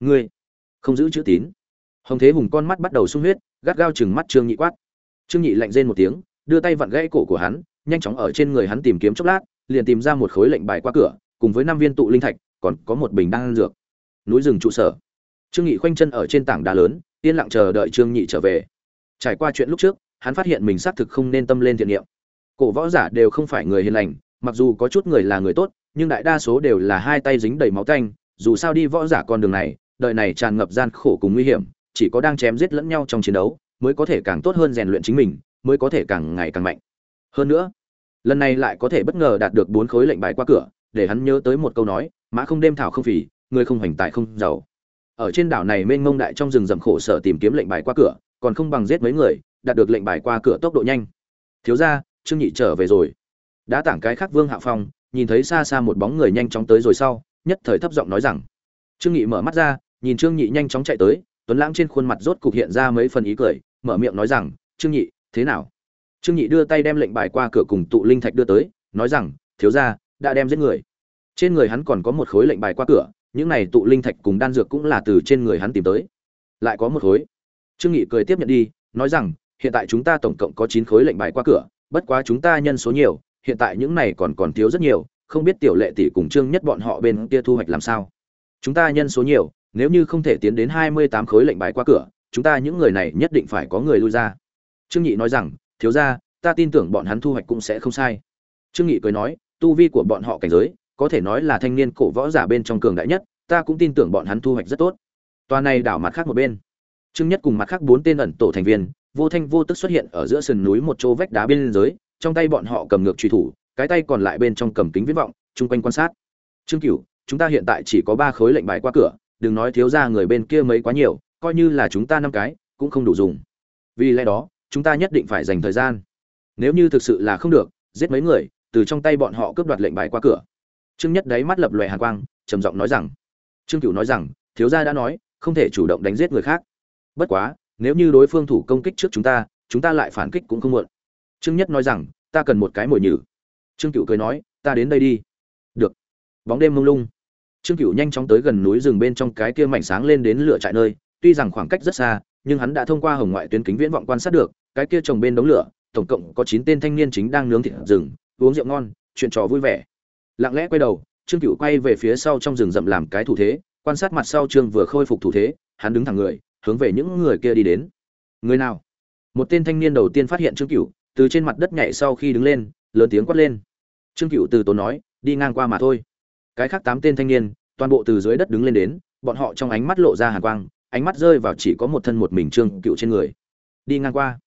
ngươi, không giữ chữ tín. Hồng thế hùng con mắt bắt đầu sung huyết, gắt gao chừng mắt trương nhị quát. Trương nhị lạnh rên một tiếng, đưa tay vặn gãy cổ của hắn, nhanh chóng ở trên người hắn tìm kiếm chốc lát, liền tìm ra một khối lệnh bài qua cửa, cùng với năm viên tụ linh thạch, còn có một bình đan dược. Núi rừng trụ sở. Trương nhị khoanh chân ở trên tảng đá lớn, yên lặng chờ đợi trương nhị trở về. Trải qua chuyện lúc trước, hắn phát hiện mình xác thực không nên tâm lên thiện niệm. Cổ võ giả đều không phải người hiền lành, mặc dù có chút người là người tốt, nhưng đại đa số đều là hai tay dính đầy máu tanh, dù sao đi võ giả con đường này đời này tràn ngập gian khổ cùng nguy hiểm chỉ có đang chém giết lẫn nhau trong chiến đấu mới có thể càng tốt hơn rèn luyện chính mình mới có thể càng ngày càng mạnh. Hơn nữa lần này lại có thể bất ngờ đạt được bốn khối lệnh bài qua cửa để hắn nhớ tới một câu nói mã không đêm thảo không phỉ, người không hành tại không giàu. Ở trên đảo này mênh mông đại trong rừng rậm khổ sở tìm kiếm lệnh bài qua cửa còn không bằng giết mấy người đạt được lệnh bài qua cửa tốc độ nhanh. Thiếu gia trương nhị trở về rồi. Đã tảng cái khác vương hạ phong nhìn thấy xa xa một bóng người nhanh chóng tới rồi sau nhất thời thấp giọng nói rằng trương nhị mở mắt ra nhìn trương nhị nhanh chóng chạy tới, tuấn lãng trên khuôn mặt rốt cục hiện ra mấy phần ý cười, mở miệng nói rằng, trương nhị, thế nào? Trương nhị đưa tay đem lệnh bài qua cửa cùng tụ linh thạch đưa tới, nói rằng, thiếu gia, đã đem giết người. Trên người hắn còn có một khối lệnh bài qua cửa, những này tụ linh thạch cùng đan dược cũng là từ trên người hắn tìm tới. Lại có một khối. Trương nghị cười tiếp nhận đi, nói rằng, hiện tại chúng ta tổng cộng có chín khối lệnh bài qua cửa, bất quá chúng ta nhân số nhiều, hiện tại những này còn còn thiếu rất nhiều, không biết tiểu lệ tỷ cùng trương nhất bọn họ bên kia thu hoạch làm sao? Chúng ta nhân số nhiều nếu như không thể tiến đến hai mươi tám khối lệnh bài qua cửa, chúng ta những người này nhất định phải có người lui ra. Trương nhị nói rằng, thiếu ra ta tin tưởng bọn hắn thu hoạch cũng sẽ không sai. Trương nghị cười nói, tu vi của bọn họ cảnh giới, có thể nói là thanh niên cổ võ giả bên trong cường đại nhất, ta cũng tin tưởng bọn hắn thu hoạch rất tốt. Toàn này đảo mặt khác một bên. Trương nhất cùng mặt khác bốn tên ẩn tổ thành viên, vô thanh vô tức xuất hiện ở giữa sườn núi một chỗ vách đá bên dưới, trong tay bọn họ cầm ngược truy thủ, cái tay còn lại bên trong cầm kính viễn vọng, chung quanh quan sát. Trương cửu, chúng ta hiện tại chỉ có ba khối lệnh bài qua cửa đừng nói thiếu ra người bên kia mấy quá nhiều, coi như là chúng ta năm cái, cũng không đủ dùng. Vì lẽ đó, chúng ta nhất định phải dành thời gian. Nếu như thực sự là không được, giết mấy người, từ trong tay bọn họ cướp đoạt lệnh bài qua cửa. Trương nhất đáy mắt lập lòe hàn quang, trầm giọng nói rằng, trương cửu nói rằng, thiếu gia đã nói, không thể chủ động đánh giết người khác. Bất quá, nếu như đối phương thủ công kích trước chúng ta chúng ta lại phản kích cũng không muộn. Trương nhất nói rằng, ta cần một cái mồi nhử. Trương cửu cười nói, ta đến đây đi. Được. Bóng đêm mông lung trương cửu nhanh chóng tới gần núi rừng bên trong cái kia mảnh sáng lên đến lửa trại nơi tuy rằng khoảng cách rất xa nhưng hắn đã thông qua hồng ngoại tuyến kính viễn vọng quan sát được cái kia trồng bên đống lửa tổng cộng có chín tên thanh niên chính đang nướng thịt rừng uống rượu ngon chuyện trò vui vẻ. Lặng lẽ quay đầu trương Cửu quay về phía sau trong rừng rậm làm cái thủ thế quan sát mặt sau trương vừa khôi phục thủ thế hắn đứng thẳng người hướng về những người kia đi đến. Người nào? Một tên thanh niên đầu tiên phát hiện trương Cửu, từ trên mặt đất nhảy sau khi đứng lên lớn tiếng quát lên. Trương Cửu từ tốn nói đi ngang qua mà thôi cái khác tám tên thanh niên, toàn bộ từ dưới đất đứng lên đến, bọn họ trong ánh mắt lộ ra hàn quang, ánh mắt rơi vào chỉ có một thân một mình trương cựu trên người. Đi ngang qua.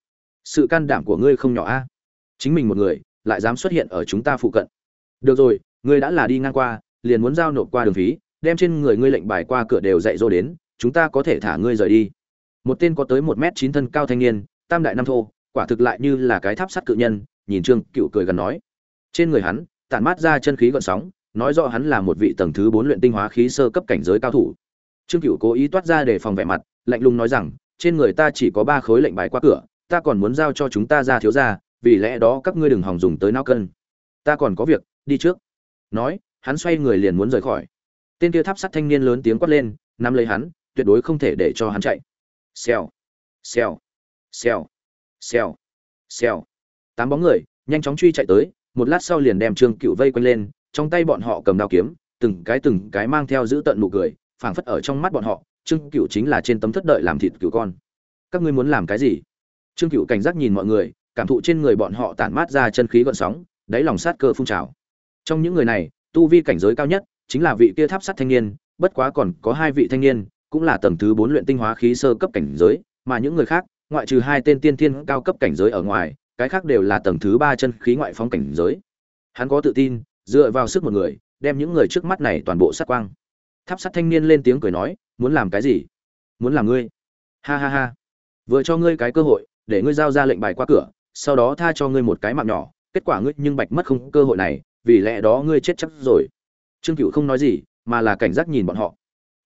Sự can đảm của ngươi không nhỏ a. Chính mình một người, lại dám xuất hiện ở chúng ta phụ cận. Được rồi, ngươi đã là đi ngang qua, liền muốn giao nộp qua đường phí, đem trên người ngươi lệnh bài qua cửa đều dạy dỗ đến, chúng ta có thể thả ngươi rời đi. Một tên có tới một m chín thân cao thanh niên, tam đại năm thô, quả thực lại như là cái tháp sắt cự nhân, nhìn trương cựu cười gần nói. Trên người hắn, tản mát ra chân khí gợn sóng nói rõ hắn là một vị tầng thứ bốn luyện tinh hóa khí sơ cấp cảnh giới cao thủ. Trương cửu cố ý toát ra để phòng vẻ mặt, lạnh lùng nói rằng, trên người ta chỉ có ba khối lệnh bài qua cửa, ta còn muốn giao cho chúng ta ra thiếu gia, vì lẽ đó các ngươi đừng hòng dùng tới não cân. Ta còn có việc, đi trước. Nói, hắn xoay người liền muốn rời khỏi. Tên kia tháp sắt thanh niên lớn tiếng quát lên, nắm lấy hắn, tuyệt đối không thể để cho hắn chạy. Xèo xèo xèo xèo xèo. Tám bóng người, nhanh chóng truy chạy tới, một lát sau liền đem trương cửu vây quanh lên trong tay bọn họ cầm đao kiếm, từng cái từng cái mang theo giữ tận nụ cười, phảng phất ở trong mắt bọn họ, trương Cửu chính là trên tấm thất đợi làm thịt cửu con. Các ngươi muốn làm cái gì? Trương Cửu cảnh giác nhìn mọi người, cảm thụ trên người bọn họ tản mát ra chân khí gợn sóng, đáy lòng sát cơ phun trào. Trong những người này, tu vi cảnh giới cao nhất chính là vị kia tháp sắt thanh niên, bất quá còn có hai vị thanh niên, cũng là tầng thứ bốn luyện tinh hóa khí sơ cấp cảnh giới, mà những người khác, ngoại trừ hai tên tiên thiên cao cấp cảnh giới ở ngoài, cái khác đều là tầng thứ ba chân khí ngoại phong cảnh giới. Hắn có tự tin dựa vào sức một người, đem những người trước mắt này toàn bộ sát quang. Tháp sắt thanh niên lên tiếng cười nói, muốn làm cái gì? Muốn làm ngươi? Ha ha ha. Vừa cho ngươi cái cơ hội, để ngươi giao ra lệnh bài qua cửa, sau đó tha cho ngươi một cái mạng nhỏ. Kết quả ngươi nhưng bạch mất không cơ hội này, vì lẽ đó ngươi chết chắc rồi. Trương cựu không nói gì, mà là cảnh giác nhìn bọn họ.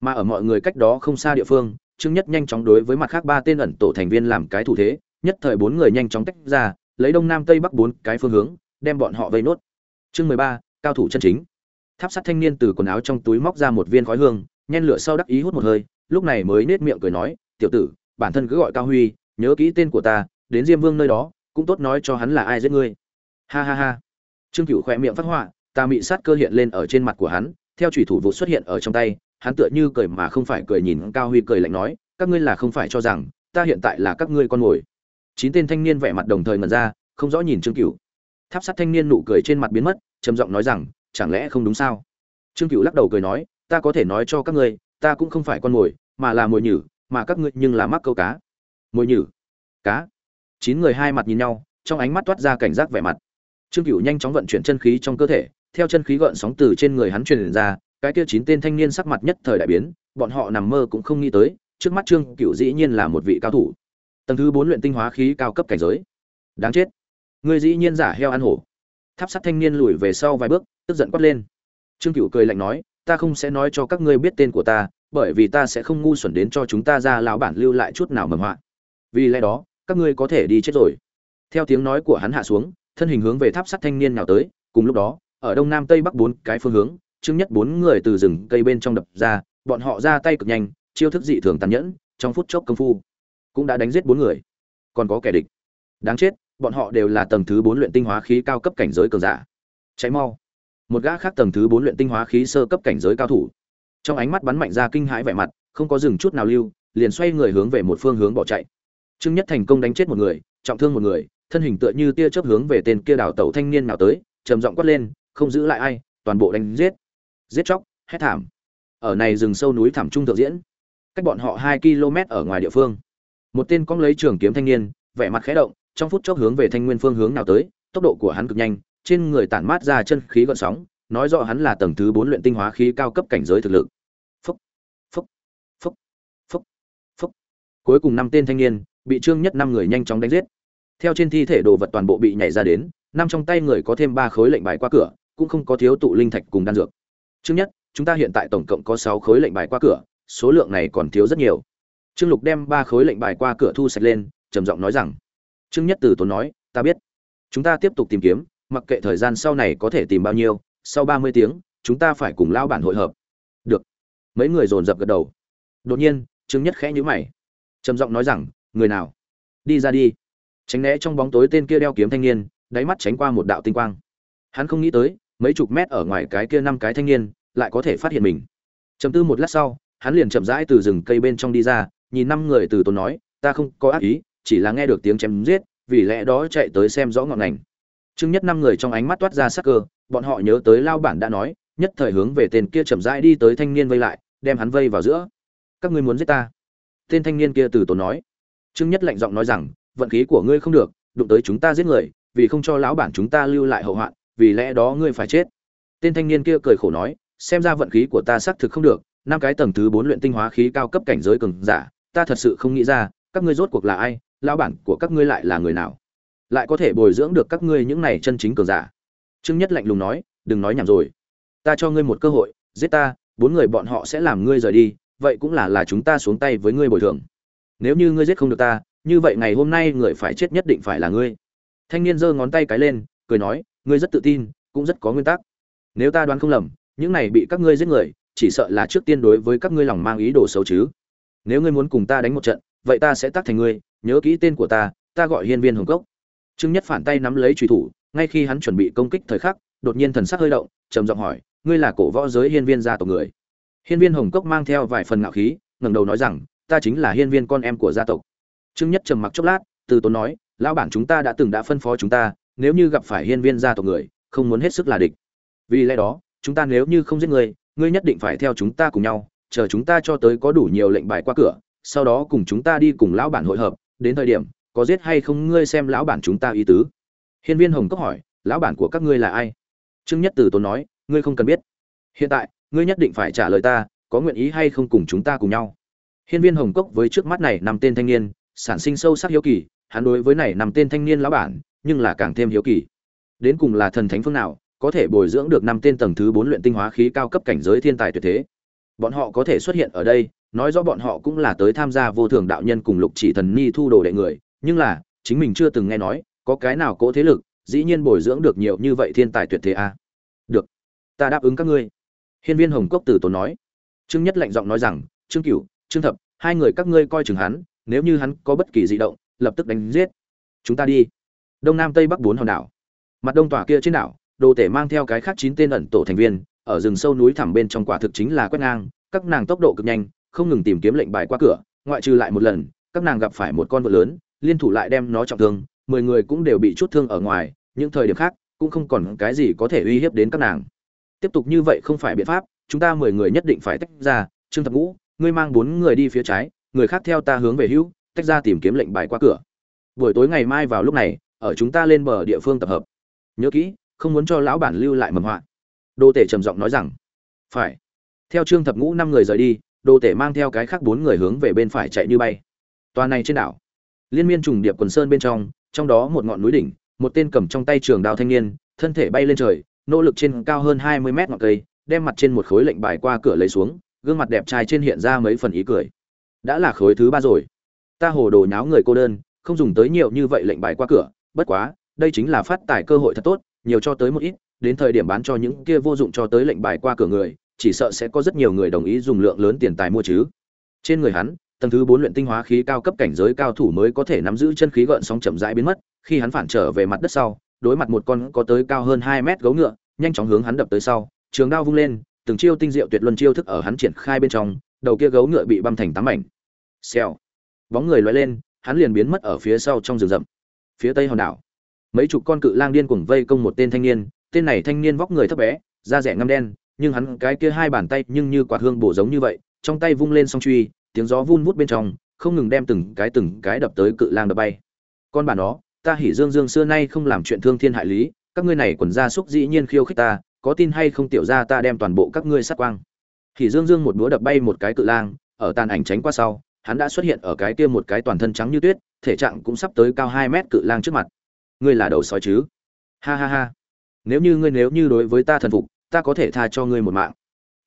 Mà ở mọi người cách đó không xa địa phương, trương nhất nhanh chóng đối với mặt khác ba tên ẩn tổ thành viên làm cái thủ thế, nhất thời bốn người nhanh chóng tách ra, lấy đông nam tây bắc bốn cái phương hướng, đem bọn họ vây nốt. Chương mười ba cao thủ chân chính. Tháp sắt thanh niên từ quần áo trong túi móc ra một viên khói hương, nhen lửa sau đắc ý hút một hơi, lúc này mới nết miệng cười nói, tiểu tử, bản thân cứ gọi cao huy, nhớ kỹ tên của ta, đến diêm vương nơi đó, cũng tốt nói cho hắn là ai giết ngươi. Ha ha ha. Trương cửu khỏe miệng phát họa, ta mị sát cơ hiện lên ở trên mặt của hắn, theo thủy thủ vụ xuất hiện ở trong tay, hắn tựa như cười mà không phải cười nhìn cao huy cười lạnh nói, các ngươi là không phải cho rằng, ta hiện tại là các ngươi con mồi. Chín tên thanh niên vẻ mặt đồng thời ngẩn ra, không rõ nhìn trương cửu tháp sắt thanh niên nụ cười trên mặt biến mất, trầm giọng nói rằng, chẳng lẽ không đúng sao? Trương cựu lắc đầu cười nói, ta có thể nói cho các ngươi, ta cũng không phải con mồi, mà là mồi nhử, mà các ngươi nhưng là mắc câu cá. Mồi nhử? Cá? Chín người hai mặt nhìn nhau, trong ánh mắt toát ra cảnh giác vẻ mặt. Trương cựu nhanh chóng vận chuyển chân khí trong cơ thể, theo chân khí gợn sóng từ trên người hắn truyền ra, cái kia chín tên thanh niên sắc mặt nhất thời đại biến, bọn họ nằm mơ cũng không nghĩ tới, trước mắt trương cựu dĩ nhiên là một vị cao thủ. Tầng thứ bốn luyện tinh hóa khí cao cấp cảnh giới. Đáng chết ngươi dĩ nhiên giả heo ăn hổ. Tháp sắt thanh niên lùi về sau vài bước, tức giận quát lên. Trương cựu cười lạnh nói, ta không sẽ nói cho các ngươi biết tên của ta, bởi vì ta sẽ không ngu xuẩn đến cho chúng ta ra lão bản lưu lại chút nào mầm họa. Vì lẽ đó, các ngươi có thể đi chết rồi. Theo tiếng nói của hắn hạ xuống, thân hình hướng về tháp sắt thanh niên nào tới, cùng lúc đó, ở đông nam tây bắc bốn cái phương hướng chứng nhất bốn người từ rừng cây bên trong đập ra, bọn họ ra tay cực nhanh, chiêu thức dị thường tàn nhẫn, trong phút chốc công phu, cũng đã đánh giết bốn người. Còn có kẻ địch. Đáng chết bọn họ đều là tầng thứ bốn luyện tinh hóa khí cao cấp cảnh giới cường giả. Cháy mau. Một gã khác tầng thứ bốn luyện tinh hóa khí sơ cấp cảnh giới cao thủ. Trong ánh mắt bắn mạnh ra kinh hãi vẻ mặt, không có dừng chút nào lưu, liền xoay người hướng về một phương hướng bỏ chạy. Trương nhất thành công đánh chết một người, trọng thương một người, thân hình tựa như tia chớp hướng về tên kia đảo tẩu thanh niên nào tới, trầm giọng quát lên, không giữ lại ai, toàn bộ đánh giết. Giết chóc, hét thảm. Ở này rừng sâu núi thảm trung thượng diễn, cách bọn họ hai km ở ngoài địa phương, một tên cong lấy trường kiếm thanh niên, vẻ mặt khẽ động trong phút chốc hướng về thanh nguyên phương hướng nào tới, tốc độ của hắn cực nhanh, trên người tản mát ra chân khí gợn sóng, nói rõ hắn là tầng thứ bốn luyện tinh hóa khí cao cấp cảnh giới thực lực. Phúc phúc phúc phúc phúc. Cuối cùng năm tên thanh niên, bị trương nhất năm người nhanh chóng đánh giết. Theo trên thi thể đồ vật toàn bộ bị nhảy ra đến, năm trong tay người có thêm ba khối lệnh bài qua cửa, cũng không có thiếu tụ linh thạch cùng đan dược. Trương nhất, chúng ta hiện tại tổng cộng có sáu khối lệnh bài qua cửa, số lượng này còn thiếu rất nhiều. Trương lục đem ba khối lệnh bài qua cửa thu sạch lên, trầm giọng nói rằng trương nhất từ tốn nói, ta biết. Chúng ta tiếp tục tìm kiếm, mặc kệ thời gian sau này có thể tìm bao nhiêu, sau ba mươi tiếng, chúng ta phải cùng lão bản hội hợp. Được. Mấy người dồn dập gật đầu. Đột nhiên, trương nhất khẽ nhíu mày. Trầm giọng nói rằng, người nào? Đi ra đi. Tránh né trong bóng tối tên kia đeo kiếm thanh niên, đáy mắt tránh qua một đạo tinh quang. Hắn không nghĩ tới, mấy chục mét ở ngoài cái kia năm cái thanh niên, lại có thể phát hiện mình. Chầm tư một lát sau, hắn liền chậm rãi từ rừng cây bên trong đi ra, nhìn năm người từ tốn nói, ta không có ác ý chỉ là nghe được tiếng chém giết vì lẽ đó chạy tới xem rõ ngọn ngành Trương Nhất năm người trong ánh mắt toát ra sắc cơ, bọn họ nhớ tới lao bản đã nói, nhất thời hướng về tên kia chậm rãi đi tới thanh niên vây lại, đem hắn vây vào giữa. Các ngươi muốn giết ta? Tên thanh niên kia từ tốn nói. Trương Nhất lạnh giọng nói rằng, vận khí của ngươi không được, đụng tới chúng ta giết người, vì không cho lão bản chúng ta lưu lại hậu hoạn, vì lẽ đó ngươi phải chết. Tên thanh niên kia cười khổ nói, xem ra vận khí của ta xác thực không được, năm cái tầng thứ bốn luyện tinh hóa khí cao cấp cảnh giới cường giả, ta thật sự không nghĩ ra, các ngươi rốt cuộc là ai, lão bản của các ngươi lại là người nào? lại có thể bồi dưỡng được các ngươi những này chân chính cường giả? Trương nhất lạnh lùng nói, đừng nói nhảm rồi. Ta cho ngươi một cơ hội, giết ta, bốn người bọn họ sẽ làm ngươi rời đi, vậy cũng là là chúng ta xuống tay với ngươi bồi thường. Nếu như ngươi giết không được ta, như vậy ngày hôm nay người phải chết nhất định phải là ngươi. Thanh niên giơ ngón tay cái lên, cười nói, ngươi rất tự tin, cũng rất có nguyên tắc. Nếu ta đoán không lầm, những này bị các ngươi giết người, chỉ sợ là trước tiên đối với các ngươi lòng mang ý đồ xấu chứ. Nếu ngươi muốn cùng ta đánh một trận, vậy ta sẽ tác thành ngươi nhớ kỹ tên của ta ta gọi hiên viên hồng cốc Trương Nhất phản tay nắm lấy trùy thủ, ngay khi hắn chuẩn bị công kích thời khắc, đột nhiên thần sắc hơi động, trầm giọng hỏi, "Ngươi là cổ võ giới hiên viên gia tộc người?" Hiên viên Hồng Cốc mang theo vài phần ngạo khí, ngẩng đầu nói rằng, "Ta chính là hiên viên con em của gia tộc." Trương Nhất trầm mặc chốc lát, từ tốn nói, "Lão bản chúng ta đã từng đã phân phó chúng ta, nếu như gặp phải hiên viên gia tộc người, không muốn hết sức là địch. Vì lẽ đó, chúng ta nếu như không giết ngươi, ngươi nhất định phải theo chúng ta cùng nhau, chờ chúng ta cho tới có đủ nhiều lệnh bài qua cửa, sau đó cùng chúng ta đi cùng lão bản hội hợp, đến thời điểm, có giết hay không ngươi xem lão bản chúng ta ý tứ. Hiên viên hồng cốc hỏi, lão bản của các ngươi là ai? Trương nhất từ tốn nói, ngươi không cần biết. Hiện tại, ngươi nhất định phải trả lời ta, có nguyện ý hay không cùng chúng ta cùng nhau. Hiên viên hồng cốc với trước mắt này năm tên thanh niên, sản sinh sâu sắc hiếu kỳ, hắn đối với này năm tên thanh niên lão bản, nhưng là càng thêm hiếu kỳ. Đến cùng là thần thánh phương nào, có thể bồi dưỡng được năm tên tầng thứ bốn luyện tinh hóa khí cao cấp cảnh giới thiên tài tuyệt thế? Bọn họ có thể xuất hiện ở đây nói rõ bọn họ cũng là tới tham gia vô thường đạo nhân cùng lục chỉ thần ni thu đồ đệ người, nhưng là, chính mình chưa từng nghe nói, có cái nào cố thế lực, dĩ nhiên bồi dưỡng được nhiều như vậy thiên tài tuyệt thế à? được, ta đáp ứng các ngươi. Hiên viên hồng cốc tử tốn nói. Trương nhất lạnh giọng nói rằng, trương cửu, trương thập, hai người các ngươi coi chừng hắn, nếu như hắn có bất kỳ dị động, lập tức đánh giết. Chúng ta đi. Đông nam tây bắc bốn hòn đảo. Mặt đông tỏa kia trên đảo, đồ tể mang theo cái khác chín tên ẩn tổ thành viên, ở rừng sâu núi thẳm bên trong quả thực chính là quét ngang, các nàng tốc độ cực nhanh không ngừng tìm kiếm lệnh bài qua cửa, ngoại trừ lại một lần, các nàng gặp phải một con vợ lớn, liên thủ lại đem nó trọng thương, mười người cũng đều bị chút thương ở ngoài, những thời điểm khác, cũng không còn cái gì có thể uy hiếp đến các nàng. Tiếp tục như vậy không phải biện pháp, chúng ta mười người nhất định phải tách ra, trương thập ngũ, ngươi mang bốn người đi phía trái, người khác theo ta hướng về hữu, tách ra tìm kiếm lệnh bài qua cửa. Buổi tối ngày mai vào lúc này, ở chúng ta lên bờ địa phương tập hợp. Nhớ kỹ, không muốn cho lão bản lưu lại mầm họa. Đô tể trầm giọng nói rằng, phải. Theo trương thập ngũ năm người rời đi đồ tể mang theo cái khác bốn người hướng về bên phải chạy như bay. Tòa này trên đảo, liên miên trùng điệp quần sơn bên trong trong đó một ngọn núi đỉnh, một tên cầm trong tay trường đao thanh niên, thân thể bay lên trời, nỗ lực trên cao hơn hai mươi mét ngọn cây, đem mặt trên một khối lệnh bài qua cửa lấy xuống, gương mặt đẹp trai trên hiện ra mấy phần ý cười. Đã là khối thứ ba rồi. Ta hồ đồ nháo người cô đơn, không dùng tới nhiều như vậy lệnh bài qua cửa, bất quá, đây chính là phát tài cơ hội thật tốt, nhiều cho tới một ít, đến thời điểm bán cho những kia vô dụng cho tới lệnh bài qua cửa người chỉ sợ sẽ có rất nhiều người đồng ý dùng lượng lớn tiền tài mua chứ. Trên người hắn, tầng thứ bốn luyện tinh hóa khí cao cấp cảnh giới cao thủ mới có thể nắm giữ chân khí gợn sóng chậm rãi biến mất, khi hắn phản trở về mặt đất sau, đối mặt một con có tới cao hơn hai mét gấu ngựa, nhanh chóng hướng hắn đập tới sau, trường đao vung lên, từng chiêu tinh diệu tuyệt luân chiêu thức ở hắn triển khai bên trong, đầu kia gấu ngựa bị băm thành tám mảnh. Xèo. Bóng người lóe lên, hắn liền biến mất ở phía sau trong rừng rậm. Phía tây hòn đảo. Mấy chục con cự lang điên cuồng vây công một tên thanh niên, tên này thanh niên vóc người thấp bé, da rẻ ngăm đen nhưng hắn cái kia hai bàn tay nhưng như quạt hương bổ giống như vậy, trong tay vung lên song truy, tiếng gió vun vút bên trong, không ngừng đem từng cái từng cái đập tới cự lang đập bay. Con bà nó, ta hỉ dương dương xưa nay không làm chuyện thương thiên hại lý, các ngươi này quần gia súc dĩ nhiên khiêu khích ta, có tin hay không tiểu gia ta đem toàn bộ các ngươi sát quang. Hỉ dương dương một đũa đập bay một cái cự lang, ở tàn ảnh tránh qua sau, hắn đã xuất hiện ở cái kia một cái toàn thân trắng như tuyết, thể trạng cũng sắp tới cao hai mét cự lang trước mặt. Ngươi là đầu sói chứ? Ha ha ha. Nếu như ngươi nếu như đối với ta thần phục ta có thể tha cho ngươi một mạng.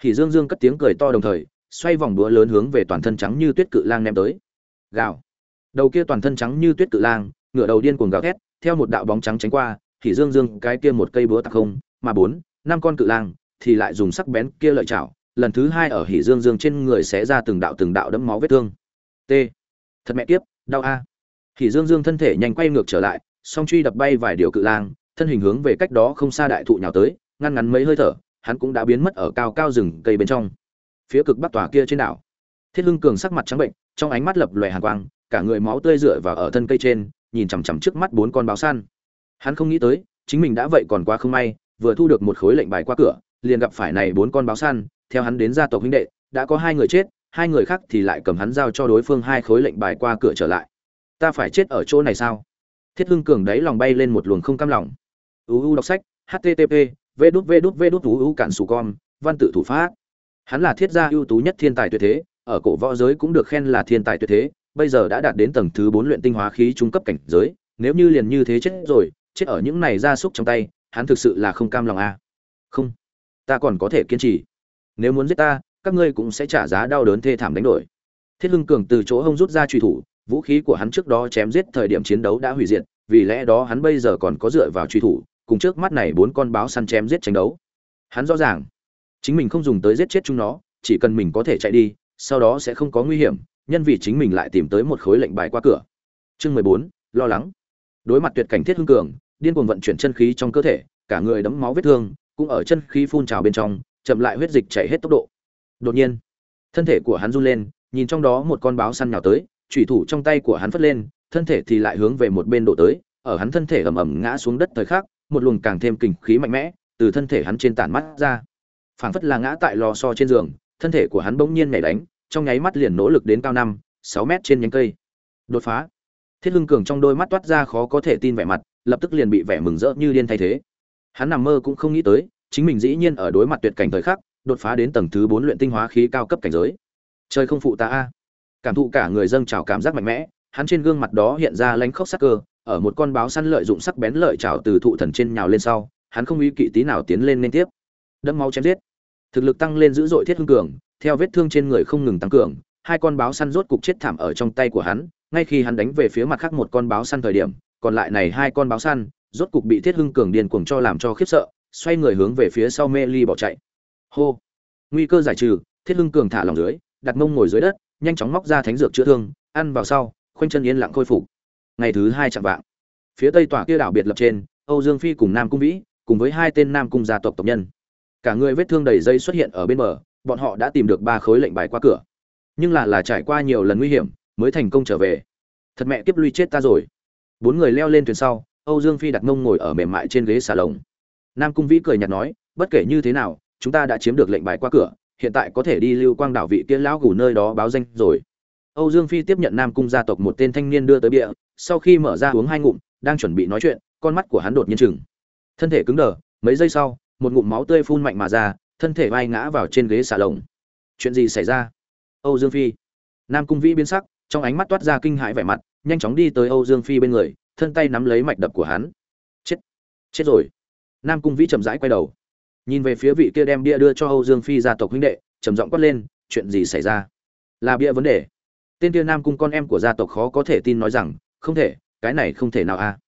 Hỉ dương dương cất tiếng cười to đồng thời, xoay vòng đũa lớn hướng về toàn thân trắng như tuyết cự lang ném tới. Gào. Đầu kia toàn thân trắng như tuyết cự lang, ngửa đầu điên cuồng gào thét, theo một đạo bóng trắng tránh qua hỉ dương dương cái kia một cây búa tạc không, mà bốn, năm con cự lang thì lại dùng sắc bén kia lợi chảo, lần thứ hai ở hỉ dương dương trên người xé ra từng đạo từng đạo đẫm máu vết thương. T. Thật mẹ kiếp, đau a. Hỉ dương dương thân thể nhanh quay ngược trở lại, song truy đập bay vài điều cự lang, thân hình hướng về cách đó không xa đại thụ nhào tới ngăn ngắn mấy hơi thở, hắn cũng đã biến mất ở cao cao rừng cây bên trong. Phía cực bắc tòa kia trên đảo, thiết hưng cường sắc mặt trắng bệnh, trong ánh mắt lập lòe hàn quang, cả người máu tươi rửa vào ở thân cây trên, nhìn chằm chằm trước mắt bốn con báo săn hắn không nghĩ tới, chính mình đã vậy còn quá không may, vừa thu được một khối lệnh bài qua cửa, liền gặp phải này bốn con báo săn theo hắn đến gia tộc huynh đệ, đã có hai người chết, hai người khác thì lại cầm hắn giao cho đối phương hai khối lệnh bài qua cửa trở lại. Ta phải chết ở chỗ này sao? Thiết hưng cường đáy lòng bay lên một luồng không cam lòng. Uu đọc sách http vê đút vê đút vê đút ú cản sù con văn tự thủ pháp. Hắn là thiết gia ưu tú nhất thiên tài tuyệt thế, ở cổ võ giới cũng được khen là thiên tài tuyệt thế, bây giờ đã đạt đến tầng thứ bốn luyện tinh hóa khí trung cấp cảnh giới, nếu như liền như thế chết rồi, chết ở những này gia súc trong tay, hắn thực sự là không cam lòng a à. không, ta còn có thể kiên trì. Nếu muốn giết ta, các ngươi cũng sẽ trả giá đau đớn thê thảm đánh đổi. Thiết hưng cường từ chỗ hông rút ra truy thủ, vũ khí của hắn trước đó chém giết thời điểm chiến đấu đã hủy diệt, vì lẽ đó hắn bây giờ còn có dựa vào truy thủ cùng trước mắt này bốn con báo săn chém giết tranh đấu. Hắn rõ ràng, chính mình không dùng tới giết chết chúng nó, chỉ cần mình có thể chạy đi, sau đó sẽ không có nguy hiểm, nhân vì chính mình lại tìm tới một khối lệnh bài qua cửa. Chương mười bốn, lo lắng. Đối mặt tuyệt cảnh thiết hưng cường, điên cuồng vận chuyển chân khí trong cơ thể, cả người đấm máu vết thương, cũng ở chân khí phun trào bên trong, chậm lại huyết dịch chảy hết tốc độ. Đột nhiên, thân thể của hắn run lên, nhìn trong đó một con báo săn nhào tới, chủy thủ trong tay của hắn phất lên, thân thể thì lại hướng về một bên đổ tới, ở hắn thân thể ầm ầm ngã xuống đất thời khắc một luồng càng thêm kình khí mạnh mẽ từ thân thể hắn trên tản mắt ra. Phảng phất là ngã tại lò xo trên giường, thân thể của hắn bỗng nhiên nhảy đánh, trong nháy mắt liền nỗ lực đến cao năm, sáu mét trên nhánh cây. Đột phá. Thiết hưng cường trong đôi mắt toát ra khó có thể tin vẻ mặt, lập tức liền bị vẻ mừng rỡ như điên thay thế. Hắn nằm mơ cũng không nghĩ tới, chính mình dĩ nhiên ở đối mặt tuyệt cảnh thời khắc, đột phá đến tầng thứ bốn luyện tinh hóa khí cao cấp cảnh giới. Trời không phụ ta a. Cảm thụ cả người dâng trào cảm giác mạnh mẽ, hắn trên gương mặt đó hiện ra lánh khóc sắc cơ ở một con báo săn lợi dụng sắc bén lợi chảo từ thụ thần trên nhào lên sau, hắn không ý kỵ tí nào tiến lên liên tiếp. Đẫm máu chém giết. Thực lực tăng lên dữ dội thiết hưng cường, theo vết thương trên người không ngừng tăng cường, hai con báo săn rốt cục chết thảm ở trong tay của hắn, ngay khi hắn đánh về phía mặt khác một con báo săn thời điểm, còn lại này hai con báo săn rốt cục bị thiết hưng cường điên cuồng cho làm cho khiếp sợ, xoay người hướng về phía sau mê ly bỏ chạy. Hô. Nguy cơ giải trừ, thiết hưng cường thả lòng dưới, đặt mông ngồi dưới đất, nhanh chóng móc ra thánh dược chữa thương, ăn vào sau, khoanh chân yên lặng khôi phục ngày thứ hai chạm vạng. Phía tây tòa kia đảo biệt lập trên, âu dương phi cùng nam cung vĩ, cùng với hai tên nam cung gia tộc tộc nhân. Cả người vết thương đầy dây xuất hiện ở bên bờ, bọn họ đã tìm được ba khối lệnh bài qua cửa. Nhưng là là trải qua nhiều lần nguy hiểm, mới thành công trở về. Thật mẹ kiếp lui chết ta rồi. Bốn người leo lên thuyền sau, âu dương phi đặt mông ngồi ở mềm mại trên ghế xà lồng. Nam cung vĩ cười nhạt nói, bất kể như thế nào, chúng ta đã chiếm được lệnh bài qua cửa, hiện tại có thể đi lưu quang đảo vị kia lão gù nơi đó báo danh rồi âu dương phi tiếp nhận nam cung gia tộc một tên thanh niên đưa tới bia, sau khi mở ra uống hai ngụm đang chuẩn bị nói chuyện con mắt của hắn đột nhiên chừng thân thể cứng đờ mấy giây sau một ngụm máu tươi phun mạnh mà ra thân thể vai ngã vào trên ghế xà lồng. Chuyện gì xảy ra? Âu dương phi. Nam cung vĩ biến sắc trong ánh mắt toát ra kinh hãi vẻ mặt nhanh chóng đi tới âu dương phi bên người thân tay nắm lấy mạch đập của hắn. Chết. Chết rồi. Nam cung vĩ chậm rãi quay đầu. Nhìn về phía vị kia đem bia đưa cho âu dương phi gia tộc huynh đệ trầm giọng quát lên chuyện gì xảy ra? Là bia vấn đề? Tên kia nam cung con em của gia tộc khó có thể tin nói rằng, không thể, cái này không thể nào a.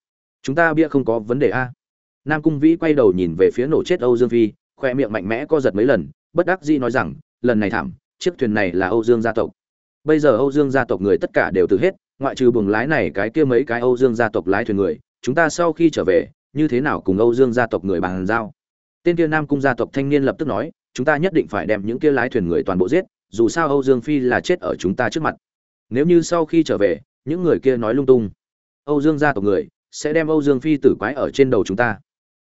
Chúng ta bia không có vấn đề a. Nam cung vĩ quay đầu nhìn về phía nổ chết âu dương phi khoe miệng mạnh mẽ co giật mấy lần, bất đắc dĩ nói rằng, lần này thảm, chiếc thuyền này là âu dương gia tộc. Bây giờ âu dương gia tộc người tất cả đều từ hết, ngoại trừ buồng lái này cái kia mấy cái âu dương gia tộc lái thuyền người, chúng ta sau khi trở về, như thế nào cùng âu dương gia tộc người bàn giao? Tên kia nam cung gia tộc thanh niên lập tức nói, chúng ta nhất định phải đem những kia lái thuyền người toàn bộ giết, dù sao âu dương phi là chết ở chúng ta trước mặt nếu như sau khi trở về, những người kia nói lung tung. Âu dương gia tộc người sẽ đem âu dương phi tử quái ở trên đầu chúng ta.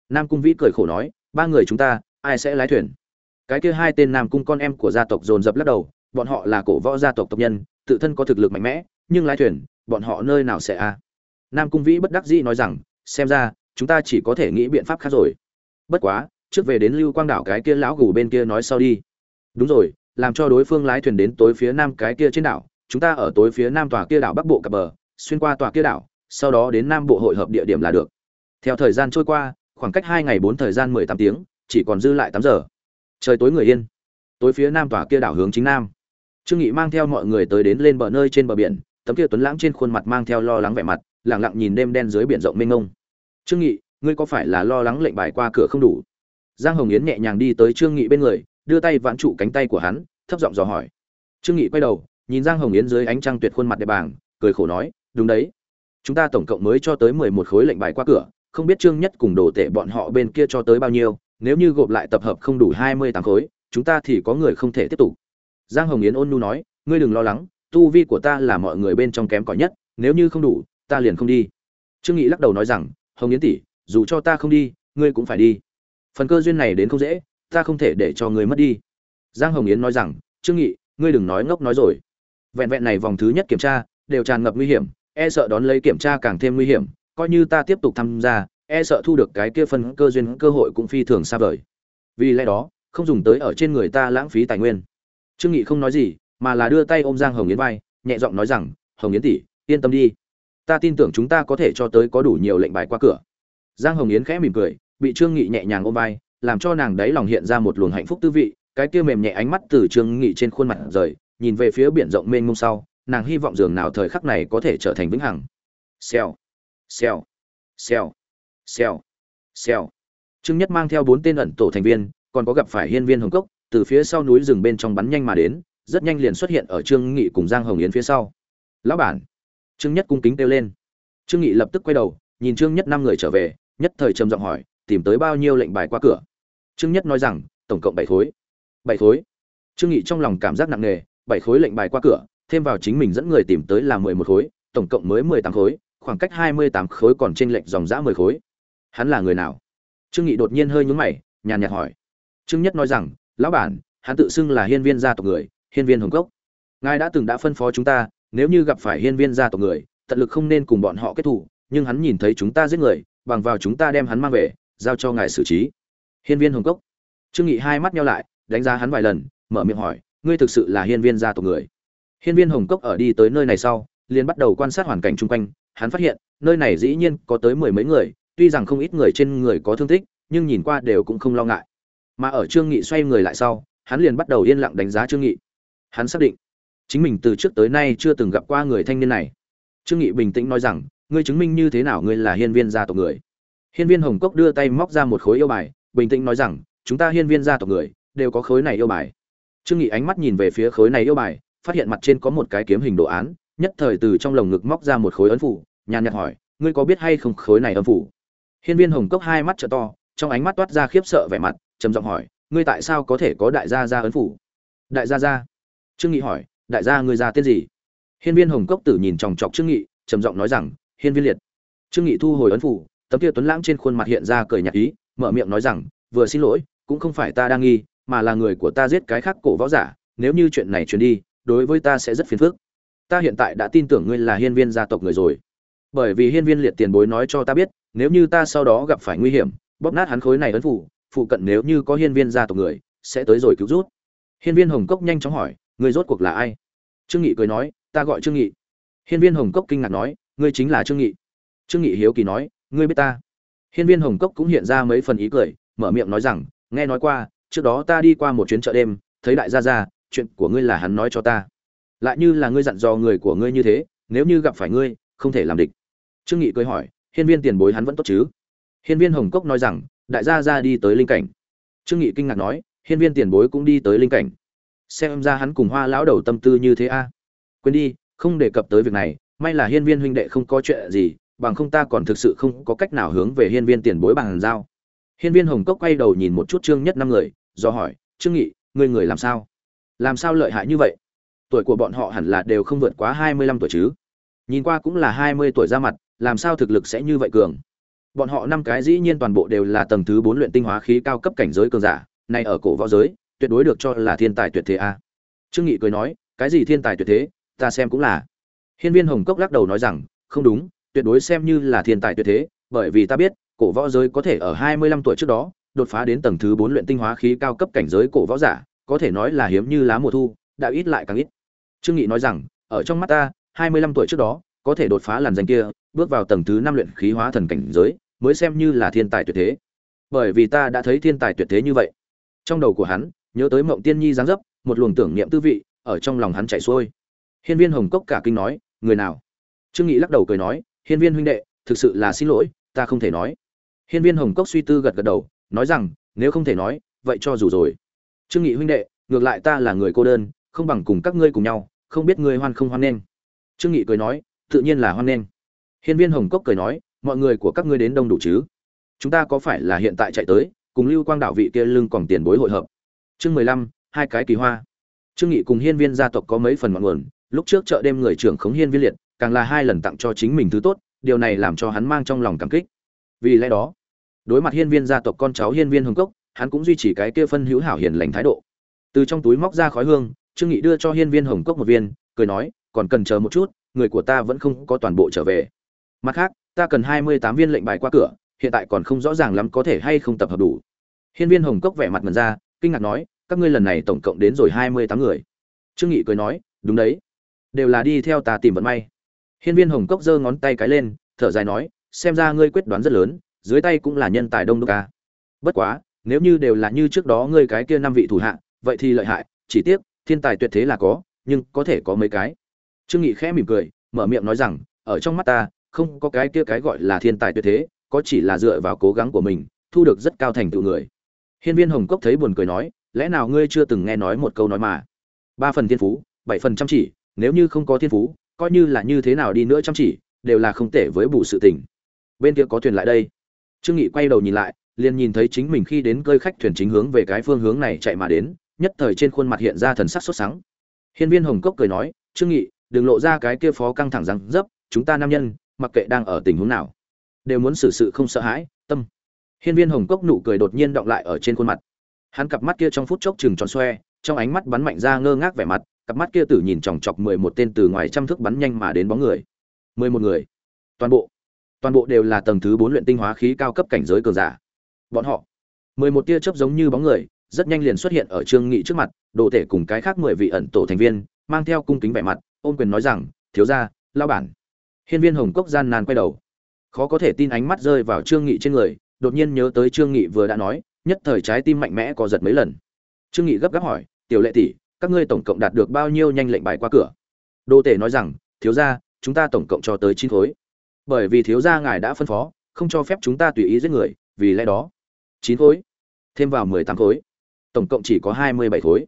Nam cung vĩ cười khổ nói, ba người chúng ta, ai sẽ lái thuyền? Cái kia hai tên nam cung con em của gia tộc dồn dập lắc đầu, bọn họ là cổ võ gia tộc tộc nhân, tự thân có thực lực mạnh mẽ, nhưng lái thuyền, bọn họ nơi nào sẽ a? Nam cung vĩ bất đắc dĩ nói rằng, xem ra, chúng ta chỉ có thể nghĩ biện pháp khác rồi. Bất quá, trước về đến lưu quang đảo cái kia lão gù bên kia nói sau đi. Đúng rồi, làm cho đối phương lái thuyền đến tối phía nam cái kia trên đảo chúng ta ở tối phía nam tòa kia đảo bắc bộ cập bờ, xuyên qua tòa kia đảo, sau đó đến nam bộ hội hợp địa điểm là được. Theo thời gian trôi qua, khoảng cách hai ngày bốn thời gian mười tám tiếng, chỉ còn dư lại tám giờ. Trời tối người yên. Tối phía nam tòa kia đảo hướng chính nam. Trương nghị mang theo mọi người tới đến lên bờ nơi trên bờ biển, tấm kia tuấn lãng trên khuôn mặt mang theo lo lắng vẻ mặt, lặng lặng nhìn đêm đen dưới biển rộng mênh mông. Trương nghị, ngươi có phải là lo lắng lệnh bài qua cửa không đủ? Giang hồng yến nhẹ nhàng đi tới trương nghị bên người, đưa tay vãn trụ cánh tay của hắn, thấp giọng dò hỏi. Trương nghị quay đầu nhìn giang hồng yến dưới ánh trăng tuyệt khuôn mặt đẹp bàng, cười khổ nói, đúng đấy. Chúng ta tổng cộng mới cho tới mười một khối lệnh bài qua cửa, không biết trương nhất cùng đồ tệ bọn họ bên kia cho tới bao nhiêu, nếu như gộp lại tập hợp không đủ hai mươi tám khối, chúng ta thì có người không thể tiếp tục. Giang hồng yến ôn nu nói, ngươi đừng lo lắng, tu vi của ta là mọi người bên trong kém cỏi nhất, nếu như không đủ, ta liền không đi. Trương nghị lắc đầu nói rằng, hồng yến tỷ, dù cho ta không đi, ngươi cũng phải đi. Phần cơ duyên này đến không dễ, ta không thể để cho ngươi mất đi. Giang hồng yến nói rằng, trương nghị, ngươi đừng nói ngốc nói rồi vẹn vẹn này vòng thứ nhất kiểm tra, đều tràn ngập nguy hiểm e sợ đón lấy kiểm tra càng thêm nguy hiểm, coi như ta tiếp tục tham gia e sợ thu được cái kia phần cơ duyên cơ hội cũng phi thường xa vời. Vì lẽ đó, không dùng tới ở trên người ta lãng phí tài nguyên. Trương nghị không nói gì, mà là đưa tay ôm giang hồng yến vai, nhẹ giọng nói rằng, hồng yến tỷ, yên tâm đi. Ta tin tưởng chúng ta có thể cho tới có đủ nhiều lệnh bài qua cửa. Giang hồng yến khẽ mỉm cười, bị trương nghị nhẹ nhàng ôm vai, làm cho nàng đấy lòng hiện ra một luồng hạnh phúc tư vị, cái kia mềm nhẹ ánh mắt từ trương nghị trên khuôn mặt rời nhìn về phía biển rộng mênh mông sau, nàng hy vọng giường nào thời khắc này có thể trở thành vĩnh hằng. Xèo xèo xèo xèo xèo. Trương nhất mang theo bốn tên ẩn tổ thành viên, còn có gặp phải hiên viên hồng cốc, từ phía sau núi rừng bên trong bắn nhanh mà đến, rất nhanh liền xuất hiện ở trương nghị cùng giang hồng yến phía sau. Lão bản. Trương nhất cung kính kêu lên. Trương nghị lập tức quay đầu, nhìn trương nhất năm người trở về, nhất thời trầm giọng hỏi, tìm tới bao nhiêu lệnh bài qua cửa? Trương nhất nói rằng, tổng cộng bảy khối. Bảy khối. Trương nghị trong lòng cảm giác nặng nề bảy khối lệnh bài qua cửa, thêm vào chính mình dẫn người tìm tới là mười một khối, tổng cộng mới mười tám khối, khoảng cách hai mươi tám khối còn trên lệnh dòng dã mười khối. Hắn là người nào? Trương nghị đột nhiên hơi nhướng mày, nhàn nhạt hỏi. Trương nhất nói rằng, lão bản, hắn tự xưng là hiên viên gia tộc người, hiên viên hồng cốc. Ngài đã từng đã phân phó chúng ta, nếu như gặp phải hiên viên gia tộc người, tận lực không nên cùng bọn họ kết thù, nhưng hắn nhìn thấy chúng ta giết người, bằng vào chúng ta đem hắn mang về, giao cho ngài xử trí. Hiên viên hồng cốc. Trương nghị hai mắt nhau lại, đánh giá hắn vài lần, mở miệng hỏi ngươi thực sự là hiên viên gia tộc người. Hiên viên hồng cốc ở đi tới nơi này sau, liền bắt đầu quan sát hoàn cảnh chung quanh. Hắn phát hiện, nơi này dĩ nhiên có tới mười mấy người, tuy rằng không ít người trên người có thương tích, nhưng nhìn qua đều cũng không lo ngại. Mà ở trương nghị xoay người lại sau, hắn liền bắt đầu yên lặng đánh giá trương nghị. Hắn xác định, chính mình từ trước tới nay chưa từng gặp qua người thanh niên này. Trương nghị bình tĩnh nói rằng, ngươi chứng minh như thế nào ngươi là hiên viên gia tộc người? Hiên viên hồng cốc đưa tay móc ra một khối yêu bài, bình tĩnh nói rằng, chúng ta hiên viên gia tộc người, đều có khối này yêu bài trương nghị ánh mắt nhìn về phía khối này yêu bài, phát hiện mặt trên có một cái kiếm hình đồ án, nhất thời từ trong lồng ngực móc ra một khối ấn phủ, nhàn nhạt hỏi, ngươi có biết hay không khối này ấn phủ? Hiên viên hồng cốc hai mắt trợ to, trong ánh mắt toát ra khiếp sợ vẻ mặt, trầm giọng hỏi, ngươi tại sao có thể có đại gia gia ấn phủ? Đại gia gia? Trương nghị hỏi, đại gia ngươi ra tên gì? Hiên viên hồng cốc tử nhìn chòng chọc trương nghị, trầm giọng nói rằng, hiên viên liệt. Trương nghị thu hồi ấn phủ, tấm kia tuấn lãng trên khuôn mặt hiện ra cười nhạt ý, mở miệng nói rằng, vừa xin lỗi, cũng không phải ta đang nghi mà là người của ta giết cái khác cổ võ giả, nếu như chuyện này truyền đi, đối với ta sẽ rất phiền phức. Ta hiện tại đã tin tưởng ngươi là hiên viên gia tộc người rồi. Bởi vì hiên viên liệt tiền bối nói cho ta biết, nếu như ta sau đó gặp phải nguy hiểm, bóp nát hắn khối này ấn phủ, phụ cận nếu như có hiên viên gia tộc người, sẽ tới rồi cứu rút. Hiên viên hồng cốc nhanh chóng hỏi, ngươi rốt cuộc là ai? Trương nghị cười nói, ta gọi trương nghị. Hiên viên hồng cốc kinh ngạc nói, ngươi chính là trương nghị. Trương nghị hiếu kỳ nói, ngươi biết ta. Hiên viên hồng cốc cũng hiện ra mấy phần ý cười, mở miệng nói rằng, nghe nói qua trước đó ta đi qua một chuyến chợ đêm, thấy đại gia gia, chuyện của ngươi là hắn nói cho ta. Lại như là ngươi dặn dò người của ngươi như thế, nếu như gặp phải ngươi, không thể làm địch. Trương nghị cười hỏi, hiên viên tiền bối hắn vẫn tốt chứ? Hiên viên hồng cốc nói rằng, đại gia gia đi tới linh cảnh. Trương nghị kinh ngạc nói, hiên viên tiền bối cũng đi tới linh cảnh. Xem ra hắn cùng hoa lão đầu tâm tư như thế a. Quên đi, không đề cập tới việc này, may là hiên viên huynh đệ không có chuyện gì, bằng không ta còn thực sự không có cách nào hướng về hiên viên tiền bối bằng giao. Hiên viên hồng cốc quay đầu nhìn một chút trương nhất năm người do hỏi, trương nghị, ngươi người làm sao? Làm sao lợi hại như vậy? Tuổi của bọn họ hẳn là đều không vượt quá hai mươi lăm tuổi chứ. Nhìn qua cũng là hai mươi tuổi ra mặt, làm sao thực lực sẽ như vậy cường? Bọn họ năm cái dĩ nhiên toàn bộ đều là tầng thứ bốn luyện tinh hóa khí cao cấp cảnh giới cường giả này ở cổ võ giới, tuyệt đối được cho là thiên tài tuyệt thế a. Trương nghị cười nói, cái gì thiên tài tuyệt thế? Ta xem cũng là. Hiên viên hồng cốc lắc đầu nói rằng, không đúng, tuyệt đối xem như là thiên tài tuyệt thế, bởi vì ta biết, cổ võ giới có thể ở hai mươi lăm tuổi trước đó đột phá đến tầng thứ bốn luyện tinh hóa khí cao cấp cảnh giới cổ võ giả, có thể nói là hiếm như lá mùa thu, đã ít lại càng ít. Trương nghị nói rằng, ở trong mắt ta, hai mươi lăm tuổi trước đó, có thể đột phá làn danh kia, bước vào tầng thứ năm luyện khí hóa thần cảnh giới, mới xem như là thiên tài tuyệt thế. Bởi vì ta đã thấy thiên tài tuyệt thế như vậy. Trong đầu của hắn, nhớ tới mộng tiên nhi giáng dấp, một luồng tưởng niệm tư vị, ở trong lòng hắn chạy xuôi. Hiên viên hồng cốc cả kinh nói, người nào? Trương nghị lắc đầu cười nói, hiên viên huynh đệ, thực sự là xin lỗi, ta không thể nói. Hiên viên hồng cốc suy tư gật gật đầu nói rằng, nếu không thể nói, vậy cho dù rồi. Trương nghị huynh đệ, ngược lại ta là người cô đơn, không bằng cùng các ngươi cùng nhau, không biết ngươi hoan không hoan nên trương nghị cười nói, tự nhiên là hoan nên hiên viên hồng cốc cười nói, mọi người của các ngươi đến đông đủ chứ? Chúng ta có phải là hiện tại chạy tới, cùng lưu quang đạo vị kia lưng còn tiền bối hội hợp? Chương mười lăm, hai cái kỳ hoa. Trương nghị cùng hiên viên gia tộc có mấy phần ngọn nguồn, lúc trước chợ đêm người trưởng khống hiên viên liệt, càng là hai lần tặng cho chính mình thứ tốt, điều này làm cho hắn mang trong lòng cảm kích. Vì lẽ đó đối mặt hiên viên gia tộc con cháu hiên viên hồng cốc, hắn cũng duy trì cái kia phân hữu hảo hiền lành thái độ. Từ trong túi móc ra khói hương, trương nghị đưa cho hiên viên hồng cốc một viên, cười nói, còn cần chờ một chút, người của ta vẫn không có toàn bộ trở về. Mặt khác, ta cần hai mươi tám viên lệnh bài qua cửa, hiện tại còn không rõ ràng lắm có thể hay không tập hợp đủ. Hiên viên hồng cốc vẻ mặt ngần ra, kinh ngạc nói, các ngươi lần này tổng cộng đến rồi hai mươi tám người. Trương nghị cười nói, đúng đấy. Đều là đi theo ta tìm vận may. Hiên viên hồng cốc giơ ngón tay cái lên, thở dài nói, xem ra ngươi quyết đoán rất lớn dưới tay cũng là nhân tài đông đúc ca bất quá, nếu như đều là như trước đó ngươi cái kia năm vị thủ hạ, vậy thì lợi hại, chỉ tiếc, thiên tài tuyệt thế là có, nhưng có thể có mấy cái. Trương nghị khẽ mỉm cười, mở miệng nói rằng, ở trong mắt ta, không có cái kia cái gọi là thiên tài tuyệt thế, có chỉ là dựa vào cố gắng của mình, thu được rất cao thành tựu người. Hiên viên hồng cốc thấy buồn cười nói, lẽ nào ngươi chưa từng nghe nói một câu nói mà? Ba phần thiên phú, bảy phần chăm chỉ, nếu như không có thiên phú, coi như là như thế nào đi nữa chăm chỉ, đều là không tệ với bù sự tình. Bên kia có thuyền lại đây trương nghị quay đầu nhìn lại, liền nhìn thấy chính mình khi đến cơi khách thuyền chính hướng về cái phương hướng này chạy mà đến, nhất thời trên khuôn mặt hiện ra thần sắc sốt sắng. Hiên viên hồng cốc cười nói, trương nghị, đừng lộ ra cái kia phó căng thẳng răng dấp, chúng ta nam nhân, mặc kệ đang ở tình huống nào, đều muốn xử sự không sợ hãi, tâm. Hiên viên hồng cốc nụ cười đột nhiên động lại ở trên khuôn mặt. Hắn cặp mắt kia trong phút chốc chừng tròn xoe, trong ánh mắt bắn mạnh ra ngơ ngác vẻ mặt, cặp mắt kia tử nhìn chòng chọc mười một tên từ ngoài trăm thước bắn nhanh mà đến bóng người. Mười một người. Toàn bộ toàn bộ đều là tầng thứ bốn luyện tinh hóa khí cao cấp cảnh giới cường giả. Bọn họ, mười một tia chớp giống như bóng người, rất nhanh liền xuất hiện ở trương nghị trước mặt, đồ thể cùng cái khác mười vị ẩn tổ thành viên, mang theo cung kính vẻ mặt ôn quyền nói rằng, thiếu gia lao bản. Hiên viên hồng cốc gian nan quay đầu. Khó có thể tin ánh mắt rơi vào trương nghị trên người, đột nhiên nhớ tới trương nghị vừa đã nói, nhất thời trái tim mạnh mẽ có giật mấy lần. Trương nghị gấp gáp hỏi, tiểu lệ tỷ, các ngươi tổng cộng đạt được bao nhiêu nhanh lệnh bài qua cửa? Đô tể nói rằng, thiếu gia, chúng ta tổng cộng cho tới chín khối bởi vì thiếu gia ngài đã phân phó, không cho phép chúng ta tùy ý giết người, vì lẽ đó. Chín khối, thêm vào mười tám khối. Tổng cộng chỉ có hai mươi bảy khối.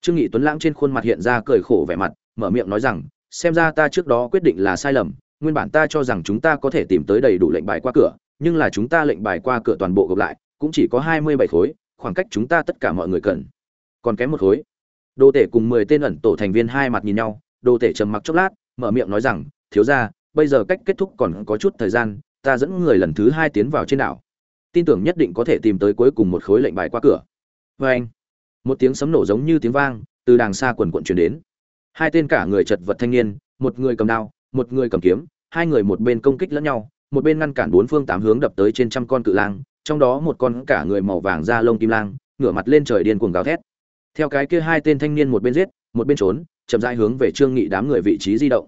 Trương nghị tuấn lãng trên khuôn mặt hiện ra cười khổ vẻ mặt, mở miệng nói rằng, xem ra ta trước đó quyết định là sai lầm, nguyên bản ta cho rằng chúng ta có thể tìm tới đầy đủ lệnh bài qua cửa, nhưng là chúng ta lệnh bài qua cửa toàn bộ gộp lại, cũng chỉ có hai mươi bảy khối, khoảng cách chúng ta tất cả mọi người cần. Còn kém một khối. Đồ tể cùng mười tên ẩn tổ thành viên hai mặt nhìn nhau đồ tể trầm mặc chốc lát, mở miệng nói rằng, thiếu gia bây giờ cách kết thúc còn có chút thời gian, ta dẫn người lần thứ hai tiến vào trên đảo. Tin tưởng nhất định có thể tìm tới cuối cùng một khối lệnh bài qua cửa. Vê anh, một tiếng sấm nổ giống như tiếng vang từ đàng xa quần quận chuyển đến. Hai tên cả người chật vật thanh niên, một người cầm đao, một người cầm kiếm, hai người một bên công kích lẫn nhau, một bên ngăn cản bốn phương tám hướng đập tới trên trăm con cự lang, trong đó một con cả người màu vàng da lông kim lang, ngửa mặt lên trời điên cuồng gào thét. Theo cái kia hai tên thanh niên một bên giết, một bên trốn, chậm rãi hướng về trương nghị đám người vị trí di động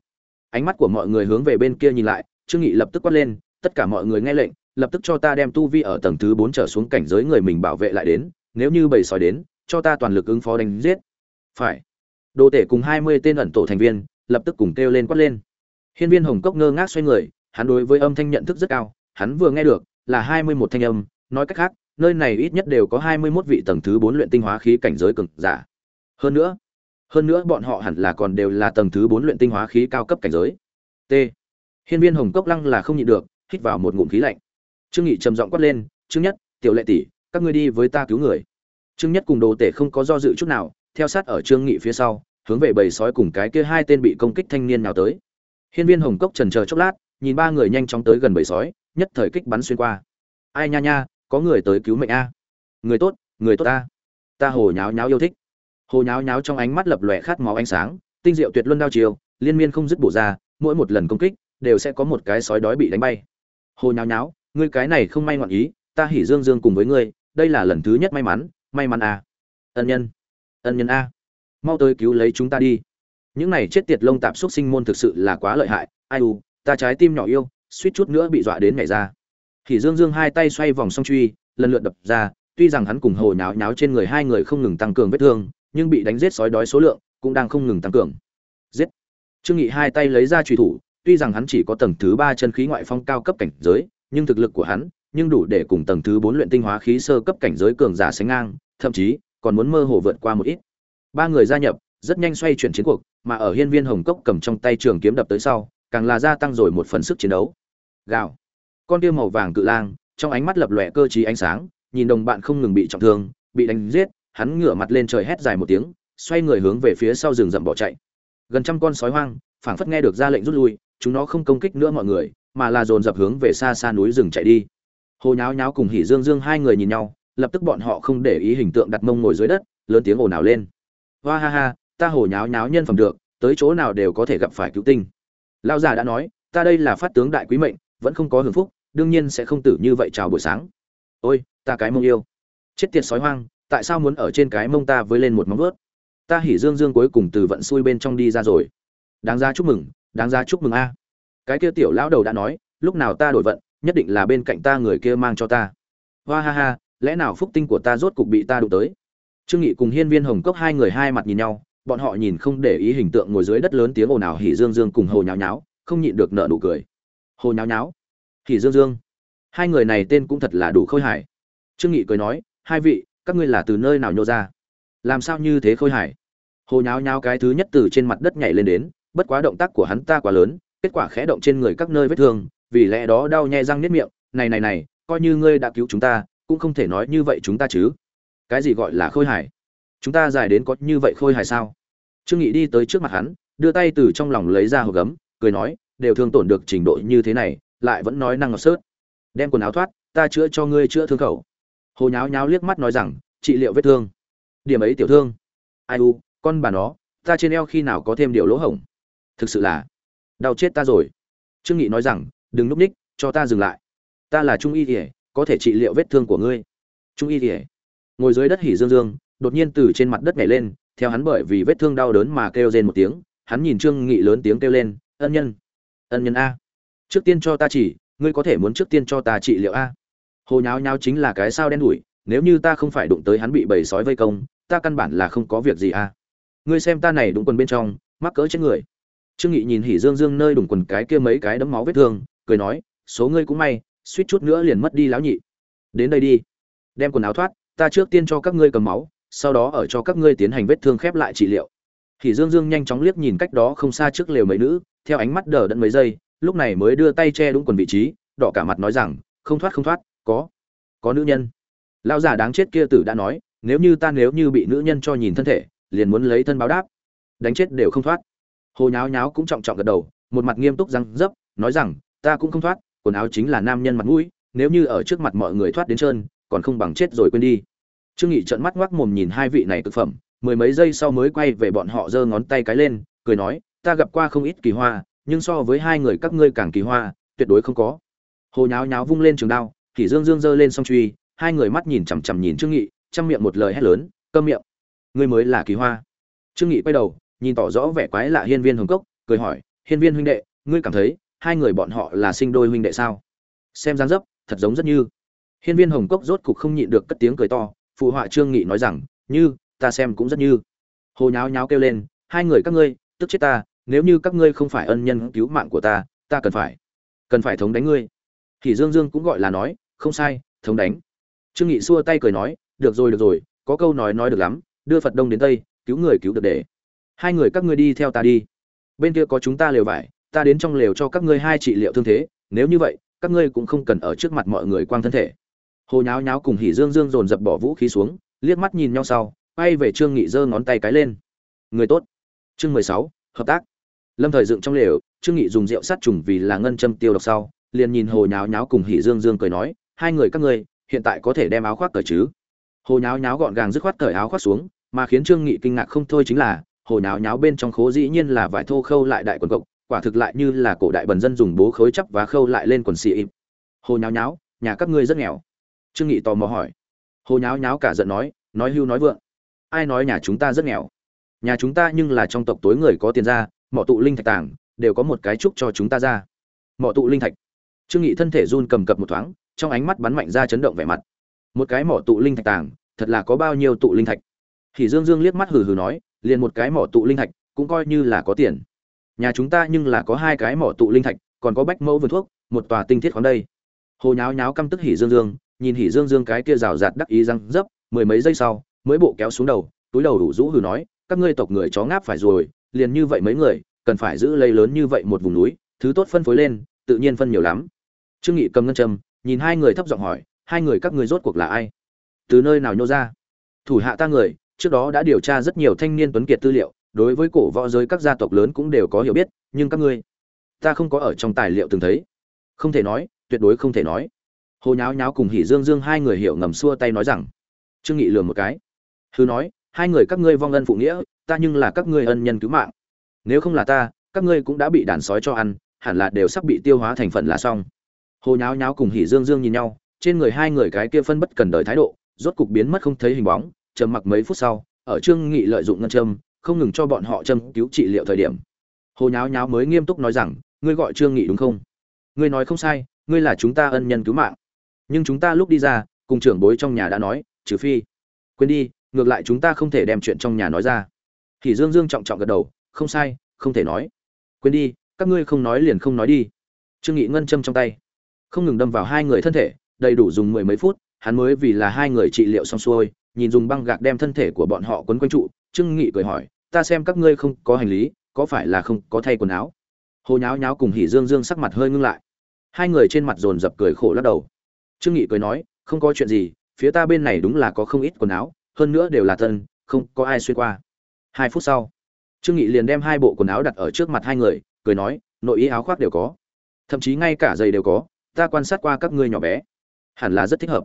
ánh mắt của mọi người hướng về bên kia nhìn lại, trương nghị lập tức quát lên, tất cả mọi người nghe lệnh, lập tức cho ta đem tu vi ở tầng thứ bốn trở xuống cảnh giới người mình bảo vệ lại đến, nếu như bầy sói đến, cho ta toàn lực ứng phó đánh giết. Phải. Đồ tể cùng hai mươi tên ẩn tổ thành viên, lập tức cùng kêu lên quát lên. Hiên viên hồng cốc ngơ ngác xoay người, hắn đối với âm thanh nhận thức rất cao, hắn vừa nghe được là hai mươi một thanh âm, nói cách khác, nơi này ít nhất đều có hai mươi 21 vị tầng thứ bốn luyện tinh hóa khí cảnh giới cường giả. Hơn nữa hơn nữa bọn họ hẳn là còn đều là tầng thứ bốn luyện tinh hóa khí cao cấp cảnh giới. T. Hiên viên hồng cốc lăng là không nhịn được, hít vào một ngụm khí lạnh. Trương nghị trầm giọng quát lên, trương nhất, tiểu lệ tỷ, các ngươi đi với ta cứu người. Trương nhất cùng đồ tể không có do dự chút nào, theo sát ở trương nghị phía sau, hướng về bầy sói cùng cái kia hai tên bị công kích thanh niên nào tới. Hiên viên hồng cốc trần chờ chốc lát, nhìn ba người nhanh chóng tới gần bầy sói, nhất thời kích bắn xuyên qua. Ai nha nha, có người tới cứu mệnh a. Người tốt người tốt a ta hồ nháo nháo yêu thích hồ nháo nháo trong ánh mắt lập lòe khát máu ánh sáng, tinh diệu tuyệt luân đao chiều liên miên không dứt bổ ra, mỗi một lần công kích, đều sẽ có một cái sói đói bị đánh bay. Hồ nháo nháo, ngươi cái này không may ngoạn ý, ta hỉ dương dương cùng với ngươi, đây là lần thứ nhất may mắn may mắn à. Ân nhân ân nhân a. Mau tới cứu lấy chúng ta đi. Những này chết tiệt lông tạp xúc sinh môn thực sự là quá lợi hại, ai u, ta trái tim nhỏ yêu, suýt chút nữa bị dọa đến nhảy ra. Thì dương dương hai tay xoay vòng song truy, lần lượt đập ra, tuy rằng hắn cùng hồ nháo nháo trên người hai người không ngừng tăng cường vết thương nhưng bị đánh giết sói đói số lượng cũng đang không ngừng tăng cường. Giết. Trương nghị hai tay lấy ra truy thủ, tuy rằng hắn chỉ có tầng thứ ba chân khí ngoại phong cao cấp cảnh giới, nhưng thực lực của hắn nhưng đủ để cùng tầng thứ bốn luyện tinh hóa khí sơ cấp cảnh giới cường giả sánh ngang, thậm chí còn muốn mơ hồ vượt qua một ít. Ba người gia nhập, rất nhanh xoay chuyển chiến cuộc, mà ở hiên viên hồng cốc cầm trong tay trường kiếm đập tới sau, càng là gia tăng rồi một phần sức chiến đấu. Gào. Con kia màu vàng cự lang, trong ánh mắt lập lòe cơ trí ánh sáng, nhìn đồng bạn không ngừng bị trọng thương, bị đánh giết hắn ngửa mặt lên trời hét dài một tiếng, xoay người hướng về phía sau rừng rậm bỏ chạy. Gần trăm con sói hoang, phảng phất nghe được ra lệnh rút lui, chúng nó không công kích nữa mọi người, mà là dồn dập hướng về xa xa núi rừng chạy đi. Hồ nháo nháo cùng hỉ dương dương hai người nhìn nhau, lập tức bọn họ không để ý hình tượng đặt mông ngồi dưới đất, lớn tiếng ồn ào lên. Hoa ha ha, ta hồ nháo nháo nhân phẩm được, tới chỗ nào đều có thể gặp phải cứu tinh. Lão già đã nói, ta đây là phát tướng đại quý mệnh, vẫn không có hưởng phúc, đương nhiên sẽ không tử như vậy chào buổi sáng. Ôi, ta cái mông yêu. Chết tiệt sói hoang tại sao muốn ở trên cái mông ta với lên một móng vớt ta hỉ dương dương cuối cùng từ vận xuôi bên trong đi ra rồi. Đáng ra chúc mừng, đáng ra chúc mừng a. Cái kia tiểu lão đầu đã nói, lúc nào ta đổi vận, nhất định là bên cạnh ta người kia mang cho ta. Hoa ha ha, lẽ nào phúc tinh của ta rốt cục bị ta đụng tới? Trương nghị cùng hiên viên hồng cốc hai người hai mặt nhìn nhau, bọn họ nhìn không để ý hình tượng ngồi dưới đất lớn tiếng ồn ào hỉ dương dương cùng hồ nháo nháo, không nhịn được nợ nụ cười. Hồ nháo nháo, hỉ dương dương. Hai người này tên cũng thật là đủ khôi hài. Trương nghị cười nói, hai vị các ngươi là từ nơi nào nhô ra? Làm sao như thế khôi hài? Hồ nháo nháo cái thứ nhất từ trên mặt đất nhảy lên đến, bất quá động tác của hắn ta quá lớn, kết quả khẽ động trên người các nơi vết thương, vì lẽ đó đau nhè răng niết miệng, này này này, coi như ngươi đã cứu chúng ta, cũng không thể nói như vậy chúng ta chứ. Cái gì gọi là khôi hài? Chúng ta giải đến có như vậy khôi hài sao? Trương nghị đi tới trước mặt hắn, đưa tay từ trong lòng lấy ra hộp gấm, cười nói, đều thương tổn được trình độ như thế này, lại vẫn nói năng ngọt sớt. Đem quần áo thoát, ta chữa cho ngươi chữa thương khẩu hồ nháo nháo liếc mắt nói rằng, trị liệu vết thương. Điểm ấy tiểu thương. Ai u, con bà nó, ta trên eo khi nào có thêm điều lỗ hổng? Thực sự là đau chết ta rồi. Trương nghị nói rằng, đừng núp ních, cho ta dừng lại. Ta là trung y thể có thể trị liệu vết thương của ngươi. Trung y thể ngồi dưới đất hỉ dương dương, đột nhiên từ trên mặt đất nhảy lên, theo hắn bởi vì vết thương đau đớn mà kêu rên một tiếng, hắn nhìn trương nghị lớn tiếng kêu lên, ân nhân ân nhân a, trước tiên cho ta chỉ, ngươi có thể muốn trước tiên cho ta trị liệu a hồ nháo nháo chính là cái sao đen đủi, nếu như ta không phải đụng tới hắn bị bầy sói vây công, ta căn bản là không có việc gì à. Ngươi xem ta này đụng quần bên trong, mắc cỡ chết người. Trương nghị nhìn hỉ dương dương nơi đụng quần cái kia mấy cái đấm máu vết thương, cười nói, số ngươi cũng may, suýt chút nữa liền mất đi lão nhị. Đến đây đi. Đem quần áo thoát, ta trước tiên cho các ngươi cầm máu, sau đó ở cho các ngươi tiến hành vết thương khép lại trị liệu. Hỉ dương dương nhanh chóng liếc nhìn cách đó không xa trước lều mấy nữ, theo ánh mắt đờ đẫn mấy giây, lúc này mới đưa tay che đúng quần vị trí, đỏ cả mặt nói rằng, không thoát không thoát có có nữ nhân. Lão già đáng chết kia tử đã nói, nếu như ta nếu như bị nữ nhân cho nhìn thân thể, liền muốn lấy thân báo đáp. Đánh chết đều không thoát. Hồ nháo nháo cũng trọng trọng gật đầu, một mặt nghiêm túc răng dấp, nói rằng, ta cũng không thoát, quần áo chính là nam nhân mặt mũi, nếu như ở trước mặt mọi người thoát đến trơn, còn không bằng chết rồi quên đi. Trương nghị trợn mắt ngoác mồm nhìn hai vị này thực phẩm, mười mấy giây sau mới quay về bọn họ giơ ngón tay cái lên, cười nói, ta gặp qua không ít kỳ hoa, nhưng so với hai người các ngươi càng kỳ hoa, tuyệt đối không có. Hồ nháo nháo vung lên trường đao thì dương dương giơ lên song truy, hai người mắt nhìn chằm chằm nhìn trương nghị, trong miệng một lời hét lớn, câm miệng! Ngươi mới là kỳ hoa. Trương nghị quay đầu, nhìn tỏ rõ vẻ quái lạ hiên viên hồng cốc, cười hỏi, hiên viên huynh đệ, ngươi cảm thấy hai người bọn họ là sinh đôi huynh đệ sao? Xem dáng dấp, thật giống rất như. Hiên viên hồng cốc rốt cục không nhịn được cất tiếng cười to, phụ họa trương nghị nói rằng, như, ta xem cũng rất như. Hồ nháo nháo kêu lên, hai người các ngươi, tức chết ta, nếu như các ngươi không phải ân nhân cứu mạng của ta ta cần phải cần phải thống đánh ngươi. Hỉ dương dương cũng gọi là nói, không sai, thống đánh. Trương nghị xua tay cười nói, được rồi được rồi, có câu nói nói được lắm, đưa phật đông đến tây, cứu người cứu được để. Hai người các ngươi đi theo ta đi. Bên kia có chúng ta lều vải, ta đến trong lều cho các ngươi hai trị liệu thương thế, nếu như vậy, các ngươi cũng không cần ở trước mặt mọi người quang thân thể. Hồ nháo nháo cùng hỉ dương dương dồn dập bỏ vũ khí xuống, liếc mắt nhìn nhau sau, quay về trương nghị giơ ngón tay cái lên. Người tốt. Chương mười sáu, hợp tác. Lâm thời dựng trong lều, trương nghị dùng rượu sát trùng vì là ngân châm tiêu độc sau liền nhìn hồ nháo nháo cùng hỉ dương dương cười nói, hai người các ngươi, hiện tại có thể đem áo khoác cởi chứ? Hồ nháo nháo gọn gàng dứt khoát cởi áo khoác xuống, mà khiến trương nghị kinh ngạc không thôi chính là, hồ nháo nháo bên trong khố dĩ nhiên là vải thô khâu lại đại quần cộc, quả thực lại như là cổ đại bần dân dùng bố khối chắp và khâu lại lên quần xì im hồ nháo nháo, nhà các ngươi rất nghèo. Trương nghị tò mò hỏi. Hồ nháo nháo cả giận nói nói hưu nói vượng, ai nói nhà chúng ta rất nghèo? Nhà chúng ta nhưng là trong tộc tối người có tiền ra mỏ tụ linh thạch tàng, đều có một cái chúc cho chúng ta ra. Mỏ tụ linh thạch trương nghị thân thể run cầm cập một thoáng, trong ánh mắt bắn mạnh ra chấn động vẻ mặt. Một cái mỏ tụ linh thạch tàng, thật là có bao nhiêu tụ linh thạch? Thì dương dương liếc mắt hừ hừ nói, liền một cái mỏ tụ linh thạch, cũng coi như là có tiền. Nhà chúng ta nhưng là có hai cái mỏ tụ linh thạch, còn có bách mẫu vườn thuốc, một tòa tinh thiết khoáng đây. Hồ nháo nháo căm tức hỉ dương dương, nhìn hỉ dương dương cái kia rào rạt đắc ý răng dấp, mười mấy giây sau, mới bộ kéo xuống đầu, túi đầu đủ rũ hừ nói, các ngươi tộc người chó ngáp phải rồi, liền như vậy mấy người, cần phải giữ lấy lớn như vậy một vùng núi, thứ tốt phân phối lên, tự nhiên phân nhiều lắm trương nghị cầm ngân châm, nhìn hai người thấp giọng hỏi, hai người các ngươi rốt cuộc là ai? Từ nơi nào nhô ra? Thủ hạ ta người, trước đó đã điều tra rất nhiều thanh niên tuấn kiệt tư liệu, đối với cổ võ giới các gia tộc lớn cũng đều có hiểu biết, nhưng các ngươi, ta không có ở trong tài liệu từng thấy. Không thể nói, tuyệt đối không thể nói. Hồ nháo nháo cùng hỉ dương dương hai người hiểu ngầm xua tay nói rằng, trương nghị lừa một cái. Hư nói, hai người các ngươi vong ân phụ nghĩa, ta nhưng là các ngươi ân nhân cứu mạng. Nếu không là ta, các ngươi cũng đã bị đàn sói cho ăn, hẳn là đều sắp bị tiêu hóa thành phần là xong hồ nháo nháo cùng hỉ dương dương nhìn nhau, trên người hai người cái kia phân bất cần đời thái độ, rốt cục biến mất không thấy hình bóng, trầm mặc mấy phút sau, ở trương nghị lợi dụng ngân châm, không ngừng cho bọn họ châm cứu trị liệu thời điểm. Hồ nháo nháo mới nghiêm túc nói rằng, ngươi gọi trương nghị đúng không? Ngươi nói không sai, ngươi là chúng ta ân nhân cứu mạng. Nhưng chúng ta lúc đi ra, cùng trưởng bối trong nhà đã nói, trừ phi, quên đi, ngược lại chúng ta không thể đem chuyện trong nhà nói ra. Thì dương dương trọng trọng gật đầu, không sai, không thể nói. Quên đi, các ngươi không nói liền không nói đi. Trương nghị ngân châm trong tay không ngừng đâm vào hai người thân thể, đầy đủ dùng mười mấy phút, hắn mới vì là hai người trị liệu xong xuôi, nhìn dùng băng gạc đem thân thể của bọn họ quấn quanh trụ, trương nghị cười hỏi, ta xem các ngươi không có hành lý, có phải là không có thay quần áo? Hồ nháo nháo cùng hỉ dương dương sắc mặt hơi ngưng lại. Hai người trên mặt dồn dập cười khổ lắc đầu. Trương nghị cười nói, không có chuyện gì, phía ta bên này đúng là có không ít quần áo, hơn nữa đều là tân không có ai xuyên qua. Hai phút sau, trương nghị liền đem hai bộ quần áo đặt ở trước mặt hai người, cười nói, nội y áo khoác đều có. Thậm chí ngay cả giày đều có ta quan sát qua các ngươi nhỏ bé. Hẳn là rất thích hợp.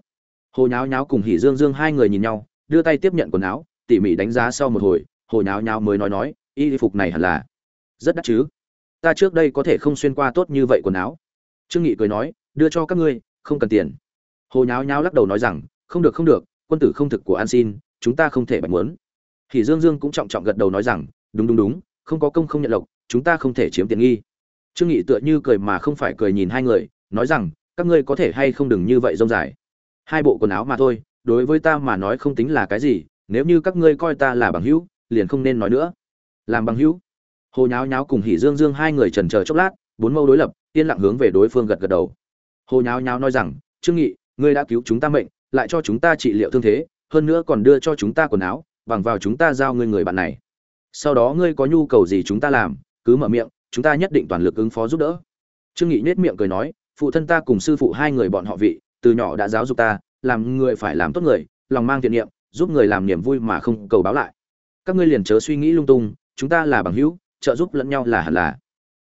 Hồ nháo nháo cùng hỉ dương dương hai người nhìn nhau, đưa tay tiếp nhận quần áo, tỉ mỉ đánh giá sau một hồi, hồ nháo nháo mới nói nói, y phục này hẳn là rất đắt chứ? Ta trước đây có thể không xuyên qua tốt như vậy quần áo. Trương nghị cười nói, đưa cho các ngươi, không cần tiền. Hồ nháo nháo lắc đầu nói rằng, không được không được, quân tử không thực của an xin, chúng ta không thể bạch muốn. Thì dương dương cũng trọng trọng gật đầu nói rằng, đúng đúng đúng, không có công không nhận lộc, chúng ta không thể chiếm tiện nghi. Trương nghị tựa như cười mà không phải cười nhìn hai người nói rằng, các ngươi có thể hay không đừng như vậy rông dài. Hai bộ quần áo mà thôi, đối với ta mà nói không tính là cái gì, nếu như các ngươi coi ta là bằng hữu, liền không nên nói nữa. Làm bằng hữu. Hồ nháo nháo cùng hỉ dương dương hai người trần chờ chốc lát, bốn mâu đối lập, yên lặng hướng về đối phương gật gật đầu. Hồ nháo nháo nói rằng, trương nghị, ngươi đã cứu chúng ta mệnh, lại cho chúng ta trị liệu thương thế, hơn nữa còn đưa cho chúng ta quần áo, bằng vào chúng ta giao ngươi người bạn này. Sau đó ngươi có nhu cầu gì chúng ta làm, cứ mở miệng, chúng ta nhất định toàn lực ứng phó giúp đỡ. Trương nghị nết miệng cười nói phụ thân ta cùng sư phụ hai người bọn họ vị, từ nhỏ đã giáo dục ta, làm người phải làm tốt người, lòng mang thiện niệm, giúp người làm niềm vui mà không cầu báo lại. Các ngươi liền chớ suy nghĩ lung tung, chúng ta là bằng hữu, trợ giúp lẫn nhau là hẳn là.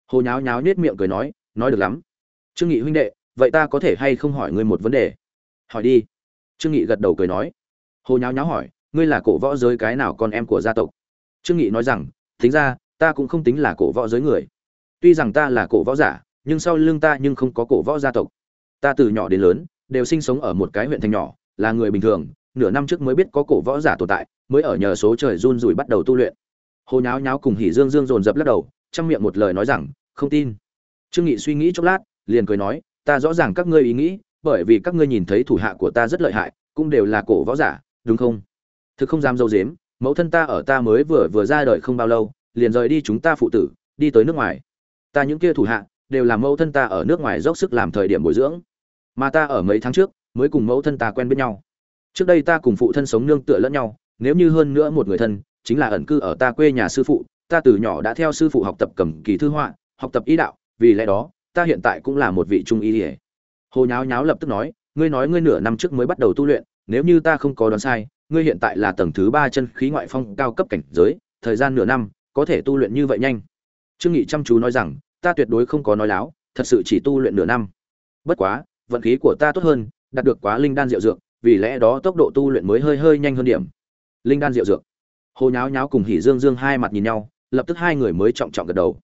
Hồ nháo nháo nhết miệng cười nói nói được lắm. Trương nghị huynh đệ, vậy ta có thể hay không hỏi ngươi một vấn đề? Hỏi đi. Trương nghị gật đầu cười nói. Hồ nháo nháo hỏi, ngươi là cổ võ giới cái nào con em của gia tộc? Trương nghị nói rằng tính ra, ta cũng không tính là cổ võ giới người. Tuy rằng ta là cổ võ giả nhưng sau lưng ta nhưng không có cổ võ gia tộc. Ta từ nhỏ đến lớn, đều sinh sống ở một cái huyện thành nhỏ, là người bình thường, nửa năm trước mới biết có cổ võ giả tồn tại, mới ở nhờ số trời run rủi bắt đầu tu luyện. Hồ nháo nháo cùng hỉ dương dương dồn dập lắc đầu, trong miệng một lời nói rằng, không tin. Trương nghị suy nghĩ chốc lát, liền cười nói, ta rõ ràng các ngươi ý nghĩ, bởi vì các ngươi nhìn thấy thủ hạ của ta rất lợi hại, cũng đều là cổ võ giả, đúng không? Thực không dám dâu dếm, mẫu thân ta ở ta mới vừa vừa ra đời không bao lâu, liền rời đi chúng ta phụ tử, đi tới nước ngoài. Ta những kia thủ hạ đều là mẫu thân ta ở nước ngoài dốc sức làm thời điểm bồi dưỡng. Mà ta ở mấy tháng trước, mới cùng mẫu thân ta quen biết nhau. Trước đây ta cùng phụ thân sống nương tựa lẫn nhau, nếu như hơn nữa một người thân, chính là ẩn cư ở ta quê nhà sư phụ, ta từ nhỏ đã theo sư phụ học tập cầm kỳ thư họa, học tập ý đạo, vì lẽ đó, ta hiện tại cũng là một vị trung y ỉa hồ nháo nháo lập tức nói, ngươi nói ngươi nửa năm trước mới bắt đầu tu luyện, nếu như ta không có đoán sai, ngươi hiện tại là tầng thứ ba chân khí ngoại phong cao cấp cảnh giới, thời gian nửa năm, có thể tu luyện như vậy nhanh. Trương nghị chăm chú nói rằng ta tuyệt đối không có nói láo, thật sự chỉ tu luyện nửa năm. Bất quá, vận khí của ta tốt hơn, đạt được quá linh đan diệu dược, vì lẽ đó tốc độ tu luyện mới hơi hơi nhanh hơn điểm. Linh đan diệu dược. Hồ nháo nháo cùng hỉ dương dương hai mặt nhìn nhau, lập tức hai người mới trọng trọng gật đầu.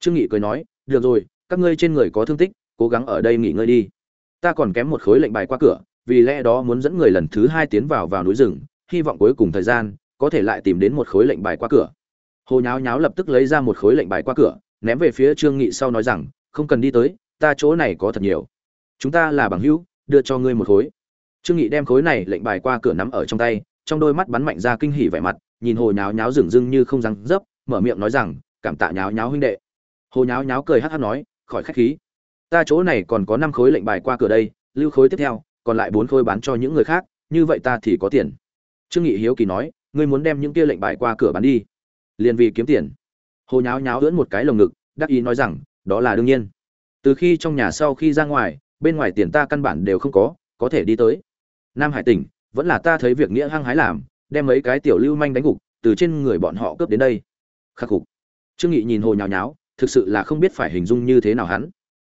Trương nghị cười nói, được rồi, các ngươi trên người có thương tích, cố gắng ở đây nghỉ ngơi đi. Ta còn kém một khối lệnh bài qua cửa, vì lẽ đó muốn dẫn người lần thứ hai tiến vào vào núi rừng, hy vọng cuối cùng thời gian có thể lại tìm đến một khối lệnh bài qua cửa. Hồ nháo nháo lập tức lấy ra một khối lệnh bài qua cửa ném về phía trương nghị sau nói rằng, không cần đi tới, ta chỗ này có thật nhiều. Chúng ta là bằng hữu, đưa cho ngươi một khối. Trương nghị đem khối này lệnh bài qua cửa nắm ở trong tay, trong đôi mắt bắn mạnh ra kinh hỉ vẻ mặt, nhìn hồ nháo nháo rừng rưng như không răng dấp, mở miệng nói rằng, cảm tạ nháo nháo huynh đệ. Hồ nháo nháo cười hắt hắt nói, khỏi khách khí. Ta chỗ này còn có năm khối lệnh bài qua cửa đây, lưu khối tiếp theo, còn lại bốn khối bán cho những người khác, như vậy ta thì có tiền. Trương nghị hiếu kỳ nói, ngươi muốn đem những kia lệnh bài qua cửa bán đi? Liền vì kiếm tiền hồ nháo nháo ưỡn một cái lồng ngực, đắc ý nói rằng, đó là đương nhiên. Từ khi trong nhà sau khi ra ngoài, bên ngoài tiền ta căn bản đều không có có thể đi tới. Nam hải tỉnh, vẫn là ta thấy việc nghĩa hăng hái làm, đem mấy cái tiểu lưu manh đánh gục, từ trên người bọn họ cướp đến đây. Khắc phục. Trương nghị nhìn hồ nháo nháo, thực sự là không biết phải hình dung như thế nào hắn.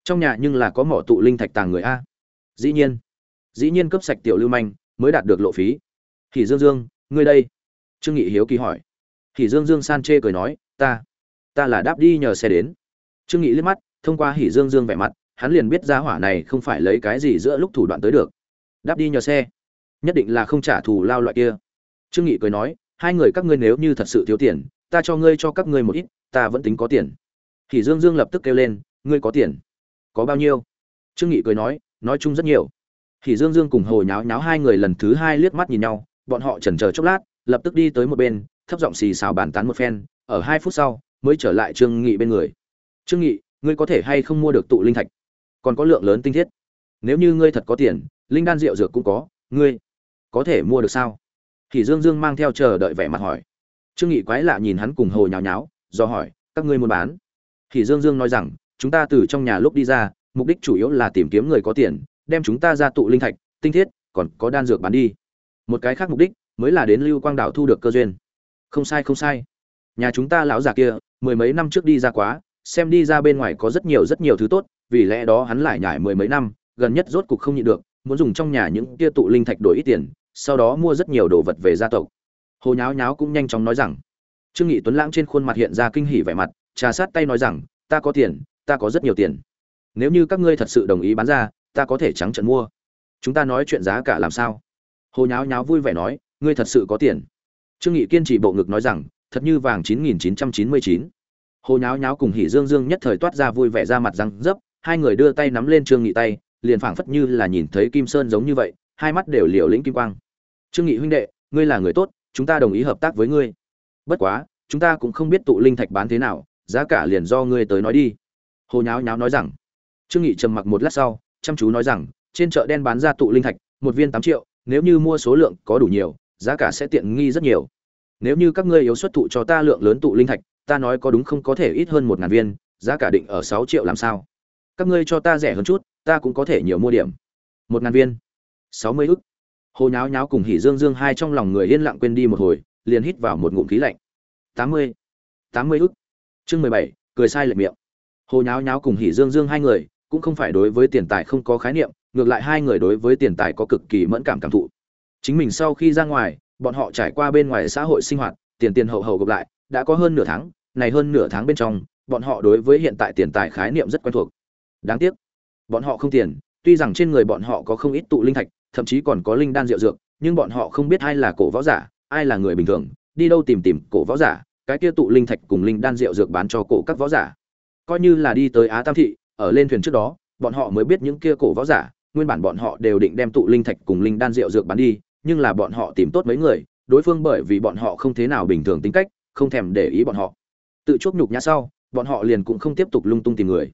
Trong nhà nhưng là có mỏ tụ linh thạch tàng người a. Dĩ nhiên. Dĩ nhiên cấp sạch tiểu lưu manh, mới đạt được lộ phí. Thì dương dương, ngươi đây. Trương nghị hiếu kỳ hỏi. Thì dương dương san chê cười nói, ta ta là đáp đi nhờ xe đến. Trương nghị liếc mắt, thông qua hỉ dương dương vẻ mặt, hắn liền biết ra hỏa này không phải lấy cái gì giữa lúc thủ đoạn tới được. Đáp đi nhờ xe. Nhất định là không trả thù lao loại kia. Trương nghị cười nói, hai người các ngươi nếu như thật sự thiếu tiền, ta cho ngươi cho các ngươi một ít, ta vẫn tính có tiền. Hỉ dương dương lập tức kêu lên, ngươi có tiền? Có bao nhiêu? Trương nghị cười nói nói chung rất nhiều. Hỉ dương dương cùng hồ nháo nháo hai người lần thứ hai liếc mắt nhìn nhau, bọn họ chần chờ chốc lát, lập tức đi tới một bên, thấp giọng xì xào bàn tán một phen, ở hai phút sau mới trở lại trương nghị bên người. Trương nghị, ngươi có thể hay không mua được tụ linh thạch? Còn có lượng lớn tinh thiết. Nếu như ngươi thật có tiền, linh đan rượu dược cũng có, ngươi có thể mua được sao? Thì dương dương mang theo chờ đợi vẻ mặt hỏi. Trương nghị quái lạ nhìn hắn cùng hồ nhào nháo, do hỏi, các ngươi muốn bán? Thì dương dương nói rằng, chúng ta từ trong nhà lúc đi ra, mục đích chủ yếu là tìm kiếm người có tiền, đem chúng ta ra tụ linh thạch, tinh thiết, còn có đan dược bán đi. Một cái khác mục đích mới là đến lưu quang đảo thu được cơ duyên. Không sai không sai nhà chúng ta lão già kia, mười mấy năm trước đi ra quá, xem đi ra bên ngoài có rất nhiều rất nhiều thứ tốt, vì lẽ đó hắn lại nhải mười mấy năm, gần nhất rốt cục không nhịn được, muốn dùng trong nhà những kia tụ linh thạch đổi ít tiền, sau đó mua rất nhiều đồ vật về gia tộc. Hồ nháo nháo cũng nhanh chóng nói rằng, trương nghị tuấn lãng trên khuôn mặt hiện ra kinh hỉ vẻ mặt, trà sát tay nói rằng, ta có tiền, ta có rất nhiều tiền. Nếu như các ngươi thật sự đồng ý bán ra, ta có thể trắng trận mua. Chúng ta nói chuyện giá cả làm sao? Hồ nháo nháo vui vẻ nói, ngươi thật sự có tiền. Trương nghị kiên trì bộ ngực nói rằng thật như vàng chín nghìn chín trăm chín mươi chín. Hồ nháo nháo cùng hỉ dương dương nhất thời toát ra vui vẻ ra mặt răng dấp, hai người đưa tay nắm lên trương nghị tay, liền phảng phất như là nhìn thấy kim sơn giống như vậy, hai mắt đều liều lĩnh kim quang. Trương nghị huynh đệ, ngươi là người tốt, chúng ta đồng ý hợp tác với ngươi. Bất quá, chúng ta cũng không biết tụ linh thạch bán thế nào, giá cả liền do ngươi tới nói đi. Hồ nháo nháo nói rằng. Trương nghị trầm mặc một lát sau, chăm chú nói rằng, trên chợ đen bán ra tụ linh thạch, một viên tám triệu, nếu như mua số lượng có đủ nhiều, giá cả sẽ tiện nghi rất nhiều nếu như các ngươi yếu xuất thụ cho ta lượng lớn tụ linh thạch, ta nói có đúng không có thể ít hơn một ngàn viên, giá cả định ở sáu triệu làm sao? Các ngươi cho ta rẻ hơn chút, ta cũng có thể nhiều mua điểm. Một ngàn viên. Sáu mươi ức. Hồ nháo nháo cùng hỉ dương dương hai trong lòng người yên lặng quên đi một hồi, liền hít vào một ngụm khí lạnh. Tám mươi. Tám mươi ức. Chương mười bảy, cười sai lệch miệng. Hồ nháo nháo cùng hỉ dương dương hai người, cũng không phải đối với tiền tài không có khái niệm, ngược lại hai người đối với tiền tài có cực kỳ mẫn cảm cảm thụ. Chính mình sau khi ra ngoài bọn họ trải qua bên ngoài xã hội sinh hoạt, tiền tiền hậu hậu gặp lại, đã có hơn nửa tháng, này hơn nửa tháng bên trong, bọn họ đối với hiện tại tiền tài khái niệm rất quen thuộc. Đáng tiếc, bọn họ không tiền, tuy rằng trên người bọn họ có không ít tụ linh thạch, thậm chí còn có linh đan rượu dược, nhưng bọn họ không biết ai là cổ võ giả, ai là người bình thường, đi đâu tìm tìm cổ võ giả, cái kia tụ linh thạch cùng linh đan rượu dược bán cho cổ các võ giả. Coi như là đi tới á tam thị, ở lên thuyền trước đó, bọn họ mới biết những kia cổ võ giả, nguyên bản bọn họ đều định đem tụ linh thạch cùng linh đan rượu dược bán đi nhưng là bọn họ tìm tốt mấy người, đối phương bởi vì bọn họ không thế nào bình thường tính cách, không thèm để ý bọn họ. Tự chuốc nhục nhã sau, bọn họ liền cũng không tiếp tục lung tung tìm người.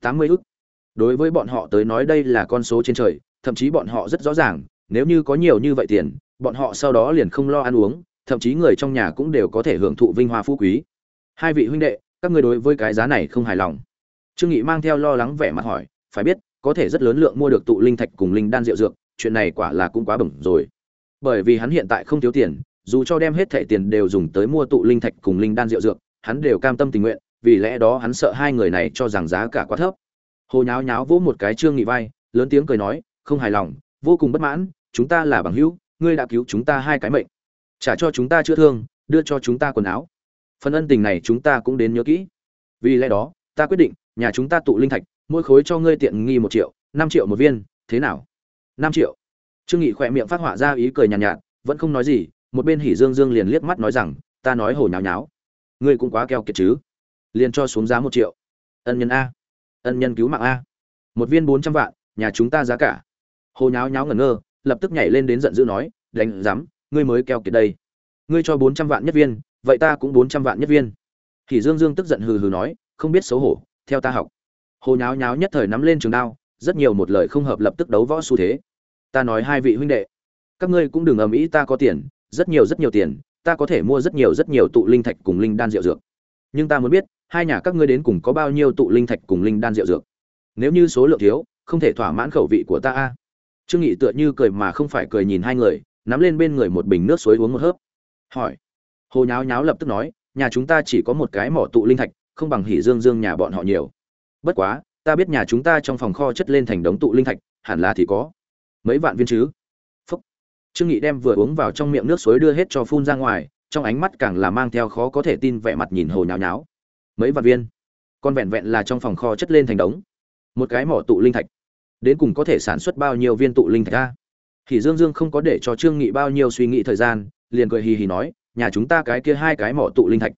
Tám mươi ức. Đối với bọn họ tới nói đây là con số trên trời, thậm chí bọn họ rất rõ ràng, nếu như có nhiều như vậy tiền, bọn họ sau đó liền không lo ăn uống, thậm chí người trong nhà cũng đều có thể hưởng thụ vinh hoa phú quý. Hai vị huynh đệ, các người đối với cái giá này không hài lòng. Trương nghị mang theo lo lắng vẻ mặt hỏi, phải biết, có thể rất lớn lượng mua được tụ linh thạch cùng linh đan rượu dược, chuyện này quả là cũng quá bẩm rồi bởi vì hắn hiện tại không thiếu tiền, dù cho đem hết thẻ tiền đều dùng tới mua tụ linh thạch cùng linh đan rượu dược, hắn đều cam tâm tình nguyện, vì lẽ đó hắn sợ hai người này cho rằng giá cả quá thấp. Hồ nháo nháo vỗ một cái trương nghị vai, lớn tiếng cười nói, không hài lòng, vô cùng bất mãn, chúng ta là bằng hữu, ngươi đã cứu chúng ta hai cái mệnh. Trả cho chúng ta chữa thương, đưa cho chúng ta quần áo. Phần ân tình này chúng ta cũng đến nhớ kỹ. Vì lẽ đó, ta quyết định, nhà chúng ta tụ linh thạch, mỗi khối cho ngươi tiện nghi một triệu, năm triệu một viên, thế nào? Năm triệu trương nghị khỏe miệng phát họa ra ý cười nhàn nhạt, nhạt vẫn không nói gì một bên hỉ dương dương liền liếc mắt nói rằng ta nói hồ nháo nháo ngươi cũng quá keo kiệt chứ. Liền cho xuống giá một triệu. Ân nhân a ân nhân cứu mạng a một viên bốn trăm vạn nhà chúng ta giá cả. Hồ nháo nháo ngẩn ngơ lập tức nhảy lên đến giận dữ nói đánh dám ngươi mới keo kiệt đây. Ngươi cho bốn trăm vạn nhất viên vậy ta cũng bốn trăm vạn nhất viên. Thì dương dương tức giận hừ hừ nói không biết xấu hổ theo ta học. Hồ nháo nháo nhất thời nắm lên trường đao rất nhiều một lời không hợp lập tức đấu võ xu thế ta nói hai vị huynh đệ. Các ngươi cũng đừng ầm ĩ, ta có tiền, rất nhiều rất nhiều tiền, ta có thể mua rất nhiều rất nhiều tụ linh thạch cùng linh đan rượu dược. Nhưng ta muốn biết, hai nhà các ngươi đến cùng có bao nhiêu tụ linh thạch cùng linh đan rượu dược? Nếu như số lượng thiếu, không thể thỏa mãn khẩu vị của ta a. Trương nghị tựa như cười mà không phải cười nhìn hai người, nắm lên bên người một bình nước suối uống một hớp. Hỏi. Hồ nháo nháo lập tức nói, nhà chúng ta chỉ có một cái mỏ tụ linh thạch, không bằng hỉ dương dương nhà bọn họ nhiều. Bất quá, ta biết nhà chúng ta trong phòng kho chất lên thành đống tụ linh thạch, hẳn là thì có mấy vạn viên chứ? Phúc. Trương nghị đem vừa uống vào trong miệng nước suối đưa hết cho phun ra ngoài, trong ánh mắt càng là mang theo khó có thể tin vẻ mặt nhìn hồ nháo nháo. Mấy vạn viên? Con vẹn vẹn là trong phòng kho chất lên thành đống. Một cái mỏ tụ linh thạch. Đến cùng có thể sản xuất bao nhiêu viên tụ linh thạch a? Thì dương dương không có để cho trương nghị bao nhiêu suy nghĩ thời gian, liền cười hì hì nói, nhà chúng ta cái kia hai cái mỏ tụ linh thạch.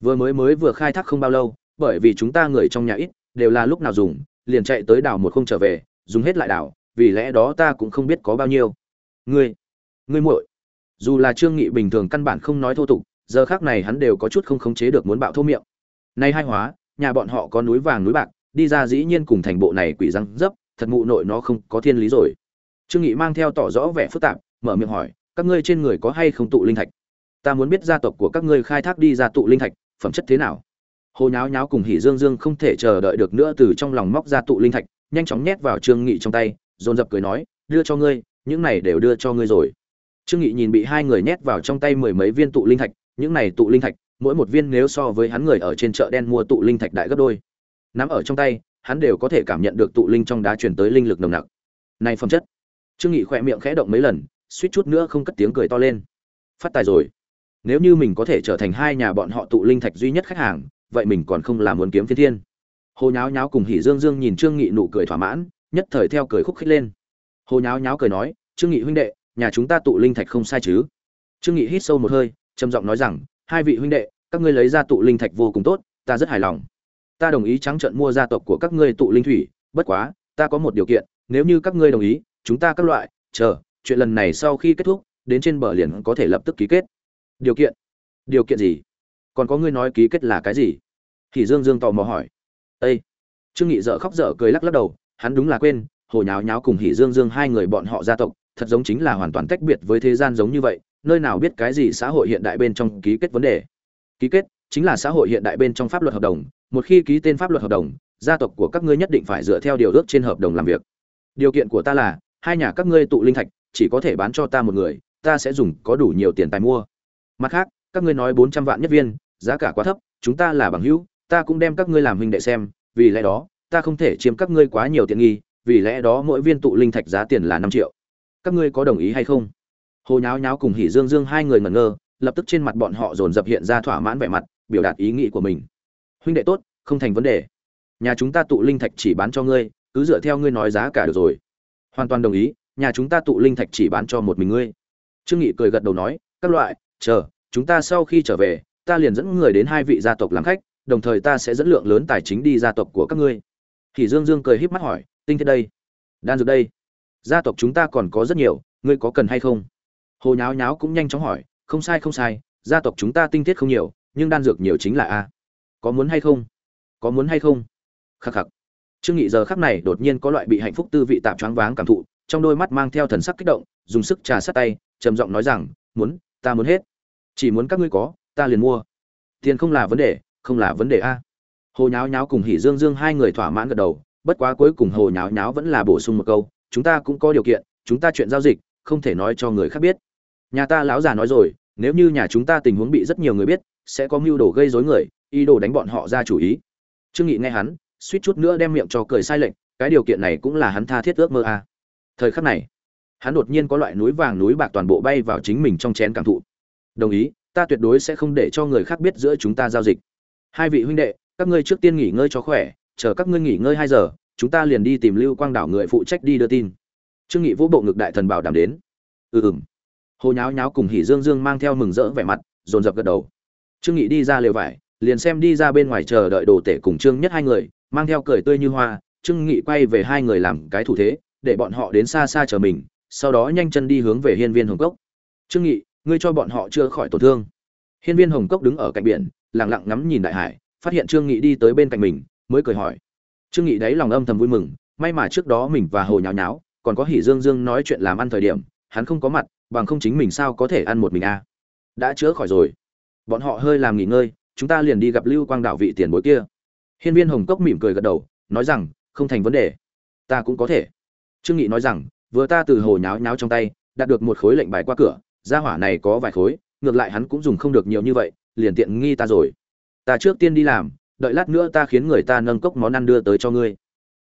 Vừa mới mới vừa khai thác không bao lâu, bởi vì chúng ta người trong nhà ít, đều là lúc nào dùng, liền chạy tới đảo một không trở về, dùng hết lại đảo vì lẽ đó ta cũng không biết có bao nhiêu. Ngươi ngươi muội. Dù là trương nghị bình thường căn bản không nói thô tục, giờ khác này hắn đều có chút không khống chế được muốn bạo thô miệng. Nay hai hóa, nhà bọn họ có núi vàng núi bạc, đi ra dĩ nhiên cùng thành bộ này quỷ răng dấp, thật mụ nội nó không có thiên lý rồi. Trương nghị mang theo tỏ rõ vẻ phức tạp, mở miệng hỏi, các ngươi trên người có hay không tụ linh thạch? Ta muốn biết gia tộc của các ngươi khai thác đi ra tụ linh thạch, phẩm chất thế nào? Hồ nháo nháo cùng hỉ dương dương không thể chờ đợi được nữa từ trong lòng móc ra tụ linh thạch, nhanh chóng nhét vào trương nghị trong tay dồn dập cười nói, đưa cho ngươi, những này đều đưa cho ngươi rồi. Trương nghị nhìn bị hai người nhét vào trong tay mười mấy viên tụ linh thạch, những này tụ linh thạch, mỗi một viên nếu so với hắn người ở trên chợ đen mua tụ linh thạch đại gấp đôi. Nắm ở trong tay, hắn đều có thể cảm nhận được tụ linh trong đá truyền tới linh lực nồng nặc. Này phẩm chất. Trương nghị khỏe miệng khẽ động mấy lần, suýt chút nữa không cất tiếng cười to lên. Phát tài rồi. Nếu như mình có thể trở thành hai nhà bọn họ tụ linh thạch duy nhất khách hàng, vậy mình còn không làm muốn kiếm thiên thiên. Hồ nháo nháo cùng hỉ dương dương nhìn trương nghị nụ cười thỏa mãn nhất thời theo cười khúc khích lên. Hồ nháo nháo cười nói, trương nghị huynh đệ, nhà chúng ta tụ linh thạch không sai chứ? Trương nghị hít sâu một hơi, trầm giọng nói rằng, hai vị huynh đệ, các ngươi lấy ra tụ linh thạch vô cùng tốt, ta rất hài lòng. Ta đồng ý trắng trợn mua gia tộc của các ngươi tụ linh thủy, bất quá, ta có một điều kiện, nếu như các ngươi đồng ý, chúng ta các loại, chờ, chuyện lần này sau khi kết thúc, đến trên bờ liền có thể lập tức ký kết. Điều kiện? Điều kiện gì? Còn có ngươi nói ký kết là cái gì? Thì dương dương tò mò hỏi. Ây trương nghị dở khóc dở cười lắc lắc đầu hắn đúng là quên, hồ nháo nháo cùng hỉ dương dương hai người bọn họ gia tộc, thật giống chính là hoàn toàn tách biệt với thế gian giống như vậy, nơi nào biết cái gì xã hội hiện đại bên trong ký kết vấn đề. Ký kết chính là xã hội hiện đại bên trong pháp luật hợp đồng, một khi ký tên pháp luật hợp đồng, gia tộc của các ngươi nhất định phải dựa theo điều ước trên hợp đồng làm việc. Điều kiện của ta là, hai nhà các ngươi tụ linh thạch, chỉ có thể bán cho ta một người, ta sẽ dùng có đủ nhiều tiền tài mua. Mặt khác, các ngươi nói bốn trăm vạn nhất viên, giá cả quá thấp, chúng ta là bằng hữu, ta cũng đem các ngươi làm huynh đệ xem, vì lẽ đó ta không thể chiếm các ngươi quá nhiều tiện nghi, vì lẽ đó mỗi viên tụ linh thạch giá tiền là năm triệu. Các ngươi có đồng ý hay không? Hồ nháo nháo cùng hỉ dương dương hai người ngẩn ngơ, lập tức trên mặt bọn họ dồn dập hiện ra thỏa mãn vẻ mặt, biểu đạt ý nghĩ của mình. Huynh đệ tốt, không thành vấn đề. Nhà chúng ta tụ linh thạch chỉ bán cho ngươi, cứ dựa theo ngươi nói giá cả được rồi. Hoàn toàn đồng ý, nhà chúng ta tụ linh thạch chỉ bán cho một mình ngươi. Trương nghị cười gật đầu nói, các loại, chờ, chúng ta sau khi trở về, ta liền dẫn người đến hai vị gia tộc làm khách, đồng thời ta sẽ dẫn lượng lớn tài chính đi gia tộc của các ngươi thì dương dương cười híp mắt hỏi, tinh thiết đây, đan dược đây, gia tộc chúng ta còn có rất nhiều, ngươi có cần hay không? Hồ nháo nháo cũng nhanh chóng hỏi, không sai không sai, gia tộc chúng ta tinh thiết không nhiều, nhưng đan dược nhiều chính là a. Có muốn hay không? Có muốn hay không? Khắc khắc. Trương nghị giờ khắc này đột nhiên có loại bị hạnh phúc tư vị tạm choáng váng cảm thụ, trong đôi mắt mang theo thần sắc kích động, dùng sức trà sát tay, trầm giọng nói rằng, muốn, ta muốn hết. Chỉ muốn các ngươi có, ta liền mua. Tiền không là vấn đề, không là vấn đề a hồ nháo nháo cùng hỉ dương dương hai người thỏa mãn gật đầu, bất quá cuối cùng hồ nháo nháo vẫn là bổ sung một câu, chúng ta cũng có điều kiện, chúng ta chuyện giao dịch, không thể nói cho người khác biết. Nhà ta lão già nói rồi, nếu như nhà chúng ta tình huống bị rất nhiều người biết, sẽ có mưu đồ gây rối người, ý đồ đánh bọn họ ra chủ ý. Trương nghị nghe hắn, suýt chút nữa đem miệng cho cười sai lệch, cái điều kiện này cũng là hắn tha thiết ước mơ a thời khắc này, hắn đột nhiên có loại núi vàng núi bạc toàn bộ bay vào chính mình trong chén cảm thụ. Đồng ý, ta tuyệt đối sẽ không để cho người khác biết giữa chúng ta giao dịch. Hai vị huynh đệ các ngươi trước tiên nghỉ ngơi cho khỏe, chờ các ngươi nghỉ ngơi hai giờ, chúng ta liền đi tìm lưu quang đảo người phụ trách đi đưa tin. Trương nghị vũ bộ ngực đại thần bảo đảm đến. Ừ ừm. Hồ nháo nháo cùng hỉ dương dương mang theo mừng rỡ vẻ mặt, dồn dập gật đầu. Trương nghị đi ra lều vải, liền xem đi ra bên ngoài chờ đợi đồ tể cùng trương nhất hai người, mang theo cười tươi như hoa. Trương nghị quay về hai người làm cái thủ thế, để bọn họ đến xa xa chờ mình, sau đó nhanh chân đi hướng về hiên viên hồng cốc. Trương nghị, ngươi cho bọn họ chưa khỏi tổn thương. Hiên viên hồng cốc đứng ở cạnh biển, lặng lặng ngắm nhìn đại hải phát hiện trương nghị đi tới bên cạnh mình, mới cười hỏi. Trương nghị đấy lòng âm thầm vui mừng, may mà trước đó mình và hồ nháo nháo, còn có hỉ dương dương nói chuyện làm ăn thời điểm, hắn không có mặt, bằng không chính mình sao có thể ăn một mình a à. đã chữa khỏi rồi. Bọn họ hơi làm nghỉ ngơi, chúng ta liền đi gặp lưu quang đạo vị tiền bối kia. Hiên viên hồng cốc mỉm cười gật đầu, nói rằng, không thành vấn đề. Ta cũng có thể. Trương nghị nói rằng, vừa ta từ hồ nháo nháo trong tay, đạt được một khối lệnh bài qua cửa, gia hỏa này có vài khối, ngược lại hắn cũng dùng không được nhiều như vậy, liền tiện nghi ta rồi ta trước tiên đi làm, đợi lát nữa ta khiến người ta nâng cốc món ăn đưa tới cho ngươi.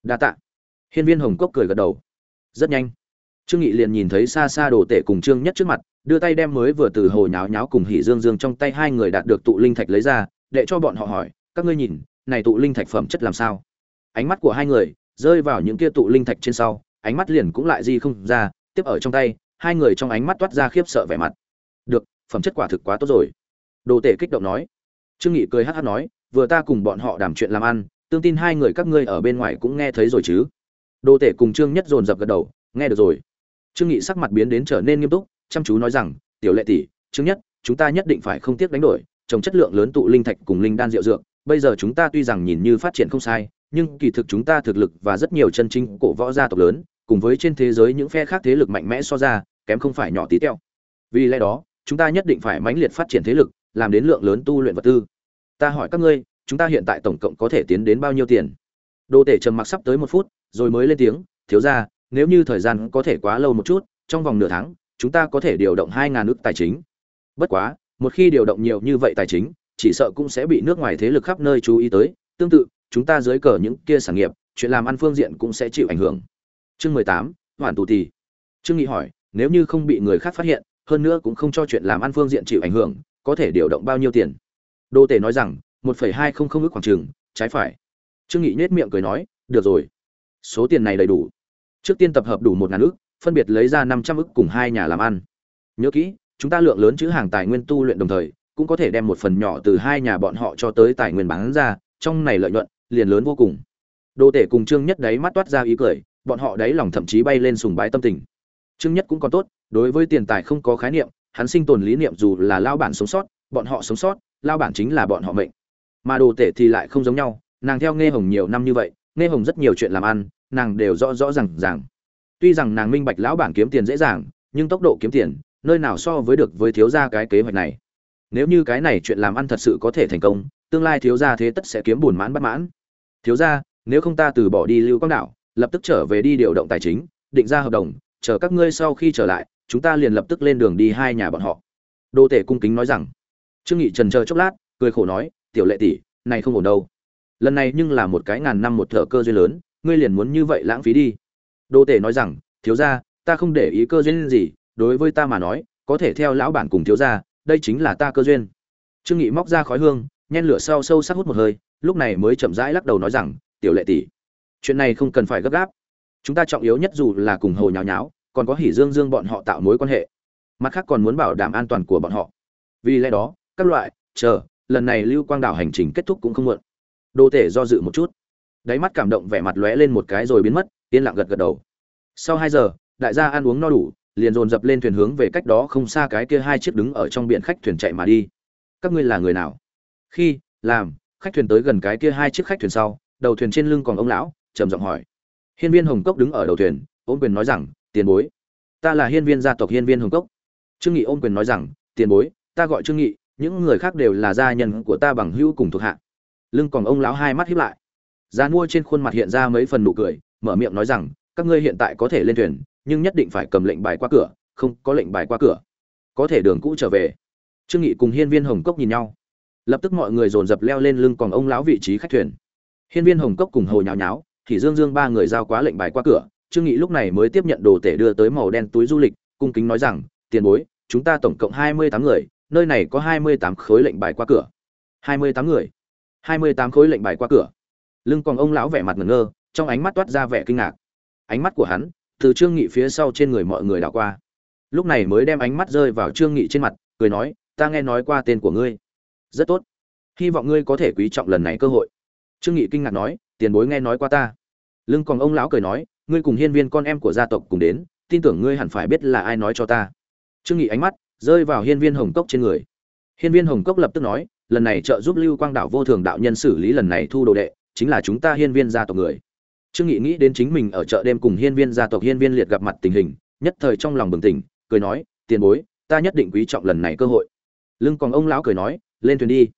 Đa tạ. Hiên viên hồng cốc cười gật đầu. Rất nhanh. Trương nghị liền nhìn thấy xa xa đồ tể cùng trương nhất trước mặt, đưa tay đem mới vừa từ hồ nháo nháo cùng hỉ dương dương trong tay hai người đạt được tụ linh thạch lấy ra, để cho bọn họ hỏi, các ngươi nhìn, này tụ linh thạch phẩm chất làm sao? Ánh mắt của hai người rơi vào những kia tụ linh thạch trên sau, ánh mắt liền cũng lại gì không ra, tiếp ở trong tay, hai người trong ánh mắt toát ra khiếp sợ vẻ mặt. Được, phẩm chất quả thực quá tốt rồi. Đồ tể kích động nói trương nghị cười hắt hắt nói, vừa ta cùng bọn họ đàm chuyện làm ăn, tương tin hai người các ngươi ở bên ngoài cũng nghe thấy rồi chứ? Đô tể cùng trương nhất dồn dập gật đầu, nghe được rồi. Trương nghị sắc mặt biến đến trở nên nghiêm túc, chăm chú nói rằng, tiểu lệ tỷ, trương nhất, chúng ta nhất định phải không tiếc đánh đổi, trồng chất lượng lớn tụ linh thạch cùng linh đan rượu dược, bây giờ chúng ta tuy rằng nhìn như phát triển không sai, nhưng kỳ thực chúng ta thực lực và rất nhiều chân chính cổ võ gia tộc lớn, cùng với trên thế giới những phe khác thế lực mạnh mẽ so ra, kém không phải nhỏ tí teo. Vì lẽ đó, chúng ta nhất định phải mãnh liệt phát triển thế lực làm đến lượng lớn tu luyện vật tư. Ta hỏi các ngươi, chúng ta hiện tại tổng cộng có thể tiến đến bao nhiêu tiền? Đô tể trầm mặc sắp tới một phút, rồi mới lên tiếng, thiếu ra nếu như thời gian có thể quá lâu một chút, trong vòng nửa tháng, chúng ta có thể điều động hai ngàn ước tài chính. Bất quá, một khi điều động nhiều như vậy tài chính, chỉ sợ cũng sẽ bị nước ngoài thế lực khắp nơi chú ý tới. Tương tự, chúng ta dưới cờ những kia sản nghiệp, chuyện làm ăn phương diện cũng sẽ chịu ảnh hưởng. Chương mười tám hoàn tù tì. Trương nghị hỏi, nếu như không bị người khác phát hiện, hơn nữa cũng không cho chuyện làm ăn phương diện chịu ảnh hưởng có thể điều động bao nhiêu tiền? Đô tể nói rằng, một phẩy hai không không ước khoảng trường trái phải. Trương nghị nhếch miệng cười nói, được rồi. Số tiền này đầy đủ. Trước tiên tập hợp đủ một ngàn ước phân biệt lấy ra năm trăm ước cùng hai nhà làm ăn. Nhớ kỹ, chúng ta lượng lớn chữ hàng tài nguyên tu luyện đồng thời, cũng có thể đem một phần nhỏ từ hai nhà bọn họ cho tới tài nguyên bán ra, trong này lợi nhuận, liền lớn vô cùng. Đô tể cùng trương nhất đấy mắt toát ra ý cười, bọn họ đấy lòng thậm chí bay lên sùng bái tâm tình. Trương nhất cũng còn tốt, đối với tiền tài không có khái niệm hắn sinh tồn lý niệm dù là lao bản sống sót, bọn họ sống sót, lao bản chính là bọn họ mệnh. Mà đồ tể thì lại không giống nhau, nàng theo nghe hồng nhiều năm như vậy nghe hồng rất nhiều chuyện làm ăn, nàng đều rõ rõ r à n g rằng tuy rằng nàng minh bạch lão bản kiếm tiền dễ dàng, nhưng tốc độ kiếm tiền, nơi nào so với được với thiếu gia cái kế hoạch này. Nếu như cái này chuyện làm ăn thật sự có thể thành công, tương lai thiếu gia thế tất sẽ kiếm buồn mãn bất mãn. Thiếu gia, nếu không ta từ bỏ đi lưu quang đảo lập tức trở về đi điều động tài chính, định ra hợp đồng, chờ các ngươi sau khi trở lại chúng ta liền lập tức lên đường đi hai nhà bọn họ. Đô tể cung kính nói rằng. Trương nghị trần chờ chốc lát, cười khổ nói, tiểu lệ tỷ, này không ổn đâu. Lần này nhưng là một cái ngàn năm một thợ cơ duyên lớn, ngươi liền muốn như vậy lãng phí đi. Đô tể nói rằng, thiếu gia, ta không để ý cơ duyên gì, đối với ta mà nói, có thể theo lão bản cùng thiếu gia, đây chính là ta cơ duyên. Trương nghị móc ra khói hương, nhen lửa sau sâu sắc hút một hơi, lúc này mới chậm rãi lắc đầu nói rằng, tiểu lệ tỷ, chuyện này không cần phải gấp gáp. Chúng ta trọng yếu nhất dù là cùng hồ nháo nháo còn có hỉ dương dương bọn họ tạo mối quan hệ. Mặt khác còn muốn bảo đảm an toàn của bọn họ. Vì lẽ đó, các loại, chờ, lần này lưu quang đảo hành trình kết thúc cũng không muộn. Đô tể do dự một chút. Đáy mắt cảm động vẻ mặt lóe lên một cái rồi biến mất, yên lặng gật gật đầu. Sau hai giờ, đại gia ăn uống no đủ, liền dồn dập lên thuyền hướng về cách đó không xa cái kia hai chiếc đứng ở trong biển khách thuyền chạy mà đi. Các ngươi là người nào? Khi, làm, khách thuyền tới gần cái kia hai chiếc khách thuyền sau, đầu thuyền trên lưng còn ông lão, trầm giọng hỏi. Hiên viên hồng cốc đứng ở đầu thuyền, ôm quyền nói rằng tiền bối. Ta là hiên viên gia tộc hiên viên hồng cốc. Trương nghị ôm quyền nói rằng, tiền bối, ta gọi trương nghị, những người khác đều là gia nhân của ta bằng hữu cùng thuộc hạ. Lưng còn ông lão hai mắt híp lại. Giá mua trên khuôn mặt hiện ra mấy phần nụ cười, mở miệng nói rằng, các ngươi hiện tại có thể lên thuyền, nhưng nhất định phải cầm lệnh bài qua cửa, không có lệnh bài qua cửa. Có thể đường cũ trở về. Trương nghị cùng hiên viên hồng cốc nhìn nhau. Lập tức mọi người dồn dập leo lên lưng còn ông lão vị trí khách thuyền. Hiên viên hồng cốc cùng hồ nháo nháo, thì dương dương ba người giao quá lệnh bài qua cửa trương nghị lúc này mới tiếp nhận đồ tể đưa tới màu đen túi du lịch, cung kính nói rằng, tiền bối, chúng ta tổng cộng hai mươi tám người, nơi này có hai mươi tám khối lệnh bài qua cửa. hai mươi tám người? hai mươi tám khối lệnh bài qua cửa. Lưng còn ông lão vẻ mặt ngẩn ngơ, trong ánh mắt toát ra vẻ kinh ngạc. Ánh mắt của hắn, từ trương nghị phía sau trên người mọi người đảo qua. Lúc này mới đem ánh mắt rơi vào trương nghị trên mặt, cười nói, ta nghe nói qua tên của ngươi. Rất tốt. Hy vọng ngươi có thể quý trọng lần này cơ hội. Trương nghị kinh ngạc nói, tiền bối nghe nói qua ta. Lưng còn ông lão cười nói ngươi cùng hiên viên con em của gia tộc cùng đến, tin tưởng ngươi hẳn phải biết là ai nói cho ta. Trương nghị ánh mắt rơi vào hiên viên hồng cốc trên người. Hiên viên hồng cốc lập tức nói, lần này trợ giúp lưu quang đạo vô thường đạo nhân xử lý lần này thu đồ đệ, chính là chúng ta hiên viên gia tộc người. Trương nghị nghĩ đến chính mình ở chợ đêm cùng hiên viên gia tộc hiên viên liệt gặp mặt tình hình, nhất thời trong lòng bừng tỉnh, cười nói, tiền bối, ta nhất định quý trọng lần này cơ hội. Lưng còn ông lão cười nói, lên thuyền đi.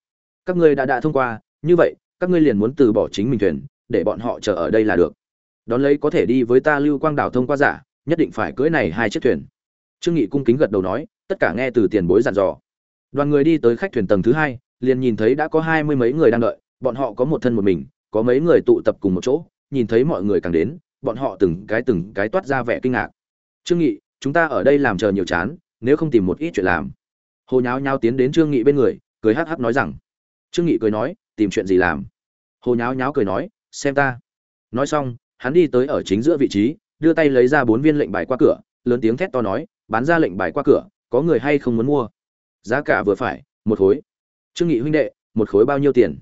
Các ngươi đã đã thông qua, như vậy, các ngươi liền muốn từ bỏ chính mình thuyền, để bọn họ chờ ở đây là được đón lấy có thể đi với ta lưu quang đảo thông qua giả, nhất định phải cưỡi này hai chiếc thuyền. Trương nghị cung kính gật đầu nói, tất cả nghe từ tiền bối dặn dò. Đoàn người đi tới khách thuyền tầng thứ hai, liền nhìn thấy đã có hai mươi mấy người đang đợi, bọn họ có một thân một mình, có mấy người tụ tập cùng một chỗ, nhìn thấy mọi người càng đến, bọn họ từng cái từng cái toát ra vẻ kinh ngạc. Trương nghị, chúng ta ở đây làm chờ nhiều chán, nếu không tìm một ít chuyện làm. Hồ nháo nháo tiến đến trương nghị bên người, cười hắc hắc nói rằng, trương nghị cười nói, tìm chuyện gì làm? Hồ nháo nháo cười nói, xem ta. Nói xong hắn đi tới ở chính giữa vị trí, đưa tay lấy ra bốn viên lệnh bài qua cửa, lớn tiếng thét to nói, bán ra lệnh bài qua cửa, có người hay không muốn mua? Giá cả vừa phải, một khối. Trương nghị huynh đệ, một khối bao nhiêu tiền?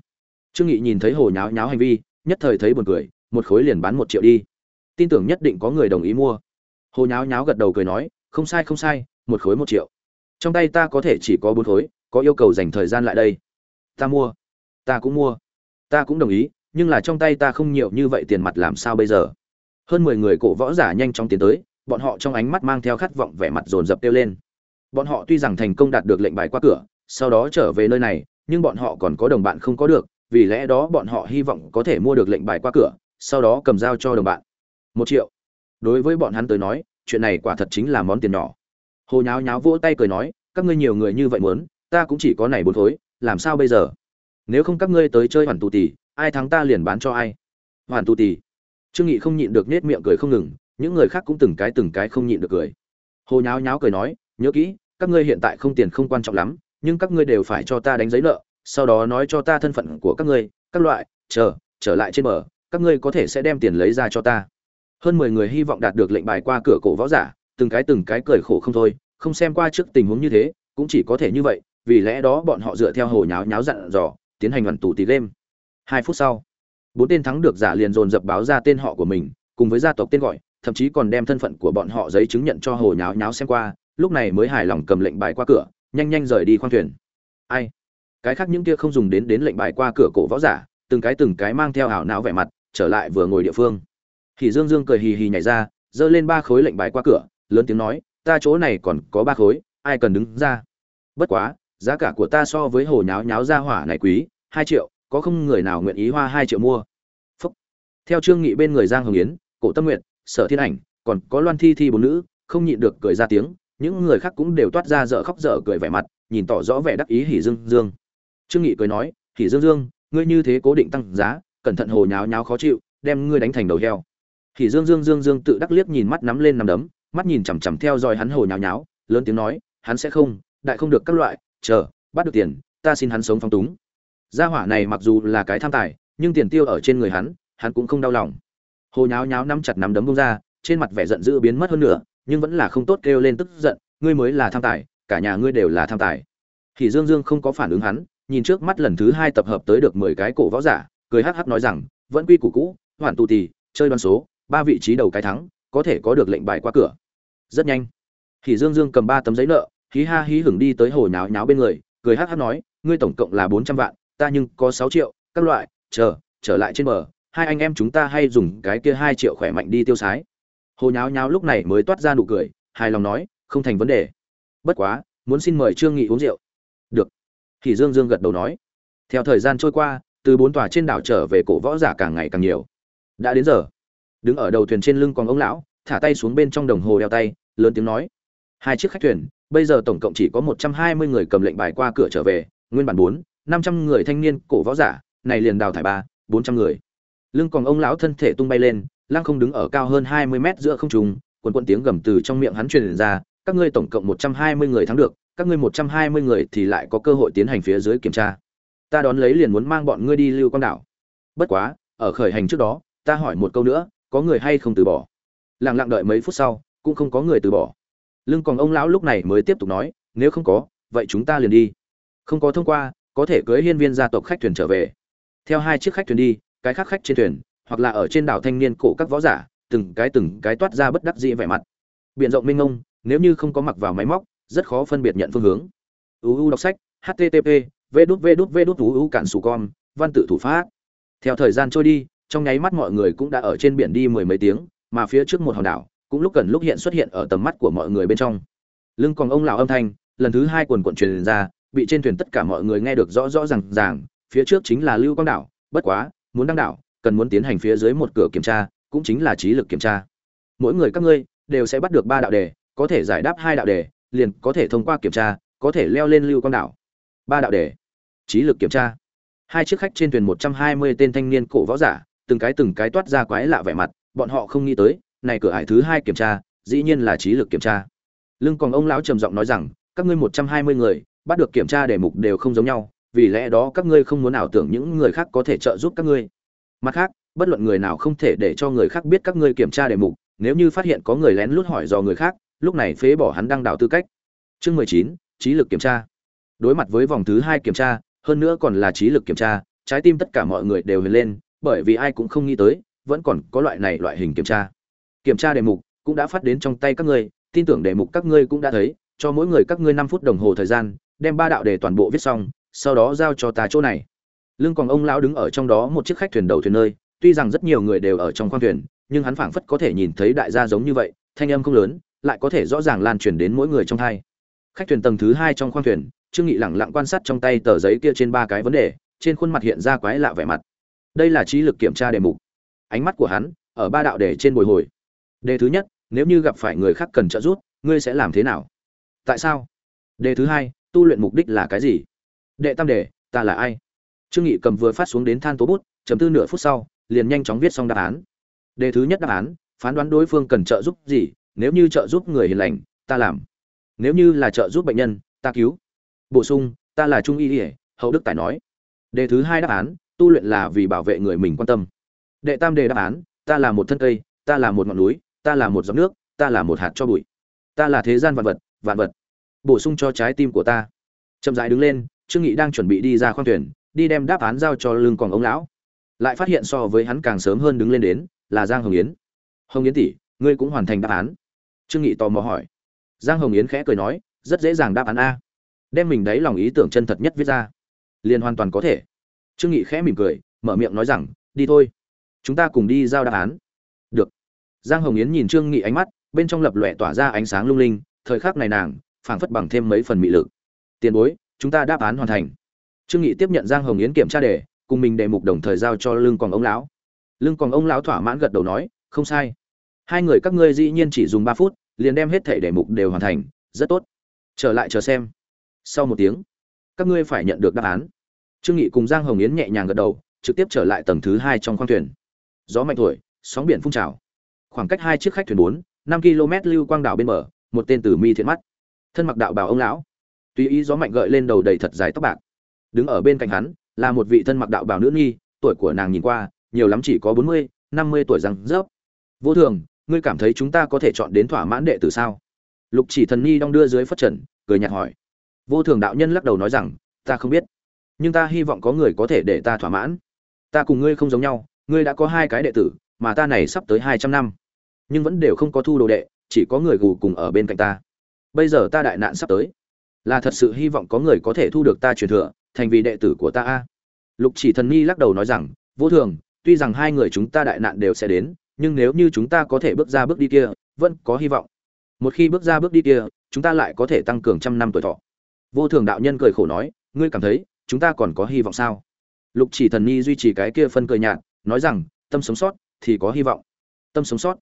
Trương nghị nhìn thấy hồ nháo nháo hành vi, nhất thời thấy buồn cười, một khối liền bán một triệu đi. Tin tưởng nhất định có người đồng ý mua. Hồ nháo nháo gật đầu cười nói, không sai không sai, một khối một triệu. Trong tay ta có thể chỉ có bốn khối, có yêu cầu dành thời gian lại đây. Ta mua. Ta cũng mua. Ta cũng đồng ý nhưng là trong tay ta không nhiều như vậy tiền mặt làm sao bây giờ? Hơn mười người cổ võ giả nhanh chóng tiến tới, bọn họ trong ánh mắt mang theo khát vọng vẻ mặt dồn dập kêu lên. Bọn họ tuy rằng thành công đạt được lệnh bài qua cửa, sau đó trở về nơi này, nhưng bọn họ còn có đồng bạn không có được, vì lẽ đó bọn họ hy vọng có thể mua được lệnh bài qua cửa, sau đó cầm dao cho đồng bạn. Một triệu. Đối với bọn hắn tới nói, chuyện này quả thật chính là món tiền nhỏ. Hồ nháo nháo vỗ tay cười nói, các ngươi nhiều người như vậy muốn, ta cũng chỉ có này bốn khối, làm sao bây giờ? Nếu không các ngươi tới chơi hoàn tù tì ai thắng ta liền bán cho ai. Hoàn tu tì. Trương nghị không nhịn được nết miệng cười không ngừng, những người khác cũng từng cái từng cái không nhịn được cười. Hồ nháo nháo cười nói, nhớ kỹ, các ngươi hiện tại không tiền không quan trọng lắm, nhưng các ngươi đều phải cho ta đánh giấy nợ, sau đó nói cho ta thân phận của các ngươi, các loại, chờ, trở lại trên bờ, các ngươi có thể sẽ đem tiền lấy ra cho ta. Hơn mười người hy vọng đạt được lệnh bài qua cửa cổ võ giả, từng cái từng cái cười khổ không thôi, không xem qua trước tình huống như thế, cũng chỉ có thể như vậy, vì lẽ đó bọn họ dựa theo hồ nháo nháo dặn dò, tiến hành hoàn tù tì game hai phút sau, bốn tên thắng được giả liền dồn dập báo ra tên họ của mình, cùng với gia tộc tên gọi, thậm chí còn đem thân phận của bọn họ giấy chứng nhận cho hồ nháo nháo xem qua, lúc này mới hài lòng cầm lệnh bài qua cửa, nhanh nhanh rời đi khoang thuyền. Ai? Cái khác những kia không dùng đến đến lệnh bài qua cửa cổ võ giả, từng cái từng cái mang theo ảo não vẻ mặt, trở lại vừa ngồi địa phương. Thì dương dương cười hì hì nhảy ra, giơ lên ba khối lệnh bài qua cửa, lớn tiếng nói, ta chỗ này còn có ba khối, ai cần đứng ra? Bất quá, giá cả của ta so với hồ nháo nháo ra hỏa này quý, hai triệu có không người nào nguyện ý hoa hai triệu mua. Phúc. theo trương nghị bên người giang hồng yến, cổ tâm nguyện sở thiên ảnh, còn có loan thi thi bốn nữ, không nhịn được cười ra tiếng, những người khác cũng đều toát ra dở khóc dở cười vẻ mặt, nhìn tỏ rõ vẻ đắc ý hỉ dương dương. Trương nghị cười nói hỉ dương dương, ngươi như thế cố định tăng giá, cẩn thận hồ nháo nháo khó chịu, đem ngươi đánh thành đầu heo. Hỉ dương dương dương dương tự đắc liếc nhìn mắt nắm lên nắm đấm, mắt nhìn chằm chằm theo dõi hắn hồ nháo nháo, lớn tiếng nói, hắn sẽ không, đại không được các loại, chờ, bắt được tiền, ta xin hắn sống phong túng gia hỏa này mặc dù là cái tham tài, nhưng tiền tiêu ở trên người hắn hắn cũng không đau lòng. Hồ nháo nháo nắm chặt nắm đấm bông ra, trên mặt vẻ giận dữ biến mất hơn nữa, nhưng vẫn là không tốt kêu lên tức giận, ngươi mới là tham tài, cả nhà ngươi đều là tham tài. Thì dương dương không có phản ứng hắn, nhìn trước mắt lần thứ hai tập hợp tới được mười cái cổ võ giả, cười hắc hắc nói rằng, vẫn quy củ cũ, hoàn tụ tì, chơi đoan số, ba vị trí đầu cái thắng, có thể có được lệnh bài qua cửa. Rất nhanh thì dương dương cầm ba tấm giấy nợ, hí ha hí hửng đi tới hồ nháo nháo bên người, cười hắc hắc nói, ngươi tổng cộng là bốn trăm vạn ta nhưng có sáu triệu, các loại, chờ, trở lại trên bờ, hai anh em chúng ta hay dùng cái kia hai triệu khỏe mạnh đi tiêu xái. hồ nháo nháo lúc này mới toát ra nụ cười, hài lòng nói, không thành vấn đề. Bất quá, muốn xin mời trương nghị uống rượu. Được. Thì dương dương gật đầu nói. Theo thời gian trôi qua, từ bốn tòa trên đảo trở về cổ võ giả càng ngày càng nhiều. Đã đến giờ. Đứng ở đầu thuyền trên lưng còn ông lão, thả tay xuống bên trong đồng hồ đeo tay, lớn tiếng nói. Hai chiếc khách thuyền, bây giờ tổng cộng chỉ có một trăm hai mươi người cầm lệnh bài qua cửa trở về, nguyên bản bốn năm trăm người thanh niên cổ võ giả, này liền đào thải ba, bốn trăm người. Lưng còn ông lão thân thể tung bay lên, lăng không đứng ở cao hơn hai mươi mét giữa không trung, quần quần tiếng gầm từ trong miệng hắn truyền ra, các ngươi tổng cộng một trăm hai mươi người thắng được, các ngươi một trăm hai mươi người thì lại có cơ hội tiến hành phía dưới kiểm tra. Ta đón lấy liền muốn mang bọn ngươi đi lưu quang đảo. Bất quá, ở khởi hành trước đó, ta hỏi một câu nữa, có người hay không từ bỏ? Lặng lặng đợi mấy phút sau, cũng không có người từ bỏ. Lưng còn ông lão lúc này mới tiếp tục nói, nếu không có, vậy chúng ta liền đi. Không có thông qua có thể cưới hiên viên gia tộc khách thuyền trở về. Theo hai chiếc khách thuyền đi, cái khác khách trên thuyền, hoặc là ở trên đảo thanh niên cổ các võ giả, từng cái từng cái toát ra bất đắc dĩ vẻ mặt. Biện rộng minh ông nếu như không có mặc vào máy móc, rất khó phân biệt nhận phương hướng. Uu đọc sách http v đút v đút v đút uu cản sù con, văn tự thủ pháp. Theo thời gian trôi đi, trong nháy mắt mọi người cũng đã ở trên biển đi mười mấy tiếng, mà phía trước một hòn đảo, cũng lúc cần lúc hiện xuất hiện ở tầm mắt của mọi người bên trong. Lưng còn ông lão âm thanh, lần thứ hai quần quận truyền ra bị trên thuyền tất cả mọi người nghe được rõ rõ ràng ràng, phía trước chính là lưu quang đảo, bất quá, muốn đăng đảo, cần muốn tiến hành phía dưới một cửa kiểm tra, cũng chính là trí lực kiểm tra. Mỗi người các ngươi, đều sẽ bắt được ba đạo đề, có thể giải đáp hai đạo đề, liền có thể thông qua kiểm tra, có thể leo lên lưu quang đảo. Ba đạo đề. Trí lực kiểm tra. Hai chiếc khách trên thuyền một trăm hai mươi tên thanh niên cổ võ giả, từng cái từng cái toát ra quái lạ vẻ mặt, bọn họ không nghĩ tới, này cửa ải thứ hai kiểm tra, dĩ nhiên là trí lực kiểm tra. Lưng còn ông lão trầm giọng nói rằng, các ngươi một trăm hai mươi người bắt được kiểm tra đề mục đều không giống nhau, vì lẽ đó các ngươi không muốn ảo tưởng những người khác có thể trợ giúp các ngươi. Mặt khác, bất luận người nào không thể để cho người khác biết các ngươi kiểm tra đề mục, nếu như phát hiện có người lén lút hỏi dò người khác, lúc này phế bỏ hắn đăng đạo tư cách. Chương mười chín, trí lực kiểm tra. Đối mặt với vòng thứ hai kiểm tra, hơn nữa còn là trí lực kiểm tra, trái tim tất cả mọi người đều huyền lên, bởi vì ai cũng không nghĩ tới, vẫn còn có loại này loại hình kiểm tra. Kiểm tra đề mục cũng đã phát đến trong tay các ngươi, tin tưởng đề mục các ngươi cũng đã thấy, cho mỗi người các ngươi năm phút đồng hồ thời gian đem ba đạo đề toàn bộ viết xong, sau đó giao cho ta chỗ này. Lương còn ông lão đứng ở trong đó một chiếc khách thuyền đầu thuyền nơi, tuy rằng rất nhiều người đều ở trong khoang thuyền, nhưng hắn phảng phất có thể nhìn thấy đại gia giống như vậy, thanh âm không lớn, lại có thể rõ ràng lan truyền đến mỗi người trong thai. Khách thuyền tầng thứ hai trong khoang thuyền, trương nghị lẳng lặng quan sát trong tay tờ giấy kia trên ba cái vấn đề, trên khuôn mặt hiện ra quái lạ vẻ mặt. Đây là trí lực kiểm tra đề mục. Ánh mắt của hắn, ở ba đạo đề trên bồi hồi. Đề thứ nhất, nếu như gặp phải người khác cần trợ giúp, ngươi sẽ làm thế nào? Tại sao? Đề thứ hai tu luyện mục đích là cái gì? Đệ tam đề, ta là ai? Trương nghị cầm vừa phát xuống đến than tố bút, chấm tư nửa phút sau, liền nhanh chóng viết xong đáp án. Đề thứ nhất đáp án, phán đoán đối phương cần trợ giúp gì, nếu như trợ giúp người hiền lành, ta làm. Nếu như là trợ giúp bệnh nhân, ta cứu. Bổ sung, ta là trung y ỉa hậu đức tài nói. Đề thứ hai đáp án, tu luyện là vì bảo vệ người mình quan tâm. Đệ tam đề đáp án, ta là một thân cây, ta là một ngọn núi, ta là một giọt nước, ta là một hạt cho bụi. Ta là thế gian vạn vật vạn vật bổ sung cho trái tim của ta. Chậm rãi đứng lên, trương nghị đang chuẩn bị đi ra khoang thuyền, đi đem đáp án giao cho lưng còn ông lão. Lại phát hiện so với hắn càng sớm hơn đứng lên đến, là giang hồng yến. Hồng yến tỷ, ngươi cũng hoàn thành đáp án? Trương nghị tò mò hỏi. Giang hồng yến khẽ cười nói, rất dễ dàng đáp án a. Đem mình đấy lòng ý tưởng chân thật nhất viết ra. Liền hoàn toàn có thể. Trương nghị khẽ mỉm cười, mở miệng nói rằng, đi thôi. Chúng ta cùng đi giao đáp án. Được. Giang hồng yến nhìn trương nghị ánh mắt, bên trong lập lòe tỏa ra ánh sáng lung linh, thời khắc này nàng phảng phất bằng thêm mấy phần mị lực. Tiền bối, chúng ta đáp án hoàn thành. Trương nghị tiếp nhận giang hồng yến kiểm tra đề, cùng mình đề mục đồng thời giao cho lương còn ông lão. Lương còn ông lão thỏa mãn gật đầu nói, không sai. Hai người các ngươi dĩ nhiên chỉ dùng ba phút, liền đem hết thảy đề mục đều hoàn thành, rất tốt. Trở lại chờ xem. Sau một tiếng, các ngươi phải nhận được đáp án. Trương nghị cùng giang hồng yến nhẹ nhàng gật đầu, trực tiếp trở lại tầng thứ hai trong khoang thuyền. Gió mạnh thổi, sóng biển phun trào. Khoảng cách hai chiếc khách thuyền bốn, năm km lưu quang đảo bên bờ, một tên tử mi thiện mắt thân mặc đạo bào ông lão tùy ý gió mạnh gợi lên đầu đầy thật dài tóc bạc, đứng ở bên cạnh hắn là một vị thân mặc đạo bào nữ nghi tuổi của nàng nhìn qua nhiều lắm chỉ có bốn mươi, năm mươi tuổi răng rớp. Vô thường, ngươi cảm thấy chúng ta có thể chọn đến thỏa mãn đệ tử sao? Lục chỉ thần nhi đong đưa dưới phất trần, cười nhạt hỏi. Vô thường đạo nhân lắc đầu nói rằng, ta không biết, nhưng ta hy vọng có người có thể để ta thỏa mãn. Ta cùng ngươi không giống nhau, ngươi đã có hai cái đệ tử, mà ta này sắp tới hai trăm năm, nhưng vẫn đều không có thu đồ đệ, chỉ có người gù cùng ở bên cạnh ta bây giờ ta đại nạn sắp tới. Là thật sự hy vọng có người có thể thu được ta truyền thừa, thành vì đệ tử của ta a. Lục chỉ thần nhi lắc đầu nói rằng, vô thường, tuy rằng hai người chúng ta đại nạn đều sẽ đến, nhưng nếu như chúng ta có thể bước ra bước đi kia, vẫn có hy vọng. Một khi bước ra bước đi kia, chúng ta lại có thể tăng cường trăm năm tuổi thọ. Vô thường đạo nhân cười khổ nói, ngươi cảm thấy, chúng ta còn có hy vọng sao? Lục chỉ thần nhi duy trì cái kia phân cười nhạt, nói rằng, tâm sống sót thì có hy vọng. Tâm sống sót.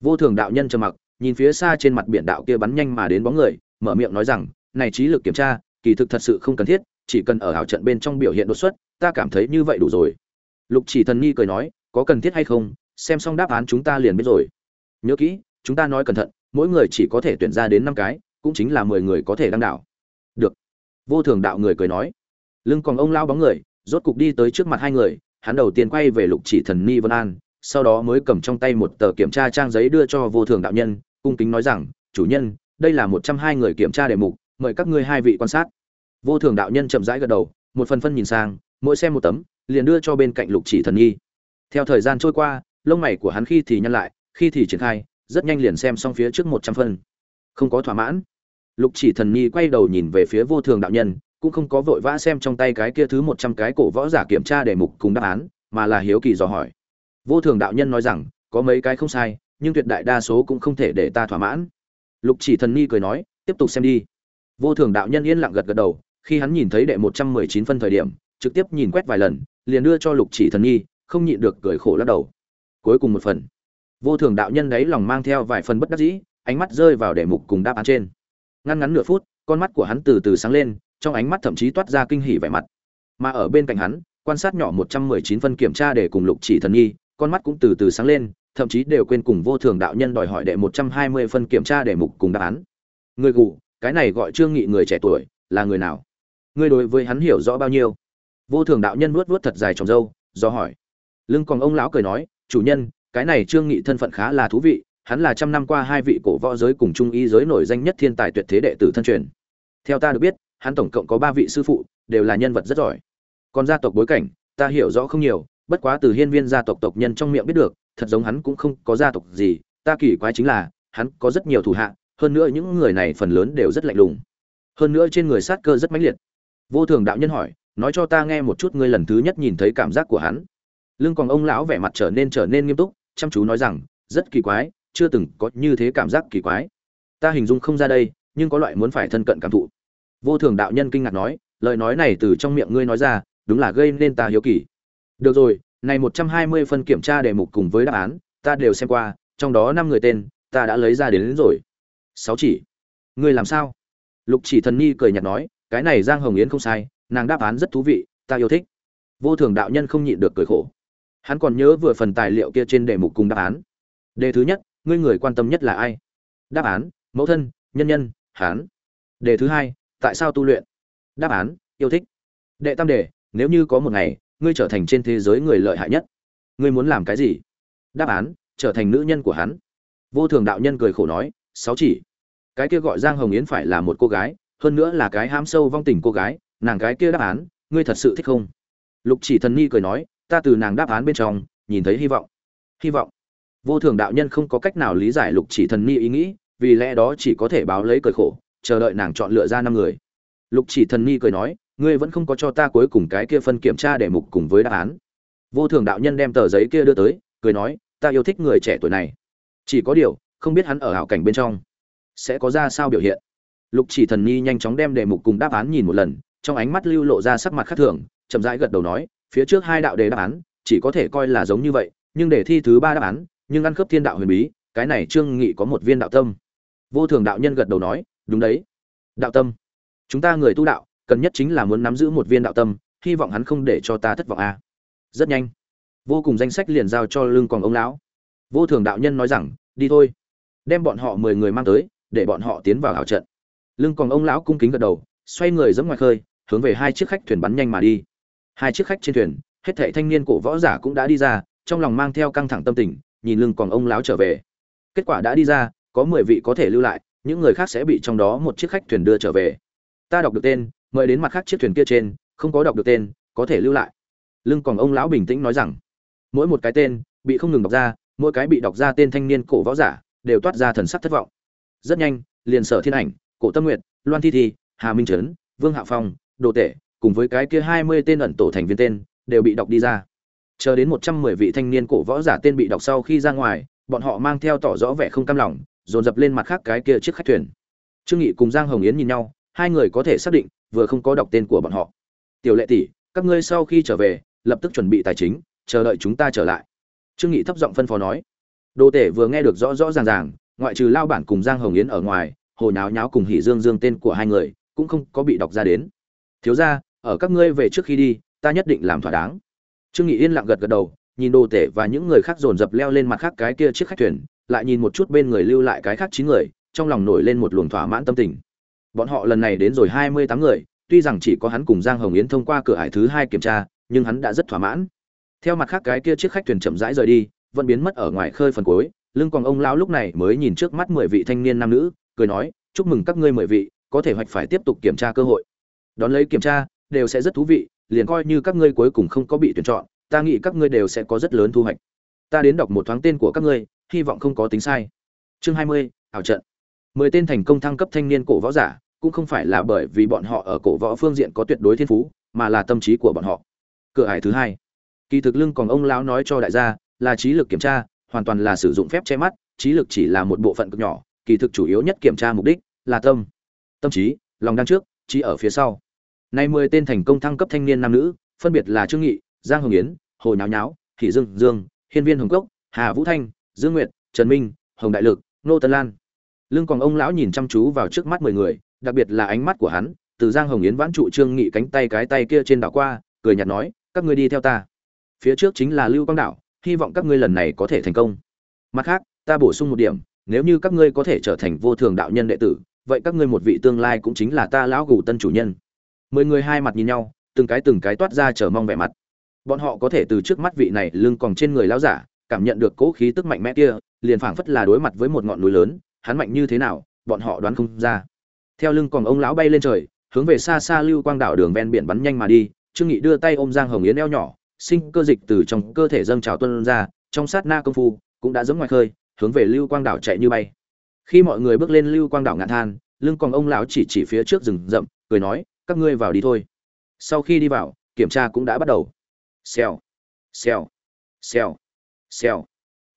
Vô thường đạo nhân trầm mặc nhìn phía xa trên mặt biển đạo kia bắn nhanh mà đến bóng người, mở miệng nói rằng, này trí lực kiểm tra, kỳ thực thật sự không cần thiết, chỉ cần ở ảo trận bên trong biểu hiện đột xuất, ta cảm thấy như vậy đủ rồi. Lục chỉ thần nghi cười nói, có cần thiết hay không? Xem xong đáp án chúng ta liền biết rồi. Nhớ kỹ, chúng ta nói cẩn thận, mỗi người chỉ có thể tuyển ra đến năm cái, cũng chính là mười người có thể đăng đảo. Được. Vô thường đạo người cười nói. Lưng còn ông lao bóng người, rốt cục đi tới trước mặt hai người, hắn đầu tiên quay về lục chỉ thần ni vân an, sau đó mới cầm trong tay một tờ kiểm tra trang giấy đưa cho vô thường đạo nhân cung kính nói rằng, chủ nhân, đây là một trăm hai người kiểm tra đề mục, mời các ngươi hai vị quan sát. Vô thường đạo nhân chậm rãi gật đầu, một phần phân nhìn sang, mỗi xem một tấm, liền đưa cho bên cạnh lục chỉ thần nhi. Theo thời gian trôi qua, lông mày của hắn khi thì nhăn lại, khi thì triển khai, rất nhanh liền xem xong phía trước một trăm phân. Không có thỏa mãn. Lục chỉ thần nhi quay đầu nhìn về phía vô thường đạo nhân, cũng không có vội vã xem trong tay cái kia thứ một trăm cái cổ võ giả kiểm tra đề mục cùng đáp án, mà là hiếu kỳ dò hỏi. Vô thường đạo nhân nói rằng, có mấy cái không sai nhưng tuyệt đại đa số cũng không thể để ta thỏa mãn. Lục chỉ thần nhi cười nói, tiếp tục xem đi. Vô thường đạo nhân yên lặng gật gật đầu, khi hắn nhìn thấy đệ một trăm mười chín phân thời điểm, trực tiếp nhìn quét vài lần, liền đưa cho lục chỉ thần nhi không nhịn được cười khổ lắc đầu. Cuối cùng một phần. Vô thường đạo nhân đấy lòng mang theo vài phần bất đắc dĩ, ánh mắt rơi vào đề mục cùng đáp án trên. Ngăn ngắn nửa phút, con mắt của hắn từ từ sáng lên, trong ánh mắt thậm chí toát ra kinh hỉ vẻ mặt. Mà ở bên cạnh hắn, quan sát nhỏ một trăm mười chín phân kiểm tra để cùng lục chỉ thần nhi con mắt cũng từ từ sáng lên thậm chí đều quên cùng vô thường đạo nhân đòi hỏi đệ một trăm hai mươi phân kiểm tra để mục cùng đáp án. Người gù, cái này gọi trương nghị người trẻ tuổi, là người nào? Ngươi đối với hắn hiểu rõ bao nhiêu? Vô thường đạo nhân vuốt vuốt thật dài trong râu, do hỏi. Lưng còn ông lão cười nói, chủ nhân, cái này trương nghị thân phận khá là thú vị, hắn là trăm năm qua hai vị cổ võ giới cùng trung y giới nổi danh nhất thiên tài tuyệt thế đệ tử thân truyền. Theo ta được biết, hắn tổng cộng có ba vị sư phụ, đều là nhân vật rất giỏi. Còn gia tộc bối cảnh, ta hiểu rõ không nhiều, bất quá từ hiên viên gia tộc tộc nhân trong miệng biết được thật giống hắn cũng không có gia tộc gì, ta kỳ quái chính là, hắn có rất nhiều thủ hạ, hơn nữa những người này phần lớn đều rất lạnh lùng. Hơn nữa trên người sát cơ rất mãnh liệt. Vô thường đạo nhân hỏi, nói cho ta nghe một chút ngươi lần thứ nhất nhìn thấy cảm giác của hắn. Lưng còn ông lão vẻ mặt trở nên trở nên nghiêm túc, chăm chú nói rằng, rất kỳ quái, chưa từng có như thế cảm giác kỳ quái. Ta hình dung không ra đây, nhưng có loại muốn phải thân cận cảm thụ. Vô thường đạo nhân kinh ngạc nói, lời nói này từ trong miệng ngươi nói ra, đúng là gây nên ta hiếu kỳ. Được rồi này một trăm hai mươi phân kiểm tra đề mục cùng với đáp án ta đều xem qua trong đó năm người tên ta đã lấy ra đến, đến rồi. Sáu chỉ. Ngươi làm sao? Lục chỉ thần ni cười nhạt nói cái này giang hồng yến không sai nàng đáp án rất thú vị ta yêu thích. Vô thường đạo nhân không nhịn được cười khổ. Hắn còn nhớ vừa phần tài liệu kia trên đề mục cùng đáp án. Đề thứ nhất ngươi người quan tâm nhất là ai? Đáp án mẫu thân nhân nhân hán đề thứ hai tại sao tu luyện? Đáp án yêu thích. Đệ tam đề nếu như có một ngày ngươi trở thành trên thế giới người lợi hại nhất. Ngươi muốn làm cái gì? Đáp án, trở thành nữ nhân của hắn. Vô thường đạo nhân cười khổ nói, sáu chỉ. Cái kia gọi giang hồng yến phải là một cô gái, hơn nữa là cái ham sâu vong tình cô gái, nàng cái kia đáp án, ngươi thật sự thích không? Lục chỉ thần ni cười nói, ta từ nàng đáp án bên trong, nhìn thấy hy vọng. Hy vọng. Vô thường đạo nhân không có cách nào lý giải lục chỉ thần ni ý nghĩ, vì lẽ đó chỉ có thể báo lấy cười khổ, chờ đợi nàng chọn lựa ra năm người. Lục chỉ thần ni cười nói ngươi vẫn không có cho ta cuối cùng cái kia phân kiểm tra để mục cùng với đáp án. Vô thường đạo nhân đem tờ giấy kia đưa tới, cười nói, ta yêu thích người trẻ tuổi này. Chỉ có điều, không biết hắn ở hảo cảnh bên trong sẽ có ra sao biểu hiện. Lục chỉ thần nhi nhanh chóng đem đề mục cùng đáp án nhìn một lần, trong ánh mắt lưu lộ ra sắc mặt khác thường, chậm rãi gật đầu nói, phía trước hai đạo đề đáp án, chỉ có thể coi là giống như vậy, nhưng đề thi thứ ba đáp án, nhưng ăn khớp thiên đạo huyền bí, cái này trương nghị có một viên đạo tâm. Vô thường đạo nhân gật đầu nói, đúng đấy. Đạo tâm. Chúng ta người tu đạo cần nhất chính là muốn nắm giữ một viên đạo tâm, hy vọng hắn không để cho ta thất vọng a. À. rất nhanh, vô cùng danh sách liền giao cho lưng còn ông lão. Vô thường đạo nhân nói rằng, đi thôi. Đem bọn họ mười người mang tới, để bọn họ tiến vào ảo trận. Lưng còn ông lão cung kính gật đầu, xoay người dẫm ngoài khơi, hướng về hai chiếc khách thuyền bắn nhanh mà đi. Hai chiếc khách trên thuyền, hết thảy thanh niên cổ võ giả cũng đã đi ra, trong lòng mang theo căng thẳng tâm tình, nhìn lưng còn ông lão trở về. Kết quả đã đi ra, có mười vị có thể lưu lại, những người khác sẽ bị trong đó một chiếc khách thuyền đưa trở về. Ta đọc được tên mời đến mặt khác chiếc thuyền kia trên, không có đọc được tên, có thể lưu lại. Lưng còn ông lão bình tĩnh nói rằng. Mỗi một cái tên bị không ngừng đọc ra, mỗi cái bị đọc ra tên thanh niên cổ võ giả đều toát ra thần sắc thất vọng. Rất nhanh, liền sở thiên ảnh, cổ tâm nguyện loan thi thi, hà minh trấn, vương hạ phong, đồ tể cùng với cái kia hai mươi tên ẩn tổ thành viên tên đều bị đọc đi ra. Chờ đến một trăm mười vị thanh niên cổ võ giả tên bị đọc sau khi ra ngoài, bọn họ mang theo tỏ rõ vẻ không cam lòng, dồn dập lên mặt khác cái kia chiếc khách thuyền. Trương nghị cùng giang hồng yến nhìn nhau hai người có thể xác định, vừa không có đọc tên của bọn họ. Tiểu lệ tỷ, các ngươi sau khi trở về, lập tức chuẩn bị tài chính, chờ đợi chúng ta trở lại. Trương nghị thấp giọng phân phó nói. Đồ tể vừa nghe được rõ rõ ràng ràng, ngoại trừ lao bản cùng giang hồng yến ở ngoài, hồ nháo nháo cùng hỉ dương dương tên của hai người, cũng không có bị đọc ra đến. Thiếu ra ở các ngươi về trước khi đi, ta nhất định làm thỏa đáng. Trương nghị yên lặng gật gật đầu, nhìn đồ tể và những người khác dồn dập leo lên mặt khác cái kia chiếc khách thuyền, lại nhìn một chút bên người lưu lại cái khác chín người, trong lòng nổi lên một luồng thỏa mãn tâm tình bọn họ lần này đến rồi hai mươi tám người, tuy rằng chỉ có hắn cùng giang hồng yến thông qua cửa hải thứ hai kiểm tra, nhưng hắn đã rất thỏa mãn. Theo mặt khác cái kia chiếc khách thuyền chậm rãi rời đi, vẫn biến mất ở ngoài khơi phần cuối, lưng còn ông lão lúc này mới nhìn trước mắt mười vị thanh niên nam nữ, cười nói, chúc mừng các ngươi mười vị, có thể hoạch phải tiếp tục kiểm tra cơ hội. Đón lấy kiểm tra, đều sẽ rất thú vị, liền coi như các ngươi cuối cùng không có bị tuyển chọn, ta nghĩ các ngươi đều sẽ có rất lớn thu hoạch. Ta đến đọc một thoáng tên của các ngươi, hy vọng không có tính sai. Chương hai mươi, ảo trận mười tên thành công thăng cấp thanh niên cổ võ giả, cũng không phải là bởi vì bọn họ ở cổ võ phương diện có tuyệt đối thiên phú, mà là tâm trí của bọn họ. Cửa hải thứ hai. Kỳ thực lưng còn ông lão nói cho đại gia là trí lực kiểm tra, hoàn toàn là sử dụng phép che mắt, trí lực chỉ là một bộ phận cực nhỏ, kỳ thực chủ yếu nhất kiểm tra mục đích là tâm. Tâm trí, lòng đang trước, trí ở phía sau. Nay mười tên thành công thăng cấp thanh niên nam nữ, phân biệt là trương nghị, giang hồng yến, hồ nháo nháo thị dương dương, hiên viên hồng cốc, hà vũ thanh, dương nguyệt, trần minh, hồng đại lực, nô tân lan lưng còn ông lão nhìn chăm chú vào trước mắt mười người, đặc biệt là ánh mắt của hắn, từ giang hồng yến vãn trụ trương nghị cánh tay cái tay kia trên đảo qua, cười nhạt nói, các ngươi đi theo ta. Phía trước chính là lưu quang đảo, hy vọng các ngươi lần này có thể thành công. Mặt khác, ta bổ sung một điểm, nếu như các ngươi có thể trở thành vô thường đạo nhân đệ tử, vậy các ngươi một vị tương lai cũng chính là ta lão gù tân chủ nhân. Mười người hai mặt nhìn nhau, từng cái từng cái toát ra chờ mong vẻ mặt. Bọn họ có thể từ trước mắt vị này lưng còn trên người lão giả, cảm nhận được cỗ khí tức mạnh mẽ kia, liền phảng phất là đối mặt với một ngọn núi lớn hắn mạnh như thế nào, bọn họ đoán không ra. Theo lưng còn ông lão bay lên trời, hướng về xa xa lưu quang đảo đường ven biển bắn nhanh mà đi, trương nghị đưa tay ôm giang hồng yến eo nhỏ, sinh cơ dịch từ trong cơ thể dâng trào tuôn ra, trong sát na công phu, cũng đã giống ngoài khơi, hướng về lưu quang đảo chạy như bay. Khi mọi người bước lên lưu quang đảo ngạn than, lưng còn ông lão chỉ chỉ phía trước rừng rậm, cười nói, các ngươi vào đi thôi. Sau khi đi vào, kiểm tra cũng đã bắt đầu. Xèo xèo xèo xèo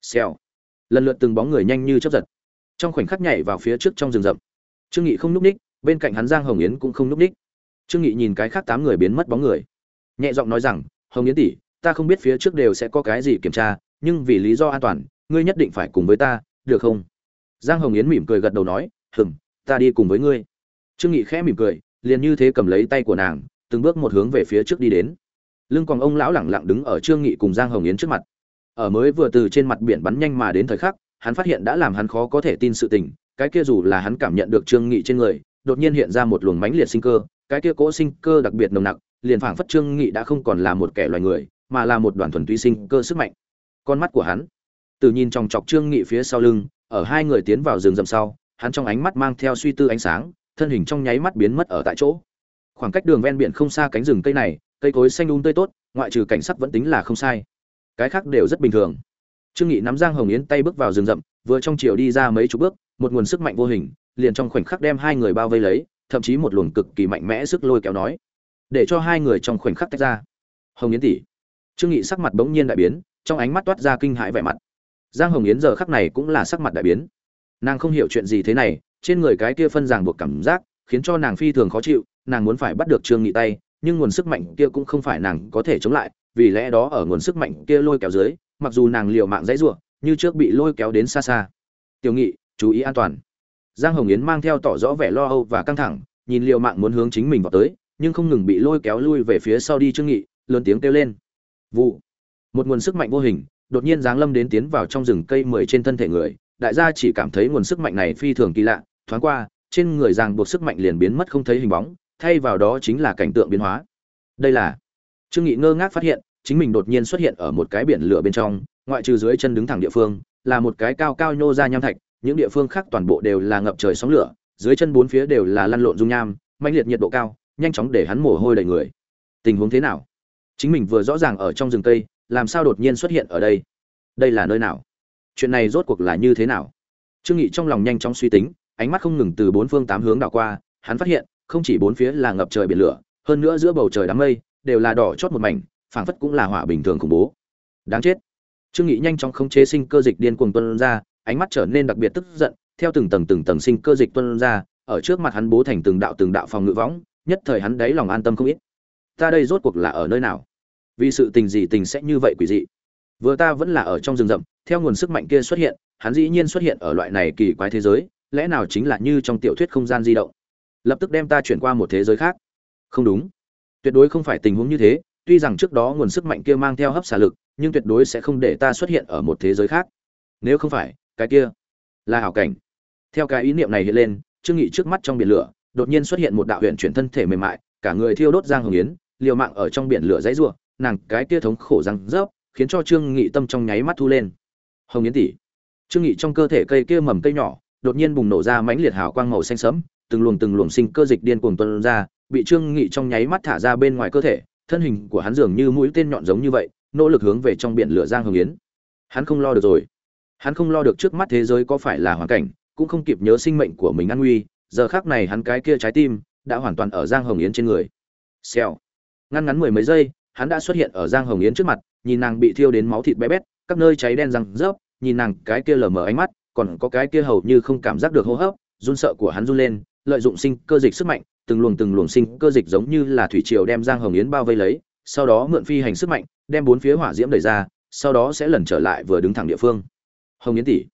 xèo. Lần lượt từng bóng người nhanh như chớp giật trong khoảnh khắc nhảy vào phía trước trong rừng rậm. Trương nghị không núp ních, bên cạnh hắn giang hồng yến cũng không núp ních. Trương nghị nhìn cái khác tám người biến mất bóng người. Nhẹ giọng nói rằng, hồng yến tỷ, ta không biết phía trước đều sẽ có cái gì kiểm tra, nhưng vì lý do an toàn, ngươi nhất định phải cùng với ta, được không? Giang hồng yến mỉm cười gật đầu nói, hừm, ta đi cùng với ngươi. Trương nghị khẽ mỉm cười, liền như thế cầm lấy tay của nàng, từng bước một hướng về phía trước đi đến. Lưng còn ông lão lẳng lặng đứng ở trương nghị cùng giang hồng yến trước mặt. Ở mới vừa từ trên mặt biển bắn nhanh mà đến thời khắc hắn phát hiện đã làm hắn khó có thể tin sự tình, cái kia dù là hắn cảm nhận được trương nghị trên người, đột nhiên hiện ra một luồng mãnh liệt sinh cơ, cái kia cỗ sinh cơ đặc biệt nồng nặc, liền phảng phất trương nghị đã không còn là một kẻ loài người, mà là một đoàn thuần túy sinh cơ sức mạnh. Con mắt của hắn, từ nhìn trong chọc trương nghị phía sau lưng, ở hai người tiến vào rừng rậm sau, hắn trong ánh mắt mang theo suy tư ánh sáng, thân hình trong nháy mắt biến mất ở tại chỗ. Khoảng cách đường ven biển không xa cánh rừng cây này, cây cối xanh um tươi tốt, ngoại trừ cảnh sắc vẫn tính là không sai. Cái khác đều rất bình thường trương nghị nắm giang hồng yến tay bước vào rừng rậm, vừa trong chiều đi ra mấy chục bước, một nguồn sức mạnh vô hình, liền trong khoảnh khắc đem hai người bao vây lấy, thậm chí một luồng cực kỳ mạnh mẽ sức lôi kéo nói, để cho hai người trong khoảnh khắc tách ra. Hồng yến tỷ. Trương nghị sắc mặt bỗng nhiên đại biến, trong ánh mắt toát ra kinh hãi vẻ mặt. Giang hồng yến giờ khắc này cũng là sắc mặt đại biến. Nàng không hiểu chuyện gì thế này, trên người cái kia phân ràng buộc cảm giác, khiến cho nàng phi thường khó chịu, nàng muốn phải bắt được trương nghị tay, nhưng nguồn sức mạnh kia cũng không phải nàng có thể chống lại, vì lẽ đó ở nguồn sức mạnh kia lôi kéo dưới mặc dù nàng liều mạng dãy rủa, như trước bị lôi kéo đến xa xa. Tiểu nghị chú ý an toàn. Giang hồng yến mang theo tỏ rõ vẻ lo âu và căng thẳng nhìn liều mạng muốn hướng chính mình vào tới nhưng không ngừng bị lôi kéo lui về phía sau đi trương nghị lớn tiếng kêu lên. Vụ. Một nguồn sức mạnh vô hình đột nhiên giáng lâm đến tiến vào trong rừng cây mười trên thân thể người đại gia chỉ cảm thấy nguồn sức mạnh này phi thường kỳ lạ thoáng qua trên người giang buộc sức mạnh liền biến mất không thấy hình bóng thay vào đó chính là cảnh tượng biến hóa. Đây là. Trương nghị ngơ ngác phát hiện chính mình đột nhiên xuất hiện ở một cái biển lửa bên trong, ngoại trừ dưới chân đứng thẳng địa phương, là một cái cao cao nhô ra nham thạch, những địa phương khác toàn bộ đều là ngập trời sóng lửa, dưới chân bốn phía đều là lăn lộn dung nham mạnh liệt nhiệt độ cao, nhanh chóng để hắn mồ hôi đầy người. Tình huống thế nào? Chính mình vừa rõ ràng ở trong rừng cây, làm sao đột nhiên xuất hiện ở đây? Đây là nơi nào? Chuyện này rốt cuộc là như thế nào? Trương nghị trong lòng nhanh chóng suy tính, ánh mắt không ngừng từ bốn phương tám hướng đảo qua, hắn phát hiện, không chỉ bốn phía là ngập trời biển lửa, hơn nữa giữa bầu trời đám mây, đều là đỏ chót một mảnh phảng phất cũng là hỏa bình thường khủng bố. Đáng chết. Trương nghị nhanh chóng khống chế sinh cơ dịch điên cuồng tuôn ra, ánh mắt trở nên đặc biệt tức giận, theo từng tầng từng tầng sinh cơ dịch tuôn ra, ở trước mặt hắn bố thành từng đạo từng đạo phòng ngự võng, nhất thời hắn đáy lòng an tâm không ít. Ta đây rốt cuộc là ở nơi nào? Vì sự tình gì tình sẽ như vậy quỷ dị? Vừa ta vẫn là ở trong rừng rậm, theo nguồn sức mạnh kia xuất hiện, hắn dĩ nhiên xuất hiện ở loại này kỳ quái thế giới, lẽ nào chính là như trong tiểu thuyết không gian di động? Lập tức đem ta chuyển qua một thế giới khác. Không đúng. Tuyệt đối không phải tình huống như thế tuy rằng trước đó nguồn sức mạnh kia mang theo hấp xả lực, nhưng tuyệt đối sẽ không để ta xuất hiện ở một thế giới khác. Nếu không phải, cái kia là hảo cảnh. Theo cái ý niệm này hiện lên, trương nghị trước mắt trong biển lửa, đột nhiên xuất hiện một đạo huyện chuyển thân thể mềm mại, cả người thiêu đốt giang hồng yến, liều mạng ở trong biển lửa dãy rủa, nàng cái kia thống khổ răng rớp, khiến cho trương nghị tâm trong nháy mắt thu lên. Hồng yến tỷ. Trương nghị trong cơ thể cây kia mầm cây nhỏ, đột nhiên bùng nổ ra mãnh liệt hào quang màu xanh sẫm, từng luồng từng luồng sinh cơ dịch điên cuồng tuôn ra, bị trương nghị trong nháy mắt thả ra bên ngoài cơ thể thân hình của hắn dường như mũi tên nhọn giống như vậy, nỗ lực hướng về trong biển lửa giang hồng yến. Hắn không lo được rồi. Hắn không lo được trước mắt thế giới có phải là hoàn cảnh, cũng không kịp nhớ sinh mệnh của mình an nguy, giờ khác này hắn cái kia trái tim đã hoàn toàn ở giang hồng yến trên người. Xèo. Ngăn ngắn mười mấy giây, hắn đã xuất hiện ở giang hồng yến trước mặt, nhìn nàng bị thiêu đến máu thịt bé bét, các nơi cháy đen răng rớp, nhìn nàng cái kia lờ mờ ánh mắt, còn có cái kia hầu như không cảm giác được hô hấp, run sợ của hắn run lên, lợi dụng sinh cơ dịch sức mạnh từng luồng từng luồng sinh cơ dịch giống như là thủy triều đem giang hồng yến bao vây lấy, sau đó mượn phi hành sức mạnh, đem bốn phía hỏa diễm đẩy ra, sau đó sẽ lần trở lại vừa đứng thẳng địa phương. Hồng yến tỷ.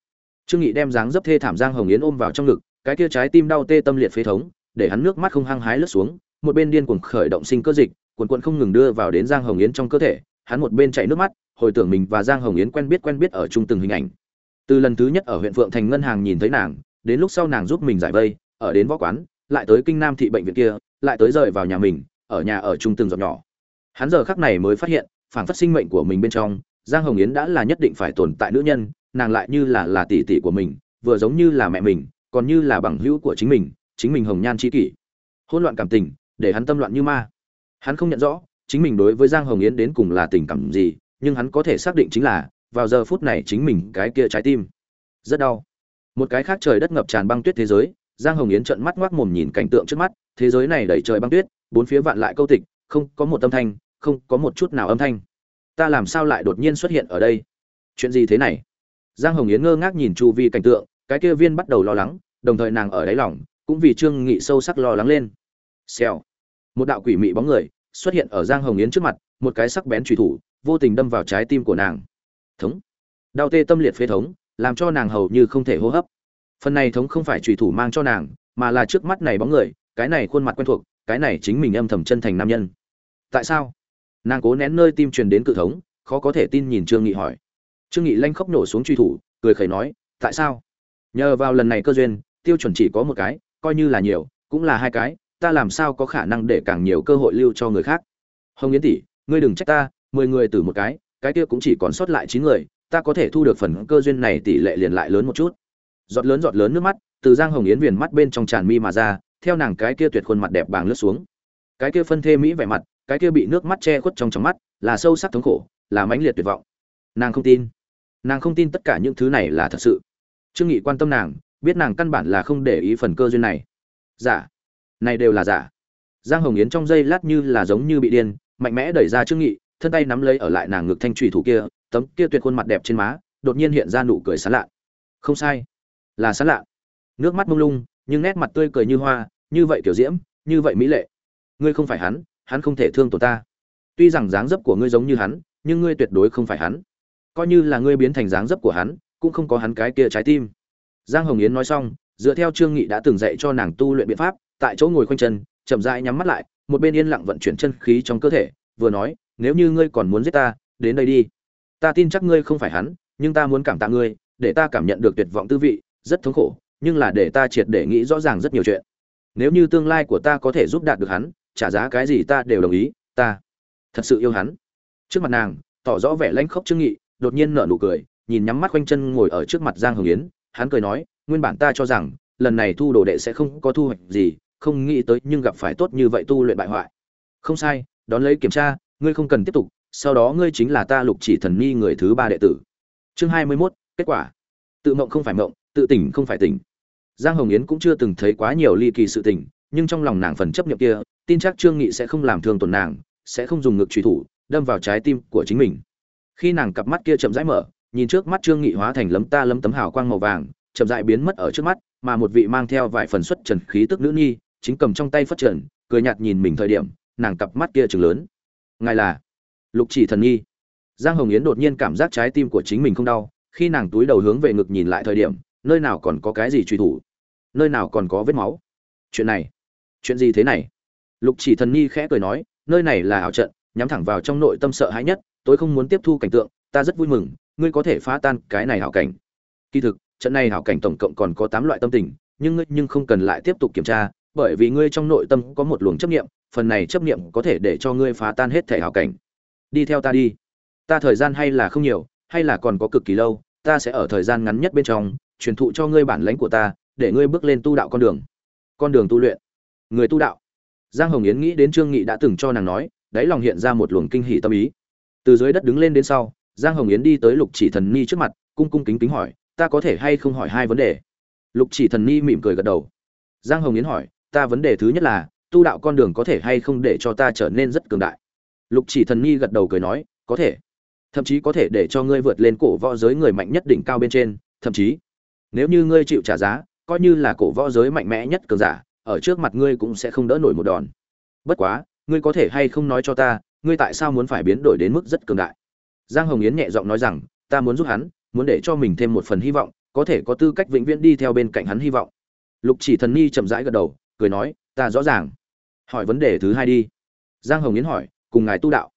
Trương nghị đem dáng dấp thê thảm giang hồng yến ôm vào trong ngực, cái kia trái tim đau tê tâm liệt phế thống, để hắn nước mắt không hăng hái lướt xuống, một bên điên cuồng khởi động sinh cơ dịch cuồn cuộn không ngừng đưa vào đến giang hồng yến trong cơ thể, hắn một bên chạy nước mắt, hồi tưởng mình và giang hồng yến quen biết quen biết ở chung từng hình ảnh. Từ lần thứ nhất ở huyện phượng thành ngân hàng nhìn thấy nàng, đến lúc sau nàng giúp mình giải vây, ở đến võ quán lại tới kinh nam thị bệnh viện kia, lại tới rời vào nhà mình, ở nhà ở chung từng giọt nhỏ. Hắn giờ khắc này mới phát hiện phản phát sinh mệnh của mình bên trong, giang hồng yến đã là nhất định phải tồn tại nữ nhân, nàng lại như là là tỷ tỷ của mình, vừa giống như là mẹ mình, còn như là bằng hữu của chính mình chính mình hồng nhan chi kỷ. Hỗn loạn cảm tình, để hắn tâm loạn như ma. Hắn không nhận rõ, chính mình đối với giang hồng yến đến cùng là tình cảm gì, nhưng hắn có thể xác định chính là, vào giờ phút này chính mình cái kia trái tim. Rất đau. Một cái khác trời đất ngập tràn băng tuyết thế giới giang hồng yến trợn mắt ngoác mồm nhìn cảnh tượng trước mắt, thế giới này đầy trời băng tuyết, bốn phía vạn lại câu tịch, không có một âm thanh, không có một chút nào âm thanh. Ta làm sao lại đột nhiên xuất hiện ở đây? Chuyện gì thế này? Giang hồng yến ngơ ngác nhìn chu vi cảnh tượng, cái kia viên bắt đầu lo lắng, đồng thời nàng ở đáy lòng, cũng vì trương nghị sâu sắc lo lắng lên. Xèo. Một đạo quỷ mị bóng người xuất hiện ở giang hồng yến trước mặt, một cái sắc bén chủy thủ, vô tình đâm vào trái tim của nàng. Thống. Đau tê tâm liệt phế thống, làm cho nàng hầu như không thể hô hấp phần này thống không phải truy thủ mang cho nàng, mà là trước mắt này bóng người, cái này khuôn mặt quen thuộc, cái này chính mình âm thầm chân thành nam nhân. Tại sao? Nàng cố nén nơi tim truyền đến cự thống, khó có thể tin nhìn trương nghị hỏi. Trương nghị lanh khóc nổ xuống truy thủ, cười khẩy nói, tại sao? Nhờ vào lần này cơ duyên, tiêu chuẩn chỉ có một cái, coi như là nhiều, cũng là hai cái, ta làm sao có khả năng để càng nhiều cơ hội lưu cho người khác? Hồng yến tỷ, ngươi đừng trách ta, mười người từ một cái cái kia cũng chỉ còn sót lại chín người, ta có thể thu được phần cơ duyên này tỷ lệ liền lại lớn một chút giọt lớn giọt lớn nước mắt, từ giang hồng yến viền mắt bên trong tràn mi mà ra, theo nàng cái kia tuyệt khuôn mặt đẹp bàng lướt xuống. Cái kia phân thê mỹ vẻ mặt, cái kia bị nước mắt che khuất trong trong mắt, là sâu sắc thống khổ, là mãnh liệt tuyệt vọng. Nàng không tin. Nàng không tin tất cả những thứ này là thật sự. Trương nghị quan tâm nàng, biết nàng căn bản là không để ý phần cơ duyên này. Giả. Này đều là giả. Giang hồng yến trong giây lát như là giống như bị điên, mạnh mẽ đẩy ra trương nghị, thân tay nắm lấy ở lại nàng ngực thanh trùy thủ kia, tấm kia tuyệt khuôn mặt đẹp trên má, đột nhiên hiện ra nụ cười sán lạ. Không sai là sán lạ. Nước mắt mông lung, nhưng nét mặt tươi cười như hoa, như vậy kiểu diễm, như vậy mỹ lệ. Ngươi không phải hắn hắn không thể thương tổn ta. Tuy rằng dáng dấp của ngươi giống như hắn, nhưng ngươi tuyệt đối không phải hắn. Coi như là ngươi biến thành dáng dấp của hắn, cũng không có hắn cái kia trái tim. Giang hồng yến nói xong, dựa theo trương nghị đã từng dạy cho nàng tu luyện biện pháp, tại chỗ ngồi khoanh chân, chậm rãi nhắm mắt lại, một bên yên lặng vận chuyển chân khí trong cơ thể, vừa nói, nếu như ngươi còn muốn giết ta, đến đây đi. Ta tin chắc ngươi không phải hắn, nhưng ta muốn cảm tạ ngươi, để ta cảm nhận được tuyệt vọng tư vị rất thống khổ nhưng là để ta triệt để nghĩ rõ ràng rất nhiều chuyện. Nếu như tương lai của ta có thể giúp đạt được hắn trả giá cái gì ta đều đồng ý ta thật sự yêu hắn. Trước mặt nàng tỏ rõ vẻ lãnh khốc trương nghị đột nhiên nở nụ cười nhìn nhắm mắt quanh chân ngồi ở trước mặt giang hồng yến hắn cười nói nguyên bản ta cho rằng lần này thu đồ đệ sẽ không có thu hoạch gì không nghĩ tới nhưng gặp phải tốt như vậy tu luyện bại hoại. Không sai đón lấy kiểm tra ngươi không cần tiếp tục sau đó ngươi chính là ta lục chỉ thần ni người thứ ba đệ tử. Chương hai mươi 21, kết quả. Tự mộng không phải mộng tự tỉnh không phải tỉnh. Giang hồng yến cũng chưa từng thấy quá nhiều ly kỳ sự tỉnh, nhưng trong lòng nàng phần chấp nhận kia tin chắc trương nghị sẽ không làm thương tổn nàng sẽ không dùng ngực truy thủ đâm vào trái tim của chính mình. Khi nàng cặp mắt kia chậm rãi mở nhìn trước mắt trương nghị hóa thành lấm ta lấm tấm hào quang màu vàng chậm rãi biến mất ở trước mắt mà một vị mang theo vài phần xuất trần khí tức nữ nhi chính cầm trong tay phất trần cười nhạt nhìn mình thời điểm nàng cặp mắt kia trừng lớn. Ngài là lục chỉ thần nhi. Giang hồng yến đột nhiên cảm giác trái tim của chính mình không đau khi nàng túi đầu hướng về ngực nhìn lại thời điểm nơi nào còn có cái gì truy thủ? Nơi nào còn có vết máu? Chuyện này, chuyện gì thế này? Lục chỉ thần nhi khẽ cười nói, nơi này là ảo trận, nhắm thẳng vào trong nội tâm sợ hãi nhất, tôi không muốn tiếp thu cảnh tượng, ta rất vui mừng, ngươi có thể phá tan cái này hảo cảnh. Kỳ thực, trận này hảo cảnh tổng cộng còn có tám loại tâm tình, nhưng ngươi nhưng không cần lại tiếp tục kiểm tra, bởi vì ngươi trong nội tâm có một luồng chấp niệm, phần này chấp niệm có thể để cho ngươi phá tan hết thể hảo cảnh. Đi theo ta đi. Ta thời gian hay là không nhiều, hay là còn có cực kỳ lâu, ta sẽ ở thời gian ngắn nhất bên trong truyền thụ cho ngươi bản lãnh của ta, để ngươi bước lên tu đạo con đường. Con đường tu luyện. Người tu đạo. Giang hồng yến nghĩ đến trương nghị đã từng cho nàng nói, đáy lòng hiện ra một luồng kinh hỉ tâm ý. Từ dưới đất đứng lên đến sau, giang hồng yến đi tới lục chỉ thần ni trước mặt, cung cung kính kính hỏi, ta có thể hay không hỏi hai vấn đề? Lục chỉ thần ni mỉm cười gật đầu. Giang hồng yến hỏi, ta vấn đề thứ nhất là, tu đạo con đường có thể hay không để cho ta trở nên rất cường đại? Lục chỉ thần ni gật đầu cười nói, có thể. Thậm chí có thể để cho ngươi vượt lên cổ võ giới người mạnh nhất đỉnh cao bên trên, thậm chí nếu như ngươi chịu trả giá, coi như là cổ võ giới mạnh mẽ nhất cường giả, ở trước mặt ngươi cũng sẽ không đỡ nổi một đòn. Bất quá, ngươi có thể hay không nói cho ta, ngươi tại sao muốn phải biến đổi đến mức rất cường đại? Giang hồng yến nhẹ giọng nói rằng, ta muốn giúp hắn, muốn để cho mình thêm một phần hy vọng, có thể có tư cách vĩnh viễn đi theo bên cạnh hắn hy vọng. Lục chỉ thần ni chậm rãi gật đầu, cười nói, ta rõ ràng. Hỏi vấn đề thứ hai đi. Giang hồng yến hỏi, cùng ngài tu đạo,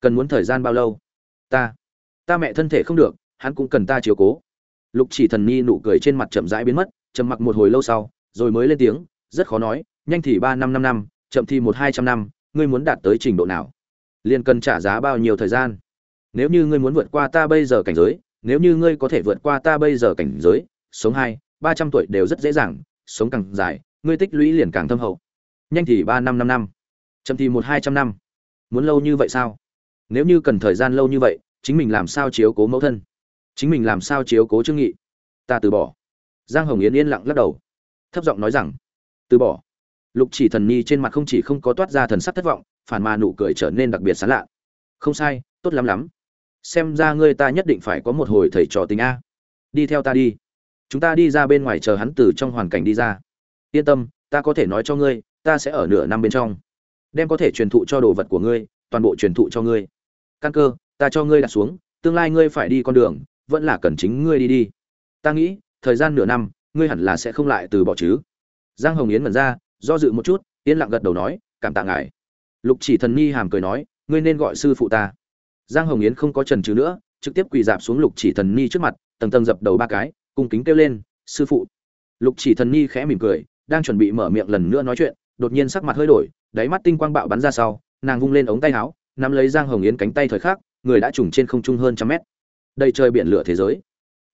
cần muốn thời gian bao lâu? Ta ta mẹ thân thể không được, hắn cũng cần ta chiếu cố lục chỉ thần ni nụ cười trên mặt chậm rãi biến mất, trầm mặc một hồi lâu sau, rồi mới lên tiếng, rất khó nói, nhanh thì ba năm năm năm, chậm thì một hai trăm năm, ngươi muốn đạt tới trình độ nào? Liền cần trả giá bao nhiêu thời gian? Nếu như ngươi muốn vượt qua ta bây giờ cảnh giới, nếu như ngươi có thể vượt qua ta bây giờ cảnh giới, sống hai, ba trăm tuổi đều rất dễ dàng, sống càng dài, ngươi tích lũy liền càng thâm hậu. Nhanh thì ba năm năm năm, chậm thì một hai trăm năm. Muốn lâu như vậy sao? Nếu như cần thời gian lâu như vậy, chính mình làm sao chiếu cố mẫu thân? Chính mình làm sao chiếu cố trương nghị? Ta từ bỏ. Giang hồng yến yên lặng lắc đầu. Thấp giọng nói rằng, từ bỏ. Lục chỉ thần nhi trên mặt không chỉ không có toát ra thần sắc thất vọng, phản mà nụ cười trở nên đặc biệt sán lạ. Không sai, tốt lắm lắm. Xem ra ngươi ta nhất định phải có một hồi thầy trò tình a. Đi theo ta đi. Chúng ta đi ra bên ngoài chờ hắn từ trong hoàn cảnh đi ra. Yên tâm, ta có thể nói cho ngươi, ta sẽ ở nửa năm bên trong. Đem có thể truyền thụ cho đồ vật của ngươi, toàn bộ truyền thụ cho ngươi. Căn cơ, ta cho ngươi đặt xuống, tương lai ngươi phải đi con đường vẫn là cần chính ngươi đi đi. Ta nghĩ, thời gian nửa năm, ngươi hẳn là sẽ không lại từ bỏ chứ. Giang hồng yến mẩn ra, do dự một chút, yên lặng gật đầu nói, cảm tạ ngài. Lục chỉ thần ni hàm cười nói, ngươi nên gọi sư phụ ta. Giang hồng yến không có trần trừ nữa, trực tiếp quỳ dạp xuống lục chỉ thần ni trước mặt, tầng tầng dập đầu ba cái, cung kính kêu lên, sư phụ. Lục chỉ thần ni khẽ mỉm cười, đang chuẩn bị mở miệng lần nữa nói chuyện, đột nhiên sắc mặt hơi đổi, đáy mắt tinh quang bạo bắn ra sau, nàng vung lên ống tay áo, nắm lấy giang hồng yến cánh tay thời khắc, người đã trùng trên không trung hơn trăm mét đây trời biển lửa thế giới.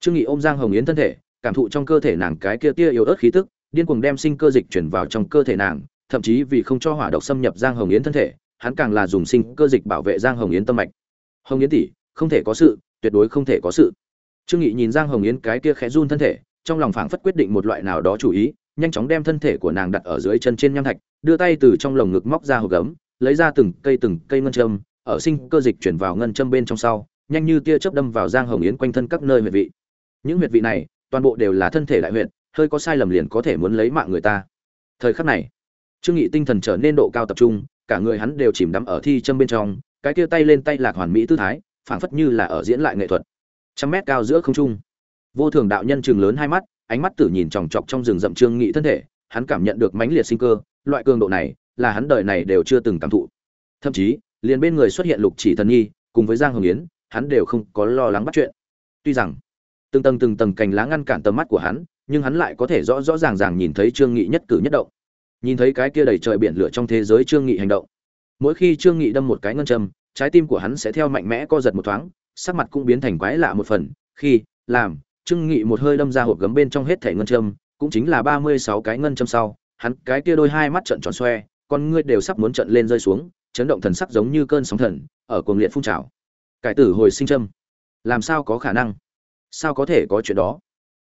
Trương nghị ôm giang hồng yến thân thể, cảm thụ trong cơ thể nàng cái kia tia yếu ớt khí tức, điên cuồng đem sinh cơ dịch chuyển vào trong cơ thể nàng, thậm chí vì không cho hỏa độc xâm nhập giang hồng yến thân thể, hắn càng là dùng sinh cơ dịch bảo vệ giang hồng yến tâm mạch. Hồng yến tỷ, không thể có sự, tuyệt đối không thể có sự. Trương nghị nhìn giang hồng yến cái kia khẽ run thân thể, trong lòng phảng phất quyết định một loại nào đó chủ ý, nhanh chóng đem thân thể của nàng đặt ở dưới chân trên nham thạch, đưa tay từ trong lồng ngực móc ra hộp gấm, lấy ra từng cây từng cây ngân châm, ở sinh cơ dịch chuyển vào ngân châm bên trong sau nhanh như tia chớp đâm vào giang hồng yến quanh thân các nơi huyệt vị. Những huyệt vị này, toàn bộ đều là thân thể đại huyệt, hơi có sai lầm liền có thể muốn lấy mạng người ta. Thời khắc này, trương nghị tinh thần trở nên độ cao tập trung, cả người hắn đều chìm đắm ở thi châm bên trong, cái kia tay lên tay lạc hoàn mỹ tư thái, phảng phất như là ở diễn lại nghệ thuật. Trăm mét cao giữa không trung, vô thường đạo nhân chừng lớn hai mắt, ánh mắt tử nhìn chòng chọc trong rừng rậm trương nghị thân thể, hắn cảm nhận được mãnh liệt sinh cơ, loại cường độ này là hắn đời này đều chưa từng cảm thụ. Thậm chí, liền bên người xuất hiện lục chỉ thần nhi, cùng với giang hồng yến hắn đều không có lo lắng bắt chuyện. Tuy rằng, từng tầng từng tầng cành lá ngăn cản tầm mắt của hắn, nhưng hắn lại có thể rõ rõ ràng ràng nhìn thấy trương nghị nhất cử nhất động. Nhìn thấy cái kia đầy trời biển lửa trong thế giới trương nghị hành động. Mỗi khi trương nghị đâm một cái ngân châm, trái tim của hắn sẽ theo mạnh mẽ co giật một thoáng, sắc mặt cũng biến thành quái lạ một phần. Khi, làm, trương nghị một hơi đâm ra hộp gấm bên trong hết thể ngân châm, cũng chính là ba mươi sáu cái ngân châm sau, hắn cái kia đôi hai mắt trợn tròn xoe, con ngươi đều sắp muốn trợn lên rơi xuống, chấn động thần sắc giống như cơn sóng thần, ở cuồng liệt phun trào cải tử hồi sinh châm làm sao có khả năng? Sao có thể có chuyện đó?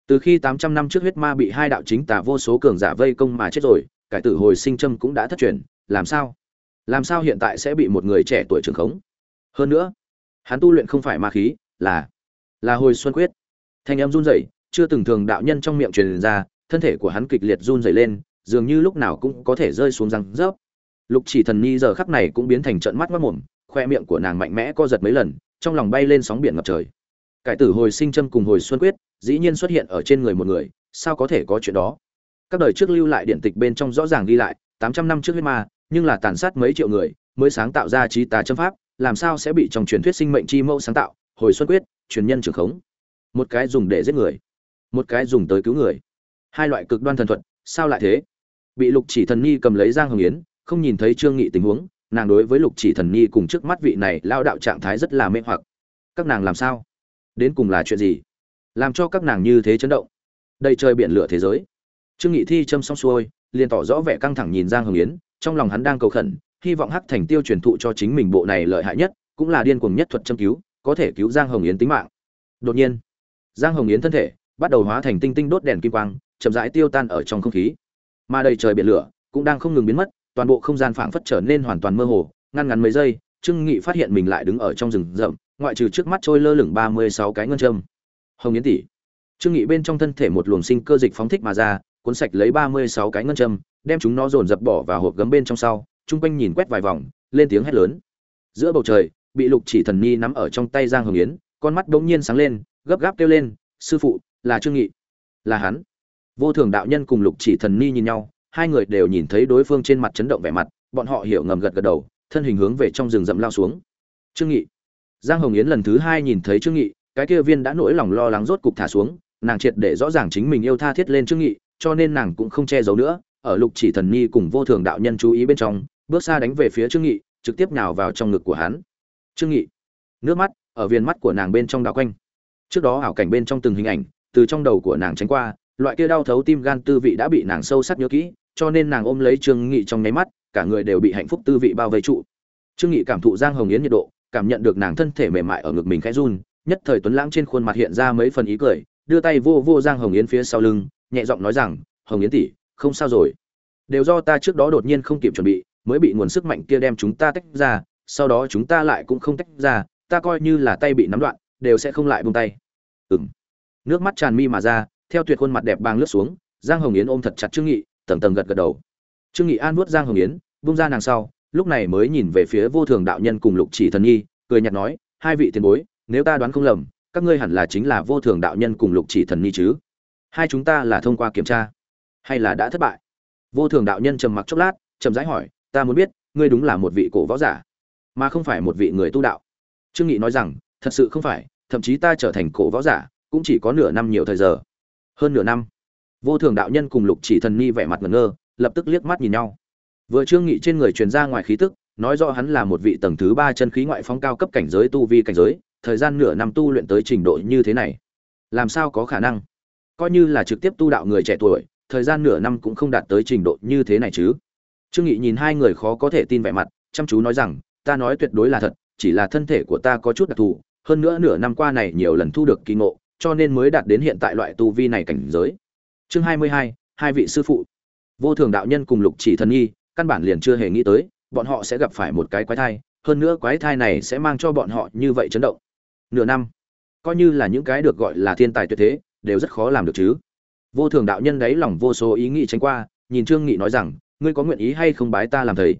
Từ khi tám trăm năm trước huyết ma bị hai đạo chính tà vô số cường giả vây công mà chết rồi, cải tử hồi sinh châm cũng đã thất truyền, làm sao? Làm sao hiện tại sẽ bị một người trẻ tuổi trường khống? Hơn nữa, hắn tu luyện không phải ma khí, là là hồi xuân quyết. Thanh em run rẩy, chưa từng thường đạo nhân trong miệng truyền ra, thân thể của hắn kịch liệt run rẩy lên, dường như lúc nào cũng có thể rơi xuống răng rớp. Lục chỉ thần nhi giờ khắc này cũng biến thành trận mắt mất mồm, khoe miệng của nàng mạnh mẽ co giật mấy lần trong lòng bay lên sóng biển ngập trời. Cải tử hồi sinh châm cùng hồi xuân quyết, dĩ nhiên xuất hiện ở trên người một người, sao có thể có chuyện đó? Các đời trước lưu lại điện tịch bên trong rõ ràng ghi lại, tám trăm năm trước huyết ma, nhưng là tàn sát mấy triệu người, mới sáng tạo ra trí tà châm pháp, làm sao sẽ bị trong truyền thuyết sinh mệnh chi mẫu sáng tạo? Hồi xuân quyết, truyền nhân trường khống. Một cái dùng để giết người, một cái dùng tới cứu người. Hai loại cực đoan thần thuật, sao lại thế? Bị lục chỉ thần nhi cầm lấy giang hồng yến, không nhìn thấy trương nghị tình huống nàng đối với lục chỉ thần nhi cùng trước mắt vị này lao đạo trạng thái rất là mê hoặc. Các nàng làm sao? Đến cùng là chuyện gì? Làm cho các nàng như thế chấn động. Đây trời biển lửa thế giới. Trương nghị thi châm xong xuôi, liền tỏ rõ vẻ căng thẳng nhìn giang hồng yến, trong lòng hắn đang cầu khẩn, hy vọng hắc thành tiêu truyền thụ cho chính mình bộ này lợi hại nhất, cũng là điên cuồng nhất thuật châm cứu, có thể cứu giang hồng yến tính mạng. Đột nhiên, giang hồng yến thân thể bắt đầu hóa thành tinh tinh đốt đèn kim quang, chậm rãi tiêu tan ở trong không khí. Mà đầy trời biển lửa cũng đang không ngừng biến mất toàn bộ không gian phảng phất trở nên hoàn toàn mơ hồ, ngăn ngắn mấy giây, trương nghị phát hiện mình lại đứng ở trong rừng rậm, ngoại trừ trước mắt trôi lơ lửng ba mươi sáu cái ngân châm. Hồng yến tỷ. Trương nghị bên trong thân thể một luồng sinh cơ dịch phóng thích mà ra, cuốn sạch lấy ba mươi sáu cái ngân châm, đem chúng nó dồn dập bỏ vào hộp gấm bên trong sau trung quanh nhìn quét vài vòng, lên tiếng hét lớn. Giữa bầu trời, bị lục chỉ thần nhi nắm ở trong tay giang hồng yến, con mắt đống nhiên sáng lên, gấp gáp kêu lên, sư phụ, là trương nghị. Là hắn. Vô thường đạo nhân cùng lục chỉ thần ni nhìn nhau hai người đều nhìn thấy đối phương trên mặt chấn động vẻ mặt, bọn họ hiểu ngầm gật gật đầu, thân hình hướng về trong rừng rậm lao xuống. Trương nghị. Giang hồng yến lần thứ hai nhìn thấy trương nghị, cái kia viên đã nỗi lòng lo lắng rốt cục thả xuống, nàng triệt để rõ ràng chính mình yêu tha thiết lên trương nghị, cho nên nàng cũng không che giấu nữa, ở lục chỉ thần nhi cùng vô thường đạo nhân chú ý bên trong, bước xa đánh về phía trương nghị, trực tiếp nhào vào trong ngực của hắn. Trương nghị. Nước mắt ở viên mắt của nàng bên trong đảo quanh. Trước đó ảo cảnh bên trong từng hình ảnh, từ trong đầu của nàng tránh qua, loại kia đau thấu tim gan tư vị đã bị nàng sâu sắc nhớ kỹ cho nên nàng ôm lấy trương nghị trong nháy mắt, cả người đều bị hạnh phúc tư vị bao vây trụ. Trương nghị cảm thụ giang hồng yến nhiệt độ, cảm nhận được nàng thân thể mềm mại ở ngực mình khẽ run, nhất thời tuấn lãng trên khuôn mặt hiện ra mấy phần ý cười, đưa tay vô vô giang hồng yến phía sau lưng, nhẹ giọng nói rằng, hồng yến tỷ, không sao rồi. Đều do ta trước đó đột nhiên không kịp chuẩn bị, mới bị nguồn sức mạnh kia đem chúng ta tách ra, sau đó chúng ta lại cũng không tách ra, ta coi như là tay bị nắm đoạn, đều sẽ không lại buông tay. Ừm. Nước mắt tràn mi mà ra, theo tuyệt khuôn mặt đẹp bàng lướt xuống, giang hồng yến ôm thật chặt trương nghị tầng tầng gật gật đầu. Trương nghị an nuốt giang hồng yến, buông ra nàng sau, lúc này mới nhìn về phía vô thường đạo nhân cùng lục chỉ thần nhi, cười nhạt nói, hai vị tiền bối, nếu ta đoán không lầm, các ngươi hẳn là chính là vô thường đạo nhân cùng lục chỉ thần nhi chứ? Hai chúng ta là thông qua kiểm tra, hay là đã thất bại? Vô thường đạo nhân trầm mặc chốc lát trầm rãi hỏi, ta muốn biết, ngươi đúng là một vị cổ võ giả, mà không phải một vị người tu đạo. Trương nghị nói rằng, thật sự không phải, thậm chí ta trở thành cổ võ giả, cũng chỉ có nửa năm nhiều thời giờ. Hơn nửa năm vô thường đạo nhân cùng lục chỉ thần ni vẻ mặt ngẩn ngơ, lập tức liếc mắt nhìn nhau. Vừa trương nghị trên người truyền ra ngoài khí tức, nói rõ hắn là một vị tầng thứ ba chân khí ngoại phóng cao cấp cảnh giới, tu vi cảnh giới, thời gian nửa năm tu luyện tới trình độ như thế này, làm sao có khả năng? Coi như là trực tiếp tu đạo người trẻ tuổi, thời gian nửa năm cũng không đạt tới trình độ như thế này chứ. Trương nghị nhìn hai người khó có thể tin vẻ mặt, chăm chú nói rằng, ta nói tuyệt đối là thật, chỉ là thân thể của ta có chút đặc thù, hơn nữa nửa năm qua này nhiều lần thu được kỳ ngộ, cho nên mới đạt đến hiện tại loại tu vi này cảnh giới chương hai mươi hai hai vị sư phụ. Vô thường đạo nhân cùng lục chỉ thần nhi, căn bản liền chưa hề nghĩ tới bọn họ sẽ gặp phải một cái quái thai hơn nữa quái thai này sẽ mang cho bọn họ như vậy chấn động. Nửa năm coi như là những cái được gọi là thiên tài tuyệt thế đều rất khó làm được chứ. Vô thường đạo nhân đấy lòng vô số ý nghĩ tránh qua nhìn trương nghị nói rằng ngươi có nguyện ý hay không bái ta làm thầy?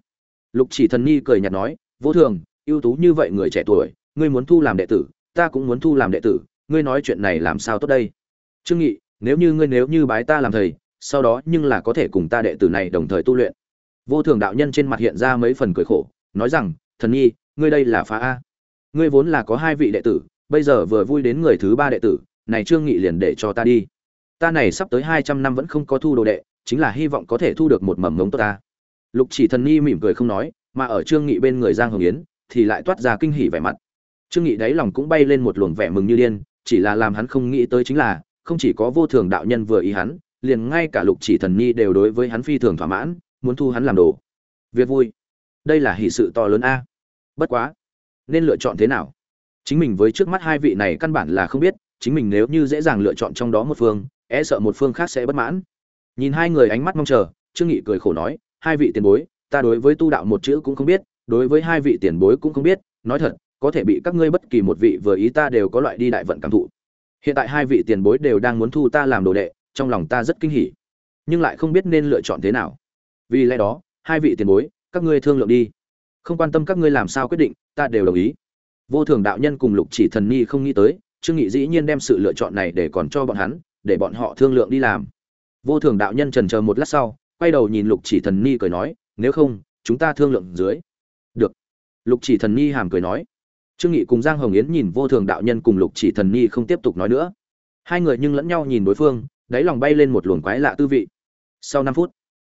Lục chỉ thần nhi cười nhạt nói vô thường ưu tú như vậy người trẻ tuổi ngươi muốn thu làm đệ tử ta cũng muốn thu làm đệ tử ngươi nói chuyện này làm sao tốt đây? Trương nghị nếu như ngươi nếu như bái ta làm thầy, sau đó nhưng là có thể cùng ta đệ tử này đồng thời tu luyện. Vô thường đạo nhân trên mặt hiện ra mấy phần cười khổ, nói rằng, thần nhi, ngươi đây là phá a. Ngươi vốn là có hai vị đệ tử, bây giờ vừa vui đến người thứ ba đệ tử, này trương nghị liền để cho ta đi. Ta này sắp tới hai trăm năm vẫn không có thu đồ đệ, chính là hy vọng có thể thu được một mầm ngống tốt ta. Lục chỉ thần nhi mỉm cười không nói, mà ở trương nghị bên người giang hồng yến, thì lại toát ra kinh hỉ vẻ mặt. Trương nghị đáy lòng cũng bay lên một luồng vẻ mừng như điên, chỉ là làm hắn không nghĩ tới chính là không chỉ có vô thường đạo nhân vừa ý hắn, liền ngay cả lục chỉ thần nhi đều đối với hắn phi thường thỏa mãn, muốn thu hắn làm đồ. Việc vui. Đây là hỷ sự to lớn a. Bất quá. Nên lựa chọn thế nào? Chính mình với trước mắt hai vị này căn bản là không biết, chính mình nếu như dễ dàng lựa chọn trong đó một phương e sợ một phương khác sẽ bất mãn. Nhìn hai người ánh mắt mong chờ, trương nghị cười khổ nói, hai vị tiền bối, ta đối với tu đạo một chữ cũng không biết, đối với hai vị tiền bối cũng không biết, nói thật, có thể bị các ngươi bất kỳ một vị vừa ý ta đều có loại đi đại vận cảm thụ hiện tại hai vị tiền bối đều đang muốn thu ta làm đồ đệ, trong lòng ta rất kinh hỉ. Nhưng lại không biết nên lựa chọn thế nào. Vì lẽ đó, hai vị tiền bối, các ngươi thương lượng đi. Không quan tâm các ngươi làm sao quyết định, ta đều đồng ý. Vô thường đạo nhân cùng lục chỉ thần ni không nghĩ tới, trương nghị dĩ nhiên đem sự lựa chọn này để còn cho bọn hắn, để bọn họ thương lượng đi làm. Vô thường đạo nhân trần chờ một lát sau, quay đầu nhìn lục chỉ thần ni cười nói, nếu không, chúng ta thương lượng dưới. Được. Lục chỉ thần ni hàm cười nói trương nghị cùng giang hồng yến nhìn vô thường đạo nhân cùng lục chỉ thần Nhi không tiếp tục nói nữa. Hai người nhưng lẫn nhau nhìn đối phương, đáy lòng bay lên một luồng quái lạ tư vị. Sau năm phút,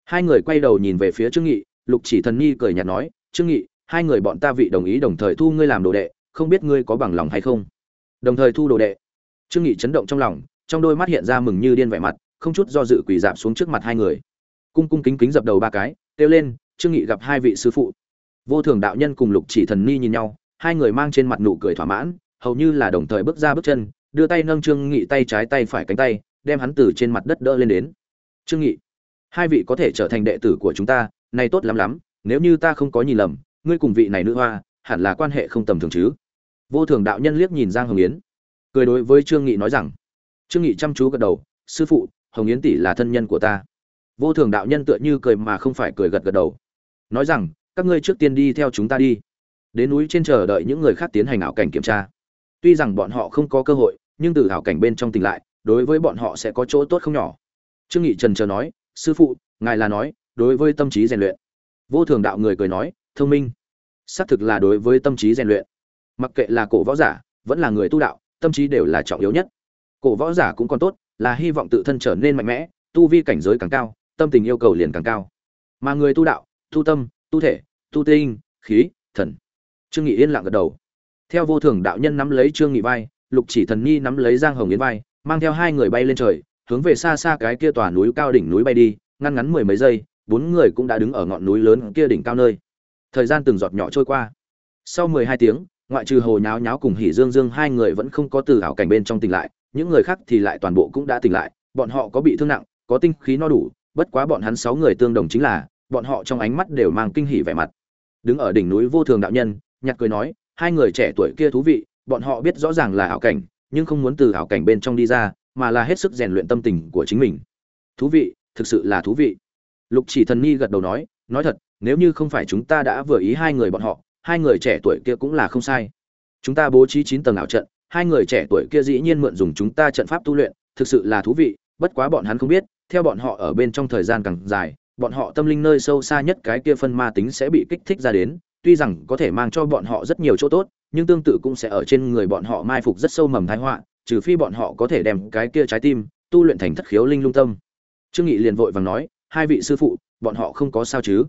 hai người quay đầu nhìn về phía trương nghị, lục chỉ thần Nhi cười nhạt nói, trương nghị, hai người bọn ta vị đồng ý đồng thời thu ngươi làm đồ đệ, không biết ngươi có bằng lòng hay không? Đồng thời thu đồ đệ. Trương nghị chấn động trong lòng, trong đôi mắt hiện ra mừng như điên vẻ mặt, không chút do dự quỳ dạp xuống trước mặt hai người. Cung cung kính kính dập đầu ba cái, kêu lên, trương nghị gặp hai vị sư phụ. Vô thường đạo nhân cùng lục chỉ thần ni nhìn nhau hai người mang trên mặt nụ cười thỏa mãn, hầu như là đồng thời bước ra bước chân, đưa tay nâng trương nghị tay trái tay phải cánh tay, đem hắn từ trên mặt đất đỡ lên đến. Trương nghị, hai vị có thể trở thành đệ tử của chúng ta, này tốt lắm lắm, nếu như ta không có nhìn lầm, ngươi cùng vị này nữ hoa, hẳn là quan hệ không tầm thường chứ. Vô thường đạo nhân liếc nhìn giang hồng yến, cười đối với trương nghị nói rằng, trương nghị chăm chú gật đầu, sư phụ, hồng yến tỷ là thân nhân của ta. Vô thường đạo nhân tựa như cười mà không phải cười gật gật đầu, nói rằng, các ngươi trước tiên đi theo chúng ta đi đến núi trên chờ đợi những người khác tiến hành ảo cảnh kiểm tra. Tuy rằng bọn họ không có cơ hội, nhưng từ ảo cảnh bên trong tỉnh lại, đối với bọn họ sẽ có chỗ tốt không nhỏ. Trương nghị trần chờ nói, sư phụ, ngài là nói, đối với tâm trí rèn luyện. Vô thường đạo người cười nói, thông minh. Xác thực là đối với tâm trí rèn luyện. Mặc kệ là cổ võ giả, vẫn là người tu đạo, tâm trí đều là trọng yếu nhất. Cổ võ giả cũng còn tốt, là hy vọng tự thân trở nên mạnh mẽ, tu vi cảnh giới càng cao, tâm tình yêu cầu liền càng cao. Mà người tu đạo, tu tâm, tu thể, tu tinh, khí, thần trương nghị yên lặng gật đầu. Theo vô thường đạo nhân nắm lấy trương nghị vai, lục chỉ thần nhi nắm lấy giang hồng yến vai, mang theo hai người bay lên trời, hướng về xa xa cái kia tòa núi cao đỉnh núi bay đi, ngăn ngắn mười mấy giây, bốn người cũng đã đứng ở ngọn núi lớn kia đỉnh cao nơi. Thời gian từng giọt nhỏ trôi qua. Sau mười hai tiếng, ngoại trừ hồ nháo nháo cùng hỉ dương dương, hai người vẫn không có từ ảo cảnh bên trong tỉnh lại, những người khác thì lại toàn bộ cũng đã tỉnh lại, bọn họ có bị thương nặng, có tinh khí no đủ, bất quá bọn hắn sáu người tương đồng chính là, bọn họ trong ánh mắt đều mang kinh hỉ vẻ mặt. Đứng ở đỉnh núi vô thường đạo nhân nhặt cười nói, hai người trẻ tuổi kia thú vị, bọn họ biết rõ ràng là ảo cảnh, nhưng không muốn từ ảo cảnh bên trong đi ra, mà là hết sức rèn luyện tâm tình của chính mình. Thú vị, thực sự là thú vị. Lục chỉ thần ni gật đầu nói nói thật, nếu như không phải chúng ta đã vừa ý hai người bọn họ, hai người trẻ tuổi kia cũng là không sai. Chúng ta bố trí chín tầng ảo trận, hai người trẻ tuổi kia dĩ nhiên mượn dùng chúng ta trận pháp tu luyện, thực sự là thú vị, bất quá bọn hắn không biết, theo bọn họ ở bên trong thời gian càng dài, bọn họ tâm linh nơi sâu xa nhất cái kia phân ma tính sẽ bị kích thích ra đến tuy rằng có thể mang cho bọn họ rất nhiều chỗ tốt, nhưng tương tự cũng sẽ ở trên người bọn họ mai phục rất sâu mầm thái họa, trừ phi bọn họ có thể đem cái kia trái tim tu luyện thành thất khiếu linh lung tâm. Trương nghị liền vội vàng nói, hai vị sư phụ, bọn họ không có sao chứ?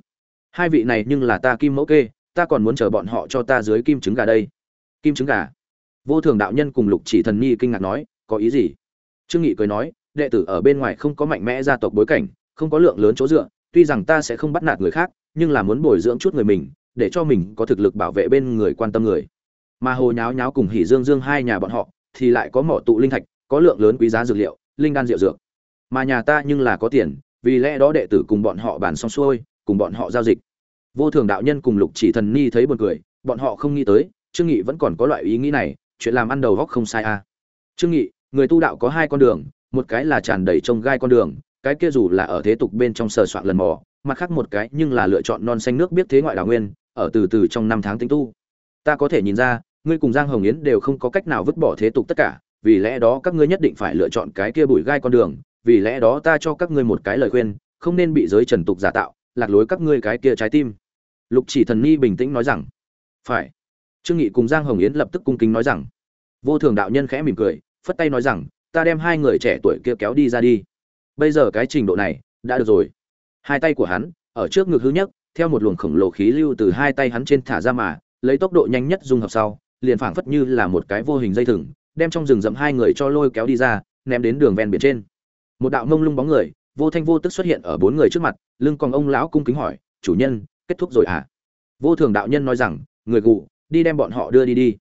Hai vị này nhưng là ta kim mẫu kê, ta còn muốn chờ bọn họ cho ta dưới kim trứng gà đây. Kim trứng gà? Vô thường đạo nhân cùng lục chỉ thần nhi kinh ngạc nói, có ý gì? Trương nghị cười nói, đệ tử ở bên ngoài không có mạnh mẽ gia tộc bối cảnh, không có lượng lớn chỗ dựa, tuy rằng ta sẽ không bắt nạt người khác, nhưng là muốn bồi dưỡng chút người mình để cho mình có thực lực bảo vệ bên người quan tâm người. Mà hồ nháo nháo cùng hỉ dương dương hai nhà bọn họ thì lại có mỏ tụ linh thạch, có lượng lớn quý giá dược liệu, linh đan rượu dược. Mà nhà ta nhưng là có tiền, vì lẽ đó đệ tử cùng bọn họ bàn xong xuôi, cùng bọn họ giao dịch. Vô thường đạo nhân cùng lục chỉ thần ni thấy buồn cười, bọn họ không nghĩ tới, trương nghị vẫn còn có loại ý nghĩ này, chuyện làm ăn đầu góc không sai à. Trương nghị, người tu đạo có hai con đường, một cái là tràn đầy trông gai con đường, cái kia dù là ở thế tục bên trong sờ soạn lần mò, mặt khác một cái nhưng là lựa chọn non xanh nước biết thế ngoại đào nguyên ở từ từ trong năm tháng tính tu. Ta có thể nhìn ra, ngươi cùng giang hồng yến đều không có cách nào vứt bỏ thế tục tất cả, vì lẽ đó các ngươi nhất định phải lựa chọn cái kia bụi gai con đường, vì lẽ đó ta cho các ngươi một cái lời khuyên, không nên bị giới trần tục giả tạo, lạc lối các ngươi cái kia trái tim. Lục chỉ thần ni bình tĩnh nói rằng. Phải. Trương nghị cùng giang hồng yến lập tức cung kính nói rằng. Vô thường đạo nhân khẽ mỉm cười, phất tay nói rằng, ta đem hai người trẻ tuổi kia kéo đi ra đi. Bây giờ cái trình độ này, đã được rồi. Hai tay của hắn, ở trước ngực hư nhất theo một luồng khổng lồ khí lưu từ hai tay hắn trên thả ra mà, lấy tốc độ nhanh nhất dung hợp sau, liền phảng phất như là một cái vô hình dây thừng, đem trong rừng rậm hai người cho lôi kéo đi ra, ném đến đường ven biển trên. Một đạo mông lung bóng người, vô thanh vô tức xuất hiện ở bốn người trước mặt, lưng còn ông lão cung kính hỏi, chủ nhân, kết thúc rồi à? Vô thường đạo nhân nói rằng, người gù, đi đem bọn họ đưa đi đi.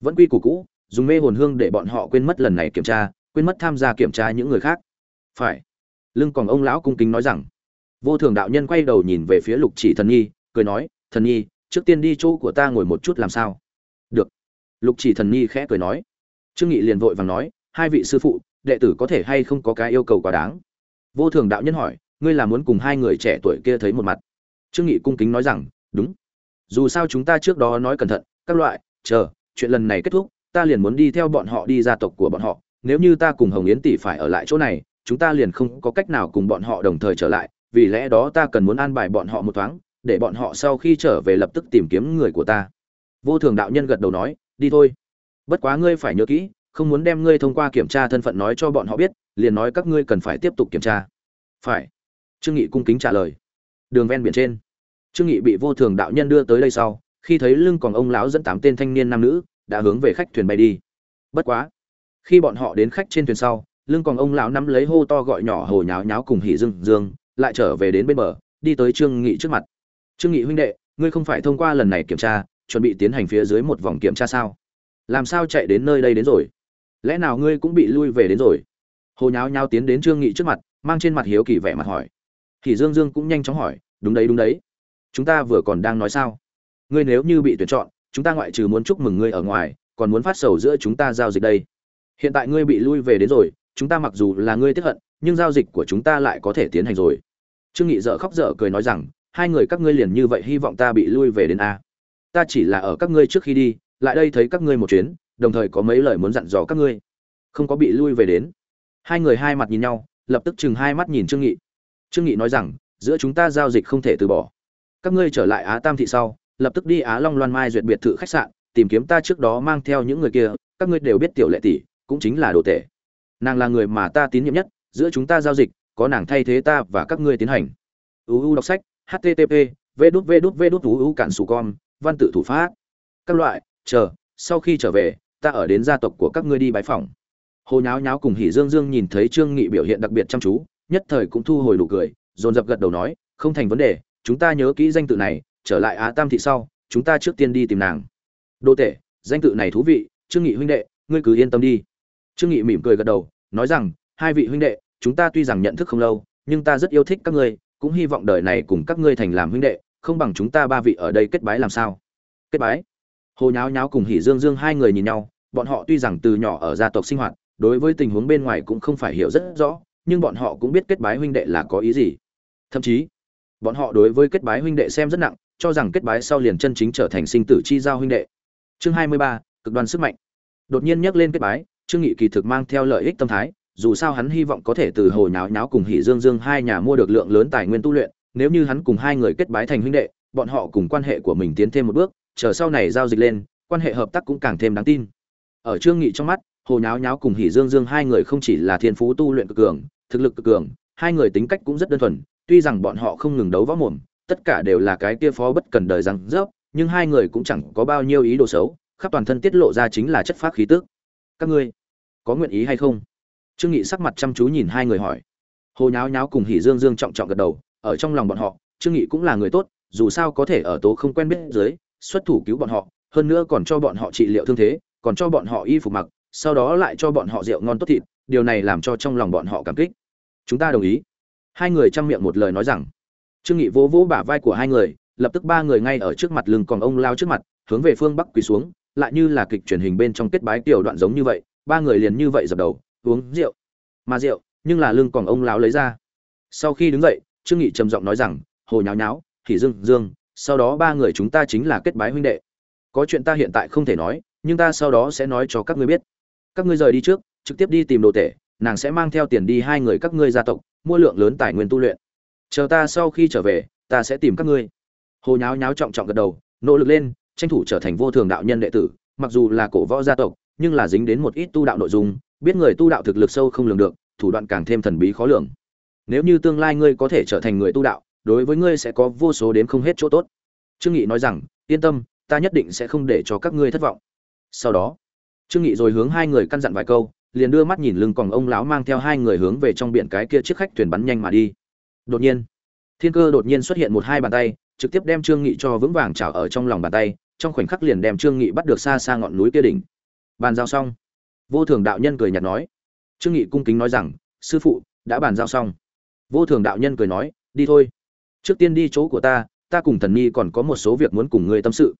Vẫn quy củ cũ, dùng mê hồn hương để bọn họ quên mất lần này kiểm tra, quên mất tham gia kiểm tra những người khác. Phải. Lưng còn ông lão cung kính nói rằng vô thường đạo nhân quay đầu nhìn về phía lục chỉ thần nhi, cười nói, thần nhi, trước tiên đi chỗ của ta ngồi một chút làm sao? Được. Lục chỉ thần nhi khẽ cười nói. Trương nghị liền vội vàng nói, hai vị sư phụ, đệ tử có thể hay không có cái yêu cầu quá đáng? Vô thường đạo nhân hỏi, ngươi là muốn cùng hai người trẻ tuổi kia thấy một mặt? Trương nghị cung kính nói rằng, đúng. Dù sao chúng ta trước đó nói cẩn thận, các loại, chờ, chuyện lần này kết thúc, ta liền muốn đi theo bọn họ đi gia tộc của bọn họ. Nếu như ta cùng hồng yến tỷ phải ở lại chỗ này, chúng ta liền không có cách nào cùng bọn họ đồng thời trở lại vì lẽ đó ta cần muốn an bài bọn họ một thoáng, để bọn họ sau khi trở về lập tức tìm kiếm người của ta. Vô thường đạo nhân gật đầu nói, đi thôi. Bất quá ngươi phải nhớ kỹ, không muốn đem ngươi thông qua kiểm tra thân phận nói cho bọn họ biết, liền nói các ngươi cần phải tiếp tục kiểm tra. Phải. Trương nghị cung kính trả lời. Đường ven biển trên. Trương nghị bị vô thường đạo nhân đưa tới đây sau, khi thấy lưng còn ông lão dẫn tám tên thanh niên nam nữ, đã hướng về khách thuyền bay đi. Bất quá, khi bọn họ đến khách trên thuyền sau, lưng còn ông lão nắm lấy hô to gọi nhỏ hồ nháo nháo cùng hỉ dương dương lại trở về đến bên bờ, đi tới trương nghị trước mặt. Trương nghị huynh đệ, ngươi không phải thông qua lần này kiểm tra, chuẩn bị tiến hành phía dưới một vòng kiểm tra sao? Làm sao chạy đến nơi đây đến rồi? Lẽ nào ngươi cũng bị lui về đến rồi? Hồ nháo nháo tiến đến trương nghị trước mặt, mang trên mặt hiếu kỳ vẻ mặt hỏi. Thì dương dương cũng nhanh chóng hỏi, đúng đấy đúng đấy. Chúng ta vừa còn đang nói sao? Ngươi nếu như bị tuyển chọn, chúng ta ngoại trừ muốn chúc mừng ngươi ở ngoài, còn muốn phát sầu giữa chúng ta giao dịch đây. Hiện tại ngươi bị lui về đến rồi, chúng ta mặc dù là ngươi tiếp hận nhưng giao dịch của chúng ta lại có thể tiến hành rồi. Trương nghị dở khóc dở cười nói rằng, hai người các ngươi liền như vậy hy vọng ta bị lui về đến a. Ta chỉ là ở các ngươi trước khi đi, lại đây thấy các ngươi một chuyến, đồng thời có mấy lời muốn dặn dò các ngươi. Không có bị lui về đến. Hai người hai mặt nhìn nhau, lập tức chừng hai mắt nhìn trương nghị. Trương nghị nói rằng, giữa chúng ta giao dịch không thể từ bỏ. Các ngươi trở lại á tam thị sau, lập tức đi á long loan mai duyệt biệt thự khách sạn, tìm kiếm ta trước đó mang theo những người kia, các ngươi đều biết tiểu lệ tỷ, cũng chính là đồ tể. Nàng là người mà ta tín nhiệm nhất giữa chúng ta giao dịch có nàng thay thế ta và các ngươi tiến hành. Uu đọc sách http v đút v đút v đút uu cản sù con văn tự thủ pháp. Các loại chờ sau khi trở về ta ở đến gia tộc của các ngươi đi bái phòng hồ nháo nháo cùng hỉ dương dương nhìn thấy trương nghị biểu hiện đặc biệt chăm chú nhất thời cũng thu hồi đủ cười dồn dập gật đầu nói không thành vấn đề chúng ta nhớ kỹ danh tự này trở lại á tam thị sau chúng ta trước tiên đi tìm nàng. Đô tệ, danh tự này thú vị trương nghị huynh đệ ngươi cứ yên tâm đi. Trương nghị mỉm cười gật đầu nói rằng hai vị huynh đệ chúng ta tuy rằng nhận thức không lâu, nhưng ta rất yêu thích các ngươi, cũng hy vọng đời này cùng các ngươi thành làm huynh đệ, không bằng chúng ta ba vị ở đây kết bái làm sao? Kết bái? Hồ nháo nháo cùng hỉ dương dương hai người nhìn nhau, bọn họ tuy rằng từ nhỏ ở gia tộc sinh hoạt, đối với tình huống bên ngoài cũng không phải hiểu rất rõ, nhưng bọn họ cũng biết kết bái huynh đệ là có ý gì. Thậm chí, bọn họ đối với kết bái huynh đệ xem rất nặng, cho rằng kết bái sau liền chân chính trở thành sinh tử chi giao huynh đệ. Chương hai mươi ba, cực đoan sức mạnh. Đột nhiên nhắc lên kết bái, trương nghị kỳ thực mang theo lợi ích tâm thái dù sao hắn hy vọng có thể từ hồ nháo nháo cùng hỉ dương dương hai nhà mua được lượng lớn tài nguyên tu luyện, nếu như hắn cùng hai người kết bái thành huynh đệ, bọn họ cùng quan hệ của mình tiến thêm một bước, chờ sau này giao dịch lên, quan hệ hợp tác cũng càng thêm đáng tin. Ở trương nghị trong mắt, hồ nháo nháo cùng hỉ dương dương hai người không chỉ là thiên phú tu luyện cực cường, thực lực cực cường, hai người tính cách cũng rất đơn thuần, tuy rằng bọn họ không ngừng đấu võ mồm, tất cả đều là cái kia phó bất cần đời rằng rớp, nhưng hai người cũng chẳng có bao nhiêu ý đồ xấu, khắp toàn thân tiết lộ ra chính là chất phát khí tức. Các ngươi có nguyện ý hay không? Trương nghị sắc mặt chăm chú nhìn hai người hỏi. Hồ nháo nháo cùng hỉ dương dương trọng trọng gật đầu, ở trong lòng bọn họ, trương nghị cũng là người tốt, dù sao có thể ở tố không quen biết dưới, xuất thủ cứu bọn họ, hơn nữa còn cho bọn họ trị liệu thương thế, còn cho bọn họ y phục mặc, sau đó lại cho bọn họ rượu ngon tốt thịt, điều này làm cho trong lòng bọn họ cảm kích. Chúng ta đồng ý. Hai người chăm miệng một lời nói rằng. Trương nghị vỗ vỗ bả vai của hai người, lập tức ba người ngay ở trước mặt lưng còn ông lao trước mặt, hướng về phương bắc quỳ xuống, lại như là kịch truyền hình bên trong kết bái tiểu đoạn giống như vậy, ba người liền như vậy dập đầu uống rượu. Mà rượu, nhưng là lưng còn ông lão lấy ra. Sau khi đứng dậy, trương nghị trầm giọng nói rằng, hồ nháo nháo thì dương dương, sau đó ba người chúng ta chính là kết bái huynh đệ. Có chuyện ta hiện tại không thể nói, nhưng ta sau đó sẽ nói cho các ngươi biết. Các ngươi rời đi trước, trực tiếp đi tìm đồ tể, nàng sẽ mang theo tiền đi hai người các ngươi gia tộc, mua lượng lớn tài nguyên tu luyện. Chờ ta sau khi trở về, ta sẽ tìm các ngươi. Hồ nháo nháo trọng trọng gật đầu, nỗ lực lên, tranh thủ trở thành vô thường đạo nhân đệ tử, mặc dù là cổ võ gia tộc, nhưng là dính đến một ít tu đạo nội dung biết người tu đạo thực lực sâu không lường được, thủ đoạn càng thêm thần bí khó lường. Nếu như tương lai ngươi có thể trở thành người tu đạo, đối với ngươi sẽ có vô số đến không hết chỗ tốt. Trương nghị nói rằng, yên tâm, ta nhất định sẽ không để cho các ngươi thất vọng. Sau đó, trương nghị rồi hướng hai người căn dặn vài câu, liền đưa mắt nhìn lưng còn ông lão mang theo hai người hướng về trong biển cái kia chiếc khách thuyền bắn nhanh mà đi. Đột nhiên, thiên cơ đột nhiên xuất hiện một hai bàn tay, trực tiếp đem trương nghị cho vững vàng chảo ở trong lòng bàn tay, trong khoảnh khắc liền đem trương nghị bắt được xa xa ngọn núi kia đỉnh. Bàn giao xong vô thường đạo nhân cười nhạt nói. Trương nghị cung kính nói rằng, sư phụ, đã bàn giao xong. Vô thường đạo nhân cười nói, đi thôi. Trước tiên đi chỗ của ta ta cùng thần nhi còn có một số việc muốn cùng ngươi tâm sự.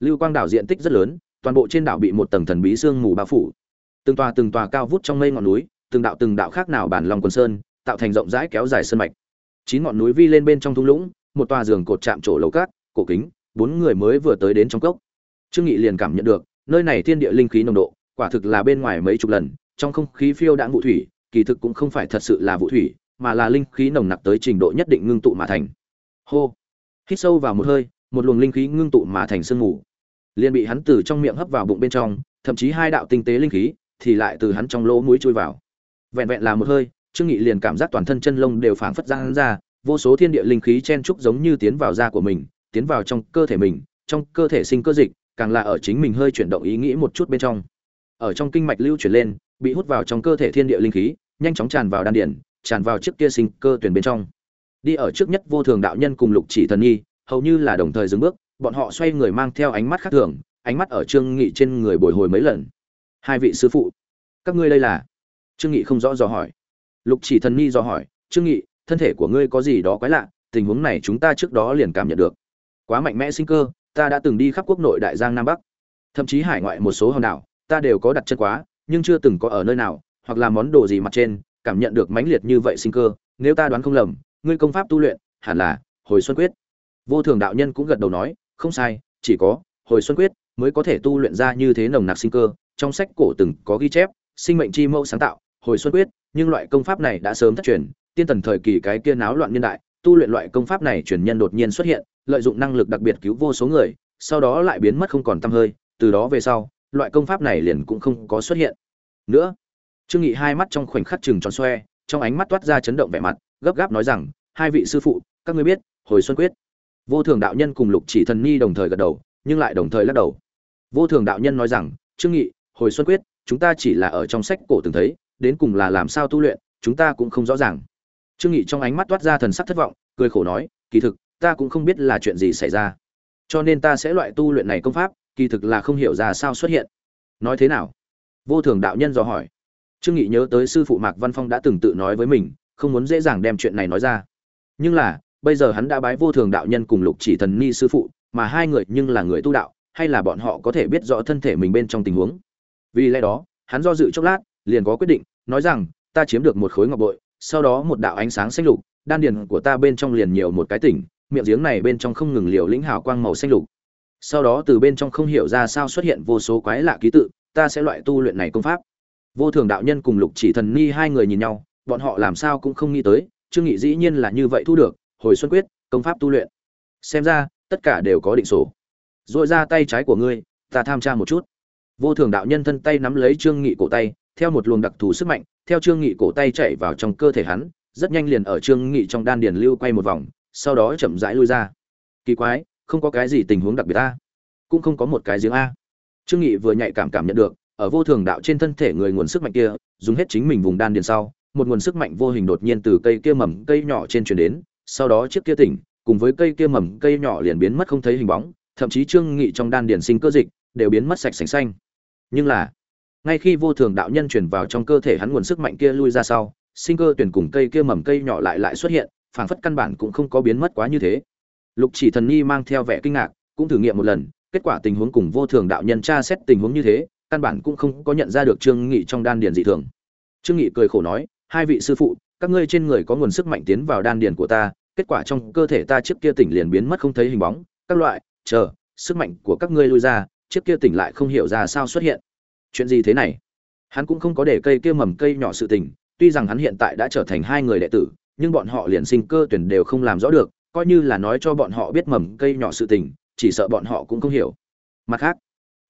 Lưu quang đảo diện tích rất lớn, toàn bộ trên đảo bị một tầng thần bí sương mù bao phủ. Từng tòa từng tòa cao vút trong mây ngọn núi, từng đạo từng đạo khác nào bản lòng quần sơn, tạo thành rộng rãi kéo dài sơn mạch. Chín ngọn núi vi lên bên trong thung lũng, một tòa giường cột chạm trổ lầu cát, cổ kính, bốn người mới vừa tới đến trong cốc. Trương nghị liền cảm nhận được, nơi này thiên địa linh khí nồng độ quả thực là bên ngoài mấy chục lần, trong không khí phiêu đãng vụ thủy, kỳ thực cũng không phải thật sự là vụ thủy, mà là linh khí nồng nặc tới trình độ nhất định ngưng tụ mà thành. Hô! Hít sâu vào một hơi, một luồng linh khí ngưng tụ mà thành sương mù. Liền bị hắn từ trong miệng hấp vào bụng bên trong, thậm chí hai đạo tinh tế linh khí thì lại từ hắn trong lỗ mũi chui vào. Vẹn vẹn là một hơi, trương nghị liền cảm giác toàn thân chân lông đều phảng phất ra hắn ra, vô số thiên địa linh khí chen trúc giống như tiến vào da của mình, tiến vào trong cơ thể mình, trong cơ thể sinh cơ dịch, càng là ở chính mình hơi chuyển động ý nghĩ một chút bên trong ở trong kinh mạch lưu chuyển lên bị hút vào trong cơ thể thiên địa linh khí nhanh chóng tràn vào đan điền, tràn vào chiếc kia sinh cơ tuyển bên trong. Đi ở trước nhất vô thường đạo nhân cùng lục chỉ thần nhi hầu như là đồng thời dừng bước bọn họ xoay người mang theo ánh mắt khác thường ánh mắt ở trương nghị trên người bồi hồi mấy lần. Hai vị sư phụ các ngươi đây là? Trương nghị không rõ dò hỏi. Lục chỉ thần nhi dò hỏi trương nghị thân thể của ngươi có gì đó quái lạ tình huống này chúng ta trước đó liền cảm nhận được. Quá mạnh mẽ sinh cơ ta đã từng đi khắp quốc nội đại giang nam bắc thậm chí hải ngoại một số hòn đảo ta đều có đặt chân quá, nhưng chưa từng có ở nơi nào, hoặc là món đồ gì mặt trên, cảm nhận được mãnh liệt như vậy sinh cơ, nếu ta đoán không lầm, ngươi công pháp tu luyện, hẳn là hồi xuân quyết. Vô thường đạo nhân cũng gật đầu nói, không sai, chỉ có hồi xuân quyết mới có thể tu luyện ra như thế nồng nặc sinh cơ, trong sách cổ từng có ghi chép, sinh mệnh chi mẫu sáng tạo, hồi xuân quyết, nhưng loại công pháp này đã sớm thất truyền, tiên tần thời kỳ cái kia náo loạn niên đại, tu luyện loại công pháp này truyền nhân đột nhiên xuất hiện, lợi dụng năng lực đặc biệt cứu vô số người, sau đó lại biến mất không còn tăm hơi, từ đó về sau loại công pháp này liền cũng không có xuất hiện. Nữa, trương nghị hai mắt trong khoảnh khắc chừng tròn xoe, trong ánh mắt toát ra chấn động vẻ mặt, gấp gáp nói rằng, hai vị sư phụ, các ngươi biết, hồi xuân quyết. Vô thường đạo nhân cùng lục chỉ thần ni đồng thời gật đầu, nhưng lại đồng thời lắc đầu. Vô thường đạo nhân nói rằng, trương nghị, hồi xuân quyết, chúng ta chỉ là ở trong sách cổ từng thấy, đến cùng là làm sao tu luyện, chúng ta cũng không rõ ràng. Trương nghị trong ánh mắt toát ra thần sắc thất vọng, cười khổ nói, kỳ thực, ta cũng không biết là chuyện gì xảy ra. Cho nên ta sẽ loại tu luyện này công pháp kỳ thực là không hiểu ra sao xuất hiện. Nói thế nào? Vô thường đạo nhân dò hỏi. Trương nghị nhớ tới sư phụ mạc văn phong đã từng tự nói với mình, không muốn dễ dàng đem chuyện này nói ra. Nhưng là, bây giờ hắn đã bái vô thường đạo nhân cùng lục chỉ thần ni sư phụ, mà hai người nhưng là người tu đạo, hay là bọn họ có thể biết rõ thân thể mình bên trong tình huống? Vì lẽ đó, hắn do dự chốc lát, liền có quyết định, nói rằng, ta chiếm được một khối ngọc bội, sau đó một đạo ánh sáng xanh lục, đan điền của ta bên trong liền nhiều một cái tỉnh, miệng giếng này bên trong không ngừng liều lĩnh hào quang màu xanh lục sau đó từ bên trong không hiểu ra sao xuất hiện vô số quái lạ ký tự, ta sẽ loại tu luyện này công pháp. Vô thường đạo nhân cùng lục chỉ thần ni hai người nhìn nhau, bọn họ làm sao cũng không nghĩ tới, trương nghị dĩ nhiên là như vậy thu được, hồi xuân quyết, công pháp tu luyện. Xem ra, tất cả đều có định sổ dội ra tay trái của ngươi, ta tham tra một chút. Vô thường đạo nhân thân tay nắm lấy trương nghị cổ tay, theo một luồng đặc thù sức mạnh, theo trương nghị cổ tay chạy vào trong cơ thể hắn, rất nhanh liền ở trương nghị trong đan điền lưu quay một vòng, sau đó chậm rãi lui ra. Kỳ quái không có cái gì tình huống đặc biệt a, cũng không có một cái giếng a. Trương nghị vừa nhạy cảm cảm nhận được, ở vô thường đạo trên thân thể người nguồn sức mạnh kia, dùng hết chính mình vùng đan điền sau, một nguồn sức mạnh vô hình đột nhiên từ cây kia mầm cây nhỏ trên truyền đến, sau đó chiếc kia tỉnh, cùng với cây kia mầm cây nhỏ liền biến mất không thấy hình bóng, thậm chí trương nghị trong đan điền sinh cơ dịch, đều biến mất sạch sành xanh. Nhưng là, ngay khi vô thường đạo nhân truyền vào trong cơ thể hắn nguồn sức mạnh kia lui ra sau, sinh cơ tuyển cùng cây kia mầm cây nhỏ lại lại xuất hiện, phảng phất căn bản cũng không có biến mất quá như thế lục chỉ thần nhi mang theo vẻ kinh ngạc, cũng thử nghiệm một lần, kết quả tình huống cùng vô thường đạo nhân tra xét tình huống như thế, căn bản cũng không có nhận ra được trương nghị trong đan điền dị thường. Trương nghị cười khổ nói, hai vị sư phụ, các ngươi trên người có nguồn sức mạnh tiến vào đan điền của ta, kết quả trong cơ thể ta trước kia tỉnh liền biến mất không thấy hình bóng, các loại, chờ, sức mạnh của các ngươi lui ra, trước kia tỉnh lại không hiểu ra sao xuất hiện. Chuyện gì thế này? Hắn cũng không có để cây kia mầm cây nhỏ sự tình, tuy rằng hắn hiện tại đã trở thành hai người đệ tử, nhưng bọn họ liền sinh cơ tuyển đều không làm rõ được coi như là nói cho bọn họ biết mầm cây nhỏ sự tình, chỉ sợ bọn họ cũng không hiểu. Mặt khác,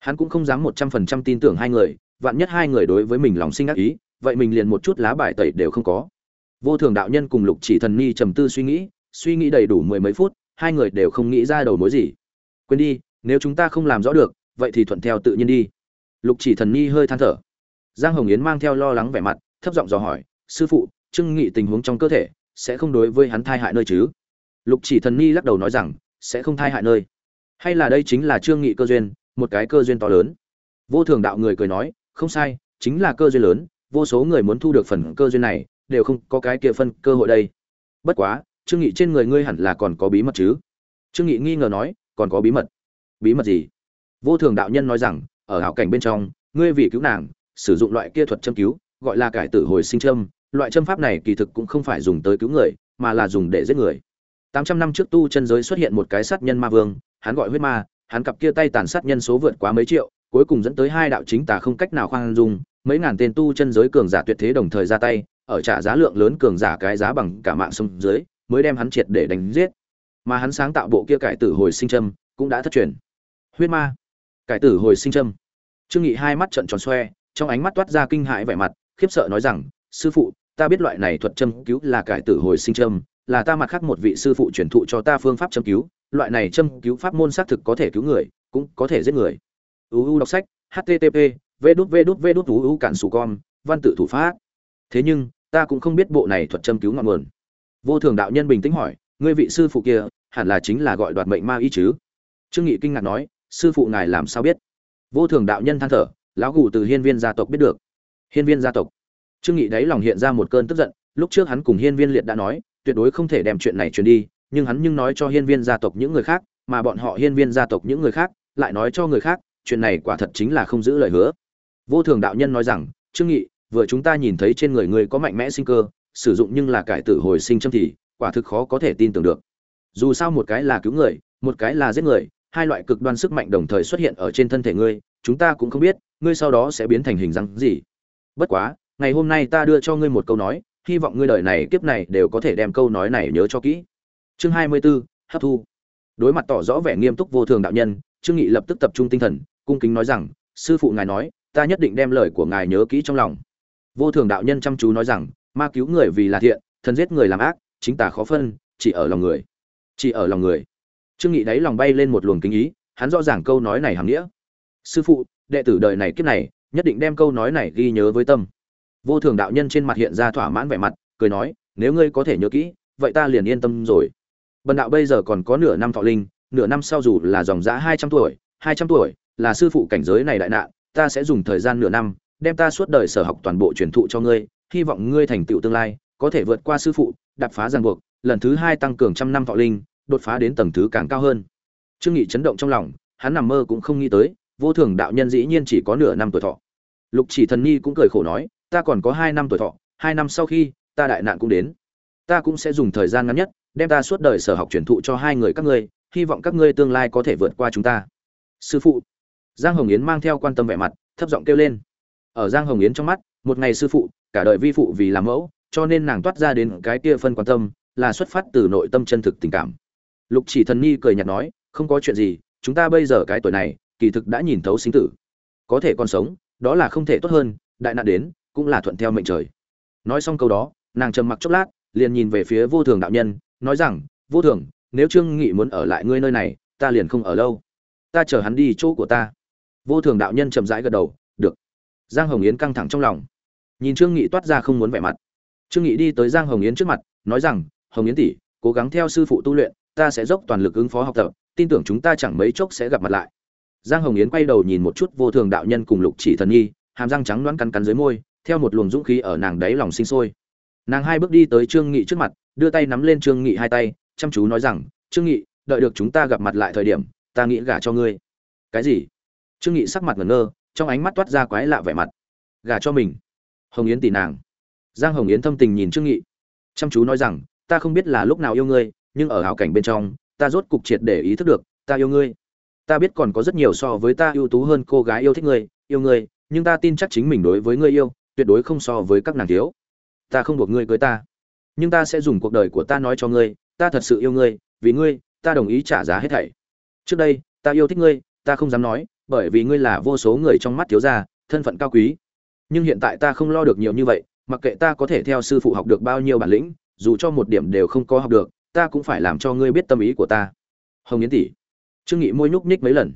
hắn cũng không dám một trăm phần trăm tin tưởng hai người, vạn nhất hai người đối với mình lòng sinh ác ý, vậy mình liền một chút lá bài tẩy đều không có. Vô thường đạo nhân cùng lục chỉ thần ni trầm tư suy nghĩ suy nghĩ đầy đủ mười mấy phút, hai người đều không nghĩ ra đầu mối gì. Quên đi, nếu chúng ta không làm rõ được, vậy thì thuận theo tự nhiên đi. Lục chỉ thần ni hơi than thở. Giang hồng yến mang theo lo lắng vẻ mặt, thấp giọng dò hỏi, sư phụ trưng nghị tình huống trong cơ thể sẽ không đối với hắn thai hại nơi chứ? Lục chỉ thần ni lắc đầu nói rằng, sẽ không thai hại nơi. Hay là đây chính là trương nghị cơ duyên, một cái cơ duyên to lớn. Vô thường đạo người cười nói, không sai, chính là cơ duyên lớn, vô số người muốn thu được phần cơ duyên này, đều không có cái kia phân cơ hội đây. Bất quá, trương nghị trên người ngươi hẳn là còn có bí mật chứ? Trương nghị nghi ngờ nói, còn có bí mật. Bí mật gì? Vô thường đạo nhân nói rằng, ở hảo cảnh bên trong, ngươi vì cứu nàng, sử dụng loại kia thuật châm cứu, gọi là cải tử hồi sinh châm. Loại châm pháp này kỳ thực cũng không phải dùng tới cứu người, mà là dùng để giết người. 800 năm trước tu chân giới xuất hiện một cái sát nhân ma vương, hắn gọi huyết ma, hắn cặp kia tay tàn sát nhân số vượt quá mấy triệu, cuối cùng dẫn tới hai đạo chính tà không cách nào khoan dung, mấy ngàn tên tu chân giới cường giả tuyệt thế đồng thời ra tay, ở trả giá lượng lớn cường giả cái giá bằng cả mạng sông dưới, mới đem hắn triệt để đánh giết. Mà hắn sáng tạo bộ kia cải tử hồi sinh châm, cũng đã thất truyền. Huyết ma, cải tử hồi sinh châm. Trương nghị hai mắt trợn tròn xoe, trong ánh mắt toát ra kinh hãi vẻ mặt, khiếp sợ nói rằng, sư phụ, ta biết loại này thuật châm cứu là cải tử hồi sinh châm là ta mặt khác một vị sư phụ truyền thụ cho ta phương pháp châm cứu, loại này châm cứu pháp môn xác thực có thể cứu người, cũng có thể giết người. Uu đọc sách http v đút v đút v đút uu cản sù con văn tự thủ pháp. Thế nhưng, ta cũng không biết bộ này thuật châm cứu ngọn nguồn. Vô thường đạo nhân bình tĩnh hỏi, ngươi vị sư phụ kia, hẳn là chính là gọi đoạt mệnh ma y chứ? Trương nghị kinh ngạc nói, sư phụ ngài làm sao biết? Vô thường đạo nhân than thở, lão gù từ hiên viên gia tộc biết được. Hiên viên gia tộc. Trương nghị đáy lòng hiện ra một cơn tức giận, lúc trước hắn cùng hiên viên liệt đã nói tuyệt đối không thể đem chuyện này truyền đi, nhưng hắn nhưng nói cho hiên viên gia tộc những người khác, mà bọn họ hiên viên gia tộc những người khác lại nói cho người khác, chuyện này quả thật chính là không giữ lời hứa. Vô thường đạo nhân nói rằng, trương nghị, vừa chúng ta nhìn thấy trên người ngươi có mạnh mẽ sinh cơ, sử dụng nhưng là cải tử hồi sinh châm thì, quả thực khó có thể tin tưởng được. Dù sao một cái là cứu người, một cái là giết người, hai loại cực đoan sức mạnh đồng thời xuất hiện ở trên thân thể ngươi, chúng ta cũng không biết, ngươi sau đó sẽ biến thành hình dáng gì. Bất quá, ngày hôm nay ta đưa cho ngươi một câu nói hy vọng ngươi đời này kiếp này đều có thể đem câu nói này nhớ cho kỹ. Chương hai mươi 24, hấp thu. Đối mặt tỏ rõ vẻ nghiêm túc vô thường đạo nhân trương nghị lập tức tập trung tinh thần cung kính nói rằng sư phụ ngài nói ta nhất định đem lời của ngài nhớ kỹ trong lòng. Vô thường đạo nhân chăm chú nói rằng ma cứu người vì là thiện thần giết người làm ác chính tà khó phân chỉ ở lòng người. Chỉ ở lòng người. Trương nghị đáy lòng bay lên một luồng kính ý hắn rõ ràng câu nói này hàm nghĩa. Sư phụ đệ tử đời này kiếp này nhất định đem câu nói này ghi nhớ với tâm vô thường đạo nhân trên mặt hiện ra thỏa mãn vẻ mặt, cười nói, nếu ngươi có thể nhớ kỹ, vậy ta liền yên tâm rồi. Bần đạo bây giờ còn có nửa năm thọ linh, nửa năm sau dù là dòng giã hai trăm tuổi, hai trăm tuổi, là sư phụ cảnh giới này đại nạn, ta sẽ dùng thời gian nửa năm, đem ta suốt đời sở học toàn bộ truyền thụ cho ngươi, hy vọng ngươi thành tựu tương lai, có thể vượt qua sư phụ, đạp phá ràng buộc, lần thứ hai tăng cường trăm năm thọ linh, đột phá đến tầng thứ càng cao hơn. Trương nghị chấn động trong lòng, hắn nằm mơ cũng không nghĩ tới, vô thường đạo nhân dĩ nhiên chỉ có nửa năm tuổi thọ. Lục chỉ thần nhi cũng cười khổ nói ta còn có hai năm tuổi thọ, hai năm sau khi, ta đại nạn cũng đến. Ta cũng sẽ dùng thời gian ngắn nhất, đem ta suốt đời sở học truyền thụ cho hai người các ngươi, hy vọng các ngươi tương lai có thể vượt qua chúng ta. Sư phụ. Giang hồng yến mang theo quan tâm vẻ mặt, thấp giọng kêu lên. Ở giang hồng yến trong mắt, một ngày sư phụ, cả đời vi phụ vì làm mẫu, cho nên nàng toát ra đến cái kia phân quan tâm, là xuất phát từ nội tâm chân thực tình cảm. Lục chỉ thần nhi cười nhạt nói, không có chuyện gì, chúng ta bây giờ cái tuổi này, kỳ thực đã nhìn thấu sinh tử. Có thể còn sống, đó là không thể tốt hơn, đại nạn đến cũng là thuận theo mệnh trời. Nói xong câu đó, nàng trầm mặc chốc lát, liền nhìn về phía vô thường đạo nhân, nói rằng, vô thường, nếu trương nghị muốn ở lại ngươi nơi này, ta liền không ở lâu. Ta chờ hắn đi chỗ của ta. Vô thường đạo nhân chậm rãi gật đầu, được. Giang hồng yến căng thẳng trong lòng. Nhìn trương nghị toát ra không muốn vẻ mặt. Trương nghị đi tới giang hồng yến trước mặt, nói rằng, hồng yến tỷ, cố gắng theo sư phụ tu luyện, ta sẽ dốc toàn lực ứng phó học tập, tin tưởng chúng ta chẳng mấy chốc sẽ gặp mặt lại. Giang hồng yến quay đầu nhìn một chút vô thường đạo nhân cùng lục chỉ thần nhi, hàm răng trắng đoán cắn cắn dưới môi theo một luồng dũng khí ở nàng đáy lòng sinh sôi. Nàng hai bước đi tới trương nghị trước mặt, đưa tay nắm lên trương nghị hai tay, chăm chú nói rằng, trương nghị, đợi được chúng ta gặp mặt lại thời điểm, ta nghĩ gả cho ngươi. Cái gì? Trương nghị sắc mặt ngẩn ngơ, trong ánh mắt toát ra quái lạ vẻ mặt. Gả cho mình? Hồng yến tỷ nàng. Giang hồng yến thâm tình nhìn trương nghị. Chăm chú nói rằng, ta không biết là lúc nào yêu ngươi, nhưng ở hào cảnh bên trong, ta rốt cục triệt để ý thức được, ta yêu ngươi. Ta biết còn có rất nhiều so với ta ưu tú hơn cô gái yêu thích ngươi, yêu ngươi, nhưng ta tin chắc chính mình đối với ngươi yêu tuyệt đối không so với các nàng thiếu. Ta không buộc ngươi cưới ta. Nhưng ta sẽ dùng cuộc đời của ta nói cho ngươi, ta thật sự yêu ngươi, vì ngươi, ta đồng ý trả giá hết thảy. Trước đây, ta yêu thích ngươi, ta không dám nói, bởi vì ngươi là vô số người trong mắt thiếu gia, thân phận cao quý. Nhưng hiện tại ta không lo được nhiều như vậy, mặc kệ ta có thể theo sư phụ học được bao nhiêu bản lĩnh, dù cho một điểm đều không có học được, ta cũng phải làm cho ngươi biết tâm ý của ta. Hồng yến tỷ, trương nghị môi nhúc nhích mấy lần.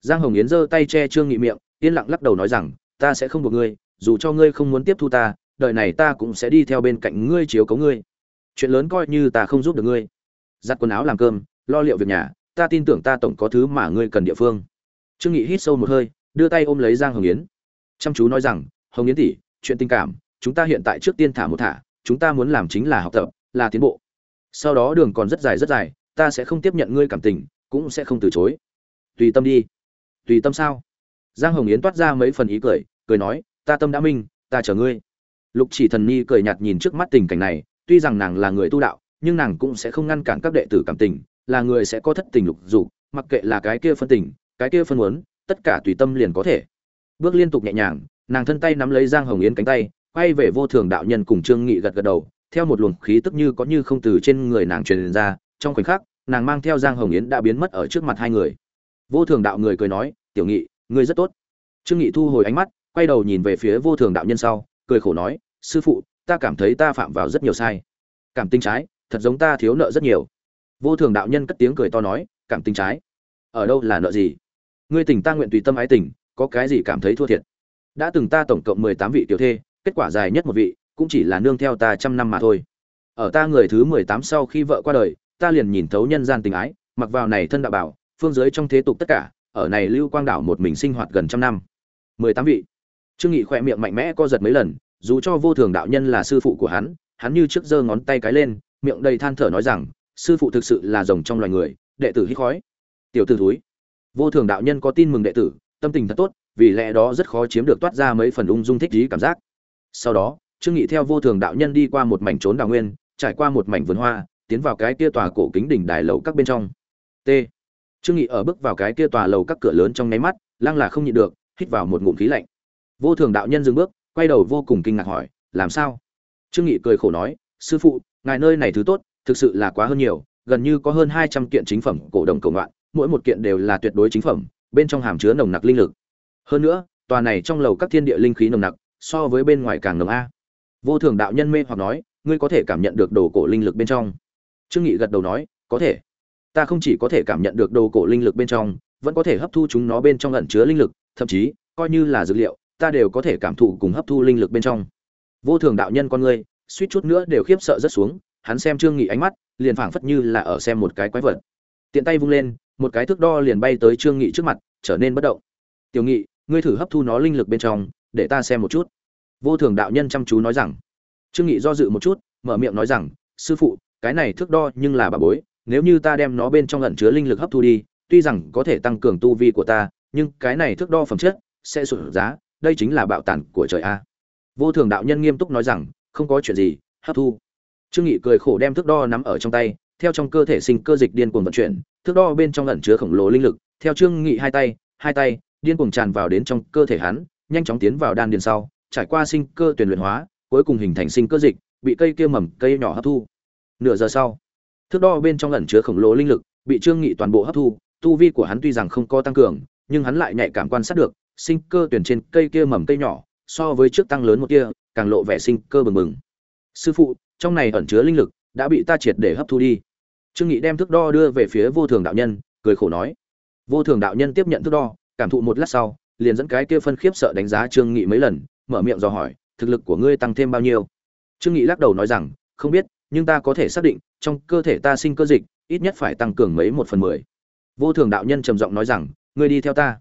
Giang hồng yến giơ tay che trương nghị miệng, yên lặng lắc đầu nói rằng, ta sẽ không buộc ngươi dù cho ngươi không muốn tiếp thu ta, đời này ta cũng sẽ đi theo bên cạnh ngươi chiếu cố ngươi. Chuyện lớn coi như ta không giúp được ngươi. Giặt quần áo làm cơm, lo liệu việc nhà, ta tin tưởng ta tổng có thứ mà ngươi cần địa phương. Trương nghị hít sâu một hơi, đưa tay ôm lấy giang hồng yến. Chăm chú nói rằng, hồng yến tỷ, chuyện tình cảm, chúng ta hiện tại trước tiên thả một thả, chúng ta muốn làm chính là học tập, là tiến bộ. Sau đó đường còn rất dài rất dài, ta sẽ không tiếp nhận ngươi cảm tình, cũng sẽ không từ chối. Tùy tâm đi. Tùy tâm sao? Giang hồng yến toát ra mấy phần ý cười cười nói ta tâm đã minh, ta chờ ngươi. Lục chỉ thần nhi cười nhạt nhìn trước mắt tình cảnh này, tuy rằng nàng là người tu đạo, nhưng nàng cũng sẽ không ngăn cản các đệ tử cảm tình, là người sẽ có thất tình lục dục, mặc kệ là cái kia phân tình, cái kia phân muốn tất cả tùy tâm liền có thể. Bước liên tục nhẹ nhàng, nàng thân tay nắm lấy giang hồng yến cánh tay, quay về vô thường đạo nhân cùng trương nghị gật gật đầu, theo một luồng khí tức như có như không từ trên người nàng truyền ra, trong khoảnh khắc, nàng mang theo giang hồng yến đã biến mất ở trước mặt hai người. Vô thường đạo người cười nói, tiểu nghị, ngươi rất tốt. Trương nghị thu hồi ánh mắt quay đầu nhìn về phía vô thường đạo nhân sau, cười khổ nói, sư phụ, ta cảm thấy ta phạm vào rất nhiều sai. Cảm tình trái, thật giống ta thiếu nợ rất nhiều. Vô thường đạo nhân cất tiếng cười to nói, cảm tình trái? Ở đâu là nợ gì? Ngươi tình ta nguyện tùy tâm ái tình, có cái gì cảm thấy thua thiệt? Đã từng ta tổng cộng mười tám vị tiểu thê, kết quả dài nhất một vị, cũng chỉ là nương theo ta trăm năm mà thôi. Ở ta người thứ mười tám sau khi vợ qua đời, ta liền nhìn thấu nhân gian tình ái, mặc vào này thân đạo bảo, phương giới trong thế tục tất cả, ở này lưu quang đảo một mình sinh hoạt gần trăm năm. mười tám vị trương nghị khỏe miệng mạnh mẽ co giật mấy lần, dù cho vô thường đạo nhân là sư phụ của hắn hắn như trước giơ ngón tay cái lên, miệng đầy than thở nói rằng, sư phụ thực sự là rồng trong loài người, đệ tử hít khói. Tiểu tử thúi, vô thường đạo nhân có tin mừng đệ tử, tâm tình thật tốt, vì lẽ đó rất khó chiếm được toát ra mấy phần ung dung thích trí cảm giác. Sau đó, trương nghị theo vô thường đạo nhân đi qua một mảnh trốn đào nguyên, trải qua một mảnh vườn hoa, tiến vào cái kia tòa cổ kính đỉnh đài lầu các bên trong. T. Trương nghị ở bước vào cái kia tòa lầu các cửa lớn trong nháy mắt, lăng là không nhịn được, hít vào một ngụm khí lạnh vô thường đạo nhân dừng bước, quay đầu vô cùng kinh ngạc hỏi, làm sao? Trương nghị cười khổ nói, sư phụ, ngài nơi này thứ tốt, thực sự là quá hơn nhiều, gần như có hơn hai trăm kiện chính phẩm cổ đồng cổ ngoạn, mỗi một kiện đều là tuyệt đối chính phẩm, bên trong hàm chứa nồng nặc linh lực. Hơn nữa, tòa này trong lầu các thiên địa linh khí nồng nặc, so với bên ngoài càng nồng a. Vô thường đạo nhân mê hoặc nói, ngươi có thể cảm nhận được đồ cổ linh lực bên trong. Trương nghị gật đầu nói, có thể. Ta không chỉ có thể cảm nhận được đồ cổ linh lực bên trong, vẫn có thể hấp thu chúng nó bên trong ẩn chứa linh lực, thậm chí, coi như là dược liệu ta đều có thể cảm thụ cùng hấp thu linh lực bên trong. Vô thường đạo nhân con ngươi, suýt chút nữa đều khiếp sợ rất xuống, hắn xem trương nghị ánh mắt, liền phảng phất như là ở xem một cái quái vật. Tiện tay vung lên, một cái thước đo liền bay tới trương nghị trước mặt, trở nên bất động. Tiểu nghị, ngươi thử hấp thu nó linh lực bên trong, để ta xem một chút. Vô thường đạo nhân chăm chú nói rằng. Trương nghị do dự một chút, mở miệng nói rằng, sư phụ, cái này thước đo nhưng là bà bối, nếu như ta đem nó bên trong ẩn chứa linh lực hấp thu đi, tuy rằng có thể tăng cường tu vi của ta, nhưng cái này thước đo phẩm chất sẽ sụt giá đây chính là bạo tàn của trời a. Vô thường đạo nhân nghiêm túc nói rằng, không có chuyện gì, hấp thu. Trương nghị cười khổ đem thước đo nắm ở trong tay, theo trong cơ thể sinh cơ dịch điên cuồng vận chuyển, thước đo bên trong ẩn chứa khổng lồ linh lực, theo trương nghị hai tay hai tay, điên cuồng tràn vào đến trong cơ thể hắn, nhanh chóng tiến vào đan điền sau, trải qua sinh cơ tuyển luyện hóa, cuối cùng hình thành sinh cơ dịch, bị cây kia mầm, cây nhỏ hấp thu. Nửa giờ sau, thước đo bên trong ẩn chứa khổng lồ linh lực, bị trương nghị toàn bộ hấp thu, tu vi của hắn tuy rằng không có tăng cường, nhưng hắn lại nhạy cảm quan sát được sinh cơ tuyển trên cây kia mầm cây nhỏ, so với trước tăng lớn một kia càng lộ vẻ sinh cơ bừng bừng. Sư phụ, trong này ẩn chứa linh lực, đã bị ta triệt để hấp thu đi. Trương nghị đem thước đo đưa về phía vô thường đạo nhân, cười khổ nói. Vô thường đạo nhân tiếp nhận thước đo, cảm thụ một lát sau, liền dẫn cái kia phân khiếp sợ đánh giá trương nghị mấy lần, mở miệng dò hỏi, thực lực của ngươi tăng thêm bao nhiêu? Trương nghị lắc đầu nói rằng, không biết, nhưng ta có thể xác định, trong cơ thể ta sinh cơ dịch, ít nhất phải tăng cường mấy một phần mười. Vô thường đạo nhân trầm giọng nói rằng, ngươi đi theo ta.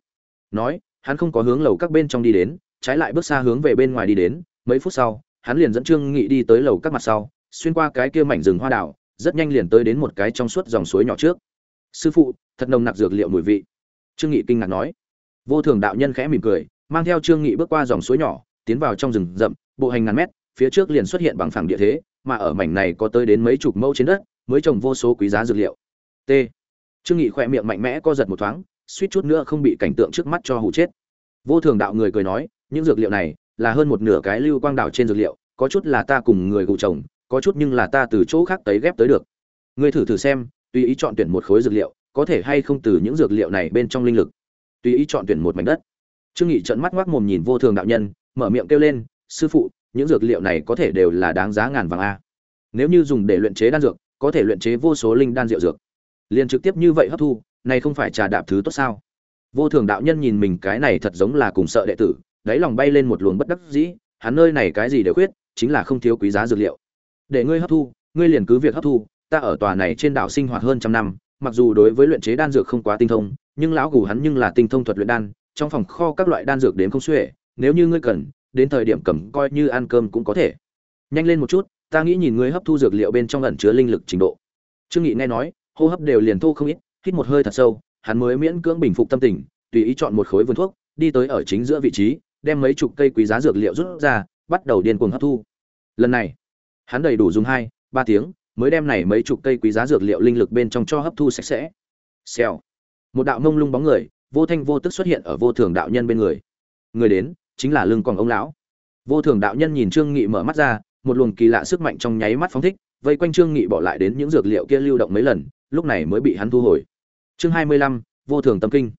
Nói hắn không có hướng lầu các bên trong đi đến, trái lại bước xa hướng về bên ngoài đi đến, mấy phút sau, hắn liền dẫn trương nghị đi tới lầu các mặt sau, xuyên qua cái kia mảnh rừng hoa đảo, rất nhanh liền tới đến một cái trong suốt dòng suối nhỏ trước. Sư phụ, thật nồng nặc dược liệu mùi vị. Trương nghị kinh ngạc nói. Vô thường đạo nhân khẽ mỉm cười, mang theo trương nghị bước qua dòng suối nhỏ, tiến vào trong rừng rậm, bộ hành ngàn mét, phía trước liền xuất hiện bằng phẳng địa thế, mà ở mảnh này có tới đến mấy chục mẫu trên đất, mới trồng vô số quý giá dược liệu. T. Trương nghị khỏe miệng mạnh mẽ co giật một thoáng suýt chút nữa không bị cảnh tượng trước mắt cho hụ chết. Vô thường đạo người cười nói, những dược liệu này là hơn một nửa cái lưu quang đảo trên dược liệu, có chút là ta cùng người cụ trồng có chút nhưng là ta từ chỗ khác tấy ghép tới được. Ngươi thử thử xem, tùy ý chọn tuyển một khối dược liệu, có thể hay không từ những dược liệu này bên trong linh lực. Tùy ý chọn tuyển một mảnh đất. Trương nghị trợn mắt ngoác mồm nhìn vô thường đạo nhân, mở miệng kêu lên, sư phụ, những dược liệu này có thể đều là đáng giá ngàn vàng a. Nếu như dùng để luyện chế đan dược, có thể luyện chế vô số linh đan rượu dược. Liền trực tiếp như vậy hấp thu này không phải trà đạp thứ tốt sao? Vô thường đạo nhân nhìn mình cái này thật giống là cùng sợ đệ tử, đáy lòng bay lên một luồng bất đắc dĩ, hắn nơi này cái gì đều khuyết, chính là không thiếu quý giá dược liệu. Để ngươi hấp thu, ngươi liền cứ việc hấp thu, ta ở tòa này trên đảo sinh hoạt hơn trăm năm, mặc dù đối với luyện chế đan dược không quá tinh thông, nhưng lão gù hắn nhưng là tinh thông thuật luyện đan, trong phòng kho các loại đan dược đến không xuể, nếu như ngươi cần, đến thời điểm cầm coi như ăn cơm cũng có thể. Nhanh lên một chút, ta nghĩ nhìn ngươi hấp thu dược liệu bên trong ẩn chứa linh lực trình độ. Trương nghị nghe nói, hô hấp đều liền thô không ít hít một hơi thật sâu, hắn mới miễn cưỡng bình phục tâm tình, tùy ý chọn một khối vườn thuốc, đi tới ở chính giữa vị trí, đem mấy chục cây quý giá dược liệu rút ra, bắt đầu điên cuồng hấp thu. Lần này, hắn đầy đủ dùng hai, ba tiếng, mới đem này mấy chục cây quý giá dược liệu linh lực bên trong cho hấp thu sạch sẽ. Xèo. Một đạo mông lung bóng người, vô thanh vô tức xuất hiện ở vô thường đạo nhân bên người. Người đến, chính là lưng còn ông lão. Vô thường đạo nhân nhìn trương nghị mở mắt ra, một luồng kỳ lạ sức mạnh trong nháy mắt phóng thích, vây quanh trương nghị bỏ lại đến những dược liệu kia lưu động mấy lần, lúc này mới bị hắn thu hồi chương hai mươi lăm, vô thường tâm kinh.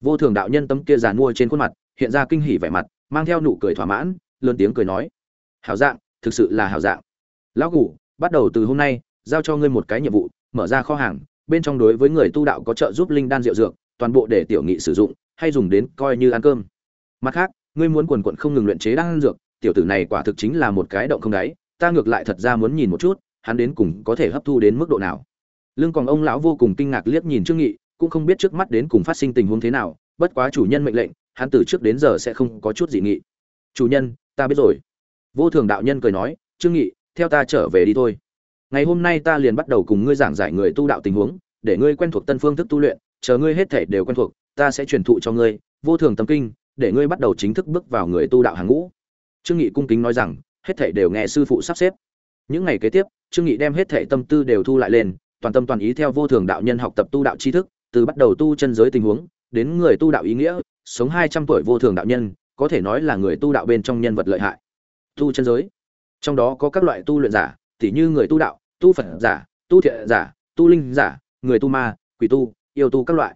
Vô thường đạo nhân tâm kia giàn mua trên khuôn mặt hiện ra kinh hỉ vẻ mặt mang theo nụ cười thỏa mãn lớn tiếng cười nói hảo dạng thực sự là hảo dạng. Lão củ bắt đầu từ hôm nay giao cho ngươi một cái nhiệm vụ mở ra kho hàng bên trong đối với người tu đạo có trợ giúp linh đan rượu dược toàn bộ để tiểu nghị sử dụng hay dùng đến coi như ăn cơm. Mặt khác ngươi muốn quần quận không ngừng luyện chế đan dược tiểu tử này quả thực chính là một cái động không đáy ta ngược lại thật ra muốn nhìn một chút hắn đến cùng có thể hấp thu đến mức độ nào lương còn ông lão vô cùng kinh ngạc liếc nhìn trương nghị, cũng không biết trước mắt đến cùng phát sinh tình huống thế nào, bất quá chủ nhân mệnh lệnh, hắn từ trước đến giờ sẽ không có chút gì nghị. Chủ nhân, ta biết rồi. Vô thường đạo nhân cười nói, trương nghị, theo ta trở về đi thôi. Ngày hôm nay ta liền bắt đầu cùng ngươi giảng giải người tu đạo tình huống, để ngươi quen thuộc tân phương thức tu luyện, chờ ngươi hết thể đều quen thuộc, ta sẽ truyền thụ cho ngươi. Vô thường tâm kinh, để ngươi bắt đầu chính thức bước vào người tu đạo hàng ngũ. Trương nghị cung kính nói rằng, hết thể đều nghe sư phụ sắp xếp. Những ngày kế tiếp, trương nghị đem hết thể tâm tư đều thu lại lên toàn tâm toàn ý theo vô thường đạo nhân học tập tu đạo tri thức, từ bắt đầu tu chân giới tình huống, đến người tu đạo ý nghĩa, sống hai trăm tuổi vô thường đạo nhân, có thể nói là người tu đạo bên trong nhân vật lợi hại. Tu chân giới. Trong đó có các loại tu luyện giả, tỉ như người tu đạo, tu phật giả, tu thiện giả, tu linh giả, người tu ma, quỷ tu, yêu tu các loại.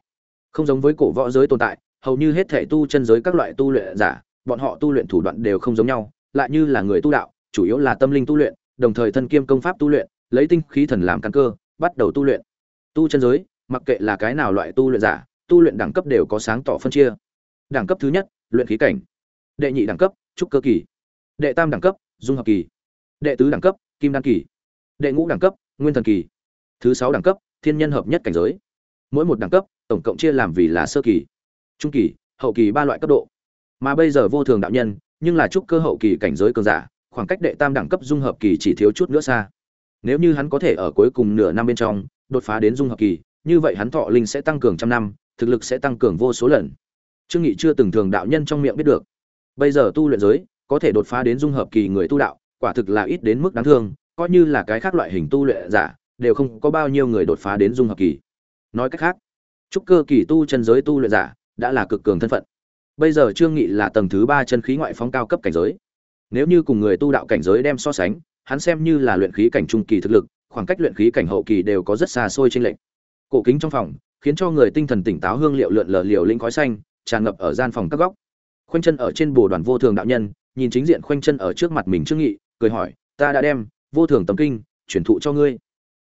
Không giống với cổ võ giới tồn tại, hầu như hết thể tu chân giới các loại tu luyện giả, bọn họ tu luyện thủ đoạn đều không giống nhau, lại như là người tu đạo, chủ yếu là tâm linh tu luyện, đồng thời thân kiêm công pháp tu luyện, lấy tinh khí thần làm căn cơ bắt đầu tu luyện. Tu chân giới, mặc kệ là cái nào loại tu luyện giả, tu luyện đẳng cấp đều có sáng tỏ phân chia. Đẳng cấp thứ nhất, luyện khí cảnh. Đệ nhị đẳng cấp, trúc cơ kỳ. Đệ tam đẳng cấp, dung hợp kỳ. Đệ tứ đẳng cấp, kim đan kỳ. Đệ ngũ đẳng cấp, nguyên thần kỳ. Thứ sáu đẳng cấp, thiên nhân hợp nhất cảnh giới. Mỗi một đẳng cấp, tổng cộng chia làm vì là sơ kỳ, trung kỳ, hậu kỳ ba loại cấp độ. Mà bây giờ vô thường đạo nhân, nhưng là trúc cơ hậu kỳ cảnh giới cường giả, khoảng cách đệ tam đẳng cấp dung hợp kỳ chỉ thiếu chút nữa xa nếu như hắn có thể ở cuối cùng nửa năm bên trong đột phá đến dung hợp kỳ, như vậy hắn thọ linh sẽ tăng cường trăm năm, thực lực sẽ tăng cường vô số lần. Trương nghị chưa từng thường đạo nhân trong miệng biết được. Bây giờ tu luyện giới, có thể đột phá đến dung hợp kỳ người tu đạo, quả thực là ít đến mức đáng thương, coi như là cái khác loại hình tu luyện giả, đều không có bao nhiêu người đột phá đến dung hợp kỳ. Nói cách khác trúc cơ kỳ tu chân giới tu luyện giả đã là cực cường thân phận. Bây giờ trương nghị là tầng thứ ba chân khí ngoại phóng cao cấp cảnh giới. Nếu như cùng người tu đạo cảnh giới đem so sánh hắn xem như là luyện khí cảnh trung kỳ thực lực, khoảng cách luyện khí cảnh hậu kỳ đều có rất xa xôi trên lệnh cổ kính trong phòng, khiến cho người tinh thần tỉnh táo hương liệu lượn lờ liều linh khói xanh, tràn ngập ở gian phòng các góc. Khoanh chân ở trên bồ đoàn vô thường đạo nhân, nhìn chính diện khoanh chân ở trước mặt mình trương nghị, cười hỏi, ta đã đem vô thường tâm kinh truyền thụ cho ngươi.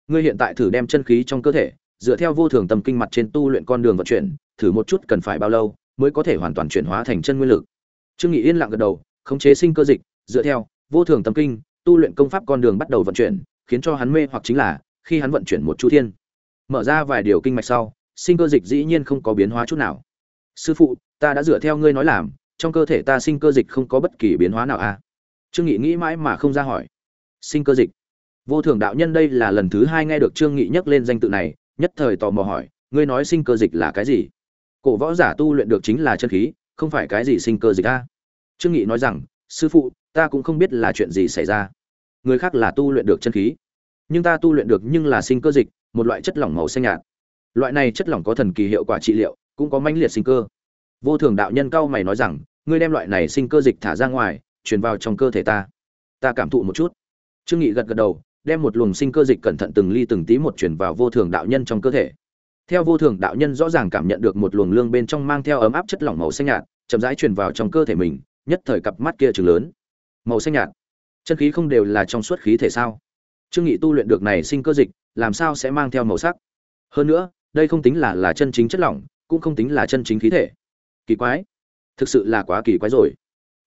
Ngươi hiện tại thử đem chân khí trong cơ thể, dựa theo vô thường tâm kinh mặt trên tu luyện con đường vận chuyển, thử một chút cần phải bao lâu mới có thể hoàn toàn chuyển hóa thành chân nguyên lực. Trương nghị yên lặng gật đầu, khống chế sinh cơ dịch, dựa theo vô thường tâm kinh tu luyện công pháp con đường bắt đầu vận chuyển, khiến cho hắn mê hoặc chính là, khi hắn vận chuyển một chu thiên. Mở ra vài điều kinh mạch sau, sinh cơ dịch dĩ nhiên không có biến hóa chút nào. Sư phụ, ta đã dựa theo ngươi nói làm, trong cơ thể ta sinh cơ dịch không có bất kỳ biến hóa nào à? Trương nghị nghĩ mãi mà không ra hỏi. Sinh cơ dịch. Vô thường đạo nhân đây là lần thứ hai nghe được trương nghị nhắc lên danh tự này, nhất thời tò mò hỏi, ngươi nói sinh cơ dịch là cái gì? Cổ võ giả tu luyện được chính là chân khí, không phải cái gì sinh cơ dịch a trương nghị nói rằng sư phụ, ta cũng không biết là chuyện gì xảy ra. Người khác là tu luyện được chân khí, nhưng ta tu luyện được nhưng là sinh cơ dịch, một loại chất lỏng màu xanh nhạt. Loại này chất lỏng có thần kỳ hiệu quả trị liệu, cũng có mãnh liệt sinh cơ. Vô thường đạo nhân cao mày nói rằng, ngươi đem loại này sinh cơ dịch thả ra ngoài, truyền vào trong cơ thể ta. Ta cảm thụ một chút. Trương nghị gật gật đầu, đem một luồng sinh cơ dịch cẩn thận từng ly từng tí một truyền vào vô thường đạo nhân trong cơ thể. Theo vô thường đạo nhân rõ ràng cảm nhận được một luồng lương bên trong mang theo ấm áp chất lỏng màu xanh nhạt, chậm rãi truyền vào trong cơ thể mình nhất thời cặp mắt kia trừng lớn. Màu xanh nhạt. Chân khí không đều là trong suốt khí thể sao? Trương nghị tu luyện được này sinh cơ dịch, làm sao sẽ mang theo màu sắc? Hơn nữa, đây không tính là là chân chính chất lỏng, cũng không tính là chân chính khí thể. Kỳ quái. Thực sự là quá kỳ quái rồi.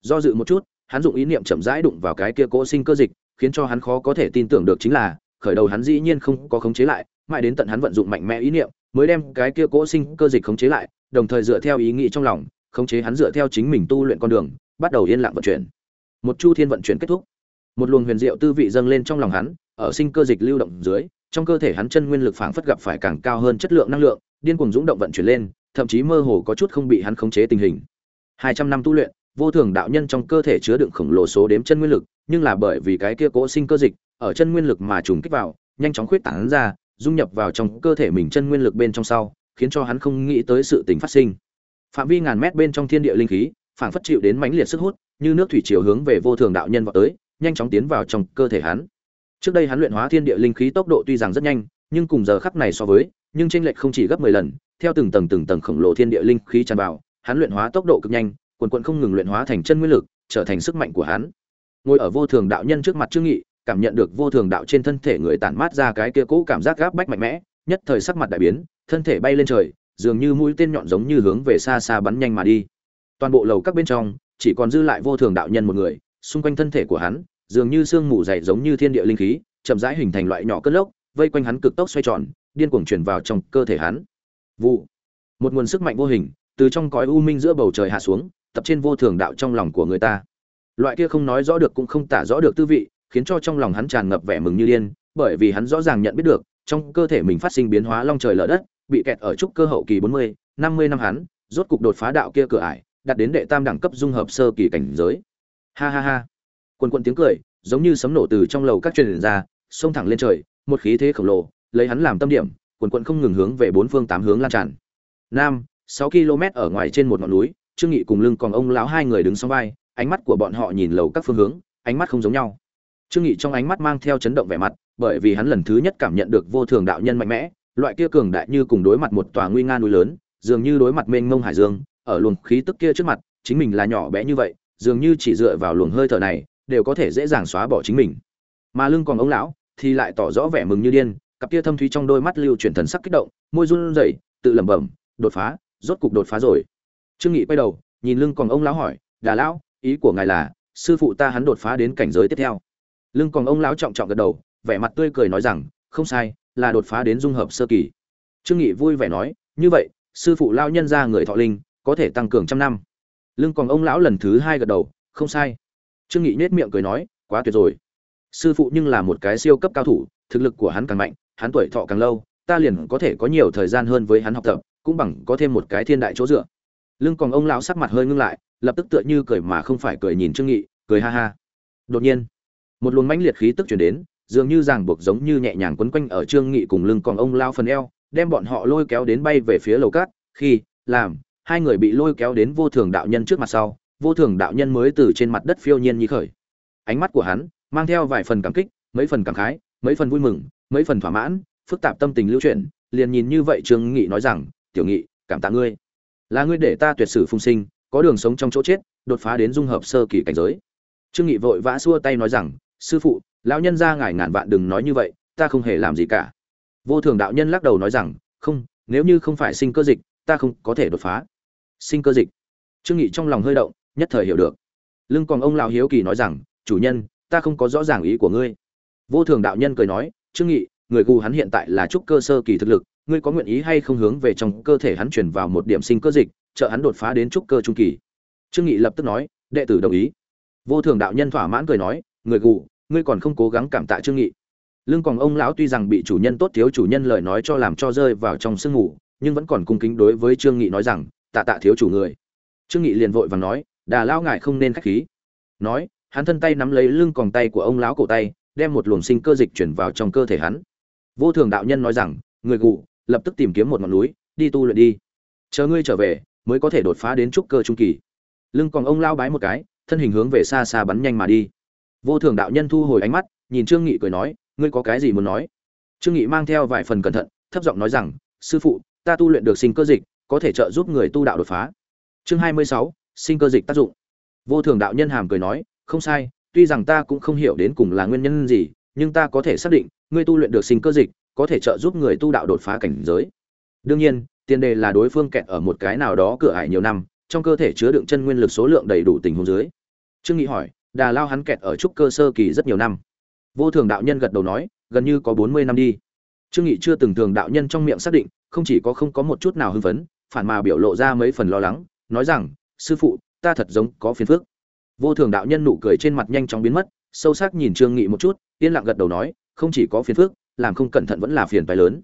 Do dự một chút, hắn dụng ý niệm chậm rãi đụng vào cái kia cỗ sinh cơ dịch, khiến cho hắn khó có thể tin tưởng được chính là, khởi đầu hắn dĩ nhiên không có khống chế lại, mãi đến tận hắn vận dụng mạnh mẽ ý niệm, mới đem cái kia cỗ sinh cơ dịch khống chế lại, đồng thời dựa theo ý nghĩ trong lòng, khống chế hắn dựa theo chính mình tu luyện con đường bắt đầu yên lặng vận chuyển. Một chu thiên vận chuyển kết thúc. Một luồng huyền diệu tư vị dâng lên trong lòng hắn, ở sinh cơ dịch lưu động dưới, trong cơ thể hắn chân nguyên lực phảng phất gặp phải càng cao hơn chất lượng năng lượng, điên cuồng dũng động vận chuyển lên, thậm chí mơ hồ có chút không bị hắn khống chế tình hình. Hai trăm năm tu luyện, vô thường đạo nhân trong cơ thể chứa đựng khổng lồ số đếm chân nguyên lực, nhưng là bởi vì cái kia cố sinh cơ dịch, ở chân nguyên lực mà trùng kích vào, nhanh chóng khuyết tán ra, dung nhập vào trong cơ thể mình chân nguyên lực bên trong sau, khiến cho hắn không nghĩ tới sự tình phát sinh. Phạm vi ngàn mét bên trong thiên địa linh khí phảng phất chịu đến mãnh liệt sức hút, như nước thủy chiều hướng về vô thường đạo nhân vọt tới, nhanh chóng tiến vào trong cơ thể hắn. Trước đây hắn luyện hóa thiên địa linh khí tốc độ tuy rằng rất nhanh, nhưng cùng giờ khắc này so với, nhưng tranh lệch không chỉ gấp 10 lần, theo từng tầng từng tầng khổng lồ thiên địa linh khí tràn vào, hắn luyện hóa tốc độ cực nhanh, quần quần không ngừng luyện hóa thành chân nguyên lực, trở thành sức mạnh của hắn. Ngồi ở vô thường đạo nhân trước mặt trương nghị, cảm nhận được vô thường đạo trên thân thể người tản mát ra cái kia cũ cảm giác gáp bách mạnh mẽ, nhất thời sắc mặt đại biến, thân thể bay lên trời, dường như mũi tên nhọn giống như hướng về xa xa bắn nhanh mà đi toàn bộ lầu các bên trong, chỉ còn dư lại vô thường đạo nhân một người, xung quanh thân thể của hắn, dường như sương mù dày giống như thiên địa linh khí, chậm rãi hình thành loại nhỏ cất lốc, vây quanh hắn cực tốc xoay tròn, điên cuồng truyền vào trong cơ thể hắn. Vụ. Một nguồn sức mạnh vô hình, từ trong cõi u minh giữa bầu trời hạ xuống, tập trên vô thường đạo trong lòng của người ta. Loại kia không nói rõ được cũng không tả rõ được tư vị, khiến cho trong lòng hắn tràn ngập vẻ mừng như điên, bởi vì hắn rõ ràng nhận biết được, trong cơ thể mình phát sinh biến hóa long trời lở đất, bị kẹt ở trúc cơ hậu kỳ bốn mươi, năm mươi năm hắn, rốt cục đột phá đạo kia cửa ải đạt đến đệ tam đẳng cấp dung hợp sơ kỳ cảnh giới. Ha ha ha. Quần quần tiếng cười, giống như sấm nổ từ trong lầu các truyền ra, xông thẳng lên trời, một khí thế khổng lồ, lấy hắn làm tâm điểm, quần quần không ngừng hướng về bốn phương tám hướng lan tràn. Nam, sáu km ở ngoài trên một ngọn núi, trương nghị cùng lưng còn ông lão hai người đứng song vai, ánh mắt của bọn họ nhìn lầu các phương hướng, ánh mắt không giống nhau. Trương nghị trong ánh mắt mang theo chấn động vẻ mặt, bởi vì hắn lần thứ nhất cảm nhận được vô thường đạo nhân mạnh mẽ, loại kia cường đại như cùng đối mặt một tòa nguy nga núi lớn, dường như đối mặt mênh mông hải dương ở luồng khí tức kia trước mặt, chính mình là nhỏ bé như vậy, dường như chỉ dựa vào luồng hơi thở này, đều có thể dễ dàng xóa bỏ chính mình. Mà lưng còn ông lão, thì lại tỏ rõ vẻ mừng như điên, cặp kia thâm thúy trong đôi mắt lưu chuyển thần sắc kích động, môi run rẩy, tự lẩm bẩm, đột phá, rốt cục đột phá rồi. Trương nghị quay đầu, nhìn lưng còn ông lão hỏi, đà lão, ý của ngài là, sư phụ ta hắn đột phá đến cảnh giới tiếp theo. Lưng còn ông lão trọng trọng gật đầu, vẻ mặt tươi cười nói rằng, không sai, là đột phá đến dung hợp sơ kỳ. Trương nghị vui vẻ nói, như vậy, sư phụ lao nhân ra người thọ linh có thể tăng cường trăm năm. Lưng còn ông lão lần thứ hai gật đầu, không sai. Trương nghị nết miệng cười nói, quá tuyệt rồi. Sư phụ nhưng là một cái siêu cấp cao thủ, thực lực của hắn càng mạnh, hắn tuổi thọ càng lâu, ta liền có thể có nhiều thời gian hơn với hắn học tập, cũng bằng có thêm một cái thiên đại chỗ dựa. Lưng còn ông lão sắc mặt hơi ngưng lại, lập tức tựa như cười mà không phải cười nhìn trương nghị, cười ha ha. Đột nhiên, một luồng mãnh liệt khí tức truyền đến, dường như ràng buộc giống như nhẹ nhàng quấn quanh ở trương nghị cùng lưng còn ông lao phần eo, đem bọn họ lôi kéo đến bay về phía lầu cát, khi, làm hai người bị lôi kéo đến vô thường đạo nhân trước mặt sau, vô thường đạo nhân mới từ trên mặt đất phiêu nhiên như khởi. Ánh mắt của hắn mang theo vài phần cảm kích, mấy phần cảm khái, mấy phần vui mừng, mấy phần thỏa mãn, phức tạp tâm tình lưu chuyển, liền nhìn như vậy trương nghị nói rằng, tiểu nghị, cảm tạ ngươi. Là ngươi để ta tuyệt sử phung sinh, có đường sống trong chỗ chết, đột phá đến dung hợp sơ kỳ cảnh giới. Trương nghị vội vã xua tay nói rằng, sư phụ, lão nhân gia ngài ngàn vạn đừng nói như vậy, ta không hề làm gì cả. Vô thường đạo nhân lắc đầu nói rằng, không, nếu như không phải sinh cơ dịch ta không có thể đột phá. Sinh cơ dịch. Trương nghị trong lòng hơi động, nhất thời hiểu được. Lưng còn ông lão hiếu kỳ nói rằng, chủ nhân, ta không có rõ ràng ý của ngươi. Vô thường đạo nhân cười nói, trương nghị, người gù hắn hiện tại là trúc cơ sơ kỳ thực lực, ngươi có nguyện ý hay không hướng về trong cơ thể hắn chuyển vào một điểm sinh cơ dịch, trợ hắn đột phá đến trúc cơ trung kỳ? Trương nghị lập tức nói, đệ tử đồng ý. Vô thường đạo nhân thỏa mãn cười nói, người gù, ngươi còn không cố gắng cảm tạ trương nghị. Lưng còn ông lão tuy rằng bị chủ nhân tốt thiếu chủ nhân lời nói cho làm cho rơi vào trong sương ngủ nhưng vẫn còn cung kính đối với trương nghị nói rằng, tạ tạ thiếu chủ người. Trương nghị liền vội vàng nói, đà lão ngài không nên khách khí. Nói, hắn thân tay nắm lấy lưng còng tay của ông lão cổ tay, đem một luồng sinh cơ dịch chuyển vào trong cơ thể hắn. Vô thường đạo nhân nói rằng, người gù, lập tức tìm kiếm một ngọn núi, đi tu luyện đi. Chờ ngươi trở về, mới có thể đột phá đến trúc cơ trung kỳ. Lưng còn ông lao bái một cái, thân hình hướng về xa xa bắn nhanh mà đi. Vô thường đạo nhân thu hồi ánh mắt, nhìn trương nghị cười nói, ngươi có cái gì muốn nói? Trương nghị mang theo vài phần cẩn thận, thấp giọng nói rằng, sư phụ ta tu luyện được sinh cơ dịch có thể trợ giúp người tu đạo đột phá. Chương hai mươi sáu, sinh cơ dịch tác dụng. Vô thường đạo nhân hàm cười nói không sai tuy rằng ta cũng không hiểu đến cùng là nguyên nhân gì nhưng ta có thể xác định ngươi tu luyện được sinh cơ dịch có thể trợ giúp người tu đạo đột phá cảnh giới. Đương nhiên tiền đề là đối phương kẹt ở một cái nào đó cửa ải nhiều năm trong cơ thể chứa đựng chân nguyên lực số lượng đầy đủ tình huống dưới. Trương nghị hỏi đà lao hắn kẹt ở trúc cơ sơ kỳ rất nhiều năm. Vô thường đạo nhân gật đầu nói gần như có bốn mươi năm đi. Trương nghị chưa từng thường đạo nhân trong miệng xác định không chỉ có không có một chút nào hưng phấn, phản mà biểu lộ ra mấy phần lo lắng, nói rằng, sư phụ, ta thật giống có phiền phức. Vô thường đạo nhân nụ cười trên mặt nhanh chóng biến mất, sâu sắc nhìn trương nghị một chút, yên lặng gật đầu nói, không chỉ có phiền phức, làm không cẩn thận vẫn là phiền phải lớn.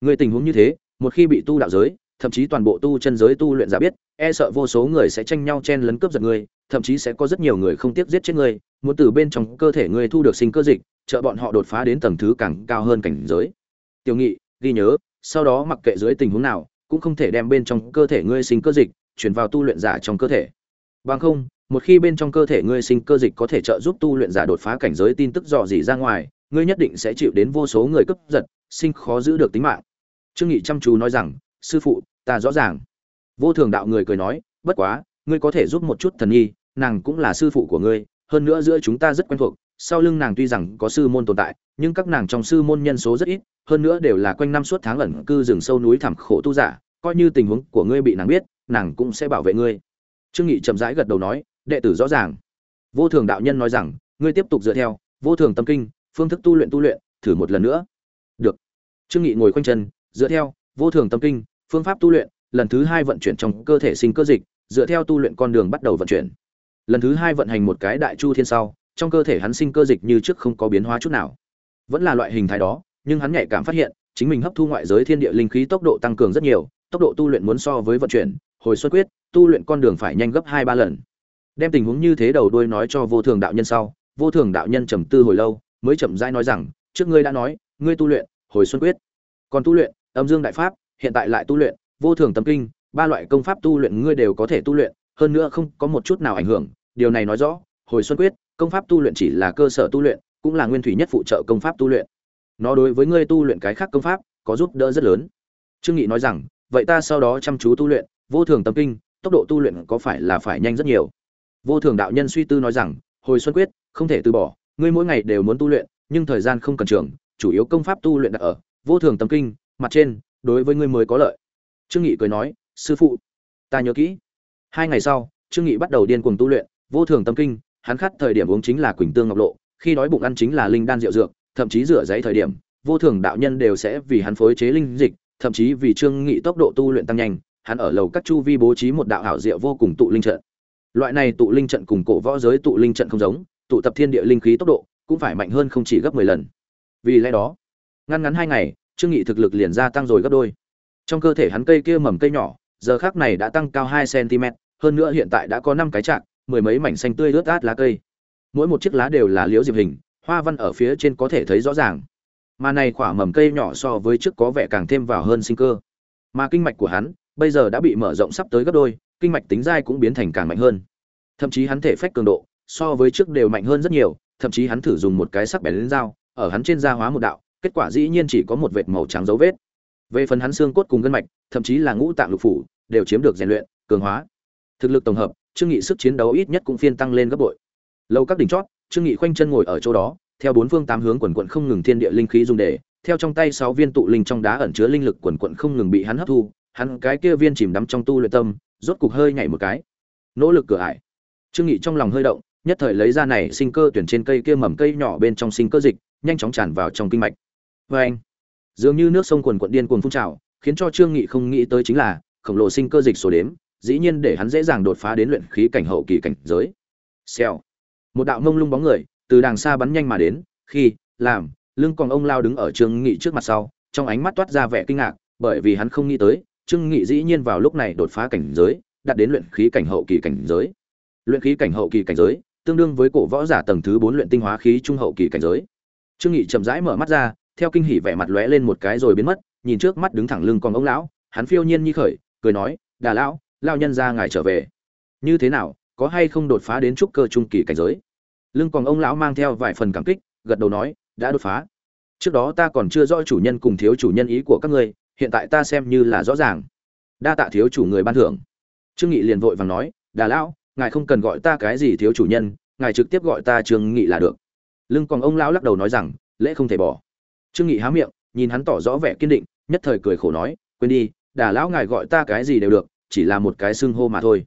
Người tình huống như thế, một khi bị tu đạo giới, thậm chí toàn bộ tu chân giới tu luyện giả biết e sợ vô số người sẽ tranh nhau chen lấn cướp giật ngươi thậm chí sẽ có rất nhiều người không tiếc giết chết ngươi muốn từ bên trong cơ thể ngươi thu được sinh cơ dịch, trợ bọn họ đột phá đến tầng thứ càng cao hơn cảnh giới. Tiểu nghị, ghi nhớ sau đó mặc kệ dưới tình huống nào, cũng không thể đem bên trong cơ thể ngươi sinh cơ dịch chuyển vào tu luyện giả trong cơ thể. Bằng không, một khi bên trong cơ thể ngươi sinh cơ dịch có thể trợ giúp tu luyện giả đột phá cảnh giới tin tức dò dỉ ra ngoài, ngươi nhất định sẽ chịu đến vô số người cướp giật, sinh khó giữ được tính mạng. Trương nghị chăm chú nói rằng, sư phụ, ta rõ ràng. Vô thường đạo người cười nói, bất quá, ngươi có thể giúp một chút thần nhi, nàng cũng là sư phụ của ngươi, hơn nữa giữa chúng ta rất quen thuộc sau lưng nàng tuy rằng có sư môn tồn tại, nhưng các nàng trong sư môn nhân số rất ít, hơn nữa đều là quanh năm suốt tháng ẩn cư rừng sâu núi thẳm khổ tu giả, coi như tình huống của ngươi bị nàng biết, nàng cũng sẽ bảo vệ ngươi. Trương nghị chậm rãi gật đầu nói, đệ tử rõ ràng. Vô thường đạo nhân nói rằng, ngươi tiếp tục dựa theo, vô thường tâm kinh, phương thức tu luyện tu luyện, thử một lần nữa. Được. Trương nghị ngồi khoanh chân, dựa theo, vô thường tâm kinh, phương pháp tu luyện, lần thứ hai vận chuyển trong cơ thể sinh cơ dịch, dựa theo tu luyện con đường bắt đầu vận chuyển. Lần thứ hai vận hành một cái đại chu thiên sau trong cơ thể hắn sinh cơ dịch như trước không có biến hóa chút nào. Vẫn là loại hình thái đó, nhưng hắn nhạy cảm phát hiện, chính mình hấp thu ngoại giới thiên địa linh khí tốc độ tăng cường rất nhiều, tốc độ tu luyện muốn so với vận chuyển, hồi xuất quyết, tu luyện con đường phải nhanh gấp hai ba lần. Đem tình huống như thế đầu đuôi nói cho vô thường đạo nhân sau, vô thường đạo nhân trầm tư hồi lâu, mới chậm rãi nói rằng, trước ngươi đã nói, ngươi tu luyện, hồi xuân quyết. Còn tu luyện, âm dương đại pháp, hiện tại lại tu luyện, vô thường tâm kinh, ba loại công pháp tu luyện ngươi đều có thể tu luyện, hơn nữa không có một chút nào ảnh hưởng, điều này nói rõ, hồi xuân quyết công pháp tu luyện chỉ là cơ sở tu luyện, cũng là nguyên thủy nhất phụ trợ công pháp tu luyện. Nó đối với ngươi tu luyện cái khác công pháp, có giúp đỡ rất lớn. Trương nghị nói rằng, vậy ta sau đó chăm chú tu luyện, vô thường tâm kinh, tốc độ tu luyện có phải là phải nhanh rất nhiều? Vô thường đạo nhân suy tư nói rằng, hồi xuân quyết, không thể từ bỏ, ngươi mỗi ngày đều muốn tu luyện, nhưng thời gian không cần trường, chủ yếu công pháp tu luyện đặt ở, vô thường tâm kinh, mặt trên, đối với ngươi mới có lợi. Trương nghị cười nói, sư phụ, ta nhớ kỹ. Hai ngày sau, trương nghị bắt đầu điên cuồng tu luyện, vô thường tâm kinh hắn khát thời điểm uống chính là quỳnh tương ngọc lộ, khi đói bụng ăn chính là linh đan rượu dược, thậm chí rửa giấy thời điểm, vô thường đạo nhân đều sẽ vì hắn phối chế linh dịch, thậm chí vì trương nghị tốc độ tu luyện tăng nhanh, hắn ở lầu các chu vi bố trí một đạo hảo diệu vô cùng tụ linh trận. Loại này tụ linh trận cùng cổ võ giới tụ linh trận không giống, tụ tập thiên địa linh khí tốc độ cũng phải mạnh hơn không chỉ gấp 10 lần. Vì lẽ đó, ngăn ngắn hai ngày, trương nghị thực lực liền gia tăng rồi gấp đôi. Trong cơ thể hắn cây kia mầm cây nhỏ, giờ khắc này đã tăng cao 2 cm hơn nữa hiện tại đã có năm cái trạng mười mấy mảnh xanh tươi rớt át lá cây. Mỗi một chiếc lá đều là liễu diệp hình, hoa văn ở phía trên có thể thấy rõ ràng. Mà này quả mầm cây nhỏ so với trước có vẻ càng thêm vào hơn sinh cơ. Mà kinh mạch của hắn, bây giờ đã bị mở rộng sắp tới gấp đôi, kinh mạch tính dai cũng biến thành càng mạnh hơn. Thậm chí hắn thể phách cường độ, so với trước đều mạnh hơn rất nhiều, thậm chí hắn thử dùng một cái sắc bén lên dao, ở hắn trên da hóa một đạo, kết quả dĩ nhiên chỉ có một vệt màu trắng dấu vết. Về phần hắn xương cốt cùng gân mạch, thậm chí là ngũ tạng lục phủ, đều chiếm được rèn luyện, cường hóa. Thực lực tổng hợp trương nghị sức chiến đấu ít nhất cũng phiên tăng lên gấp bội. Lâu các đỉnh chót, trương nghị khoanh chân ngồi ở chỗ đó, theo bốn phương tám hướng quần quận không ngừng thiên địa linh khí dùng để, theo trong tay sáu viên tụ linh trong đá ẩn chứa linh lực quần quận không ngừng bị hắn hấp thu, hắn cái kia viên chìm đắm trong tu luyện tâm, rốt cục hơi nhảy một cái. Nỗ lực cửa ải. Trương nghị trong lòng hơi động, nhất thời lấy ra này sinh cơ tuyển trên cây kia mầm cây nhỏ bên trong sinh cơ dịch, nhanh chóng tràn vào trong kinh mạch. Với anh, dường như nước sông quần quận điên cuồng phun trào, khiến cho trương nghị không nghĩ tới chính là khổng lồ sinh cơ dịch số đếm dĩ nhiên để hắn dễ dàng đột phá đến luyện khí cảnh hậu kỳ cảnh giới. Xèo. Một đạo mông lung bóng người, từ đàng xa bắn nhanh mà đến, khi, làm, lưng còn ông lao đứng ở trương nghị trước mặt sau, trong ánh mắt toát ra vẻ kinh ngạc, bởi vì hắn không nghĩ tới, trương nghị dĩ nhiên vào lúc này đột phá cảnh giới, đạt đến luyện khí cảnh hậu kỳ cảnh giới. Luyện khí cảnh hậu kỳ cảnh giới, tương đương với cổ võ giả tầng thứ bốn luyện tinh hóa khí trung hậu kỳ cảnh giới. Trương nghị chậm rãi mở mắt ra, theo kinh hỉ vẻ mặt lóe lên một cái rồi biến mất, nhìn trước mắt đứng thẳng lưng còn ông lão, hắn phiêu nhiên như khởi, cười nói, đà lão lao nhân ra ngài trở về. Như thế nào, có hay không đột phá đến trúc cơ trung kỳ cảnh giới? Lưng còn ông lão mang theo vài phần cảm kích, gật đầu nói, đã đột phá. Trước đó ta còn chưa rõ chủ nhân cùng thiếu chủ nhân ý của các ngươi, hiện tại ta xem như là rõ ràng. Đa tạ thiếu chủ người ban thưởng. Trương nghị liền vội vàng nói, đà lão, ngài không cần gọi ta cái gì thiếu chủ nhân, ngài trực tiếp gọi ta trương nghị là được. Lưng còn ông lão lắc đầu nói rằng, lễ không thể bỏ. Trương nghị há miệng, nhìn hắn tỏ rõ vẻ kiên định, nhất thời cười khổ nói, quên đi, đà lão ngài gọi ta cái gì đều được chỉ là một cái xưng hô mà thôi.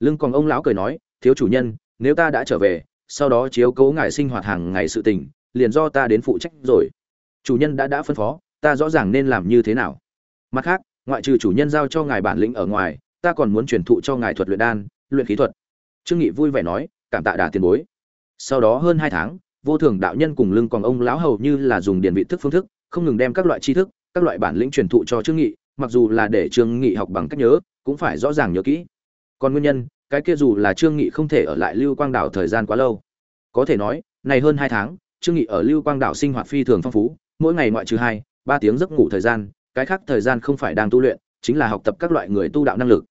Lưng còn ông lão cười nói, thiếu chủ nhân, nếu ta đã trở về, sau đó chiếu cố ngài sinh hoạt hàng ngày sự tình, liền do ta đến phụ trách rồi. Chủ nhân đã đã phân phó, ta rõ ràng nên làm như thế nào. Mặt khác, ngoại trừ chủ nhân giao cho ngài bản lĩnh ở ngoài, ta còn muốn truyền thụ cho ngài thuật luyện đan, luyện khí thuật. Trương nghị vui vẻ nói, cảm tạ đà tiền bối. Sau đó hơn hai tháng, vô thường đạo nhân cùng lưng còn ông lão hầu như là dùng điển vị thức phương thức, không ngừng đem các loại tri thức, các loại bản lĩnh truyền thụ cho trương nghị, mặc dù là để trương nghị học bằng cách nhớ cũng phải rõ ràng nhớ kỹ. Còn nguyên nhân, cái kia dù là trương nghị không thể ở lại lưu quang đảo thời gian quá lâu. Có thể nói, này hơn hai tháng, trương nghị ở lưu quang đảo sinh hoạt phi thường phong phú, mỗi ngày ngoại trừ hai, ba tiếng giấc ngủ thời gian, cái khác thời gian không phải đang tu luyện, chính là học tập các loại người tu đạo năng lực.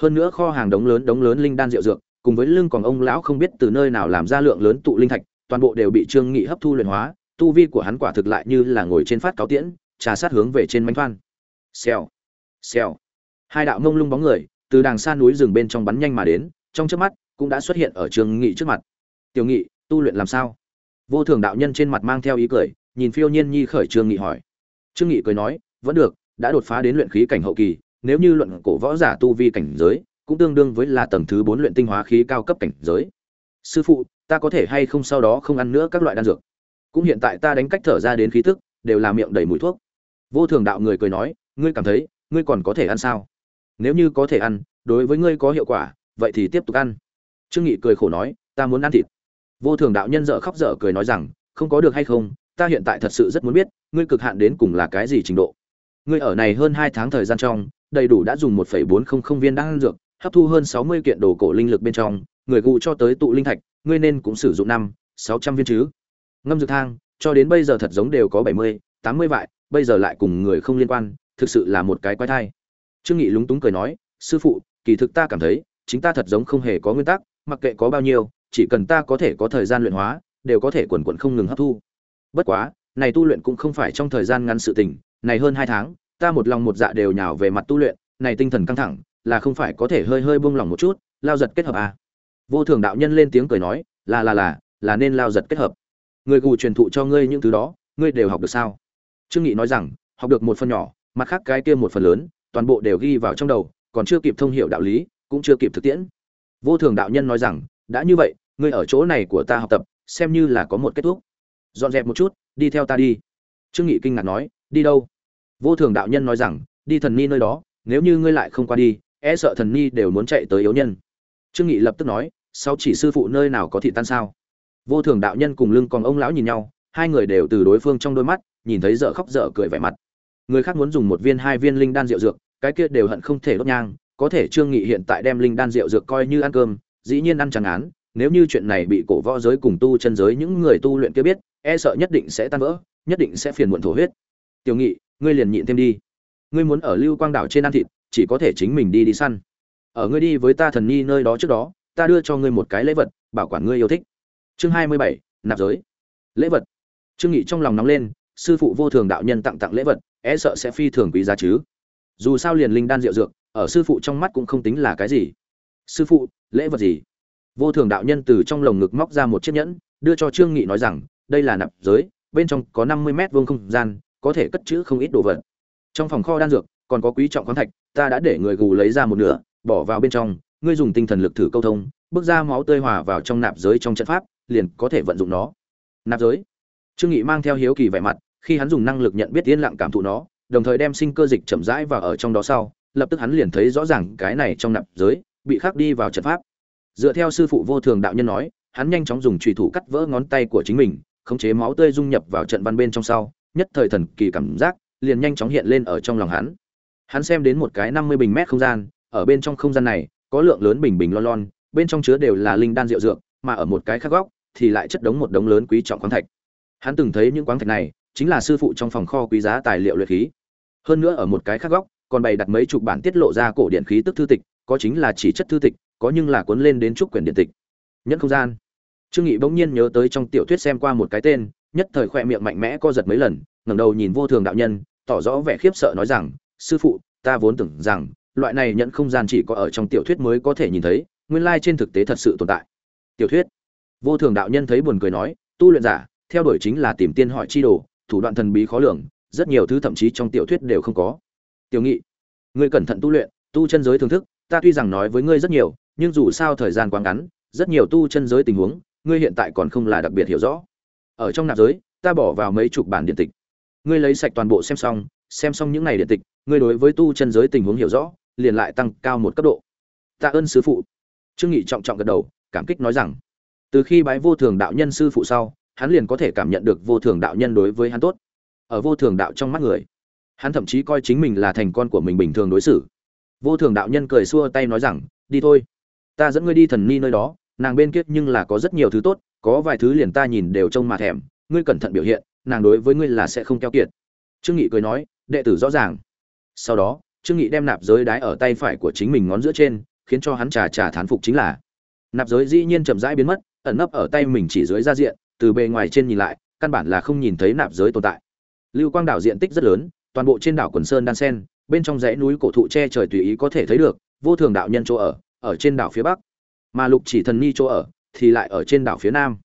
Hơn nữa kho hàng đống lớn đống lớn linh đan rượu dược, cùng với lưng còn ông lão không biết từ nơi nào làm ra lượng lớn tụ linh thạch, toàn bộ đều bị trương nghị hấp thu luyện hóa, tu vi của hắn quả thực lại như là ngồi trên phát cáo tiễn, trà sát hướng về trên mánh thoan xèo xèo hai đạo mông lung bóng người từ đàng xa núi rừng bên trong bắn nhanh mà đến, trong chớp mắt cũng đã xuất hiện ở trương nghị trước mặt. Tiểu nghị, tu luyện làm sao? Vô thường đạo nhân trên mặt mang theo ý cười, nhìn phiêu nhiên nhi khởi trương nghị hỏi. Trương nghị cười nói, vẫn được, đã đột phá đến luyện khí cảnh hậu kỳ, nếu như luận cổ võ giả tu vi cảnh giới, cũng tương đương với là tầng thứ bốn luyện tinh hóa khí cao cấp cảnh giới. Sư phụ, ta có thể hay không sau đó không ăn nữa các loại đan dược? Cũng hiện tại ta đánh cách thở ra đến khí tức, đều là miệng đầy mùi thuốc. Vô thường đạo người cười nói, ngươi cảm thấy, ngươi còn có thể ăn sao? Nếu như có thể ăn đối với ngươi có hiệu quả vậy thì tiếp tục ăn. Trương nghị cười khổ nói ta muốn ăn thịt. Vô thường đạo nhân dở khóc dở cười nói rằng không có được hay không ta hiện tại thật sự rất muốn biết ngươi cực hạn đến cùng là cái gì trình độ? Ngươi ở này hơn hai tháng thời gian trong đầy đủ đã dùng 1.400 viên đan dược hấp thu hơn 60 kiện đồ cổ linh lực bên trong người gù cho tới tụ linh thạch ngươi nên cũng sử dụng năm 600 viên chứ. Ngâm dược thang cho đến bây giờ thật giống đều có 70, 80 vại bây giờ lại cùng người không liên quan thực sự là một cái quái thai trương nghị lúng túng cười nói, sư phụ, kỳ thực ta cảm thấy, chính ta thật giống không hề có nguyên tắc, mặc kệ có bao nhiêu, chỉ cần ta có thể có thời gian luyện hóa, đều có thể quần quần không ngừng hấp thu. Bất quá, này tu luyện cũng không phải trong thời gian ngắn sự tình, này hơn hai tháng, ta một lòng một dạ đều nhào về mặt tu luyện, này tinh thần căng thẳng, là không phải có thể hơi hơi buông lỏng một chút, lao giật kết hợp à. vô thường đạo nhân lên tiếng cười nói, là là là là nên lao giật kết hợp. Người gù truyền thụ cho ngươi những thứ đó, ngươi đều học được sao? Trương nghị nói rằng, học được một phần nhỏ, mặt khác cái kia một phần lớn toàn bộ đều ghi vào trong đầu, còn chưa kịp thông hiểu đạo lý, cũng chưa kịp thực tiễn. Vô thường đạo nhân nói rằng, đã như vậy, ngươi ở chỗ này của ta học tập, xem như là có một kết thúc. Dọn dẹp một chút, đi theo ta đi. Trương nghị kinh ngạc nói, đi đâu? Vô thường đạo nhân nói rằng, đi thần ni nơi đó, nếu như ngươi lại không qua đi e sợ thần ni đều muốn chạy tới yếu nhân. Trương nghị lập tức nói sao chỉ sư phụ nơi nào có thị tan sao? Vô thường đạo nhân cùng lưng còn ông lão nhìn nhau, hai người đều từ đối phương trong đôi mắt, nhìn thấy dở khóc dở cười vẻ mặt người khác muốn dùng một viên hai viên linh đan rượu dược, cái kia đều hận không thể đốt nhang, có thể trương nghị hiện tại đem linh đan rượu dược coi như ăn cơm, dĩ nhiên ăn chẳng án, nếu như chuyện này bị cổ võ giới cùng tu chân giới những người tu luyện kia biết e sợ nhất định sẽ tan vỡ, nhất định sẽ phiền muộn thổ huyết. Tiểu nghị, ngươi liền nhịn thêm đi. Ngươi muốn ở lưu quang đảo trên ăn thịt, chỉ có thể chính mình đi đi săn. Ở ngươi đi với ta thần ni nơi đó trước đó, ta đưa cho ngươi một cái lễ vật, bảo quản ngươi yêu thích. Chương hai mươi bảy, nạp giới. Lễ vật. Trương nghị trong lòng nóng lên, sư phụ vô thường đạo nhân tặng tặng lễ vật e sợ sẽ phi thường quý giá chứ. Dù sao liền linh đan rượu dược, ở sư phụ trong mắt cũng không tính là cái gì. Sư phụ, lễ vật gì? Vô thường đạo nhân từ trong lồng ngực móc ra một chiếc nhẫn, đưa cho trương nghị nói rằng, đây là nạp giới, bên trong có năm mươi mét vuông không gian, có thể cất trữ không ít đồ vật. Trong phòng kho đan dược, còn có quý trọng khoáng thạch, ta đã để người gù lấy ra một nửa, bỏ vào bên trong, ngươi dùng tinh thần lực thử câu thông, bước ra máu tươi hòa vào trong nạp giới trong trận pháp, liền có thể vận dụng nó. Nạp giới? Trương nghị mang theo hiếu kỳ vẻ mặt khi hắn dùng năng lực nhận biết yên lặng cảm thụ nó, đồng thời đem sinh cơ dịch chậm rãi vào ở trong đó sau, lập tức hắn liền thấy rõ ràng cái này trong nạp giới bị khắc đi vào trận pháp. Dựa theo sư phụ vô thường đạo nhân nói, hắn nhanh chóng dùng trùy thủ cắt vỡ ngón tay của chính mình, khống chế máu tươi dung nhập vào trận văn bên trong sau, nhất thời thần kỳ cảm giác liền nhanh chóng hiện lên ở trong lòng hắn. Hắn xem đến một cái năm mươi bình mét không gian, ở bên trong không gian này, có lượng lớn bình bình lon lon, bên trong chứa đều là linh đan rượu dược, mà ở một cái khác góc thì lại chất đống một đống lớn quý trọng khoáng thạch. Hắn từng thấy những khoáng thạch này chính là sư phụ trong phòng kho quý giá tài liệu luyện khí. Hơn nữa ở một cái khác góc, còn bày đặt mấy chục bản tiết lộ ra cổ điện khí tức thư tịch, có chính là chỉ chất thư tịch, có nhưng là cuốn lên đến trúc quyển điện tịch. Nhẫn không gian. Trương nghị bỗng nhiên nhớ tới trong tiểu thuyết xem qua một cái tên, nhất thời khoe miệng mạnh mẽ co giật mấy lần, ngẩng đầu nhìn vô thường đạo nhân, tỏ rõ vẻ khiếp sợ nói rằng, sư phụ, ta vốn tưởng rằng, loại này nhận không gian chỉ có ở trong tiểu thuyết mới có thể nhìn thấy, nguyên lai trên thực tế thật sự tồn tại. Tiểu thuyết. Vô thường đạo nhân thấy buồn cười nói, tu luyện giả, theo đuổi chính là tìm tiên hỏi chi đồ thủ đoạn thần bí khó lường, rất nhiều thứ thậm chí trong tiểu thuyết đều không có. Tiểu nghị, ngươi cẩn thận tu luyện, tu chân giới thưởng thức, ta tuy rằng nói với ngươi rất nhiều, nhưng dù sao thời gian quá ngắn, rất nhiều tu chân giới tình huống, ngươi hiện tại còn không là đặc biệt hiểu rõ. Ở trong nạp giới, ta bỏ vào mấy chục bản điện tịch. Ngươi lấy sạch toàn bộ xem xong xem xong những này điện tịch, ngươi đối với tu chân giới tình huống hiểu rõ, liền lại tăng cao một cấp độ. Tạ ơn sư phụ. Trương nghị trọng trọng gật đầu, cảm kích nói rằng, từ khi bái vô thường đạo nhân sư phụ sau hắn liền có thể cảm nhận được vô thường đạo nhân đối với hắn tốt, ở vô thường đạo trong mắt người. Hắn thậm chí coi chính mình là thành con của mình bình thường đối xử. Vô thường đạo nhân cười xua tay nói rằng, đi thôi, ta dẫn ngươi đi thần ni nơi đó, nàng bên kia nhưng là có rất nhiều thứ tốt, có vài thứ liền ta nhìn đều trông mà thèm, ngươi cẩn thận biểu hiện, nàng đối với ngươi là sẽ không keo kiệt. Trương nghị cười nói, đệ tử rõ ràng. Sau đó, trương nghị đem nạp giới đái ở tay phải của chính mình ngón giữa trên, khiến cho hắn trà trà thán phục chính là, nạp giới dĩ nhiên chậm rãi biến mất, ẩn nấp ở tay mình chỉ dưới ra diện từ bề ngoài trên nhìn lại, căn bản là không nhìn thấy nạp giới tồn tại. Lưu quang đảo diện tích rất lớn, toàn bộ trên đảo quần sơn đan sen, bên trong dãy núi cổ thụ che trời tùy ý có thể thấy được, vô thường đạo nhân chỗ ở ở trên đảo phía bắc. Mà lục chỉ thần ni chỗ ở, thì lại ở trên đảo phía nam.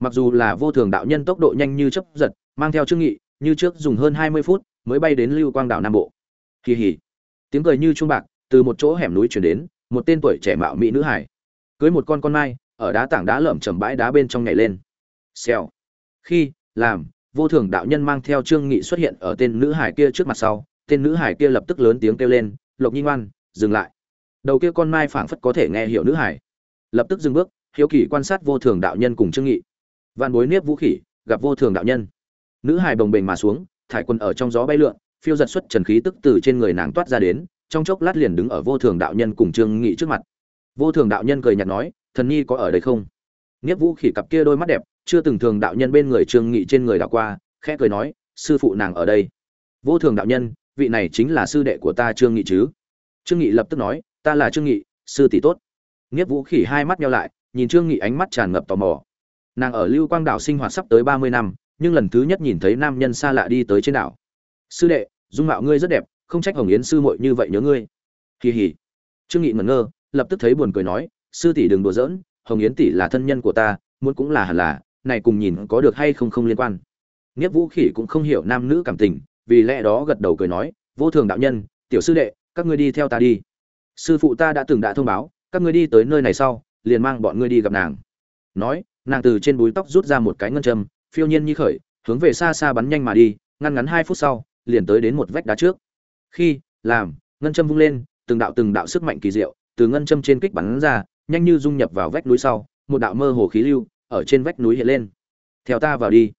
Mặc dù là vô thường đạo nhân tốc độ nhanh như chấp giật, mang theo chương nghị, như trước dùng hơn hai mươi phút mới bay đến lưu quang đảo nam bộ. Kỳ hỉ. Tiếng cười như chuông bạc, từ một chỗ hẻm núi chuyển đến, một tên tuổi trẻ mạo mỹ nữ hải. Cưới một con con mai, ở đá tảng đá lởm chầm bãi đá bên trong nhảy lên xèo. Khi, làm, vô thường đạo nhân mang theo trương nghị xuất hiện ở tên nữ hải kia trước mặt sau, tên nữ hải kia lập tức lớn tiếng kêu lên, lộc nhi ngoan, dừng lại. Đầu kia con mai phảng phất có thể nghe hiểu nữ hải. Lập tức dừng bước, hiếu kỳ quan sát vô thường đạo nhân cùng trương nghị. Vạn bối niếp vũ khỉ, gặp vô thường đạo nhân. Nữ hải bồng bềnh mà xuống, thải quân ở trong gió bay lượn, phiêu giật xuất trần khí tức từ trên người nàng toát ra đến, trong chốc lát liền đứng ở vô thường đạo nhân cùng trương nghị trước mặt. Vô thường đạo nhân cười nhạt nói, thần nhi có ở đây không? Niếp vũ khỉ cặp kia đôi mắt đẹp chưa từng thường đạo nhân bên người trương nghị trên người đạo qua, khẽ cười nói, sư phụ nàng ở đây. Vô thường đạo nhân, vị này chính là sư đệ của ta trương nghị chứ? Trương nghị lập tức nói, ta là trương nghị, sư tỷ tốt. Nghiếp vũ khỉ hai mắt nhau lại, nhìn trương nghị ánh mắt tràn ngập tò mò. Nàng ở lưu quang đảo sinh hoạt sắp tới ba mươi năm, nhưng lần thứ nhất nhìn thấy nam nhân xa lạ đi tới trên đảo. Sư đệ, dung mạo ngươi rất đẹp, không trách hồng yến sư muội như vậy nhớ ngươi. Kỳ hỉ trương nghị ngẩn ngơ, lập tức thấy buồn cười nói, sư tỷ đừng đùa giỡn, hồng yến tỷ là thân nhân của ta, muốn cũng là hẳn là này cùng nhìn có được hay không không liên quan. Nghiếp vũ khỉ cũng không hiểu nam nữ cảm tình, vì lẽ đó gật đầu cười nói, vô thường đạo nhân, tiểu sư đệ, các ngươi đi theo ta đi. Sư phụ ta đã từng đã thông báo, các ngươi đi tới nơi này sau, liền mang bọn ngươi đi gặp nàng. Nói, nàng từ trên búi tóc rút ra một cái ngân châm, phiêu nhiên như khởi, hướng về xa xa bắn nhanh mà đi, ngăn ngắn hai phút sau, liền tới đến một vách đá trước. Khi, làm, ngân châm vung lên, từng đạo từng đạo sức mạnh kỳ diệu, từ ngân châm trên kích bắn ra, nhanh như dung nhập vào vách núi sau, một đạo mơ hồ khí lưu ở trên vách núi hiện lên. Theo ta vào đi.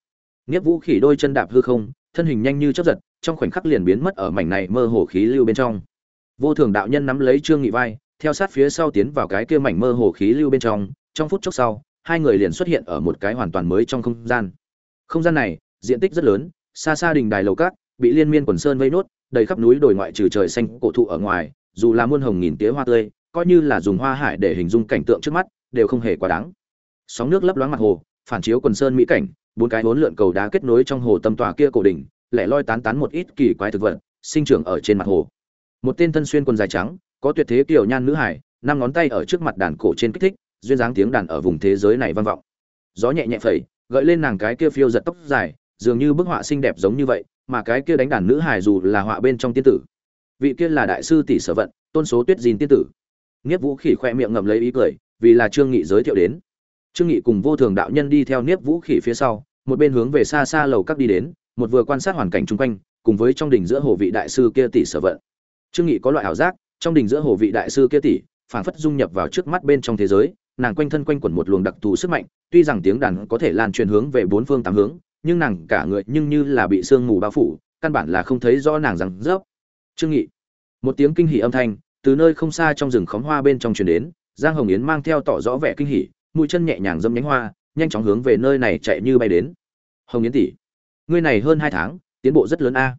Nghiếp vũ khỉ đôi chân đạp hư không, thân hình nhanh như chớp giật, trong khoảnh khắc liền biến mất ở mảnh này mơ hồ khí lưu bên trong. Vô thường đạo nhân nắm lấy trương nghị vai, theo sát phía sau tiến vào cái kia mảnh mơ hồ khí lưu bên trong. Trong phút chốc sau, hai người liền xuất hiện ở một cái hoàn toàn mới trong không gian. Không gian này, diện tích rất lớn, xa xa đình đài lầu cát, bị liên miên quần sơn vây nốt, đầy khắp núi đồi ngoại trừ trời xanh cổ thụ ở ngoài, dù là muôn hồng nghìn tía hoa tươi, coi như là dùng hoa hải để hình dung cảnh tượng trước mắt, đều không hề quá đáng sóng nước lấp loáng mặt hồ, phản chiếu quần sơn mỹ cảnh, bốn cái bốn lượn cầu đá kết nối trong hồ tâm tòa kia cổ đỉnh, lẻ loi tán tán một ít kỳ quái thực vật, sinh trưởng ở trên mặt hồ. Một tên thân xuyên quần dài trắng, có tuyệt thế kiểu nhan nữ hải, năm ngón tay ở trước mặt đàn cổ trên kích thích, duyên dáng tiếng đàn ở vùng thế giới này vang vọng. Gió nhẹ nhẹ phẩy, gợi lên nàng cái kia phiêu giật tóc dài, dường như bức họa xinh đẹp giống như vậy, mà cái kia đánh đàn nữ hải dù là họa bên trong tiên tử. Vị kia là đại sư tỷ sở vận, tôn số tuyết dìn tiên tử. Nghiếp vũ khỉ khoe miệng ngậm lấy ý cười, vì là trương nghị giới thiệu đến trương nghị cùng vô thường đạo nhân đi theo niếp vũ khỉ phía sau, một bên hướng về xa xa lầu các đi đến, một vừa quan sát hoàn cảnh chung quanh, cùng với trong đỉnh giữa hồ vị đại sư kia tỷ sở vận. Trương nghị có loại ảo giác, trong đỉnh giữa hồ vị đại sư kia tỷ, phảng phất dung nhập vào trước mắt bên trong thế giới, nàng quanh thân quanh quẩn một luồng đặc thù sức mạnh, tuy rằng tiếng đàn có thể lan truyền hướng về bốn phương tám hướng, nhưng nàng cả người nhưng như là bị sương mù bao phủ, căn bản là không thấy rõ nàng rằng rớp trương nghị, một tiếng kinh hỉ âm thanh từ nơi không xa trong rừng khóm hoa bên trong truyền đến, giang hồng yến mang theo tỏ rõ vẻ kinh hỉ mũi chân nhẹ nhàng dâm nhánh hoa, nhanh chóng hướng về nơi này chạy như bay đến. Hồng yến tỷ, ngươi này hơn hai tháng, tiến bộ rất lớn a.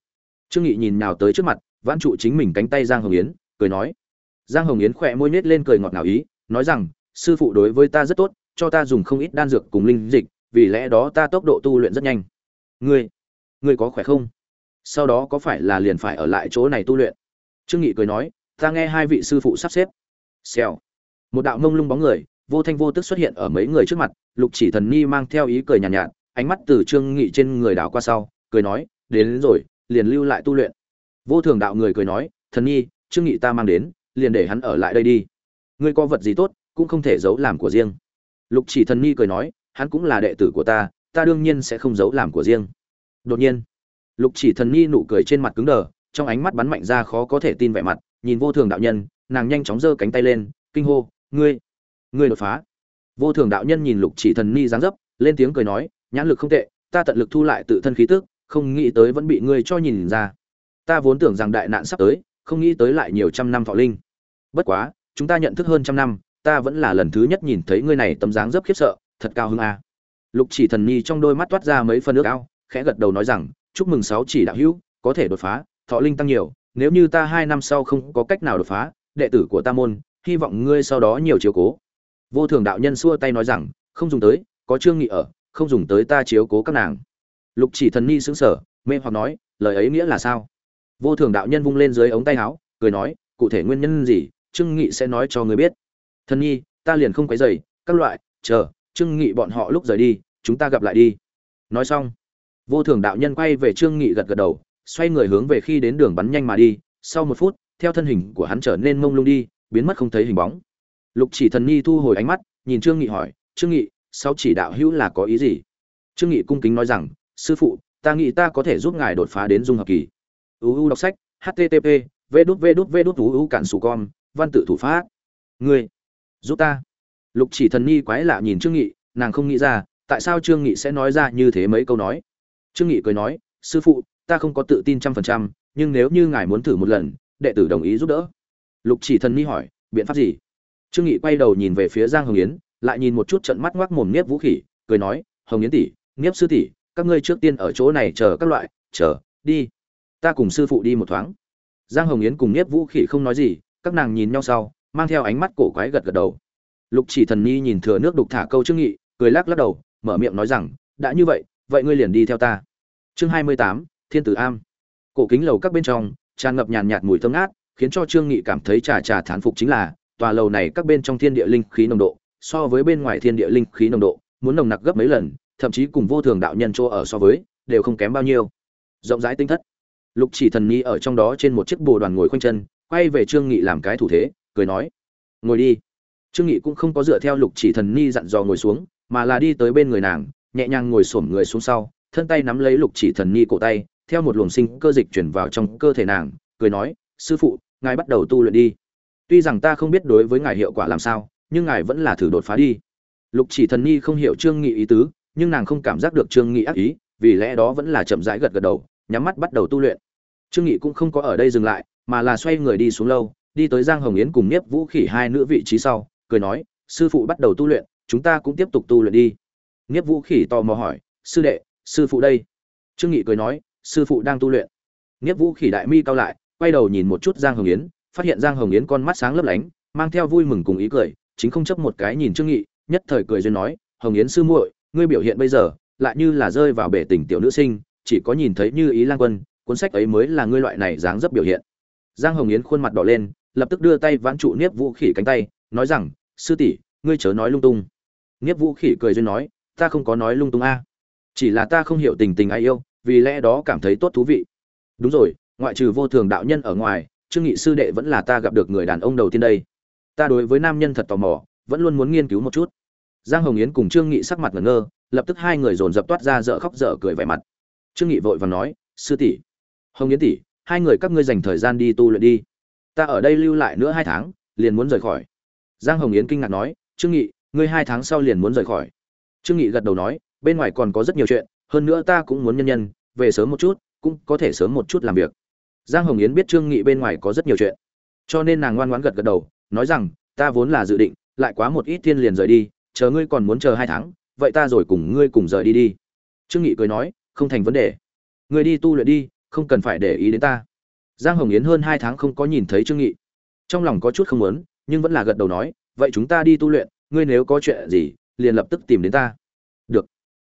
Trương nghị nhìn nào tới trước mặt, vãn trụ chính mình cánh tay giang hồng yến, cười nói. Giang hồng yến khỏe môi nết lên cười ngọt ngào ý, nói rằng, sư phụ đối với ta rất tốt, cho ta dùng không ít đan dược cùng linh dịch, vì lẽ đó ta tốc độ tu luyện rất nhanh. Ngươi ngươi có khỏe không? Sau đó có phải là liền phải ở lại chỗ này tu luyện? Trương nghị cười nói, ta nghe hai vị sư phụ sắp xếp. Xèo. Một đạo mông lung bóng người vô thanh vô tức xuất hiện ở mấy người trước mặt lục chỉ thần ni mang theo ý cười nhàn nhạt, nhạt ánh mắt từ trương nghị trên người đảo qua sau cười nói đến, đến rồi liền lưu lại tu luyện. Vô thường đạo người cười nói thần nhi trương nghị ta mang đến liền để hắn ở lại đây đi. Ngươi có vật gì tốt cũng không thể giấu làm của riêng. Lục chỉ thần nhi cười nói hắn cũng là đệ tử của ta ta đương nhiên sẽ không giấu làm của riêng. Đột nhiên lục chỉ thần nhi nụ cười trên mặt cứng đờ trong ánh mắt bắn mạnh ra khó có thể tin vẻ mặt nhìn vô thường đạo nhân nàng nhanh chóng giơ cánh tay lên kinh hô ngươi ngươi đột phá. Vô thường đạo nhân nhìn lục chỉ thần ni dáng dấp, lên tiếng cười nói, nhãn lực không tệ, ta tận lực thu lại tự thân khí tức, không nghĩ tới vẫn bị ngươi cho nhìn ra. Ta vốn tưởng rằng đại nạn sắp tới, không nghĩ tới lại nhiều trăm năm thọ linh. Bất quá, chúng ta nhận thức hơn trăm năm, ta vẫn là lần thứ nhất nhìn thấy ngươi này tấm dáng dấp khiếp sợ, thật cao hứng a. Lục chỉ thần ni trong đôi mắt toát ra mấy phân nước ao, khẽ gật đầu nói rằng, chúc mừng sáu chỉ đạo hữu, có thể đột phá, thọ linh tăng nhiều, nếu như ta hai năm sau không có cách nào đột phá, đệ tử của ta môn, hy vọng ngươi sau đó nhiều chiều cố vô thường đạo nhân xua tay nói rằng, không dùng tới, có trương nghị ở, không dùng tới ta chiếu cố các nàng. Lục chỉ thần ni sững sờ, mê hoặc nói, lời ấy nghĩa là sao? Vô thường đạo nhân vung lên dưới ống tay áo, cười nói, cụ thể nguyên nhân gì, trương nghị sẽ nói cho người biết. Thần nhi, ta liền không quấy dày các loại, chờ, trương nghị bọn họ lúc rời đi, chúng ta gặp lại đi. Nói xong, vô thường đạo nhân quay về trương nghị gật gật đầu, xoay người hướng về khi đến đường bắn nhanh mà đi. Sau một phút, theo thân hình của hắn trở nên mông lung đi, biến mất không thấy hình bóng lục chỉ thần nhi thu hồi ánh mắt, nhìn trương nghị hỏi, trương nghị, sau chỉ đạo hữu là có ý gì? Trương nghị cung kính nói rằng, sư phụ, ta nghĩ ta có thể giúp ngài đột phá đến dung hợp kỳ. Uu đọc sách http v đút v đút v đút uu cản sủ con, văn tự thủ pháp. Ngươi, giúp ta. Lục chỉ thần nhi quái lạ nhìn trương nghị, nàng không nghĩ ra, tại sao trương nghị sẽ nói ra như thế mấy câu nói. Trương nghị cười nói, sư phụ, ta không có tự tin trăm phần trăm, nhưng nếu như ngài muốn thử một lần, đệ tử đồng ý giúp đỡ. Lục chỉ thần nhi hỏi, biện pháp gì? Trương nghị quay đầu nhìn về phía giang hồng yến lại nhìn một chút trận mắt ngoác mồm niếp vũ khỉ cười nói hồng yến tỷ niếp sư tỷ các ngươi trước tiên ở chỗ này chờ các loại chờ đi. Ta cùng sư phụ đi một thoáng. Giang hồng yến cùng niếp vũ khỉ không nói gì các nàng nhìn nhau sau mang theo ánh mắt cổ quái gật gật đầu. Lục chỉ thần nhi nhìn thừa nước đục thả câu trương nghị cười lắc lắc đầu mở miệng nói rằng đã như vậy vậy ngươi liền đi theo ta. Chương hai mươi tám, thiên tử am. Cổ kính lầu các bên trong tràn ngập nhàn nhạt mùi thơm ngát khiến cho trương nghị cảm thấy trà trà thán phục chính là tòa lầu này các bên trong thiên địa linh khí nồng độ, so với bên ngoài thiên địa linh khí nồng độ, muốn nồng nặc gấp mấy lần, thậm chí cùng vô thường đạo nhân chỗ ở so với, đều không kém bao nhiêu. Rộng rãi tinh thất. Lục chỉ thần nhi ở trong đó trên một chiếc bồ đoàn ngồi khoanh chân, quay về trương nghị làm cái thủ thế, cười nói, ngồi đi. Trương nghị cũng không có dựa theo lục chỉ thần ni dặn dò ngồi xuống, mà là đi tới bên người nàng, nhẹ nhàng ngồi xổm người xuống sau, thân tay nắm lấy lục chỉ thần ni cổ tay, theo một luồng sinh cơ dịch chuyển vào trong cơ thể nàng, cười nói, sư phụ, ngài bắt đầu tu luyện đi tuy rằng ta không biết đối với ngài hiệu quả làm sao, nhưng ngài vẫn là thử đột phá đi. Lục chỉ thần Nhi không hiểu trương nghị ý tứ, nhưng nàng không cảm giác được trương nghị ác ý, vì lẽ đó vẫn là chậm rãi gật gật đầu, nhắm mắt bắt đầu tu luyện. Trương nghị cũng không có ở đây dừng lại, mà là xoay người đi xuống lâu, đi tới giang hồng yến cùng nhiếp vũ khỉ hai nữ vị trí sau, cười nói, sư phụ bắt đầu tu luyện, chúng ta cũng tiếp tục tu luyện đi. Nhiếp vũ khỉ tò mò hỏi, sư đệ, sư phụ đây? Trương nghị cười nói, sư phụ đang tu luyện. Nhiếp vũ khỉ đại mi cao lại, quay đầu nhìn một chút giang hồng yến phát hiện giang hồng yến con mắt sáng lấp lánh, mang theo vui mừng cùng ý cười, chính không chấp một cái nhìn trương nghị, nhất thời cười duyên nói, hồng yến sư muội, ngươi biểu hiện bây giờ, lại như là rơi vào bể tình tiểu nữ sinh, chỉ có nhìn thấy như ý lang quân, cuốn sách ấy mới là ngươi loại này dáng dấp biểu hiện. Giang hồng yến khuôn mặt đỏ lên, lập tức đưa tay vãn trụ niếp vũ khỉ cánh tay, nói rằng, sư tỷ, ngươi chớ nói lung tung. Niếp vũ khỉ cười duyên nói, ta không có nói lung tung a, chỉ là ta không hiểu tình tình ai yêu, vì lẽ đó cảm thấy tốt thú vị. Đúng rồi, ngoại trừ vô thường đạo nhân ở ngoài trương nghị sư đệ vẫn là ta gặp được người đàn ông đầu tiên đây. Ta đối với nam nhân thật tò mò, vẫn luôn muốn nghiên cứu một chút. Giang hồng yến cùng trương nghị sắc mặt ngẩn ngơ, lập tức hai người dồn dập toát ra dở khóc dở cười vẻ mặt. Trương nghị vội vàng nói, sư tỷ, hồng yến tỷ, hai người các ngươi dành thời gian đi tu luyện đi. Ta ở đây lưu lại nữa hai tháng, liền muốn rời khỏi. Giang hồng yến kinh ngạc nói, trương nghị, ngươi hai tháng sau liền muốn rời khỏi. Trương nghị gật đầu nói, bên ngoài còn có rất nhiều chuyện, hơn nữa ta cũng muốn nhân nhân, về sớm một chút, cũng có thể sớm một chút làm việc giang hồng yến biết trương nghị bên ngoài có rất nhiều chuyện. Cho nên nàng ngoan ngoãn gật gật đầu, nói rằng, ta vốn là dự định, lại quá một ít thiên liền rời đi, chờ ngươi còn muốn chờ hai tháng, vậy ta rồi cùng ngươi cùng rời đi đi. Trương nghị cười nói, không thành vấn đề. Ngươi đi tu luyện đi, không cần phải để ý đến ta. Giang hồng yến hơn hai tháng không có nhìn thấy trương nghị. Trong lòng có chút không muốn, nhưng vẫn là gật đầu nói, vậy chúng ta đi tu luyện, ngươi nếu có chuyện gì, liền lập tức tìm đến ta. Được.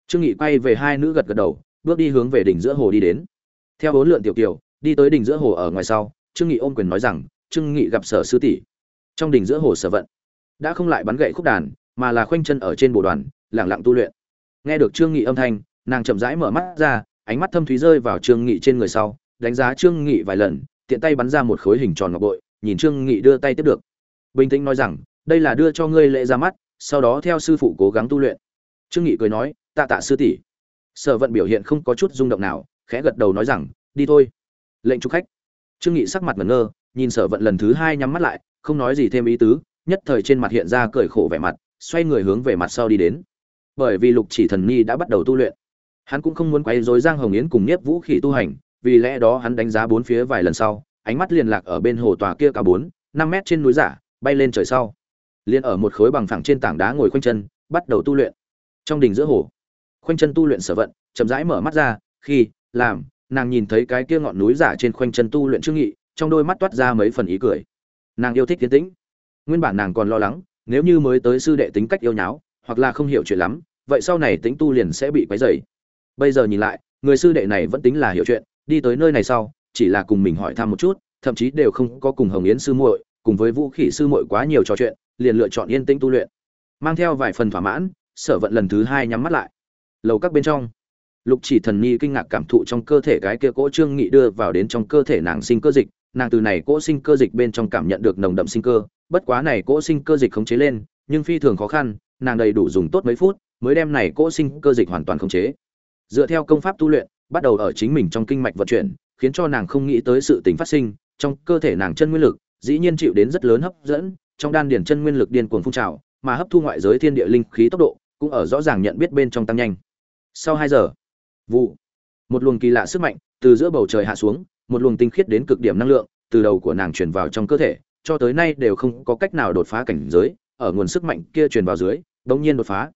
Trương nghị quay về hai nữ gật gật đầu, bước đi hướng về đỉnh giữa hồ đi đến. Theo bốn lượn tiểu kiều đi tới đỉnh giữa hồ ở ngoài sau, trương nghị ôm quyền nói rằng, trương nghị gặp sở sư tỷ. Trong đỉnh giữa hồ sở vận, đã không lại bắn gậy khúc đàn, mà là khoanh chân ở trên bồ đoàn lặng lặng tu luyện. Nghe được trương nghị âm thanh, nàng chậm rãi mở mắt ra, ánh mắt thâm thúy rơi vào trương nghị trên người sau, đánh giá trương nghị vài lần, tiện tay bắn ra một khối hình tròn ngọc bội, nhìn trương nghị đưa tay tiếp được. Bình tĩnh nói rằng, đây là đưa cho ngươi lễ ra mắt, sau đó theo sư phụ cố gắng tu luyện. Trương nghị cười nói, tạ tạ sư tỷ. Sở vận biểu hiện không có chút rung động nào, khẽ gật đầu nói rằng, đi thôi lệnh chúc khách. Trương nghị sắc mặt ngẩn ngơ, nhìn sở vận lần thứ hai nhắm mắt lại, không nói gì thêm ý tứ, nhất thời trên mặt hiện ra cười khổ vẻ mặt, xoay người hướng về mặt sau đi đến. Bởi vì lục chỉ thần nhi đã bắt đầu tu luyện, hắn cũng không muốn quay rối giang hồng yến cùng nhiếp vũ khỉ tu hành, vì lẽ đó hắn đánh giá bốn phía vài lần sau, ánh mắt liền lạc ở bên hồ tòa kia cả bốn, năm mét trên núi giả, bay lên trời sau. Liền ở một khối bằng phẳng trên tảng đá ngồi khoanh chân, bắt đầu tu luyện. Trong đỉnh giữa hồ, khoanh chân tu luyện sở vận, chậm rãi mở mắt ra, khi, làm nàng nhìn thấy cái kia ngọn núi giả trên khoanh chân tu luyện trương nghị, trong đôi mắt toát ra mấy phần ý cười. Nàng yêu thích tiến tĩnh. Nguyên bản nàng còn lo lắng, nếu như mới tới sư đệ tính cách yêu nháo, hoặc là không hiểu chuyện lắm, vậy sau này tính tu liền sẽ bị quấy rầy. Bây giờ nhìn lại, người sư đệ này vẫn tính là hiểu chuyện, đi tới nơi này sau, chỉ là cùng mình hỏi thăm một chút, thậm chí đều không có cùng hồng yến sư muội, cùng với vũ khỉ sư muội quá nhiều trò chuyện, liền lựa chọn yên tĩnh tu luyện. Mang theo vài phần thỏa mãn, sở vận lần thứ hai nhắm mắt lại. Lầu các bên trong lục chỉ thần nhi kinh ngạc cảm thụ trong cơ thể cái kia cỗ trương nghị đưa vào đến trong cơ thể nàng sinh cơ dịch, nàng từ này cỗ sinh cơ dịch bên trong cảm nhận được nồng đậm sinh cơ, bất quá này cỗ sinh cơ dịch khống chế lên, nhưng phi thường khó khăn, nàng đầy đủ dùng tốt mấy phút mới đem này cỗ sinh cơ dịch hoàn toàn khống chế. Dựa theo công pháp tu luyện, bắt đầu ở chính mình trong kinh mạch vận chuyển, khiến cho nàng không nghĩ tới sự tình phát sinh, trong cơ thể nàng chân nguyên lực, dĩ nhiên chịu đến rất lớn hấp dẫn, trong đan điển chân nguyên lực điên cuồng phun trào, mà hấp thu ngoại giới thiên địa linh khí tốc độ cũng ở rõ ràng nhận biết bên trong tăng nhanh. Sau hai giờ vụ. Một luồng kỳ lạ sức mạnh từ giữa bầu trời hạ xuống, một luồng tinh khiết đến cực điểm năng lượng từ đầu của nàng truyền vào trong cơ thể, cho tới nay đều không có cách nào đột phá cảnh giới, ở nguồn sức mạnh kia truyền vào dưới, bỗng nhiên đột phá.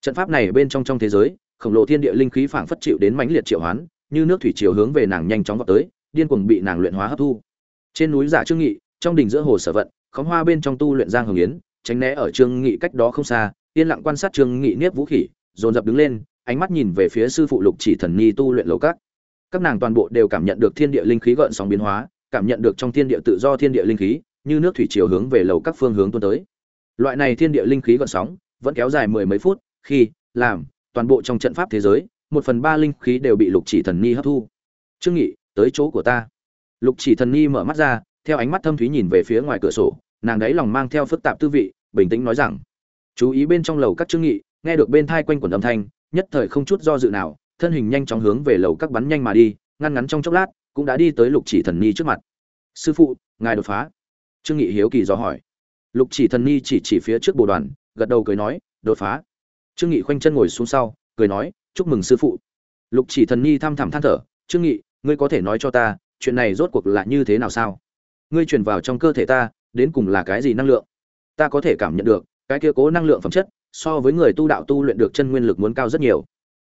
Trận pháp này bên trong trong thế giới, khổng lồ thiên địa linh khí phảng phất chịu đến mãnh liệt triệu hoán, như nước thủy chiều hướng về nàng nhanh chóng vào tới, điên cuồng bị nàng luyện hóa hấp thu. Trên núi giả trương nghị, trong đỉnh giữa hồ sở vận, khóm hoa bên trong tu luyện giang hồng yến, tránh né ở trương nghị cách đó không xa, yên lặng quan sát trương nghị niết vũ khỉ, dồn dập đứng lên ánh mắt nhìn về phía sư phụ lục chỉ thần nhi tu luyện lầu các. Các nàng toàn bộ đều cảm nhận được thiên địa linh khí gợn sóng biến hóa, cảm nhận được trong thiên địa tự do thiên địa linh khí, như nước thủy chiều hướng về lầu các phương hướng tuôn tới. Loại này thiên địa linh khí gợn sóng vẫn kéo dài mười mấy phút, khi, làm, toàn bộ trong trận pháp thế giới, một phần ba linh khí đều bị lục chỉ thần ni hấp thu. Trương nghị, tới chỗ của ta. Lục chỉ thần ni mở mắt ra, theo ánh mắt thâm thúy nhìn về phía ngoài cửa sổ, nàng đấy lòng mang theo phức tạp tư vị, bình tĩnh nói rằng, chú ý bên trong lầu các trương nghị, nghe được bên thai quanh quần âm thanh nhất thời không chút do dự nào, thân hình nhanh chóng hướng về lầu các bắn nhanh mà đi, ngăn ngắn trong chốc lát, cũng đã đi tới lục chỉ thần ni trước mặt. Sư phụ, ngài đột phá. Trương nghị hiếu kỳ dò hỏi. Lục chỉ thần ni chỉ chỉ phía trước bồ đoàn, gật đầu cười nói, đột phá. Trương nghị khoanh chân ngồi xuống sau, cười nói, chúc mừng sư phụ. Lục chỉ thần ni thăm thẳm than thở, trương nghị, ngươi có thể nói cho ta, chuyện này rốt cuộc là như thế nào sao? Ngươi truyền vào trong cơ thể ta, đến cùng là cái gì năng lượng? Ta có thể cảm nhận được, cái kia cố năng lượng phẩm chất so với người tu đạo tu luyện được chân nguyên lực muốn cao rất nhiều.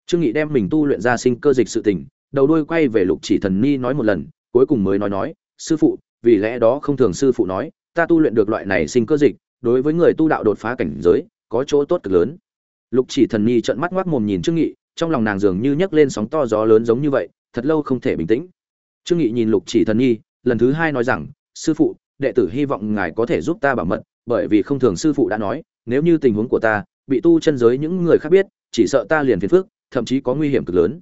Trương nghị đem mình tu luyện ra sinh cơ dịch sự tình, đầu đuôi quay về lục chỉ thần ni nói một lần, cuối cùng mới nói nói, sư phụ, vì lẽ đó không thường sư phụ nói, ta tu luyện được loại này sinh cơ dịch, đối với người tu đạo đột phá cảnh giới, có chỗ tốt cực lớn. Lục chỉ thần nhi trợn mắt ngoác mồm nhìn trương nghị, trong lòng nàng dường như nhấc lên sóng to gió lớn giống như vậy, thật lâu không thể bình tĩnh. Trương nghị nhìn lục chỉ thần nhi lần thứ hai nói rằng, sư phụ, đệ tử hy vọng ngài có thể giúp ta bảo mật, bởi vì không thường sư phụ đã nói, nếu như tình huống của ta bị tu chân giới những người khác biết, chỉ sợ ta liền phiền phức, thậm chí có nguy hiểm cực lớn.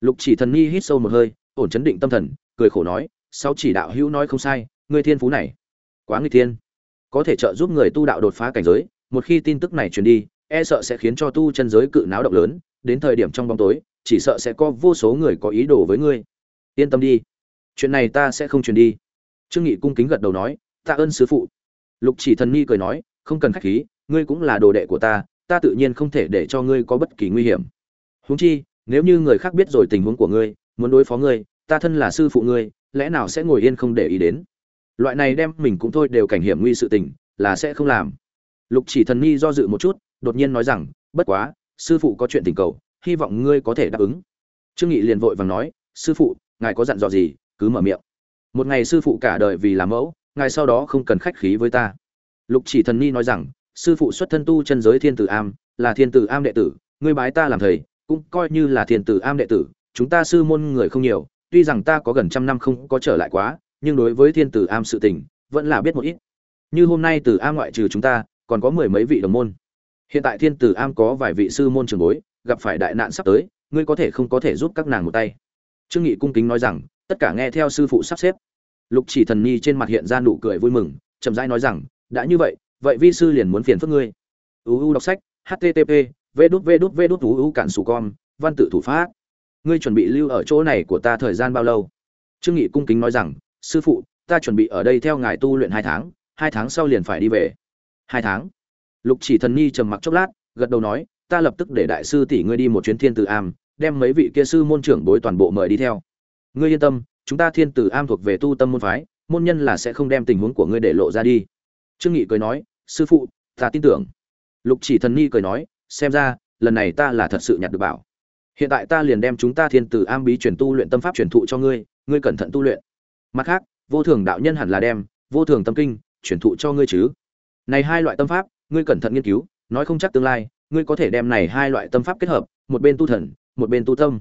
Lục chỉ thần nhi hít sâu một hơi, ổn chấn định tâm thần, cười khổ nói sau chỉ đạo hữu nói không sai người thiên phú này, quá nguy thiên. Có thể trợ giúp người tu đạo đột phá cảnh giới, một khi tin tức này truyền đi e sợ sẽ khiến cho tu chân giới cự náo động lớn, đến thời điểm trong bóng tối, chỉ sợ sẽ có vô số người có ý đồ với ngươi. Yên tâm đi, chuyện này ta sẽ không truyền đi. Trương nghị cung kính gật đầu nói, tạ ơn sứ phụ. Lục chỉ thần nhi cười nói, không cần khách khí, ngươi cũng là đồ đệ của ta ta tự nhiên không thể để cho ngươi có bất kỳ nguy hiểm. Huống chi, nếu như người khác biết rồi tình huống của ngươi, muốn đối phó ngươi, ta thân là sư phụ ngươi, lẽ nào sẽ ngồi yên không để ý đến? Loại này đem mình cũng thôi đều cảnh hiểm nguy sự tình, là sẽ không làm. Lục chỉ thần nhi do dự một chút, đột nhiên nói rằng, bất quá, sư phụ có chuyện tình cầu, hy vọng ngươi có thể đáp ứng. Trương nghị liền vội vàng nói, sư phụ, ngài có dặn dò gì, cứ mở miệng. Một ngày sư phụ cả đời vì làm mẫu, ngài sau đó không cần khách khí với ta. Lục chỉ thần Nhi nói rằng sư phụ xuất thân tu chân giới thiên tử am, là thiên tử am đệ tử, ngươi bái ta làm thầy, cũng coi như là thiên tử am đệ tử, chúng ta sư môn người không nhiều, tuy rằng ta có gần trăm năm không có trở lại quá, nhưng đối với thiên tử am sự tình, vẫn là biết một ít. Như hôm nay từ am ngoại trừ chúng ta, còn có mười mấy vị đồng môn. Hiện tại thiên tử am có vài vị sư môn trường bối, gặp phải đại nạn sắp tới, ngươi có thể không có thể giúp các nàng một tay. Trương nghị cung kính nói rằng, tất cả nghe theo sư phụ sắp xếp. Lục chỉ thần nhi trên mặt hiện ra nụ cười vui mừng, chậm rãi nói rằng, đã như vậy vậy vi sư liền muốn phiền phức ngươi. Uu đọc sách http v đút v đút v đút uu cản sù con văn tự thủ pháp. Ngươi chuẩn bị lưu ở chỗ này của ta thời gian bao lâu? Trương nghị cung kính nói rằng, sư phụ, ta chuẩn bị ở đây theo ngài tu luyện hai tháng hai tháng sau liền phải đi về. Hai tháng? Lục chỉ thần nhi trầm mặc chốc lát, gật đầu nói, ta lập tức để đại sư tỷ ngươi đi một chuyến thiên tử am, đem mấy vị kia sư môn trưởng bối toàn bộ mời đi theo. Ngươi yên tâm, chúng ta thiên tử am thuộc về tu tâm môn phái, môn nhân là sẽ không đem tình huống của ngươi để lộ ra đi. Trương nghị cười nói sư phụ, ta tin tưởng. Lục chỉ thần nhi cười nói, xem ra, lần này ta là thật sự nhặt được bảo. Hiện tại ta liền đem chúng ta thiên tử am bí truyền tu luyện tâm pháp truyền thụ cho ngươi ngươi cẩn thận tu luyện. Mặt khác, vô thường đạo nhân hẳn là đem vô thường tâm kinh truyền thụ cho ngươi chứ. Này hai loại tâm pháp, ngươi cẩn thận nghiên cứu, nói không chắc tương lai, ngươi có thể đem này hai loại tâm pháp kết hợp, một bên tu thần, một bên tu tâm.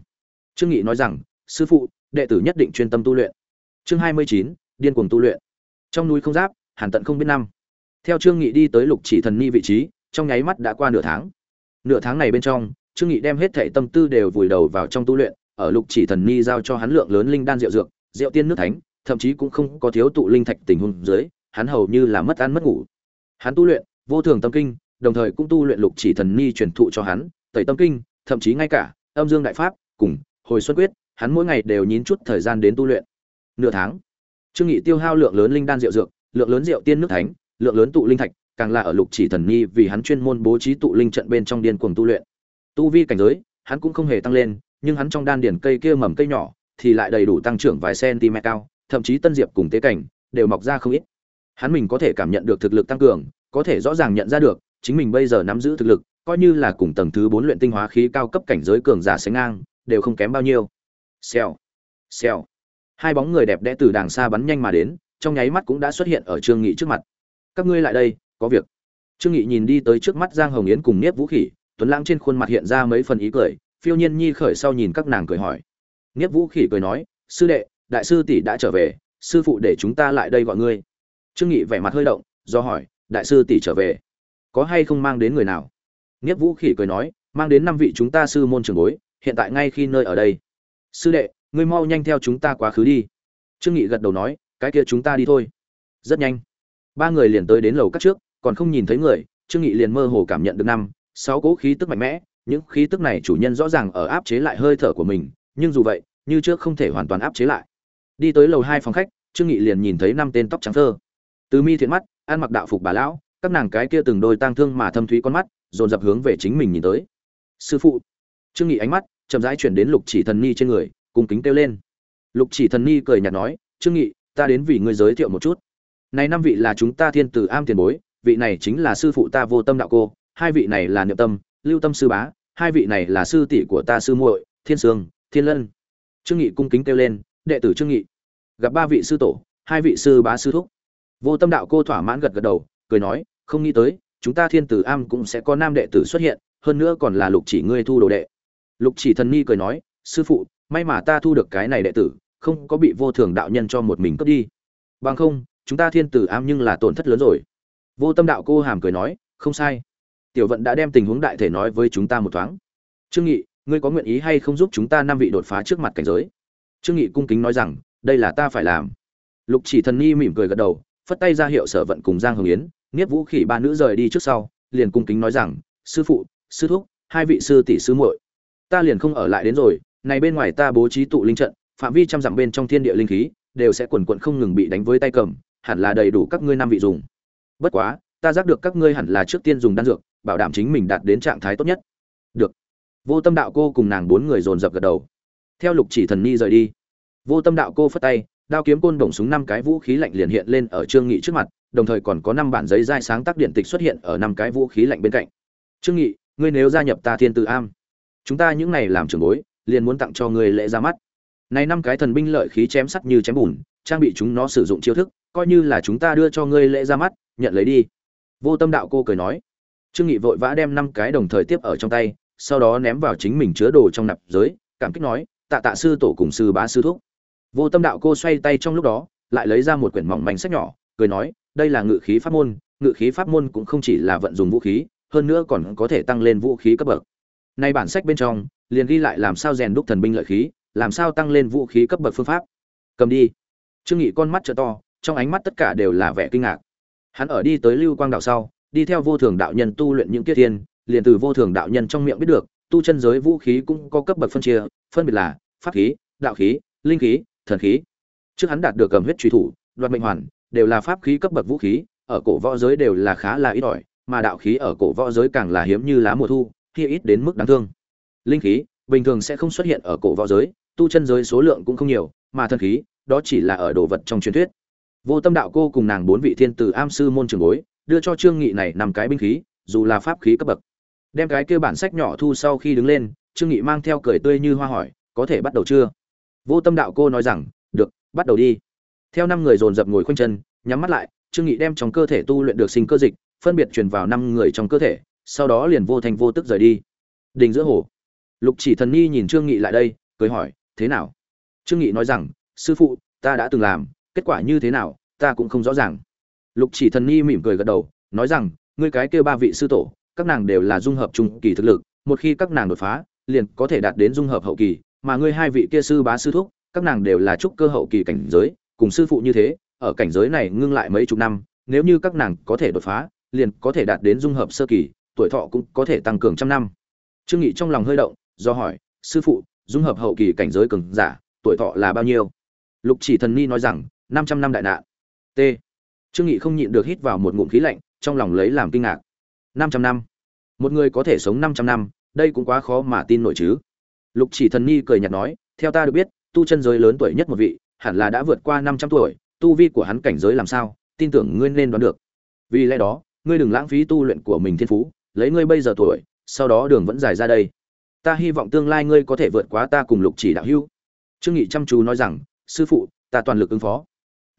Trương nghị nói rằng, sư phụ, đệ tử nhất định chuyên tâm tu luyện. Chương hai mươi chín, điên cuồng tu luyện. Trong núi không giáp, hàn tận không biết năm theo trương nghị đi tới lục chỉ thần ni vị trí, trong nháy mắt đã qua nửa tháng. Nửa tháng này bên trong, trương nghị đem hết thảy tâm tư đều vùi đầu vào trong tu luyện, ở lục chỉ thần ni giao cho hắn lượng lớn linh đan rượu dược, rượu tiên nước thánh, thậm chí cũng không có thiếu tụ linh thạch tình huống dưới, hắn hầu như là mất ăn mất ngủ. Hắn tu luyện, vô thường tâm kinh, đồng thời cũng tu luyện lục chỉ thần ni truyền thụ cho hắn, tẩy tâm kinh, thậm chí ngay cả âm dương đại pháp cùng hồi xuân quyết, hắn mỗi ngày đều nhín chút thời gian đến tu luyện. Nửa tháng, trương nghị tiêu hao lượng lớn linh đan rượu dược, lượng lớn rượu tiên nước thánh lượng lớn tụ linh thạch, càng là ở lục chỉ thần nhi vì hắn chuyên môn bố trí tụ linh trận bên trong điên cuồng tu luyện. Tu vi cảnh giới, hắn cũng không hề tăng lên, nhưng hắn trong đan điển cây kia mầm cây nhỏ thì lại đầy đủ tăng trưởng vài cm cao, thậm chí tân diệp cùng tế cảnh đều mọc ra không ít. Hắn mình có thể cảm nhận được thực lực tăng cường, có thể rõ ràng nhận ra được, chính mình bây giờ nắm giữ thực lực, coi như là cùng tầng thứ bốn luyện tinh hóa khí cao cấp cảnh giới cường giả sánh ngang, đều không kém bao nhiêu. Xèo xèo. Hai bóng người đẹp đẽ từ đàng xa bắn nhanh mà đến, trong nháy mắt cũng đã xuất hiện ở trương nghị trước mặt các ngươi lại đây, có việc. Trương nghị nhìn đi tới trước mắt giang hồng yến cùng niếp vũ khỉ, tuấn lãng trên khuôn mặt hiện ra mấy phần ý cười, phiêu nhiên nhi khởi sau nhìn các nàng cười hỏi. Niếp vũ khỉ cười nói, sư đệ, đại sư tỷ đã trở về, sư phụ để chúng ta lại đây gọi ngươi. Trương nghị vẻ mặt hơi động, do hỏi, đại sư tỷ trở về, có hay không mang đến người nào? Niếp vũ khỉ cười nói, mang đến năm vị chúng ta sư môn trường bối, hiện tại ngay khi nơi ở đây. Sư đệ, ngươi mau nhanh theo chúng ta quá khứ đi. Trương nghị gật đầu nói, cái kia chúng ta đi thôi. Rất nhanh ba người liền tới đến lầu các trước, còn không nhìn thấy người, trương nghị liền mơ hồ cảm nhận được năm, sáu cỗ khí tức mạnh mẽ, những khí tức này chủ nhân rõ ràng ở áp chế lại hơi thở của mình, nhưng dù vậy, như trước không thể hoàn toàn áp chế lại. Đi tới lầu hai phòng khách, trương nghị liền nhìn thấy năm tên tóc trắng thơ từ mi thiện mắt, ăn mặc đạo phục bà lão, các nàng cái kia từng đôi tang thương mà thâm thúy con mắt, dồn dập hướng về chính mình nhìn tới. Sư phụ. Trương nghị ánh mắt chậm rãi chuyển đến lục chỉ thần ni trên người cùng kính kêu lên. Lục chỉ thần ni cười nhạt nói, trương nghị, ta đến vì ngươi giới thiệu một chút này năm vị là chúng ta thiên tử am tiền bối, vị này chính là sư phụ ta vô tâm đạo cô, hai vị này là niệm tâm, lưu tâm sư bá, hai vị này là sư tỷ của ta sư muội, thiên sương, thiên lân. Trương nghị cung kính kêu lên, đệ tử trương nghị. Gặp ba vị sư tổ, hai vị sư bá sư thúc. Vô tâm đạo cô thỏa mãn gật gật đầu, cười nói, không nghĩ tới, chúng ta thiên tử am cũng sẽ có nam đệ tử xuất hiện, hơn nữa còn là lục chỉ ngươi thu đồ đệ. Lục chỉ thần ni cười nói, sư phụ, may mà ta thu được cái này đệ tử, không có bị vô thường đạo nhân cho một mình cướp đi. Bằng không chúng ta thiên tử am nhưng là tổn thất lớn rồi. Vô tâm đạo cô hàm cười nói, không sai. Tiểu vận đã đem tình huống đại thể nói với chúng ta một thoáng. Trương nghị, ngươi có nguyện ý hay không giúp chúng ta năm vị đột phá trước mặt cảnh giới? Trương nghị cung kính nói rằng, đây là ta phải làm. Lục chỉ thần ni mỉm cười gật đầu, phất tay ra hiệu sở vận cùng giang hồng yến, nghiếp vũ khỉ ba nữ rời đi trước sau, liền cung kính nói rằng, sư phụ, sư thúc, hai vị sư tỷ sư muội, ta liền không ở lại đến rồi, này bên ngoài ta bố trí tụ linh trận, phạm vi trăm dặm bên trong thiên địa linh khí, đều sẽ quần quận không ngừng bị đánh với tay cầm hẳn là đầy đủ các ngươi năm vị dùng. Bất quá, ta giác được các ngươi hẳn là trước tiên dùng đan dược, bảo đảm chính mình đạt đến trạng thái tốt nhất. Được. Vô tâm đạo cô cùng nàng bốn người dồn dập gật đầu. Theo lục chỉ thần ni rời đi. Vô tâm đạo cô phất tay, đao kiếm côn đồng súng năm cái vũ khí lạnh liền hiện lên ở trương nghị trước mặt, đồng thời còn có năm bản giấy dai sáng tác điện tịch xuất hiện ở năm cái vũ khí lạnh bên cạnh. Trương nghị, ngươi nếu gia nhập ta thiên tử am, chúng ta những này làm trưởng bối, liền muốn tặng cho ngươi lễ ra mắt. Này năm cái thần binh lợi khí chém sắt như chém bùn, trang bị chúng nó sử dụng chiêu thức coi như là chúng ta đưa cho ngươi lễ ra mắt, nhận lấy đi. Vô tâm đạo cô cười nói. Trương nghị vội vã đem năm cái đồng thời tiếp ở trong tay, sau đó ném vào chính mình chứa đồ trong nạp giới, cảm kích nói, tạ tạ sư tổ cùng sư bá sư thúc. Vô tâm đạo cô xoay tay trong lúc đó, lại lấy ra một quyển mỏng manh sách nhỏ, cười nói, đây là ngự khí pháp môn, ngự khí pháp môn cũng không chỉ là vận dụng vũ khí, hơn nữa còn có thể tăng lên vũ khí cấp bậc. Nay bản sách bên trong, liền ghi lại làm sao rèn đúc thần binh lợi khí, làm sao tăng lên vũ khí cấp bậc phương pháp. Cầm đi. Trương nghị con mắt trợ to trong ánh mắt tất cả đều là vẻ kinh ngạc. Hắn ở đi tới lưu quang đạo sau, đi theo vô thường đạo nhân tu luyện những kiết thiên, liền từ vô thường đạo nhân trong miệng biết được, tu chân giới vũ khí cũng có cấp bậc phân chia, phân biệt là pháp khí, đạo khí, linh khí, thần khí. Trước hắn đạt được cầm huyết truy thủ, đoạt mệnh hoàn, đều là pháp khí cấp bậc vũ khí, ở cổ võ giới đều là khá là ít ỏi, mà đạo khí ở cổ võ giới càng là hiếm như lá mùa thu, khi ít đến mức đáng thương. Linh khí, bình thường sẽ không xuất hiện ở cổ võ giới, tu chân giới số lượng cũng không nhiều, mà thần khí, đó chỉ là ở đồ vật trong truyền thuyết vô tâm đạo cô cùng nàng bốn vị thiên tử am sư môn trường bối, đưa cho trương nghị này năm cái binh khí, dù là pháp khí cấp bậc. Đem cái kia bản sách nhỏ thu sau khi đứng lên, trương nghị mang theo cười tươi như hoa hỏi, có thể bắt đầu chưa? Vô tâm đạo cô nói rằng, được, bắt đầu đi. Theo năm người dồn dập ngồi khoanh chân, nhắm mắt lại, trương nghị đem trong cơ thể tu luyện được sinh cơ dịch, phân biệt truyền vào năm người trong cơ thể, sau đó liền vô thành vô tức rời đi. Đình giữa hồ. Lục chỉ thần nhi nhìn trương nghị lại đây, cười hỏi, thế nào? Trương nghị nói rằng, sư phụ, ta đã từng làm kết quả như thế nào, ta cũng không rõ ràng. Lục chỉ thần nhi mỉm cười gật đầu, nói rằng, ngươi cái kêu ba vị sư tổ, các nàng đều là dung hợp trung kỳ thực lực, một khi các nàng đột phá, liền có thể đạt đến dung hợp hậu kỳ, mà ngươi hai vị kia sư bá sư thúc, các nàng đều là trúc cơ hậu kỳ cảnh giới, cùng sư phụ như thế, ở cảnh giới này ngưng lại mấy chục năm, nếu như các nàng có thể đột phá, liền có thể đạt đến dung hợp sơ kỳ, tuổi thọ cũng có thể tăng cường trăm năm. Trương nghị trong lòng hơi động, do hỏi, sư phụ, dung hợp hậu kỳ cảnh giới cường giả, tuổi thọ là bao nhiêu? Lục chỉ thần ni nói rằng năm trăm năm đại nạn. T. Trương nghị không nhịn được hít vào một ngụm khí lạnh, trong lòng lấy làm kinh ngạc. Năm trăm năm. Một người có thể sống năm trăm năm, đây cũng quá khó mà tin nổi chứ. Lục chỉ thần Nhi cười nhạt nói, theo ta được biết, tu chân giới lớn tuổi nhất một vị, hẳn là đã vượt qua năm trăm tuổi, tu vi của hắn cảnh giới làm sao, tin tưởng ngươi nên đoán được. Vì lẽ đó, ngươi đừng lãng phí tu luyện của mình thiên phú, lấy ngươi bây giờ tuổi, sau đó đường vẫn dài ra đây. Ta hy vọng tương lai ngươi có thể vượt quá ta cùng lục chỉ đạo hữu. Trương nghị chăm chú nói rằng, sư phụ, ta toàn lực ứng phó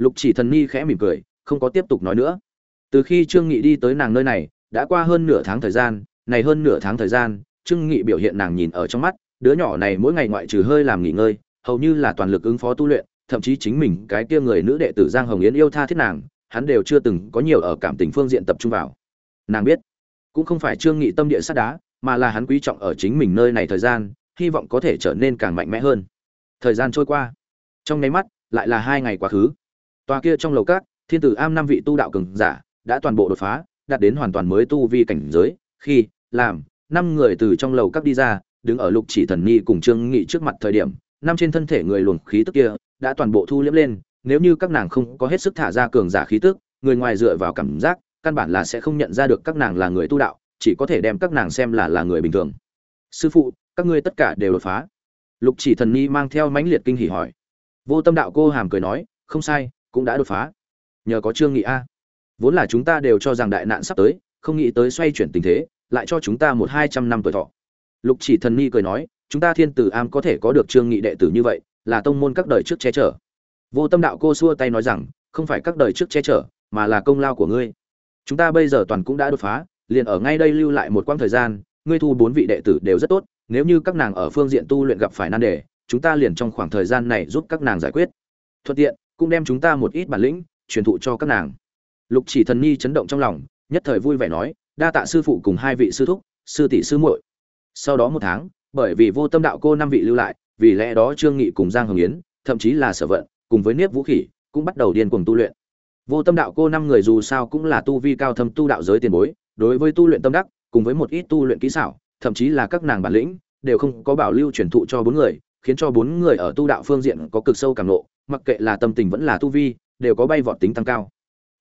lục chỉ thần ni khẽ mỉm cười, không có tiếp tục nói nữa. Từ khi trương nghị đi tới nàng nơi này, đã qua hơn nửa tháng thời gian, này hơn nửa tháng thời gian, trương nghị biểu hiện nàng nhìn ở trong mắt, đứa nhỏ này mỗi ngày ngoại trừ hơi làm nghỉ ngơi, hầu như là toàn lực ứng phó tu luyện, thậm chí chính mình, cái kia người nữ đệ tử giang hồng yến yêu tha thiết nàng, hắn đều chưa từng có nhiều ở cảm tình phương diện tập trung vào. Nàng biết, cũng không phải trương nghị tâm địa sắt đá, mà là hắn quý trọng ở chính mình nơi này thời gian, hy vọng có thể trở nên càng mạnh mẽ hơn. Thời gian trôi qua, trong nháy mắt, lại là hai ngày quá khứ tòa kia trong lầu cát thiên tử am năm vị tu đạo cường giả, đã toàn bộ đột phá, đạt đến hoàn toàn mới tu vi cảnh giới. Khi, làm, năm người từ trong lầu các đi ra, đứng ở lục chỉ thần nhi cùng trương nghị trước mặt thời điểm, năm trên thân thể người luồng khí tức kia, đã toàn bộ thu liễm lên. Nếu như các nàng không có hết sức thả ra cường giả khí tức, người ngoài dựa vào cảm giác, căn bản là sẽ không nhận ra được các nàng là người tu đạo, chỉ có thể đem các nàng xem là là người bình thường. Sư phụ, các ngươi tất cả đều đột phá. Lục chỉ thần nhi mang theo mãnh liệt kinh hỉ hỏi. Vô tâm đạo cô hàm cười nói, không sai cũng đã đột phá. Nhờ có trương nghị a. Vốn là chúng ta đều cho rằng đại nạn sắp tới, không nghĩ tới xoay chuyển tình thế, lại cho chúng ta một hai trăm năm tuổi thọ. Lục chỉ thần ni cười nói, chúng ta thiên tử am có thể có được trương nghị đệ tử như vậy, là tông môn các đời trước che chở. Vô tâm đạo cô xua tay nói rằng, không phải các đời trước che chở, mà là công lao của ngươi. Chúng ta bây giờ toàn cũng đã đột phá, liền ở ngay đây lưu lại một quãng thời gian, ngươi thu bốn vị đệ tử đều rất tốt, nếu như các nàng ở phương diện tu luyện gặp phải nan đề, chúng ta liền trong khoảng thời gian này giúp các nàng giải quyết. Thuận tiện cũng đem chúng ta một ít bản lĩnh truyền thụ cho các nàng. Lục chỉ thần nhi chấn động trong lòng, nhất thời vui vẻ nói, đa tạ sư phụ cùng hai vị sư thúc, sư tỷ sư muội. Sau đó một tháng, bởi vì vô tâm đạo cô năm vị lưu lại, vì lẽ đó trương nghị cùng giang hồng yến, thậm chí là sở vận, cùng với niếp vũ khỉ, cũng bắt đầu điên cuồng tu luyện. Vô tâm đạo cô năm người dù sao cũng là tu vi cao thâm tu đạo giới tiền bối, đối với tu luyện tâm đắc, cùng với một ít tu luyện kỹ xảo, thậm chí là các nàng bản lĩnh, đều không có bảo lưu truyền thụ cho bốn người, khiến cho bốn người ở tu đạo phương diện có cực sâu cảm nộ mặc kệ là tâm tình vẫn là tu vi, đều có bay vọt tính tăng cao.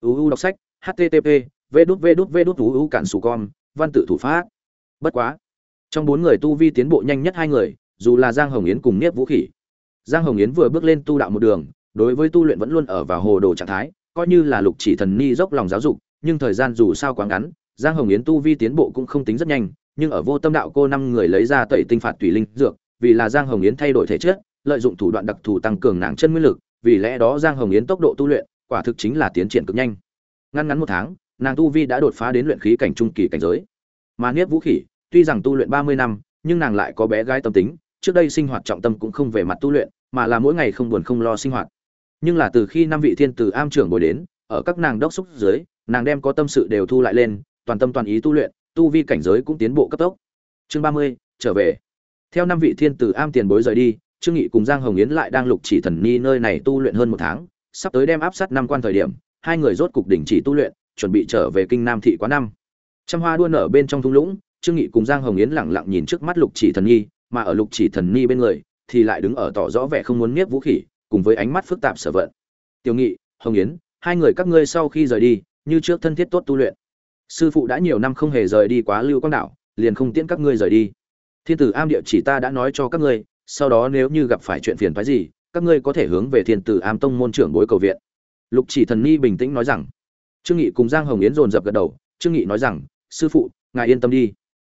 Uu đọc sách http v đút v đút v đút uu cản sù con văn tự thủ pháp. Bất quá, trong bốn người tu vi tiến bộ nhanh nhất hai người, dù là giang hồng yến cùng niếp vũ khỉ. Giang hồng yến vừa bước lên tu đạo một đường, đối với tu luyện vẫn luôn ở vào hồ đồ trạng thái, coi như là lục chỉ thần ni dốc lòng giáo dục, nhưng thời gian dù sao quá ngắn, giang hồng yến tu vi tiến bộ cũng không tính rất nhanh, nhưng ở vô tâm đạo cô năm người lấy ra tẩy tinh phạt tùy linh dược, vì là giang hồng yến thay đổi thể chất lợi dụng thủ đoạn đặc thù tăng cường nàng chân nguyên lực, vì lẽ đó giang hồng yến tốc độ tu luyện, quả thực chính là tiến triển cực nhanh. Ngăn ngắn một tháng, nàng tu vi đã đột phá đến luyện khí cảnh trung kỳ cảnh giới. Mà niết vũ khỉ, tuy rằng tu luyện ba mươi năm, nhưng nàng lại có bé gái tâm tính, trước đây sinh hoạt trọng tâm cũng không về mặt tu luyện, mà là mỗi ngày không buồn không lo sinh hoạt. Nhưng là từ khi năm vị thiên tử am trưởng bồi đến, ở các nàng đốc xúc dưới, nàng đem có tâm sự đều thu lại lên, toàn tâm toàn ý tu luyện, tu vi cảnh giới cũng tiến bộ cấp tốc. Chương ba mươi, trở về. Theo năm vị thiên tử am tiền bối rời đi trương nghị cùng giang hồng yến lại đang lục chỉ thần ni nơi này tu luyện hơn một tháng, sắp tới đem áp sát năm quan thời điểm, hai người rốt cục đỉnh chỉ tu luyện, chuẩn bị trở về kinh nam thị quá năm. Trăm hoa đua nở bên trong thung lũng, trương nghị cùng giang hồng yến lặng lặng nhìn trước mắt lục chỉ thần nhi mà ở lục chỉ thần nhi bên người, thì lại đứng ở tỏ rõ vẻ không muốn miết vũ khỉ, cùng với ánh mắt phức tạp sở vận. Tiểu nghị, hồng yến, hai người các ngươi sau khi rời đi, như trước thân thiết tốt tu luyện. Sư phụ đã nhiều năm không hề rời đi quá lưu quang đảo, liền không tiễn các ngươi rời đi. Thiên tử am địa chỉ ta đã nói cho các ngươi sau đó nếu như gặp phải chuyện phiền phức gì, các ngươi có thể hướng về thiên tử am tông môn trưởng bối cầu viện. Lục chỉ thần ni bình tĩnh nói rằng. Trương nghị cùng giang hồng yến dồn dập gật đầu, trương nghị nói rằng, sư phụ, ngài yên tâm đi.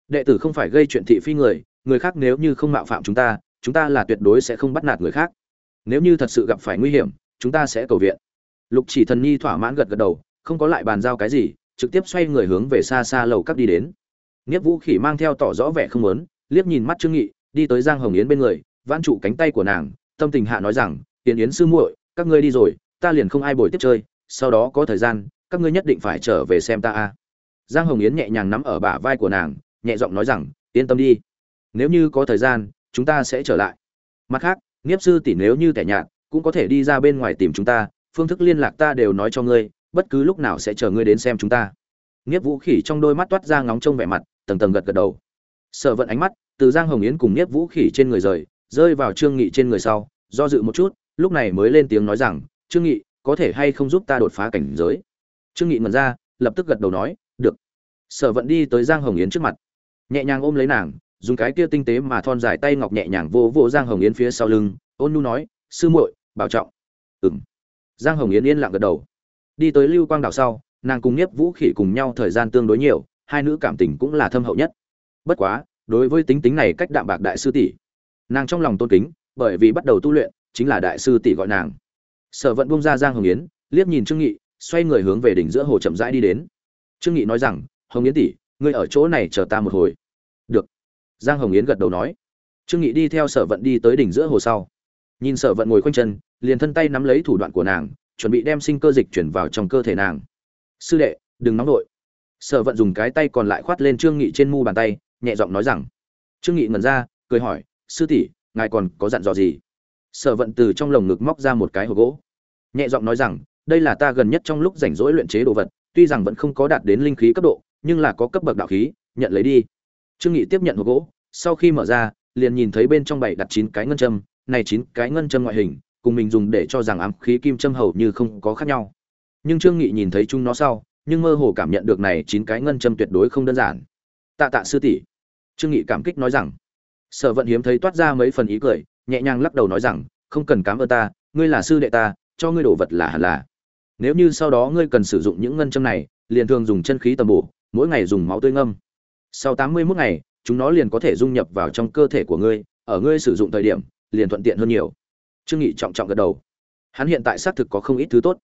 Đệ tử không phải gây chuyện thị phi người người khác nếu như không mạo phạm chúng ta chúng ta là tuyệt đối sẽ không bắt nạt người khác. Nếu như thật sự gặp phải nguy hiểm, chúng ta sẽ cầu viện. Lục chỉ thần nhi thỏa mãn gật gật đầu, không có lại bàn giao cái gì, trực tiếp xoay người hướng về xa xa lầu các đi đến. Niếp vũ khỉ mang theo tỏ rõ vẻ không muốn, liếc nhìn mắt trương nghị đi tới giang hồng yến bên người, vãn trụ cánh tay của nàng, tâm tình hạ nói rằng, yến yến sư muội, các ngươi đi rồi, ta liền không ai bồi tiếp chơi, sau đó có thời gian, các ngươi nhất định phải trở về xem ta a. Giang hồng yến nhẹ nhàng nắm ở bả vai của nàng, nhẹ giọng nói rằng, yên tâm đi, nếu như có thời gian, chúng ta sẽ trở lại. Mặt khác, nghiếp sư tỷ nếu như tẻ nhạt, cũng có thể đi ra bên ngoài tìm chúng ta, phương thức liên lạc ta đều nói cho ngươi, bất cứ lúc nào sẽ chờ ngươi đến xem chúng ta. Nghiếp vũ khỉ trong đôi mắt toát ra ngóng trông vẻ mặt, tầng tầng gật gật đầu. Sợ vận ánh mắt từ giang hồng yến cùng nhiếp vũ khỉ trên người rời, rơi vào trương nghị trên người sau, do dự một chút, lúc này mới lên tiếng nói rằng, trương nghị, có thể hay không giúp ta đột phá cảnh giới? Trương nghị ngẩn ra, lập tức gật đầu nói, được. Sở vận đi tới giang hồng yến trước mặt. Nhẹ nhàng ôm lấy nàng, dùng cái kia tinh tế mà thon dài tay ngọc nhẹ nhàng vô vô giang hồng yến phía sau lưng, ôn nhu nói, sư muội, bảo trọng. Ừm. Giang hồng yến yên lặng gật đầu. Đi tới lưu quang đảo sau, nàng cùng nhiếp vũ khỉ cùng nhau thời gian tương đối nhiều, hai nữ cảm tình cũng là thâm hậu nhất. Bất quá đối với tính tính này cách đạm bạc đại sư tỷ. Nàng trong lòng tôn kính, bởi vì bắt đầu tu luyện, chính là đại sư tỷ gọi nàng. Sở vận bung ra giang hồng yến, liếc nhìn trương nghị, xoay người hướng về đỉnh giữa hồ chậm rãi đi đến. Trương nghị nói rằng, hồng yến tỷ, ngươi ở chỗ này chờ ta một hồi. Được. Giang hồng yến gật đầu nói. Trương nghị đi theo sở vận đi tới đỉnh giữa hồ sau. Nhìn sở vận ngồi khoanh chân, liền thân tay nắm lấy thủ đoạn của nàng, chuẩn bị đem sinh cơ dịch chuyển vào trong cơ thể nàng. Sư đệ, đừng nóng nổi sở vận dùng cái tay còn lại khoát lên trương nghị trên mu bàn tay nhẹ giọng nói rằng, trương nghị ngẩn ra, cười hỏi, sư tỷ, ngài còn có dặn dò gì? Sở vận từ trong lồng ngực móc ra một cái hộp gỗ, nhẹ giọng nói rằng, đây là ta gần nhất trong lúc rảnh rỗi luyện chế đồ vật, tuy rằng vẫn không có đạt đến linh khí cấp độ, nhưng là có cấp bậc đạo khí, nhận lấy đi. Trương nghị tiếp nhận hộp gỗ, sau khi mở ra, liền nhìn thấy bên trong bảy đặt chín cái ngân châm, này chín cái ngân châm ngoại hình, cùng mình dùng để cho rằng ám khí kim châm hầu như không có khác nhau. Nhưng trương nghị nhìn thấy chúng nó sau, nhưng mơ hồ cảm nhận được này chín cái ngân châm tuyệt đối không đơn giản. Tạ tạ sư tỷ trương nghị cảm kích nói rằng, sở vận hiếm thấy toát ra mấy phần ý cười, nhẹ nhàng lắc đầu nói rằng, không cần cảm ơn ta, ngươi là sư đệ ta, cho ngươi đồ vật là hẳn là. Nếu như sau đó ngươi cần sử dụng những ngân châm này, liền thường dùng chân khí tầm bổ, mỗi ngày dùng máu tươi ngâm. Sau tám mươi 81 ngày, chúng nó liền có thể dung nhập vào trong cơ thể của ngươi, ở ngươi sử dụng thời điểm, liền thuận tiện hơn nhiều. Trương nghị trọng trọng gật đầu. Hắn hiện tại xác thực có không ít thứ tốt.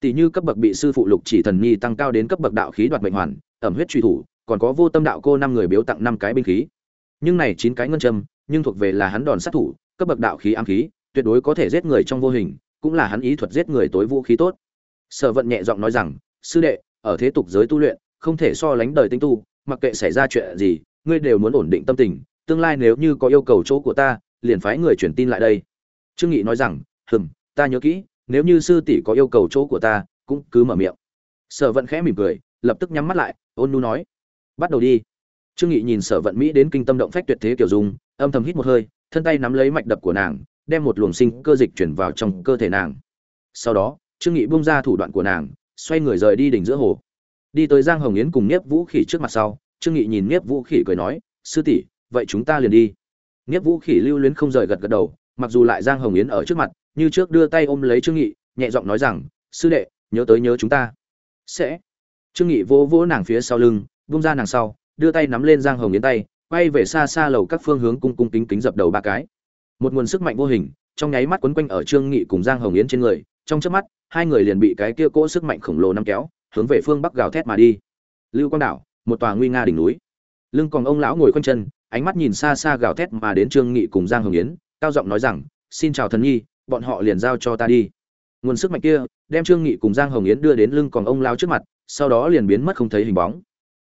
Tỷ như cấp bậc bị sư phụ lục chỉ thần nhi tăng cao đến cấp bậc đạo khí đoạt mệnh hoàn, ẩm huyết truy thủ còn có vô tâm đạo cô năm người biếu tặng năm cái binh khí. Nhưng này chín cái ngân châm, nhưng thuộc về là hắn đòn sát thủ, cấp bậc đạo khí ám khí, tuyệt đối có thể giết người trong vô hình, cũng là hắn ý thuật giết người tối vũ khí tốt. Sở vận nhẹ giọng nói rằng, sư đệ, ở thế tục giới tu luyện, không thể so lánh đời tinh tu, mặc kệ xảy ra chuyện gì, ngươi đều muốn ổn định tâm tình, tương lai nếu như có yêu cầu chỗ của ta, liền phái người truyền tin lại đây. Trương nghị nói rằng, hừm, ta nhớ kỹ, nếu như sư tỷ có yêu cầu chỗ của ta, cũng cứ mở miệng. Sở vận khẽ mỉm cười, lập tức nhắm mắt lại, ôn nu nói bắt đầu đi. Trương nghị nhìn sở vận mỹ đến kinh tâm động phách tuyệt thế kiểu dung âm thầm hít một hơi, thân tay nắm lấy mạch đập của nàng, đem một luồng sinh cơ dịch chuyển vào trong cơ thể nàng. Sau đó, trương nghị buông ra thủ đoạn của nàng, xoay người rời đi đỉnh giữa hồ. Đi tới giang hồng yến cùng nhiếp vũ khỉ trước mặt sau, trương nghị nhìn nhiếp vũ khỉ cười nói, sư tỷ, vậy chúng ta liền đi. Nhiếp vũ khỉ lưu luyến không rời gật gật đầu, mặc dù lại giang hồng yến ở trước mặt, như trước đưa tay ôm lấy trương nghị, nhẹ giọng nói rằng, sư đệ, nhớ tới nhớ chúng ta. Sẽ. Trương nghị vỗ vỗ nàng phía sau lưng bung ra nàng sau, đưa tay nắm lên giang hồng yến tay, quay về xa xa lầu các phương hướng cung cung kính kính dập đầu ba cái. Một nguồn sức mạnh vô hình, trong nháy mắt quấn quanh ở trương nghị cùng giang hồng yến trên người, trong chớp mắt, hai người liền bị cái kia cỗ sức mạnh khổng lồ nắm kéo, hướng về phương bắc gào thét mà đi. Lưu quang đảo, một tòa nguy nga đỉnh núi. Lưng còn ông lão ngồi quanh chân, ánh mắt nhìn xa xa gào thét mà đến trương nghị cùng giang hồng yến, cao giọng nói rằng, xin chào thần nhi, bọn họ liền giao cho ta đi. Nguồn sức mạnh kia, đem trương nghị cùng giang hồng yến đưa đến lưng còn ông lão trước mặt, sau đó liền biến mất không thấy hình bóng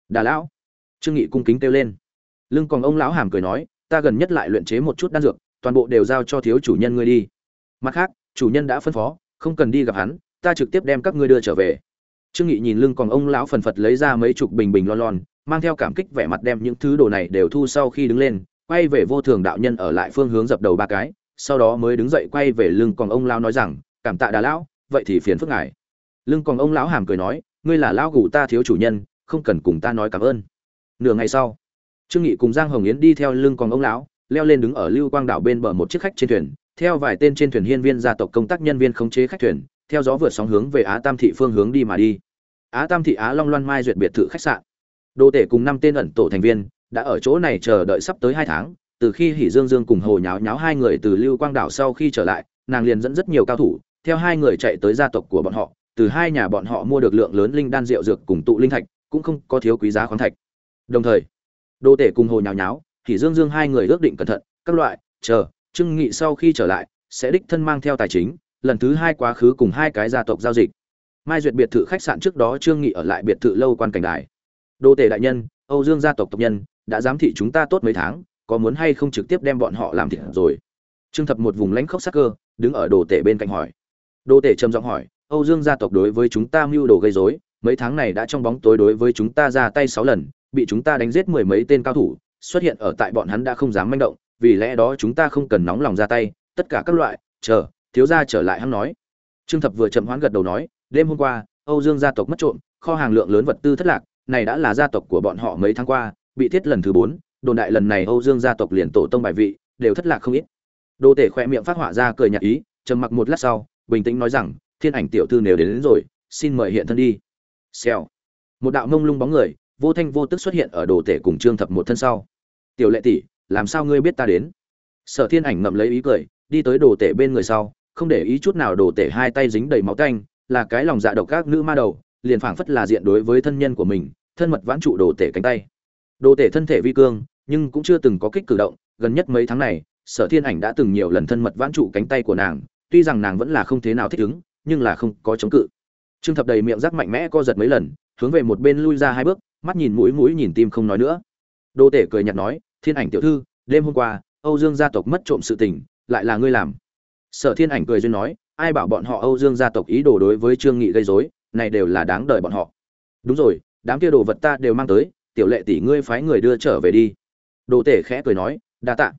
đà lão. Trương nghị cung kính kêu lên. Lưng còn ông lão hàm cười nói, ta gần nhất lại luyện chế một chút đan dược, toàn bộ đều giao cho thiếu chủ nhân ngươi đi. Mặt khác, chủ nhân đã phân phó, không cần đi gặp hắn, ta trực tiếp đem các ngươi đưa trở về. Trương nghị nhìn lưng còn ông lão phần phật lấy ra mấy chục bình bình lon lon, mang theo cảm kích vẻ mặt đem những thứ đồ này đều thu sau khi đứng lên, quay về vô thường đạo nhân ở lại phương hướng dập đầu ba cái, sau đó mới đứng dậy quay về lưng còn ông lão nói rằng, cảm tạ đà lão, vậy thì phiền phức ngài. Lưng còn ông lão hàm cười nói, ngươi là lão gù ta thiếu chủ nhân không cần cùng ta nói cảm ơn. Nửa ngày sau, trương nghị cùng giang hồng yến đi theo lưng còn ông lão, leo lên đứng ở lưu quang đảo bên bờ một chiếc khách trên thuyền. Theo vài tên trên thuyền hiên viên gia tộc công tác nhân viên khống chế khách thuyền, theo gió vượt sóng hướng về á tam thị phương hướng đi mà đi. Á tam thị á long loan mai duyệt biệt thự khách sạn. Đô tể cùng năm tên ẩn tổ thành viên đã ở chỗ này chờ đợi sắp tới hai tháng. Từ khi hỉ dương dương cùng hồ nháo nháo hai người từ lưu quang đảo sau khi trở lại, nàng liền dẫn rất nhiều cao thủ, theo hai người chạy tới gia tộc của bọn họ. Từ hai nhà bọn họ mua được lượng lớn linh đan rượu dược cùng tụ linh thạch cũng không có thiếu quý giá khoáng thạch. Đồng thời đô tể cùng hồ nháo nháo thì dương dương hai người ước định cẩn thận, các loại, chờ trưng nghị sau khi trở lại, sẽ đích thân mang theo tài chính, lần thứ hai quá khứ cùng hai cái gia tộc giao dịch. Mai duyệt biệt thự khách sạn trước đó trương nghị ở lại biệt thự lâu quan cảnh đài. Đô tể đại nhân, âu dương gia tộc tộc nhân, đã giám thị chúng ta tốt mấy tháng, có muốn hay không trực tiếp đem bọn họ làm thịt rồi? Trương thập một vùng lãnh khốc sắc cơ, đứng ở đồ tể bên cạnh hỏi. Đồ tể trầm giọng hỏi, âu dương gia tộc đối với chúng ta mưu đồ gây rối mấy tháng này đã trong bóng tối đối với chúng ta ra tay sáu lần bị chúng ta đánh giết mười mấy tên cao thủ xuất hiện ở tại bọn hắn đã không dám manh động vì lẽ đó chúng ta không cần nóng lòng ra tay tất cả các loại chờ thiếu gia trở lại hắn nói. Trương thập vừa chậm hoãn gật đầu nói đêm hôm qua âu dương gia tộc mất trộm kho hàng lượng lớn vật tư thất lạc này đã là gia tộc của bọn họ mấy tháng qua bị thiết lần thứ bốn đồn đại lần này âu dương gia tộc liền tổ tông bài vị đều thất lạc không ít. Đô tể khoe miệng phát họa ra cười nhạt ý trầm mặc một lát sau bình tĩnh nói rằng thiên ảnh tiểu thư nếu đến, đến rồi xin mời hiện thân đi xèo. Một đạo mông lung bóng người, vô thanh vô tức xuất hiện ở đồ tể cùng trương thập một thân sau. Tiểu lệ tỷ, làm sao ngươi biết ta đến? Sở thiên ảnh ngậm lấy ý cười, đi tới đồ tể bên người sau, không để ý chút nào đồ tể hai tay dính đầy máu tanh, là cái lòng dạ độc các nữ ma đầu, liền phảng phất là diện đối với thân nhân của mình, thân mật vãn trụ đồ tể cánh tay. Đồ tể thân thể vi cương, nhưng cũng chưa từng có kích cử động, gần nhất mấy tháng này, sở thiên ảnh đã từng nhiều lần thân mật vãn trụ cánh tay của nàng, tuy rằng nàng vẫn là không thế nào thích ứng, nhưng là không có chống cự trương thập đầy miệng rắc mạnh mẽ co giật mấy lần, hướng về một bên lui ra hai bước, mắt nhìn mũi mũi nhìn tim không nói nữa. Đô tể cười nhạt nói, thiên ảnh tiểu thư, đêm hôm qua, âu dương gia tộc mất trộm sự tình, lại là ngươi làm. Sở thiên ảnh cười duyên nói, ai bảo bọn họ âu dương gia tộc ý đồ đối với trương nghị gây rối, này đều là đáng đời bọn họ. Đúng rồi, đám kia đồ vật ta đều mang tới, tiểu lệ tỷ ngươi phái người đưa trở về đi. Đồ tể khẽ cười nói, đa tạ.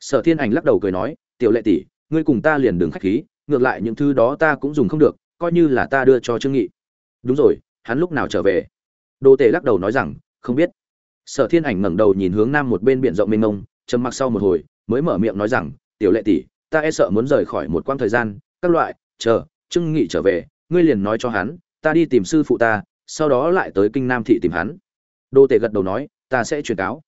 Sở thiên ảnh lắc đầu cười nói, tiểu lệ tỷ, ngươi cùng ta liền đừng khách khí, ngược lại những thứ đó ta cũng dùng không được coi như là ta đưa cho trương nghị. Đúng rồi, hắn lúc nào trở về? Đồ tể lắc đầu nói rằng, không biết. Sở thiên ảnh ngẩng đầu nhìn hướng nam một bên biển rộng mênh mông, trầm mặc sau một hồi, mới mở miệng nói rằng, tiểu lệ tỷ, ta e sợ muốn rời khỏi một quãng thời gian, các loại, chờ, trương nghị trở về, ngươi liền nói cho hắn, ta đi tìm sư phụ ta, sau đó lại tới kinh nam thị tìm hắn. Đô tể gật đầu nói, ta sẽ truyền cáo.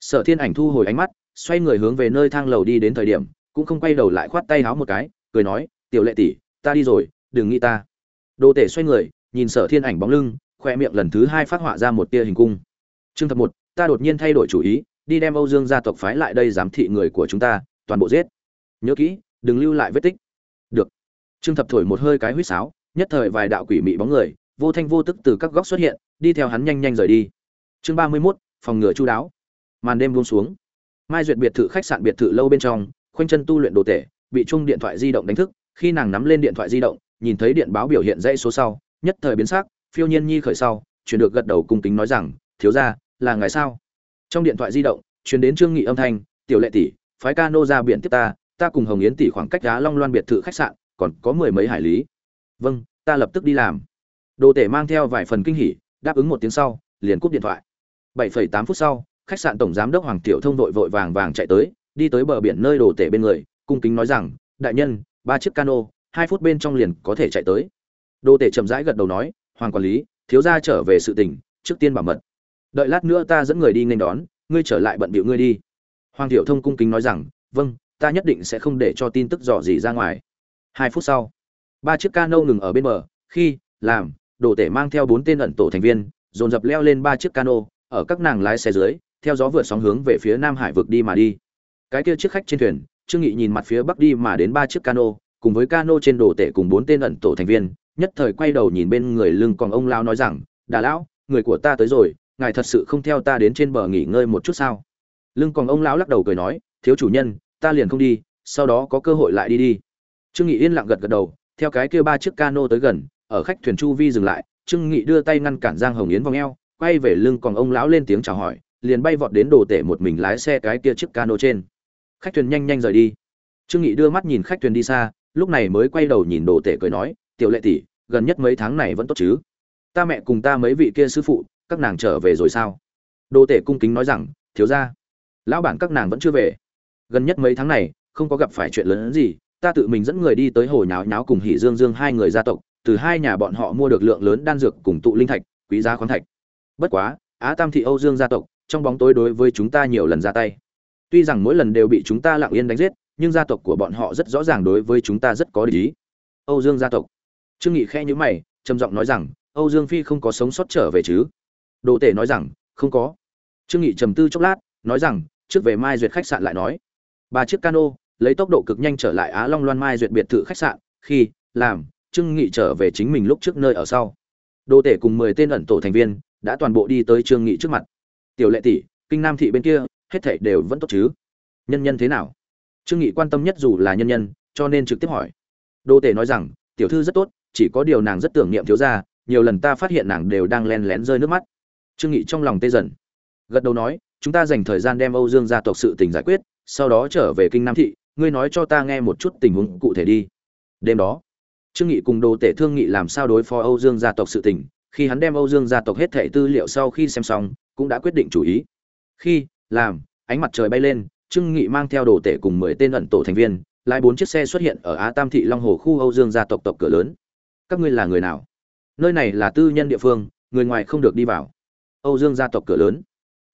Sở thiên ảnh thu hồi ánh mắt, xoay người hướng về nơi thang lầu đi đến thời điểm, cũng không quay đầu lại khoát tay háo một cái, cười nói, tiểu lệ tỷ, ta đi rồi đừng nghĩ ta. Đồ tể xoay người, nhìn sở thiên ảnh bóng lưng khoe miệng lần thứ hai phát họa ra một tia hình cung. Trương thập một, ta đột nhiên thay đổi chủ ý, đi đem âu dương gia tộc phái lại đây giám thị người của chúng ta, toàn bộ giết. Nhớ kỹ, đừng lưu lại vết tích. Được. Trương thập thổi một hơi cái huýt sáo, nhất thời vài đạo quỷ mị bóng người, vô thanh vô tức từ các góc xuất hiện, đi theo hắn nhanh nhanh rời đi. Chương ba mươi mốt, phòng ngừa chu đáo. Màn đêm buông xuống. Mai duyệt biệt thự khách sạn biệt thự lâu bên trong, khoanh chân tu luyện đồ tể, bị chung điện thoại di động đánh thức, khi nàng nắm lên điện thoại di động nhìn thấy điện báo biểu hiện dãy số sau nhất thời biến sắc phiêu nhiên nhi khởi sau chuyển được gật đầu cung kính nói rằng thiếu gia là ngài sao? Trong điện thoại di động truyền đến trương nghị âm thanh tiểu lệ tỷ phái cano ra biển tiếp ta ta cùng hồng yến tỷ khoảng cách đá long loan biệt thự khách sạn còn có mười mấy hải lý. Vâng ta lập tức đi làm. Đồ tể mang theo vài phần kinh hỉ đáp ứng một tiếng sau liền cúp điện thoại. 7,8 phút sau khách sạn tổng giám đốc hoàng tiểu thông vội vội vàng vàng chạy tới đi tới bờ biển nơi đồ tể bên người cung kính nói rằng đại nhân ba chiếc cano hai phút bên trong liền có thể chạy tới. Đô tể chậm rãi gật đầu nói, hoàng quản lý, thiếu gia trở về sự tình, trước tiên bảo mật. Đợi lát nữa ta dẫn người đi nên đón, ngươi trở lại bận bịu ngươi đi. Hoàng thiệu thông cung kính nói rằng vâng ta nhất định sẽ không để cho tin tức dò gì ra ngoài. Hai phút sau, ba chiếc cano ngừng ở bên bờ, khi, làm đồ tể mang theo bốn tên ẩn tổ thành viên, dồn dập leo lên ba chiếc cano, ở các nàng lái xe dưới, theo gió vượt sóng hướng về phía nam hải vực đi mà đi. Cái kia chiếc khách trên thuyền, trương nghị nhìn mặt phía bắc đi mà đến ba chiếc cano cùng với cano trên đồ tể cùng bốn tên ẩn tổ thành viên, nhất thời quay đầu nhìn bên người lưng còn ông lão nói rằng, đà lão, người của ta tới rồi, ngài thật sự không theo ta đến trên bờ nghỉ ngơi một chút sao? Lưng còn ông lão lắc đầu cười nói, thiếu chủ nhân, ta liền không đi, sau đó có cơ hội lại đi đi. Trương nghị yên lặng gật gật đầu, theo cái kia ba chiếc cano tới gần, ở khách thuyền chu vi dừng lại, trương nghị đưa tay ngăn cản giang hồng yến vòng eo, quay về lưng còn ông lão lên tiếng chào hỏi, liền bay vọt đến đồ tể một mình lái xe cái kia chiếc cano trên. Khách thuyền nhanh nhanh rời đi. Trương nghị đưa mắt nhìn khách thuyền đi xa lúc này mới quay đầu nhìn đồ tể cười nói, tiểu lệ tỷ, gần nhất mấy tháng này vẫn tốt chứ? Ta mẹ cùng ta mấy vị kia sư phụ, các nàng trở về rồi sao? Đồ tể cung kính nói rằng, thiếu gia, lão bản các nàng vẫn chưa về. Gần nhất mấy tháng này, không có gặp phải chuyện lớn hơn gì, ta tự mình dẫn người đi tới hồ nháo nháo cùng hỉ dương dương hai người gia tộc, từ hai nhà bọn họ mua được lượng lớn đan dược cùng tụ linh thạch, quý giá khoáng thạch. Bất quá, á tam thị âu dương gia tộc, trong bóng tối đối với chúng ta nhiều lần ra tay. Tuy rằng mỗi lần đều bị chúng ta lặng yên đánh giết nhưng gia tộc của bọn họ rất rõ ràng đối với chúng ta rất có lý. Âu dương gia tộc. Trương nghị khẽ nhíu mày, trầm giọng nói rằng, âu dương phi không có sống sót trở về chứ? Đồ tể nói rằng, không có. Trương nghị trầm tư chốc lát, nói rằng, trước về mai duyệt khách sạn lại nói. Ba chiếc cano, lấy tốc độ cực nhanh trở lại á long loan mai duyệt biệt thự khách sạn, khi, làm, trương nghị trở về chính mình lúc trước nơi ở sau. Đồ tể cùng 10 tên ẩn tổ thành viên, đã toàn bộ đi tới trương nghị trước mặt. Tiểu lệ tỷ, kinh nam thị bên kia, hết thảy đều vẫn tốt chứ? Nhân nhân thế nào? Trương nghị quan tâm nhất dù là nhân nhân, cho nên trực tiếp hỏi. Đô tể nói rằng, tiểu thư rất tốt, chỉ có điều nàng rất tưởng niệm thiếu gia, nhiều lần ta phát hiện nàng đều đang len lén rơi nước mắt. Trương nghị trong lòng tê dần. Gật đầu nói, chúng ta dành thời gian đem âu dương gia tộc sự tình giải quyết, sau đó trở về kinh nam thị, ngươi nói cho ta nghe một chút tình huống cụ thể đi. Đêm đó, trương nghị cùng đồ tể thương nghị làm sao đối phó âu dương gia tộc sự tình, khi hắn đem âu dương gia tộc hết thảy tư liệu sau khi xem xong, cũng đã quyết định chủ ý. Khi, làm, ánh mặt trời bay lên trương nghị mang theo đồ tể cùng mười tên ẩn tổ thành viên, lái bốn chiếc xe xuất hiện ở á tam thị long hồ khu âu dương gia tộc tộc cửa lớn. Các ngươi là người nào? Nơi này là tư nhân địa phương, người ngoài không được đi vào. Âu dương gia tộc cửa lớn.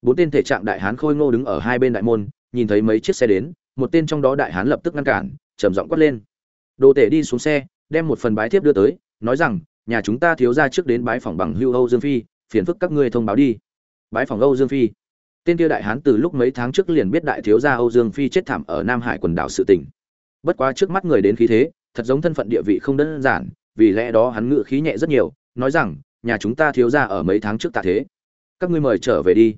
Bốn tên thể trạng đại hán khôi ngô đứng ở hai bên đại môn, nhìn thấy mấy chiếc xe đến, một tên trong đó đại hán lập tức ngăn cản, trầm giọng quát lên. Đồ tể đi xuống xe, đem một phần bái thiếp đưa tới, nói rằng, nhà chúng ta thiếu gia trước đến bái phòng bằng hưu âu dương phi, phiền phức các ngươi thông báo đi. Bái phòng âu dương phi tên kia đại hán từ lúc mấy tháng trước liền biết đại thiếu gia âu dương phi chết thảm ở nam hải quần đảo sự tỉnh bất quá trước mắt người đến khí thế, thật giống thân phận địa vị không đơn giản, vì lẽ đó hắn ngự khí nhẹ rất nhiều, nói rằng, nhà chúng ta thiếu gia ở mấy tháng trước tạ thế. Các ngươi mời trở về đi.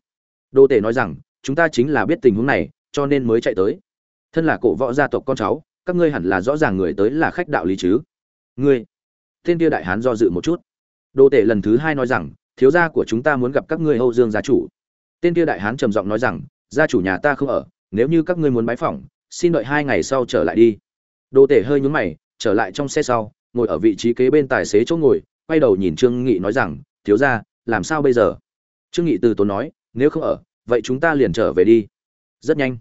Đô tể nói rằng, chúng ta chính là biết tình huống này, cho nên mới chạy tới. Thân là cổ võ gia tộc con cháu, các ngươi hẳn là rõ ràng người tới là khách đạo lý chứ. Ngươi. Tên kia đại hán do dự một chút. Đô tể lần thứ hai nói rằng, thiếu gia của chúng ta muốn gặp các ngươi âu dương gia chủ tên kia đại hán trầm giọng nói rằng, gia chủ nhà ta không ở, nếu như các ngươi muốn bái phỏng, xin đợi hai ngày sau trở lại đi. Đồ tể hơi nhún mày, trở lại trong xe sau, ngồi ở vị trí kế bên tài xế chỗ ngồi, quay đầu nhìn trương nghị nói rằng, thiếu gia, làm sao bây giờ? Trương nghị từ tốn nói, nếu không ở, vậy chúng ta liền trở về đi. Rất nhanh,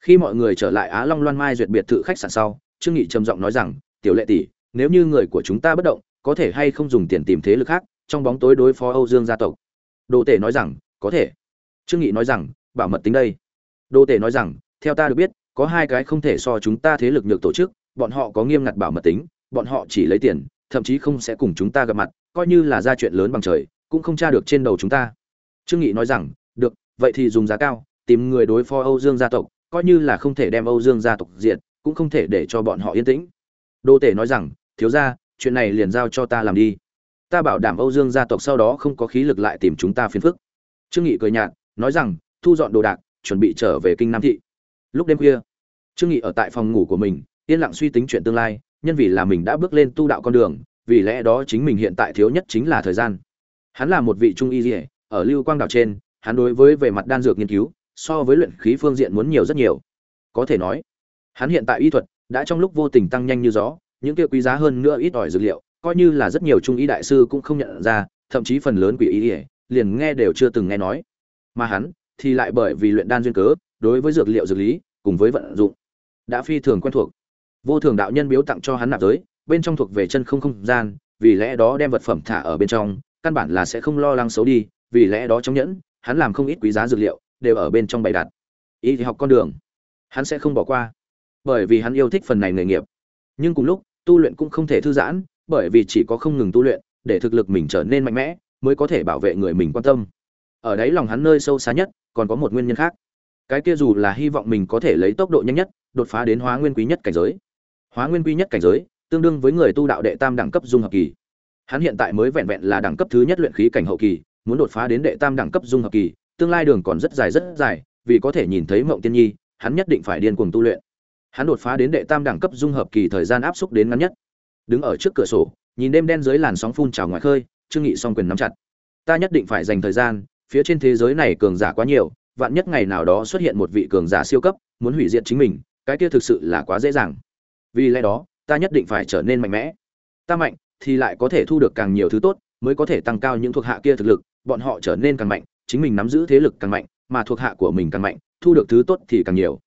khi mọi người trở lại á long loan mai duyệt biệt thự khách sạn sau, trương nghị trầm giọng nói rằng, tiểu lệ tỷ, nếu như người của chúng ta bất động, có thể hay không dùng tiền tìm thế lực khác, trong bóng tối đối phó âu dương gia tộc? Đồ tể nói rằng, có thể trương nghị nói rằng, bảo mật tính đây. Đô tể nói rằng, theo ta được biết, có hai cái không thể so chúng ta thế lực nhược tổ chức, bọn họ có nghiêm ngặt bảo mật tính, bọn họ chỉ lấy tiền, thậm chí không sẽ cùng chúng ta gặp mặt, coi như là ra chuyện lớn bằng trời, cũng không tra được trên đầu chúng ta. Trương nghị nói rằng, được, vậy thì dùng giá cao, tìm người đối phó âu dương gia tộc, coi như là không thể đem âu dương gia tộc diệt, cũng không thể để cho bọn họ yên tĩnh. Đô tể nói rằng, thiếu gia, chuyện này liền giao cho ta làm đi. Ta bảo đảm âu dương gia tộc sau đó không có khí lực lại tìm chúng ta phiền phức. Trương nghị cười nhạt nói rằng, thu dọn đồ đạc, chuẩn bị trở về kinh nam thị. Lúc đêm khuya, trương nghị ở tại phòng ngủ của mình, yên lặng suy tính chuyện tương lai, nhân vì là mình đã bước lên tu đạo con đường, vì lẽ đó chính mình hiện tại thiếu nhất chính là thời gian. Hắn là một vị trung y dỉa ở lưu quang đảo trên, hắn đối với về mặt đan dược nghiên cứu, so với luyện khí phương diện muốn nhiều rất nhiều. Có thể nói, hắn hiện tại y thuật đã trong lúc vô tình tăng nhanh như gió, những kia quý giá hơn nữa ít ỏi dược liệu, coi như là rất nhiều trung y đại sư cũng không nhận ra, thậm chí phần lớn quỷ y liền nghe đều chưa từng nghe nói mà hắn thì lại bởi vì luyện đan duyên cớ, đối với dược liệu dược lý cùng với vận dụng, đã phi thường quen thuộc. Vô thường đạo nhân biếu tặng cho hắn nạp giới, bên trong thuộc về chân không không gian, vì lẽ đó đem vật phẩm thả ở bên trong, căn bản là sẽ không lo lắng xấu đi, vì lẽ đó trong nhẫn, hắn làm không ít quý giá dược liệu, đều ở bên trong bày đặt. Y học con đường, hắn sẽ không bỏ qua, bởi vì hắn yêu thích phần này nghề nghiệp. Nhưng cùng lúc, tu luyện cũng không thể thư giãn, bởi vì chỉ có không ngừng tu luyện, để thực lực mình trở nên mạnh mẽ, mới có thể bảo vệ người mình quan tâm ở đấy lòng hắn nơi sâu xa nhất, còn có một nguyên nhân khác. Cái kia dù là hy vọng mình có thể lấy tốc độ nhanh nhất, đột phá đến hóa nguyên quý nhất cảnh giới. Hóa nguyên quý nhất cảnh giới, tương đương với người tu đạo đệ tam đẳng cấp dung hợp kỳ. Hắn hiện tại mới vẹn vẹn là đẳng cấp thứ nhất luyện khí cảnh hậu kỳ, muốn đột phá đến đệ tam đẳng cấp dung hợp kỳ, tương lai đường còn rất dài rất dài, vì có thể nhìn thấy mộng tiên nhi, hắn nhất định phải điên cuồng tu luyện. Hắn đột phá đến đệ tam đẳng cấp dung hợp kỳ thời gian áp xúc đến ngắn nhất. Đứng ở trước cửa sổ, nhìn đêm đen dưới làn sóng phun trào ngoài khơi, trương nghị song quyền nắm chặt. Ta nhất định phải dành thời gian phía trên thế giới này cường giả quá nhiều, vạn nhất ngày nào đó xuất hiện một vị cường giả siêu cấp, muốn hủy diệt chính mình, cái kia thực sự là quá dễ dàng. Vì lẽ đó, ta nhất định phải trở nên mạnh mẽ. Ta mạnh thì lại có thể thu được càng nhiều thứ tốt, mới có thể tăng cao những thuộc hạ kia thực lực, bọn họ trở nên càng mạnh, chính mình nắm giữ thế lực càng mạnh, mà thuộc hạ của mình càng mạnh, thu được thứ tốt thì càng nhiều.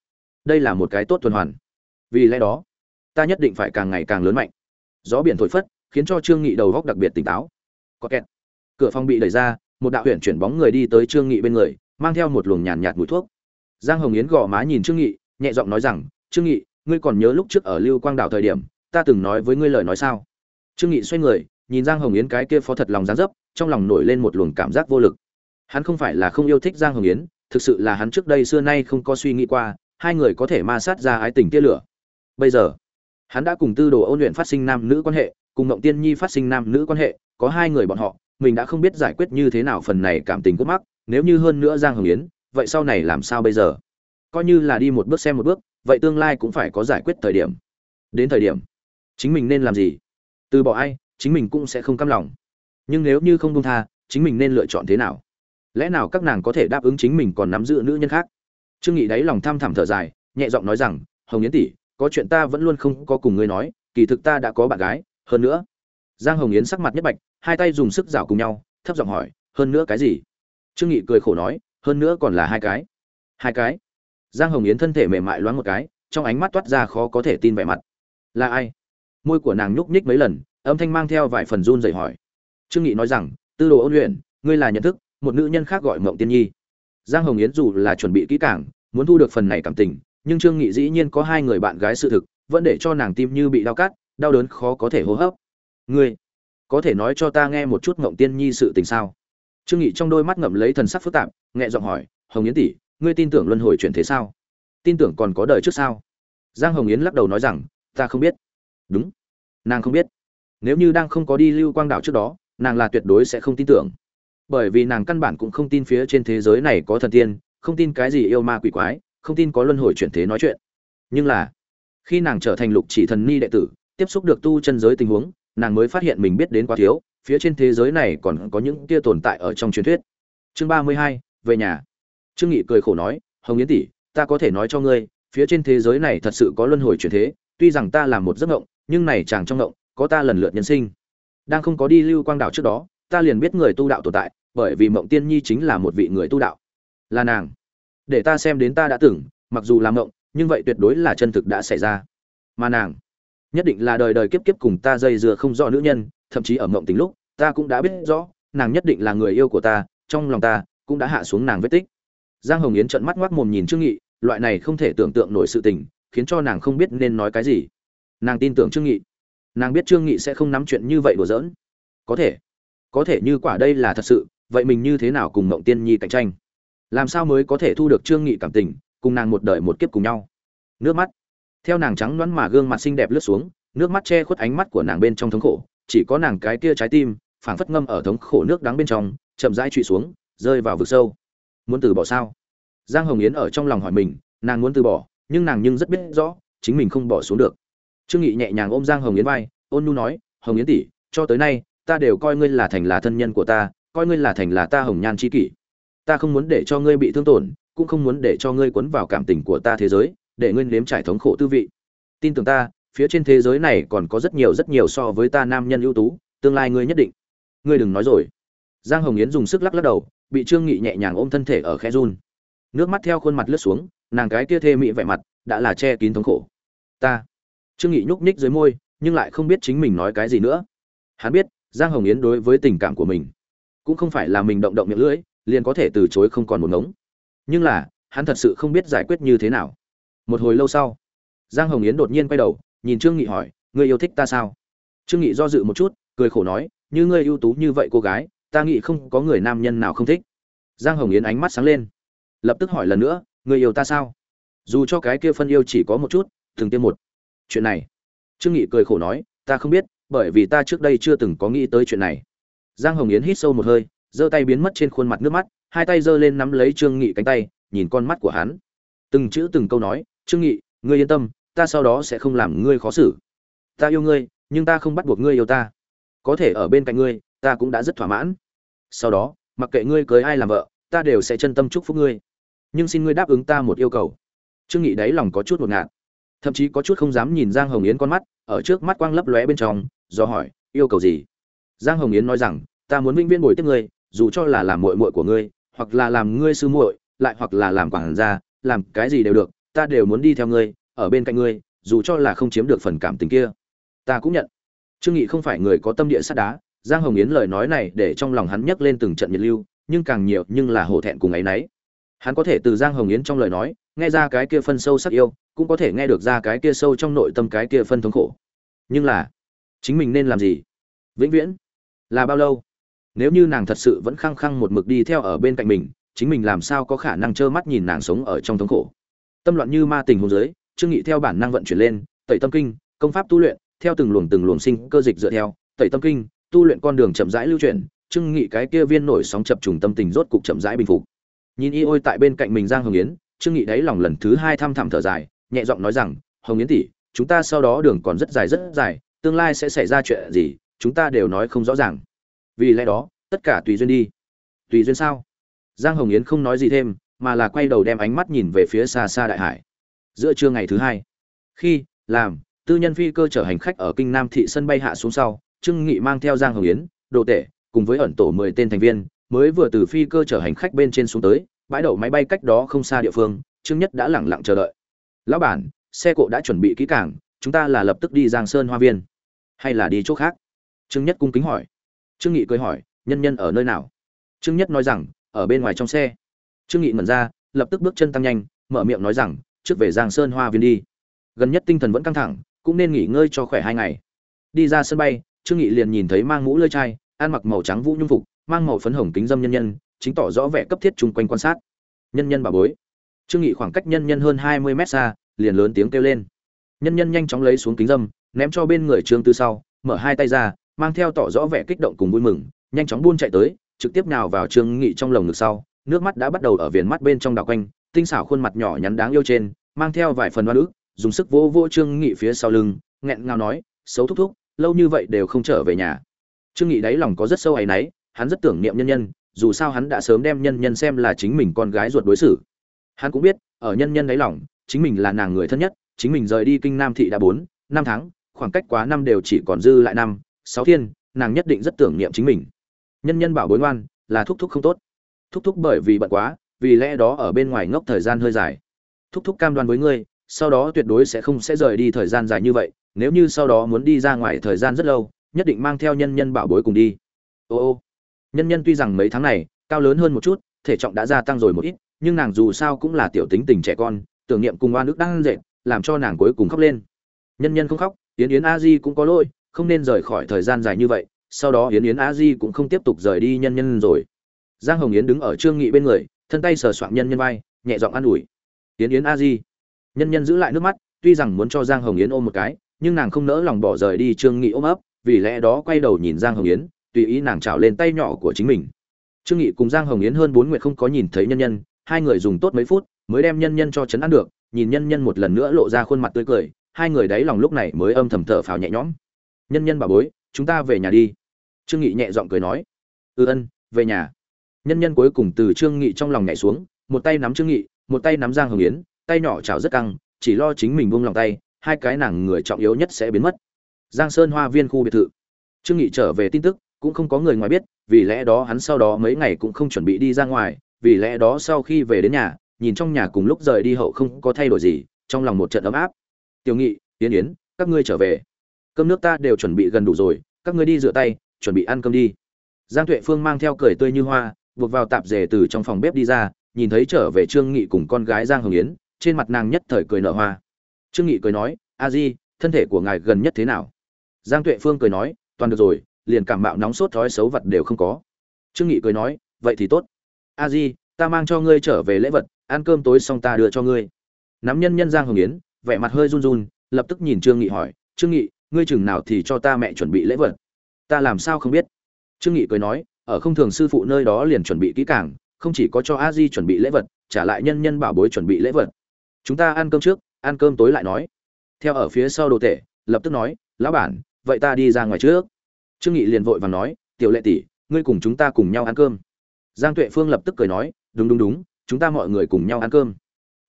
Đây là một cái tốt tuần hoàn. Vì lẽ đó, ta nhất định phải càng ngày càng lớn mạnh. Gió biển thổi phất, khiến cho trương nghị đầu góc đặc biệt tỉnh táo. Có kẹt. Cửa phòng bị đẩy ra một đạo huyện chuyển bóng người đi tới trương nghị bên người mang theo một luồng nhàn nhạt, nhạt mùi thuốc. Giang hồng yến gò má nhìn trương nghị nhẹ giọng nói rằng trương nghị ngươi còn nhớ lúc trước ở lưu quang đảo thời điểm ta từng nói với ngươi lời nói sao? Trương nghị xoay người nhìn giang hồng yến cái kia phó thật lòng dáng dấp trong lòng nổi lên một luồng cảm giác vô lực. Hắn không phải là không yêu thích giang hồng yến thực sự là hắn trước đây xưa nay không có suy nghĩ qua hai người có thể ma sát ra ái tình tia lửa. Bây giờ hắn đã cùng tư đồ ôn luyện phát sinh nam nữ quan hệ cùng mộng tiên nhi phát sinh nam nữ quan hệ có hai người bọn họ mình đã không biết giải quyết như thế nào phần này cảm tình cốt mắc, nếu như hơn nữa giang hồng yến, vậy sau này làm sao bây giờ? Coi như là đi một bước xem một bước, vậy tương lai cũng phải có giải quyết thời điểm. Đến thời điểm, chính mình nên làm gì? Từ bỏ ai, chính mình cũng sẽ không căm lòng. Nhưng nếu như không công tha, chính mình nên lựa chọn thế nào? Lẽ nào các nàng có thể đáp ứng chính mình còn nắm giữ nữ nhân khác? Trương nghị đáy lòng thăm thẳm thở dài, nhẹ giọng nói rằng, hồng yến tỷ, có chuyện ta vẫn luôn không có cùng ngươi nói, kỳ thực ta đã có bạn gái, hơn nữa giang hồng yến sắc mặt nhất bạch, hai tay dùng sức rào cùng nhau, thấp giọng hỏi, hơn nữa cái gì? Trương nghị cười khổ nói, hơn nữa còn là hai cái. Hai cái? Giang hồng yến thân thể mềm mại loáng một cái, trong ánh mắt toát ra khó có thể tin vẻ mặt. Là ai? Môi của nàng nhúc nhích mấy lần, âm thanh mang theo vài phần run rẩy hỏi. Trương nghị nói rằng, tư đồ ôn luyện, ngươi là nhận thức, một nữ nhân khác gọi mộng tiên nhi. Giang hồng yến dù là chuẩn bị kỹ càng, muốn thu được phần này cảm tình, nhưng trương nghị dĩ nhiên có hai người bạn gái sự thực, vẫn để cho nàng tim như bị đau cắt, đau đớn khó có thể hô hấp ngươi, có thể nói cho ta nghe một chút ngộng tiên nhi sự tình sao? Trương nghị trong đôi mắt ngậm lấy thần sắc phức tạp, nhẹ giọng hỏi, hồng yến tỷ, ngươi tin tưởng luân hồi chuyển thế sao? Tin tưởng còn có đời trước sao? Giang hồng yến lắc đầu nói rằng, ta không biết. Đúng, nàng không biết. Nếu như đang không có đi lưu quang đảo trước đó, nàng là tuyệt đối sẽ không tin tưởng. Bởi vì nàng căn bản cũng không tin phía trên thế giới này có thần tiên, không tin cái gì yêu ma quỷ quái, không tin có luân hồi chuyển thế nói chuyện. Nhưng là, khi nàng trở thành lục chỉ thần ni đệ tử, tiếp xúc được tu chân giới tình huống nàng mới phát hiện mình biết đến quá thiếu, phía trên thế giới này còn có những kia tồn tại ở trong truyền thuyết. Chương ba mươi hai, về nhà. Trương nghị cười khổ nói, hồng yến tỷ, ta có thể nói cho ngươi, phía trên thế giới này thật sự có luân hồi chuyển thế, tuy rằng ta làm một giấc ngộng nhưng này chàng trong ngộng có ta lần lượt nhân sinh. Đang không có đi lưu quang đảo trước đó, ta liền biết người tu đạo tồn tại, bởi vì mộng tiên nhi chính là một vị người tu đạo. Là nàng. Để ta xem đến ta đã tưởng mặc dù làm mộng, nhưng vậy tuyệt đối là chân thực đã xảy ra. Mà nàng nhất định là đời đời kiếp kiếp cùng ta dây dưa không rõ nữ nhân, thậm chí ở mộng tình lúc, ta cũng đã biết rõ, nàng nhất định là người yêu của ta, trong lòng ta cũng đã hạ xuống nàng vết tích. Giang hồng yến trợn mắt ngoác mồm nhìn trương nghị, loại này không thể tưởng tượng nổi sự tình, khiến cho nàng không biết nên nói cái gì. Nàng tin tưởng trương nghị. Nàng biết trương nghị sẽ không nắm chuyện như vậy đùa giỡn. Có thể. Có thể như quả đây là thật sự, vậy mình như thế nào cùng mộng tiên nhi cạnh tranh? Làm sao mới có thể thu được trương nghị cảm tình, cùng nàng một đời một kiếp cùng nhau? Nước mắt theo nàng trắng đoán mà gương mặt xinh đẹp lướt xuống, nước mắt che khuất ánh mắt của nàng bên trong thống khổ, chỉ có nàng cái kia trái tim, phảng phất ngâm ở thống khổ nước đắng bên trong, chậm rãi trụy xuống, rơi vào vực sâu. Muốn từ bỏ sao? Giang hồng yến ở trong lòng hỏi mình, nàng muốn từ bỏ, nhưng nàng nhưng rất biết rõ, chính mình không bỏ xuống được. Trương nghị nhẹ nhàng ôm giang hồng yến vai, ôn nhu nói, hồng yến tỷ, cho tới nay, ta đều coi ngươi là thành là thân nhân của ta, coi ngươi là thành là ta hồng nhan chi kỷ. Ta không muốn để cho ngươi bị thương tổn, cũng không muốn để cho ngươi cuốn vào cảm tình của ta thế giới để ngươi nếm trải thống khổ tư vị. Tin tưởng ta, phía trên thế giới này còn có rất nhiều rất nhiều so với ta nam nhân ưu tú, tương lai ngươi nhất định. Ngươi đừng nói rồi. Giang hồng yến dùng sức lắc lắc đầu, bị trương nghị nhẹ nhàng ôm thân thể ở khe run. Nước mắt theo khuôn mặt lướt xuống, nàng cái kia thê mị vẻ mặt đã là che kín thống khổ. Ta. Trương nghị nhúc nhích dưới môi, nhưng lại không biết chính mình nói cái gì nữa. Hắn biết, giang hồng yến đối với tình cảm của mình cũng không phải là mình động động miệng lưỡi, liền có thể từ chối không còn một ngống. Nhưng là, hắn thật sự không biết giải quyết như thế nào một hồi lâu sau, giang hồng yến đột nhiên quay đầu, nhìn trương nghị hỏi, ngươi yêu thích ta sao? Trương nghị do dự một chút, cười khổ nói, như ngươi ưu tú như vậy cô gái, ta nghĩ không có người nam nhân nào không thích. Giang hồng yến ánh mắt sáng lên, lập tức hỏi lần nữa, ngươi yêu ta sao? Dù cho cái kia phân yêu chỉ có một chút, từng tiêm một. Chuyện này, trương nghị cười khổ nói, ta không biết, bởi vì ta trước đây chưa từng có nghĩ tới chuyện này. Giang hồng yến hít sâu một hơi, giơ tay biến mất trên khuôn mặt nước mắt, hai tay giơ lên nắm lấy trương nghị cánh tay, nhìn con mắt của hắn. Từng chữ từng câu nói trương nghị, ngươi yên tâm, ta sau đó sẽ không làm ngươi khó xử. Ta yêu ngươi, nhưng ta không bắt buộc ngươi yêu ta. Có thể ở bên cạnh ngươi, ta cũng đã rất thỏa mãn. Sau đó, mặc kệ ngươi cưới ai làm vợ, ta đều sẽ chân tâm chúc phúc ngươi. Nhưng xin ngươi đáp ứng ta một yêu cầu. Trương nghị đáy lòng có chút một ngạt. Thậm chí có chút không dám nhìn giang hồng yến con mắt, ở trước mắt quang lấp lóe bên trong, do hỏi, yêu cầu gì? Giang hồng yến nói rằng, ta muốn vĩnh viễn bồi tiếp ngươi, dù cho là làm muội muội của ngươi, hoặc là làm ngươi sư muội, lại hoặc là làm quản gia, làm cái gì đều được ta đều muốn đi theo ngươi, ở bên cạnh ngươi, dù cho là không chiếm được phần cảm tình kia. Ta cũng nhận. Trương nghị không phải người có tâm địa sắt đá, giang hồng yến lời nói này để trong lòng hắn nhấc lên từng trận nhiệt lưu, nhưng càng nhiều nhưng là hổ thẹn cùng ấy nấy. Hắn có thể từ giang hồng yến trong lời nói, nghe ra cái kia phân sâu sắc yêu, cũng có thể nghe được ra cái kia sâu trong nội tâm cái kia phân thống khổ. Nhưng là, chính mình nên làm gì? Vĩnh viễn là bao lâu? Nếu như nàng thật sự vẫn khăng khăng một mực đi theo ở bên cạnh mình, chính mình làm sao có khả năng trơ mắt nhìn nàng sống ở trong thống khổ? Tâm loạn như ma tình huống giới trương nghị theo bản năng vận chuyển lên, tẩy tâm kinh, công pháp tu luyện, theo từng luồng từng luồng sinh cơ dịch dựa theo, tẩy tâm kinh, tu luyện con đường chậm rãi lưu chuyển, trương nghị cái kia viên nổi sóng chập trùng tâm tình rốt cục chậm rãi bình phục. Nhìn y ôi tại bên cạnh mình giang hồng yến, trương nghị đáy lòng lần thứ hai thăm thẳm thở dài, nhẹ giọng nói rằng, hồng yến tỷ, chúng ta sau đó đường còn rất dài rất dài, tương lai sẽ xảy ra chuyện gì, chúng ta đều nói không rõ ràng. Vì lẽ đó, tất cả tùy duyên đi. Tùy duyên sao? Giang hồng yến không nói gì thêm mà là quay đầu đem ánh mắt nhìn về phía xa xa đại hải. Giữa trưa ngày thứ hai, khi làm, tư nhân phi cơ chở hành khách ở kinh nam thị sân bay hạ xuống sau, trương nghị mang theo giang hồng yến, đồ tể, cùng với ẩn tổ mười tên thành viên, mới vừa từ phi cơ chở hành khách bên trên xuống tới, bãi đậu máy bay cách đó không xa địa phương, trương nhất đã lẳng lặng chờ đợi. Lão bản, xe cộ đã chuẩn bị kỹ càng, chúng ta là lập tức đi giang sơn hoa viên. Hay là đi chỗ khác? Trương nhất cung kính hỏi. Trương nghị cười hỏi, nhân nhân ở nơi nào? Trương nhất nói rằng, ở bên ngoài trong xe trương nghị ngẩn ra, lập tức bước chân tăng nhanh, mở miệng nói rằng, trước về giang sơn hoa viên đi. Gần nhất tinh thần vẫn căng thẳng, cũng nên nghỉ ngơi cho khỏe hai ngày. Đi ra sân bay, trương nghị liền nhìn thấy mang mũ lơi chai, ăn mặc màu trắng vũ nhung phục, mang màu phấn hồng kính dâm nhân nhân, chính tỏ rõ vẻ cấp thiết chung quanh quan sát. Nhân nhân bà bối. Trương nghị khoảng cách nhân nhân hơn hai mươi mét xa, liền lớn tiếng kêu lên. Nhân nhân nhanh chóng lấy xuống kính dâm, ném cho bên người trương tư sau, mở hai tay ra, mang theo tỏ rõ vẻ kích động cùng vui mừng, nhanh chóng buôn chạy tới, trực tiếp nào vào trương nghị trong lồng ngực sau nước mắt đã bắt đầu ở viền mắt bên trong đảo quanh, tinh xảo khuôn mặt nhỏ nhắn đáng yêu trên, mang theo vài phần đoan ức, dùng sức vỗ vỗ trương nghị phía sau lưng, nghẹn ngào nói, xấu thúc thúc, lâu như vậy đều không trở về nhà. Trương nghị đáy lòng có rất sâu ấy nấy hắn rất tưởng niệm nhân nhân, dù sao hắn đã sớm đem nhân nhân xem là chính mình con gái ruột đối xử. Hắn cũng biết, ở nhân nhân đáy lòng, chính mình là nàng người thân nhất, chính mình rời đi kinh nam thị đã bốn, năm tháng, khoảng cách quá năm đều chỉ còn dư lại năm, sáu thiên, nàng nhất định rất tưởng niệm chính mình. Nhân nhân bảo bối ngoan, là thúc thúc không tốt thúc thúc bởi vì bận quá, vì lẽ đó ở bên ngoài ngốc thời gian hơi dài. Thúc thúc cam đoan với ngươi, sau đó tuyệt đối sẽ không sẽ rời đi thời gian dài như vậy, nếu như sau đó muốn đi ra ngoài thời gian rất lâu, nhất định mang theo nhân nhân bảo bối cùng đi. Ô ô. Nhân nhân tuy rằng mấy tháng này, cao lớn hơn một chút, thể trọng đã gia tăng rồi một ít, nhưng nàng dù sao cũng là tiểu tính tình trẻ con, tưởng niệm cùng oan ức đang dệt, làm cho nàng cuối cùng khóc lên. Nhân nhân không khóc, yến yến a di cũng có lỗi, không nên rời khỏi thời gian dài như vậy, sau đó yến yến a di cũng không tiếp tục rời đi nhân nhân rồi giang hồng yến đứng ở trương nghị bên người, thân tay sờ soạng nhân nhân vai, nhẹ giọng an ủi. Yến yến a di. Nhân nhân giữ lại nước mắt, tuy rằng muốn cho giang hồng yến ôm một cái, nhưng nàng không nỡ lòng bỏ rời đi trương nghị ôm ấp, vì lẽ đó quay đầu nhìn giang hồng yến, tùy ý nàng trào lên tay nhỏ của chính mình. Trương nghị cùng giang hồng yến hơn bốn nguyện không có nhìn thấy nhân nhân, hai người dùng tốt mấy phút mới đem nhân nhân cho chấn ăn được, nhìn nhân nhân một lần nữa lộ ra khuôn mặt tươi cười, hai người đáy lòng lúc này mới âm thầm thở phào nhẹ nhõm. Nhân nhân bà bối, chúng ta về nhà đi. Trương nghị nhẹ giọng cười nói. Ư ừ ân, về nhà nhân nhân cuối cùng từ trương nghị trong lòng nhảy xuống, một tay nắm trương nghị, một tay nắm giang hồng yến, tay nhỏ chảo rất căng, chỉ lo chính mình buông lòng tay, hai cái nàng người trọng yếu nhất sẽ biến mất. Giang sơn hoa viên khu biệt thự. Trương nghị trở về tin tức, cũng không có người ngoài biết, vì lẽ đó hắn sau đó mấy ngày cũng không chuẩn bị đi ra ngoài, vì lẽ đó sau khi về đến nhà, nhìn trong nhà cùng lúc rời đi hậu không có thay đổi gì, trong lòng một trận ấm áp. Tiểu nghị, yến yến, các ngươi trở về. Cơm nước ta đều chuẩn bị gần đủ rồi, các ngươi đi rửa tay, chuẩn bị ăn cơm đi. Giang tuệ phương mang theo cười tươi như hoa buộc vào tạp dề từ trong phòng bếp đi ra, nhìn thấy trở về trương nghị cùng con gái giang hồng yến, trên mặt nàng nhất thời cười nở hoa. Trương nghị cười nói, a di, thân thể của ngài gần nhất thế nào? Giang tuệ phương cười nói, toàn được rồi, liền cảm mạo nóng sốt thói xấu vật đều không có. Trương nghị cười nói, vậy thì tốt. A di, ta mang cho ngươi trở về lễ vật, ăn cơm tối xong ta đưa cho ngươi. Nắm nhân nhân giang hồng yến, vẻ mặt hơi run run, lập tức nhìn trương nghị hỏi, trương nghị, ngươi chừng nào thì cho ta mẹ chuẩn bị lễ vật? Ta làm sao không biết? Trương nghị cười nói ở không thường sư phụ nơi đó liền chuẩn bị kỹ càng, không chỉ có cho a di chuẩn bị lễ vật, trả lại nhân nhân bảo bối chuẩn bị lễ vật. Chúng ta ăn cơm trước, ăn cơm tối lại nói. Theo ở phía sau đồ tể, lập tức nói, lão bản, vậy ta đi ra ngoài trước. Trương nghị liền vội vàng nói, tiểu lệ tỷ, ngươi cùng chúng ta cùng nhau ăn cơm. Giang tuệ phương lập tức cười nói, đúng đúng đúng, chúng ta mọi người cùng nhau ăn cơm.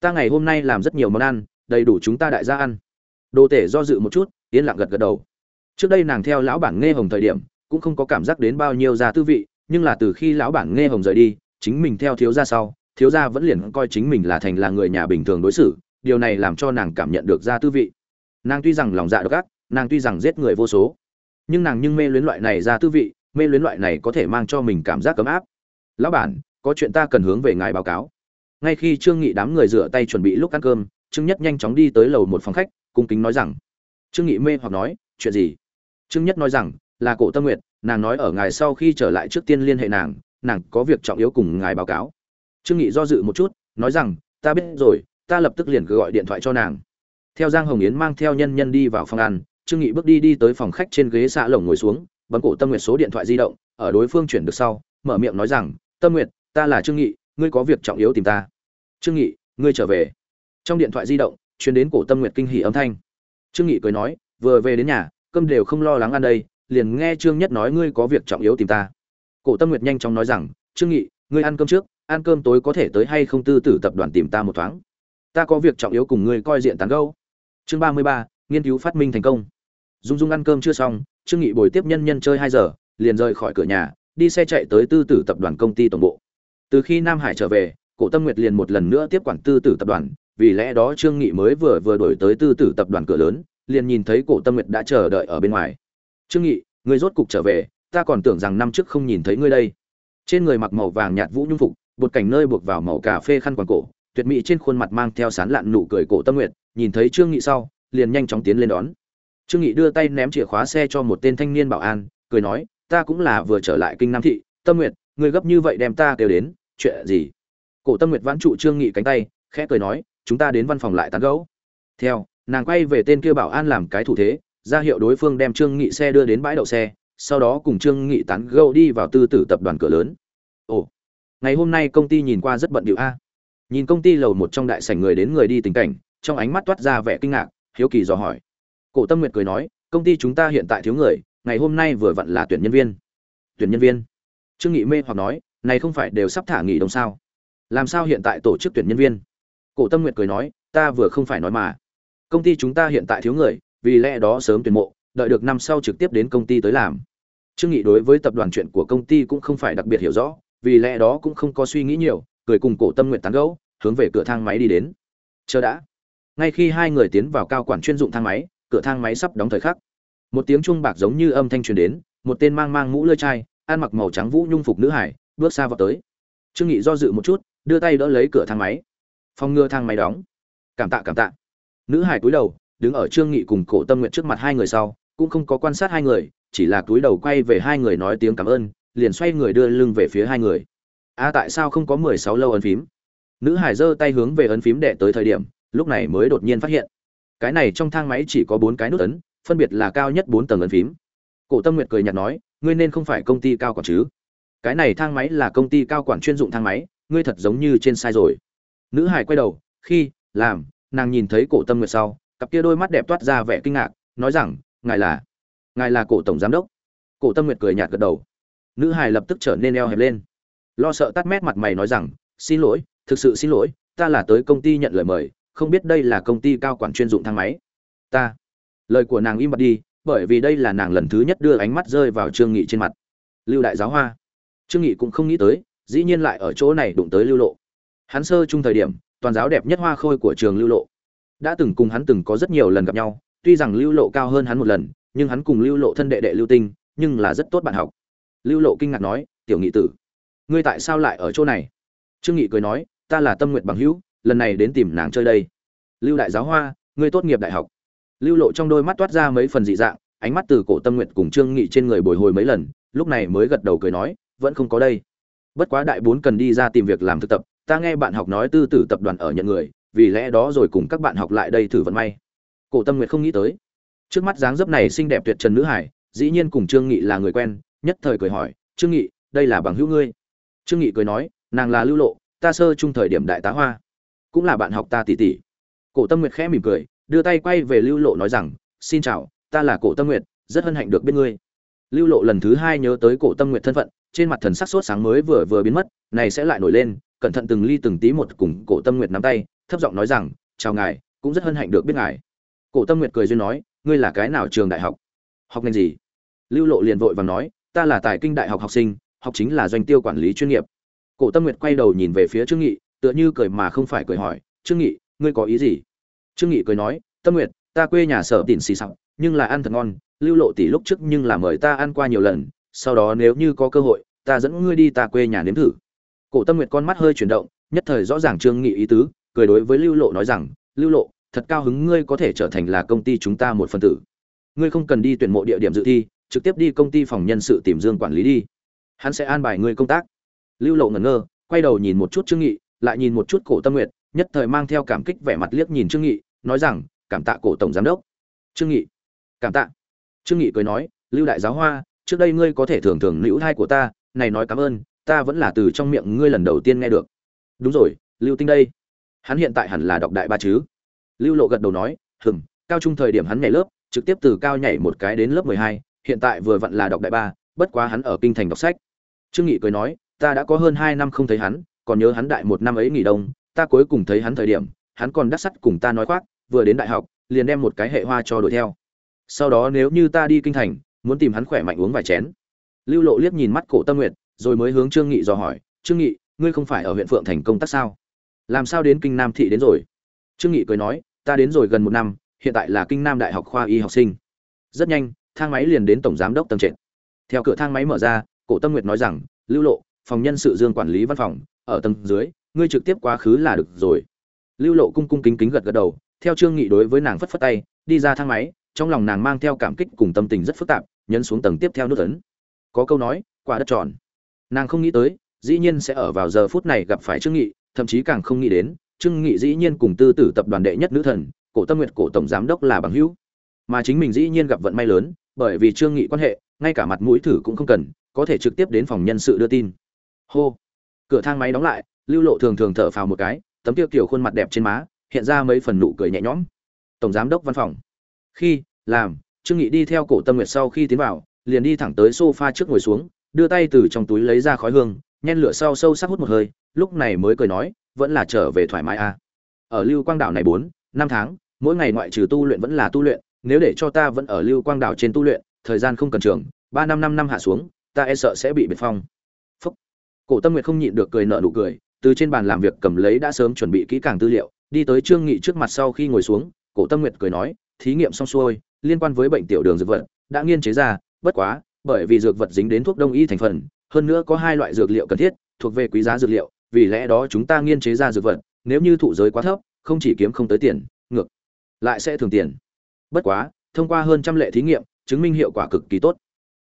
Ta ngày hôm nay làm rất nhiều món ăn, đầy đủ chúng ta đại gia ăn. Đồ tể do dự một chút, yên lặng gật gật đầu. Trước đây nàng theo lão bản nghe hồng thời điểm cũng không có cảm giác đến bao nhiêu gia tư vị, nhưng là từ khi lão bản nghe hồng rời đi, chính mình theo thiếu gia sau, thiếu gia vẫn liền coi chính mình là thành là người nhà bình thường đối xử, điều này làm cho nàng cảm nhận được gia tư vị. Nàng tuy rằng lòng dạ độc ác, nàng tuy rằng giết người vô số, nhưng nàng nhưng mê luyến loại này gia tư vị, mê luyến loại này có thể mang cho mình cảm giác cấm áp. Lão bản, có chuyện ta cần hướng về ngài báo cáo. Ngay khi trương nghị đám người rửa tay chuẩn bị lúc ăn cơm, trương nhất nhanh chóng đi tới lầu một phòng khách, cung kính nói rằng, trương nghị mê hoặc nói, chuyện gì? Trương nhất nói rằng là cổ tâm nguyệt, nàng nói ở ngài sau khi trở lại trước tiên liên hệ nàng nàng có việc trọng yếu cùng ngài báo cáo. Trương nghị do dự một chút, nói rằng, ta biết rồi, ta lập tức liền gọi điện thoại cho nàng. Theo giang hồng yến mang theo nhân nhân đi vào phòng ăn, trương nghị bước đi đi tới phòng khách trên ghế xạ lồng ngồi xuống, bấm cổ tâm nguyệt số điện thoại di động, ở đối phương chuyển được sau, mở miệng nói rằng, tâm nguyệt, ta là trương nghị, ngươi có việc trọng yếu tìm ta. Trương nghị, ngươi trở về. Trong điện thoại di động, truyền đến cổ tâm nguyệt kinh hỉ âm thanh. Trương nghị cười nói, vừa về đến nhà, cơm đều không lo lắng ăn đây liền nghe trương nhất nói ngươi có việc trọng yếu tìm ta. Cổ tâm nguyệt nhanh chóng nói rằng, trương nghị, ngươi ăn cơm trước, ăn cơm tối có thể tới hay không tư tử tập đoàn tìm ta một thoáng? Ta có việc trọng yếu cùng ngươi coi diện tán gẫu. Chương ba mươi ba, nghiên cứu phát minh thành công. Dung dung ăn cơm chưa xong, trương nghị bồi tiếp nhân nhân chơi hai giờ, liền rời khỏi cửa nhà, đi xe chạy tới tư tử tập đoàn công ty tổng bộ. Từ khi nam hải trở về, cổ tâm nguyệt liền một lần nữa tiếp quản tư tử tập đoàn, vì lẽ đó trương nghị mới vừa vừa đổi tới tư tử tập đoàn cửa lớn, liền nhìn thấy cổ tâm nguyệt đã chờ đợi ở bên ngoài trương nghị, ngươi rốt cục trở về, ta còn tưởng rằng năm trước không nhìn thấy ngươi đây. Trên người mặc màu vàng nhạt vũ nhung phục bột cảnh nơi buộc vào màu cà phê khăn quàng cổ, tuyệt mỹ trên khuôn mặt mang theo sán lạn nụ cười cổ tâm nguyện. nhìn thấy trương nghị sau, liền nhanh chóng tiến lên đón. Trương nghị đưa tay ném chìa khóa xe cho một tên thanh niên bảo an, cười nói, ta cũng là vừa trở lại kinh nam thị, tâm nguyệt, ngươi gấp như vậy đem ta kêu đến, chuyện gì? Cổ tâm nguyệt vãn trụ trương nghị cánh tay, khẽ cười nói, chúng ta đến văn phòng lại tán gẫu. Theo, nàng quay về tên kia bảo an làm cái thủ thế ra hiệu đối phương đem trương nghị xe đưa đến bãi đậu xe, sau đó cùng trương nghị tán gẫu đi vào tư tử tập đoàn cửa lớn. Ồ, ngày hôm nay công ty nhìn qua rất bận điệu a. Nhìn công ty lầu một trong đại sảnh người đến người đi tình cảnh, trong ánh mắt toát ra vẻ kinh ngạc, hiếu kỳ dò hỏi. Cổ tâm nguyệt cười nói, công ty chúng ta hiện tại thiếu người, ngày hôm nay vừa vặn là tuyển nhân viên. Tuyển nhân viên? Trương nghị mê hoặc nói, này không phải đều sắp thả nghỉ đông sao? Làm sao hiện tại tổ chức tuyển nhân viên? Cổ tâm nguyệt cười nói, ta vừa không phải nói mà. Công ty chúng ta hiện tại thiếu người vì lẽ đó sớm tuyển mộ, đợi được năm sau trực tiếp đến công ty tới làm. Trương nghị đối với tập đoàn chuyện của công ty cũng không phải đặc biệt hiểu rõ, vì lẽ đó cũng không có suy nghĩ nhiều, cười cùng cổ tâm nguyện tán gẫu, hướng về cửa thang máy đi đến. Chờ đã. Ngay khi hai người tiến vào cao quản chuyên dụng thang máy, cửa thang máy sắp đóng thời khắc. Một tiếng chuông bạc giống như âm thanh truyền đến, một tên mang mang mũ lưỡi chai, ăn mặc màu trắng vũ nhung phục nữ hải, bước xa vào tới. Trương nghị do dự một chút, đưa tay đỡ lấy cửa thang máy. Phòng ngừa thang máy đóng. Cảm tạ cảm tạ. Nữ hải cúi đầu đứng ở trương nghị cùng cổ tâm nguyện trước mặt hai người sau, cũng không có quan sát hai người, chỉ là cúi đầu quay về hai người nói tiếng cảm ơn, liền xoay người đưa lưng về phía hai người. A, tại sao không có mười sáu lâu ấn phím? Nữ hải giơ tay hướng về ấn phím đệ tới thời điểm, lúc này mới đột nhiên phát hiện. Cái này trong thang máy chỉ có bốn cái nút ấn, phân biệt là cao nhất bốn tầng ấn phím. Cổ tâm nguyệt cười nhạt nói, ngươi nên không phải công ty cao quản chứ. Cái này thang máy là công ty cao quản chuyên dụng thang máy, ngươi thật giống như trên sai rồi. Nữ hải quay đầu, khi, làm. Nàng nhìn thấy cổ tâm nguyệt sau cặp kia đôi mắt đẹp toát ra vẻ kinh ngạc, nói rằng, ngài là ngài là cổ tổng giám đốc. Cổ tâm nguyệt cười nhạt gật đầu. Nữ hải lập tức trở nên eo hẹp lên. Lo sợ tắt mét mặt mày nói rằng, xin lỗi, thực sự xin lỗi, ta là tới công ty nhận lời mời, không biết đây là công ty cao quản chuyên dụng thang máy. Ta. Lời của nàng im bặt đi, bởi vì đây là nàng lần thứ nhất đưa ánh mắt rơi vào trương nghị trên mặt. Lưu đại giáo hoa. Trương nghị cũng không nghĩ tới, dĩ nhiên lại ở chỗ này đụng tới lưu lộ. Hắn sơ chung thời điểm, toàn giáo đẹp nhất hoa khôi của trường lưu lộ đã từng cùng hắn từng có rất nhiều lần gặp nhau, tuy rằng lưu lộ cao hơn hắn một lần, nhưng hắn cùng lưu lộ thân đệ đệ lưu tinh, nhưng là rất tốt bạn học. Lưu lộ kinh ngạc nói, tiểu nghị tử, ngươi tại sao lại ở chỗ này? Trương nghị cười nói, ta là tâm nguyện bằng hữu, lần này đến tìm nàng chơi đây. Lưu đại giáo hoa, ngươi tốt nghiệp đại học. Lưu lộ trong đôi mắt toát ra mấy phần dị dạng, ánh mắt từ cổ tâm nguyện cùng trương nghị trên người bồi hồi mấy lần, lúc này mới gật đầu cười nói, vẫn không có đây. Bất quá đại bốn cần đi ra tìm việc làm thực tập, ta nghe bạn học nói tư tử tập đoàn ở nhận người vì lẽ đó rồi cùng các bạn học lại đây thử vận may. Cổ tâm Nguyệt không nghĩ tới. Trước mắt dáng dấp này xinh đẹp tuyệt trần nữ hải, dĩ nhiên cùng trương nghị là người quen, nhất thời cười hỏi, trương nghị, đây là bằng hữu ngươi? Trương nghị cười nói, nàng là lưu lộ, ta sơ chung thời điểm đại tá hoa, cũng là bạn học ta tỷ tỷ. Cổ tâm nguyệt khẽ mỉm cười, đưa tay quay về lưu lộ nói rằng, xin chào, ta là cổ tâm nguyệt, rất hân hạnh được biết ngươi. Lưu lộ lần thứ hai nhớ tới cổ tâm nguyệt thân phận, trên mặt thần sắc sốt sáng mới vừa vừa biến mất, này sẽ lại nổi lên, cẩn thận từng ly từng tí một cùng cổ tâm nguyệt nắm tay thấp giọng nói rằng, chào ngài, cũng rất hân hạnh được biết ngài. Cổ tâm nguyệt cười duyên nói, ngươi là cái nào trường đại học? Học ngành gì? Lưu lộ liền vội vàng nói, ta là tài kinh đại học học sinh, học chính là doanh tiêu quản lý chuyên nghiệp. Cổ tâm nguyệt quay đầu nhìn về phía trương nghị, tựa như cười mà không phải cười hỏi, trương nghị, ngươi có ý gì? Trương nghị cười nói, tâm nguyệt, ta quê nhà sở tỉnh xì sặc, nhưng là ăn thật ngon, lưu lộ tỷ lúc trước nhưng là mời ta ăn qua nhiều lần, sau đó nếu như có cơ hội, ta dẫn ngươi đi ta quê nhà nếm thử. Cổ tâm nguyệt con mắt hơi chuyển động, nhất thời rõ ràng trương nghị ý tứ cười đối với lưu lộ nói rằng, lưu lộ, thật cao hứng ngươi có thể trở thành là công ty chúng ta một phần tử. Ngươi không cần đi tuyển mộ địa điểm dự thi, trực tiếp đi công ty phòng nhân sự tìm dương quản lý đi. Hắn sẽ an bài ngươi công tác. Lưu lộ ngẩn ngơ, quay đầu nhìn một chút trương nghị, lại nhìn một chút cổ tâm nguyệt, nhất thời mang theo cảm kích vẻ mặt liếc nhìn trương nghị, nói rằng, cảm tạ cổ tổng giám đốc. Trương nghị. Cảm tạ. Trương nghị cười nói, lưu đại giáo hoa, trước đây ngươi có thể thường thường nữ thai của ta, này nói cảm ơn, ta vẫn là từ trong miệng ngươi lần đầu tiên nghe được. Đúng rồi, lưu tinh đây hắn hiện tại hẳn là đọc đại ba chứ? Lưu lộ gật đầu nói, hừm, cao trung thời điểm hắn nhảy lớp, trực tiếp từ cao nhảy một cái đến lớp mười hai, hiện tại vừa vặn là đọc đại ba, bất quá hắn ở kinh thành đọc sách. Trương nghị cười nói, ta đã có hơn hai năm không thấy hắn, còn nhớ hắn đại một năm ấy nghỉ đông, ta cuối cùng thấy hắn thời điểm, hắn còn đắc sắt cùng ta nói khoác, vừa đến đại học, liền đem một cái hệ hoa cho đuổi theo. Sau đó nếu như ta đi kinh thành, muốn tìm hắn khỏe mạnh uống vài chén. Lưu lộ liếc nhìn mắt cổ tâm nguyệt, rồi mới hướng trương nghị dò hỏi, trương nghị, ngươi không phải ở huyện phượng thành công tác sao? Làm sao đến kinh nam thị đến rồi? Trương nghị cười nói, ta đến rồi gần một năm, hiện tại là kinh nam đại học khoa y học sinh. Rất nhanh, thang máy liền đến tổng giám đốc tầng trệt. Theo cửa thang máy mở ra, cổ tâm nguyệt nói rằng, lưu lộ, phòng nhân sự dương quản lý văn phòng, ở tầng dưới, ngươi trực tiếp quá khứ là được rồi. Lưu lộ cung cung kính kính gật gật đầu, theo trương nghị đối với nàng phất phất tay, đi ra thang máy, trong lòng nàng mang theo cảm kích cùng tâm tình rất phức tạp, nhấn xuống tầng tiếp theo nút ấn. Có câu nói, quả đất tròn. Nàng không nghĩ tới, dĩ nhiên sẽ ở vào giờ phút này gặp phải trương nghị thậm chí càng không nghĩ đến, trương nghị dĩ nhiên cùng tư tử tập đoàn đệ nhất nữ thần, cổ tâm nguyệt cổ tổng giám đốc là bằng hữu. Mà chính mình dĩ nhiên gặp vận may lớn, bởi vì trương nghị quan hệ, ngay cả mặt mũi thử cũng không cần, có thể trực tiếp đến phòng nhân sự đưa tin. Hô. Cửa thang máy đóng lại, lưu lộ thường thường thở phào một cái, tấm tiêu kiểu khuôn mặt đẹp trên má, hiện ra mấy phần nụ cười nhẹ nhõm. Tổng giám đốc văn phòng. Khi, làm, trương nghị đi theo cổ tâm nguyệt sau khi tiến vào, liền đi thẳng tới sofa trước ngồi xuống, đưa tay từ trong túi lấy ra khói hương nhen lửa sau sâu sắc hút một hơi, lúc này mới cười nói, vẫn là trở về thoải mái a à. ở lưu quang đảo này bốn, năm tháng, mỗi ngày ngoại trừ tu luyện vẫn là tu luyện, nếu để cho ta vẫn ở lưu quang đảo trên tu luyện, thời gian không cần trường, ba năm năm năm hạ xuống, ta e sợ sẽ bị biệt phong Phúc. cổ tâm nguyệt không nhịn được cười nợ nụ cười, từ trên bàn làm việc cầm lấy đã sớm chuẩn bị kỹ càng tư liệu, đi tới trương nghị trước mặt sau khi ngồi xuống, cổ tâm nguyệt cười nói, thí nghiệm xong xuôi, liên quan với bệnh tiểu đường dược vật, đã nghiên chế ra, bất quá, bởi vì dược vật dính đến thuốc đông y thành phần hơn nữa có hai loại dược liệu cần thiết, thuộc về quý giá dược liệu, vì lẽ đó chúng ta nghiên chế ra dược vật, nếu như thụ giới quá thấp, không chỉ kiếm không tới tiền, ngược lại sẽ thường tiền. Bất quá, thông qua hơn trăm lệ thí nghiệm, chứng minh hiệu quả cực kỳ tốt.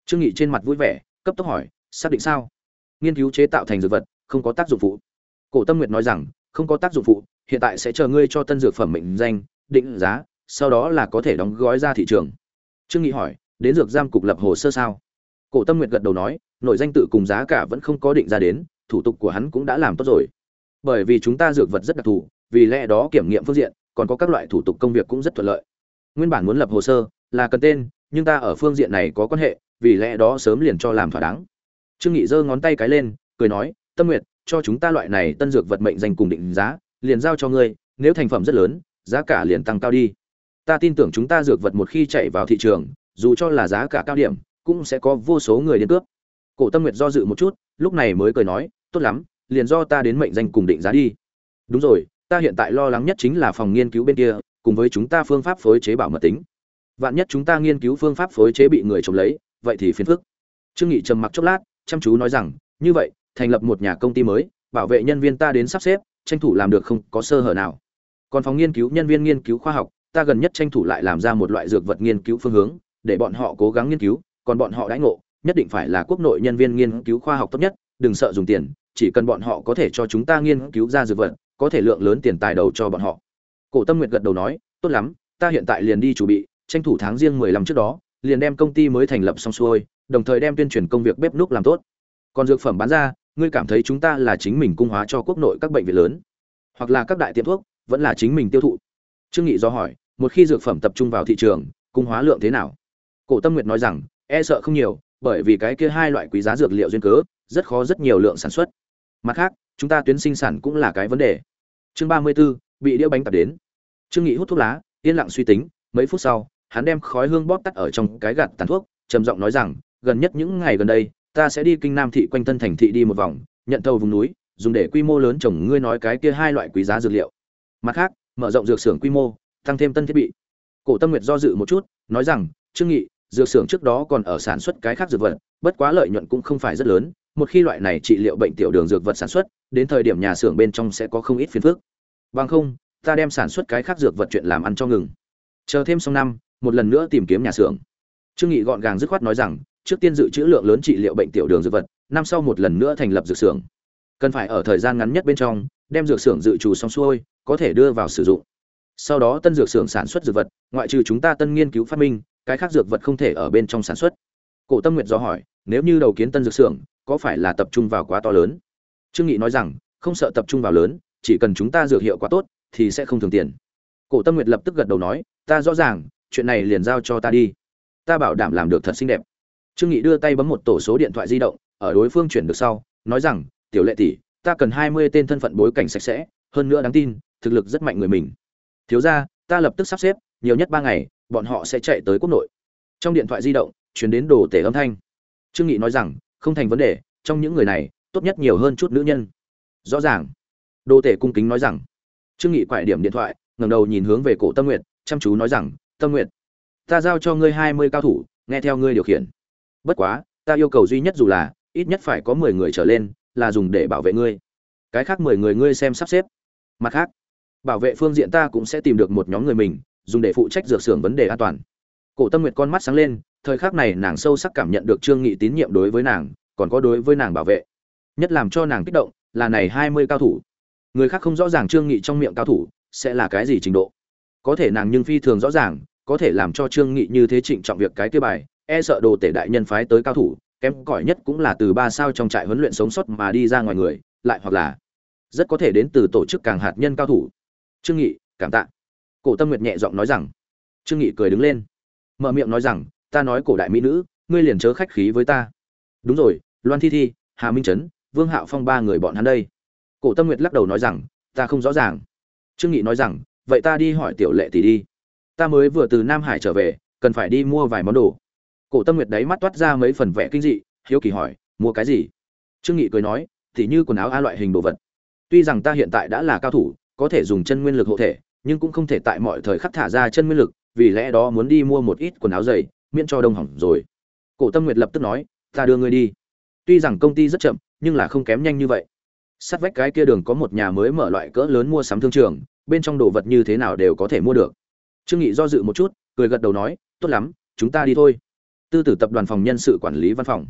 Trương nghị trên mặt vui vẻ, cấp tốc hỏi, xác định sao? Nghiên cứu chế tạo thành dược vật, không có tác dụng phụ. Cổ tâm nguyệt nói rằng, không có tác dụng phụ, hiện tại sẽ chờ ngươi cho tân dược phẩm mệnh danh, định giá, sau đó là có thể đóng gói ra thị trường. Trương nghị hỏi, đến dược giam cục lập hồ sơ sao? Cổ tâm nguyệt gật đầu nói, nội danh tự cùng giá cả vẫn không có định ra đến, thủ tục của hắn cũng đã làm tốt rồi. Bởi vì chúng ta dược vật rất đặc thù, vì lẽ đó kiểm nghiệm phương diện, còn có các loại thủ tục công việc cũng rất thuận lợi. Nguyên bản muốn lập hồ sơ là cần tên, nhưng ta ở phương diện này có quan hệ, vì lẽ đó sớm liền cho làm thỏa đáng. Trương nghị giơ ngón tay cái lên, cười nói, tâm nguyệt, cho chúng ta loại này tân dược vật mệnh danh cùng định giá, liền giao cho ngươi, nếu thành phẩm rất lớn, giá cả liền tăng cao đi. Ta tin tưởng chúng ta dược vật một khi chạy vào thị trường, dù cho là giá cả cao điểm cũng sẽ có vô số người đến cướp. Cổ tâm nguyệt do dự một chút, lúc này mới cười nói, tốt lắm, liền do ta đến mệnh danh cùng định giá đi. Đúng rồi, ta hiện tại lo lắng nhất chính là phòng nghiên cứu bên kia, cùng với chúng ta phương pháp phối chế bảo mật tính. Vạn nhất chúng ta nghiên cứu phương pháp phối chế bị người trộm lấy, vậy thì phiền phức. Trương nghị trầm mặc chốc lát, chăm chú nói rằng, như vậy, thành lập một nhà công ty mới, bảo vệ nhân viên ta đến sắp xếp, tranh thủ làm được không có sơ hở nào. Còn phòng nghiên cứu nhân viên nghiên cứu khoa học, ta gần nhất tranh thủ lại làm ra một loại dược vật nghiên cứu phương hướng, để bọn họ cố gắng nghiên cứu còn bọn họ đãi ngộ, nhất định phải là quốc nội nhân viên nghiên cứu khoa học tốt nhất, đừng sợ dùng tiền, chỉ cần bọn họ có thể cho chúng ta nghiên cứu ra dược vật, có thể lượng lớn tiền tài đầu cho bọn họ. Cổ tâm nguyệt gật đầu nói, tốt lắm, ta hiện tại liền đi chuẩn bị, tranh thủ tháng riêng mười lăm trước đó, liền đem công ty mới thành lập xong xuôi, đồng thời đem tuyên truyền công việc bếp núc làm tốt. Còn dược phẩm bán ra, ngươi cảm thấy chúng ta là chính mình cung hóa cho quốc nội các bệnh viện lớn, hoặc là các đại tiệm thuốc, vẫn là chính mình tiêu thụ. Trương nghị do hỏi, một khi dược phẩm tập trung vào thị trường, cung hóa lượng thế nào? Cổ tâm nguyệt nói rằng e sợ không nhiều bởi vì cái kia hai loại quý giá dược liệu duyên cớ rất khó rất nhiều lượng sản xuất. Mặt khác chúng ta tuyến sinh sản cũng là cái vấn đề. Chương ba mươi 34, bị đĩa bánh tạp đến. Trương nghị hút thuốc lá yên lặng suy tính mấy phút sau hắn đem khói hương bóp tắt ở trong cái gạt tàn thuốc trầm giọng nói rằng gần nhất những ngày gần đây ta sẽ đi kinh nam thị quanh thân thành thị đi một vòng nhận thầu vùng núi dùng để quy mô lớn trồng ngươi nói cái kia hai loại quý giá dược liệu. Mặt khác mở rộng dược xưởng quy mô tăng thêm tân thiết bị. Cổ tâm nguyệt do dự một chút nói rằng trương nghị dược xưởng trước đó còn ở sản xuất cái khác dược vật, bất quá lợi nhuận cũng không phải rất lớn, một khi loại này trị liệu bệnh tiểu đường dược vật sản xuất, đến thời điểm nhà xưởng bên trong sẽ có không ít phiền phức. Bằng không, ta đem sản xuất cái khác dược vật chuyện làm ăn cho ngừng. Chờ thêm xong năm, một lần nữa tìm kiếm nhà xưởng. Trương nghị gọn gàng dứt khoát nói rằng, trước tiên dự trữ lượng lớn trị liệu bệnh tiểu đường dược vật, năm sau một lần nữa thành lập dược xưởng. Cần phải ở thời gian ngắn nhất bên trong, đem dược xưởng dự trù xong xuôi, có thể đưa vào sử dụng. Sau đó tân dược xưởng sản xuất dược vật, ngoại trừ chúng ta tân nghiên cứu phát minh cái khác dược vật không thể ở bên trong sản xuất. Cổ tâm nguyệt do hỏi, nếu như đầu kiến tân dược xưởng, có phải là tập trung vào quá to lớn? Trương nghị nói rằng, không sợ tập trung vào lớn, chỉ cần chúng ta dược hiệu quá tốt, thì sẽ không thường tiền. Cổ tâm nguyệt lập tức gật đầu nói, ta rõ ràng, chuyện này liền giao cho ta đi. Ta bảo đảm làm được thật xinh đẹp. Trương nghị đưa tay bấm một tổ số điện thoại di động, ở đối phương chuyển được sau, nói rằng, tiểu lệ tỷ, ta cần hai mươi tên thân phận bối cảnh sạch sẽ, hơn nữa đáng tin, thực lực rất mạnh người mình. Thiếu gia, ta lập tức sắp xếp, nhiều nhất ba ngày bọn họ sẽ chạy tới quốc nội. Trong điện thoại di động chuyển đến đồ tể âm thanh. Trương nghị nói rằng, không thành vấn đề, trong những người này, tốt nhất nhiều hơn chút nữ nhân. Rõ ràng. Đồ tể cung kính nói rằng. Trương nghị quải điểm điện thoại, ngẩng đầu nhìn hướng về cổ tâm nguyệt, chăm chú nói rằng, tâm nguyệt, ta giao cho ngươi hai mươi cao thủ, nghe theo ngươi điều khiển. Bất quá, ta yêu cầu duy nhất dù là, ít nhất phải có mười người trở lên, là dùng để bảo vệ ngươi. Cái khác mười người ngươi xem sắp xếp. Mặt khác, bảo vệ phương diện ta cũng sẽ tìm được một nhóm người mình dùng để phụ trách dược xưởng vấn đề an toàn. Cổ tâm nguyệt con mắt sáng lên, thời khắc này nàng sâu sắc cảm nhận được trương nghị tín nhiệm đối với nàng, còn có đối với nàng bảo vệ. Nhất làm cho nàng kích động, là này hai mươi cao thủ. Người khác không rõ ràng trương nghị trong miệng cao thủ sẽ là cái gì trình độ. Có thể nàng nhưng phi thường rõ ràng, có thể làm cho trương nghị như thế trịnh trọng việc cái kia bài e sợ đồ tể đại nhân phái tới cao thủ, kém cỏi nhất cũng là từ ba sao trong trại huấn luyện sống sót mà đi ra ngoài người, lại hoặc là rất có thể đến từ tổ chức càng hạt nhân cao thủ. Trương nghị, cảm tạ cổ tâm nguyệt nhẹ giọng nói rằng, trương nghị cười đứng lên, mở miệng nói rằng, ta nói cổ đại mỹ nữ, ngươi liền chớ khách khí với ta. Đúng rồi, loan thi thi, hà minh trấn, vương hạo phong ba người bọn hắn đây. Cổ tâm nguyệt lắc đầu nói rằng, ta không rõ ràng. Trương nghị nói rằng, vậy ta đi hỏi tiểu lệ tỷ đi. Ta mới vừa từ nam hải trở về, cần phải đi mua vài món đồ. Cổ tâm nguyệt đấy mắt toát ra mấy phần vẻ kinh dị, hiếu kỳ hỏi, mua cái gì? Trương nghị cười nói thì như quần áo a loại hình đồ vật. Tuy rằng ta hiện tại đã là cao thủ, có thể dùng chân nguyên lực hộ thể nhưng cũng không thể tại mọi thời khắc thả ra chân nguyên lực, vì lẽ đó muốn đi mua một ít quần áo dày, miễn cho đông hỏng rồi. Cổ tâm nguyệt lập tức nói, ta đưa ngươi đi. Tuy rằng công ty rất chậm, nhưng là không kém nhanh như vậy. Sát vách cái kia đường có một nhà mới mở loại cỡ lớn mua sắm thương trường, bên trong đồ vật như thế nào đều có thể mua được. Trương nghị do dự một chút, cười gật đầu nói, tốt lắm, chúng ta đi thôi. Tư tử tập đoàn phòng nhân sự quản lý văn phòng.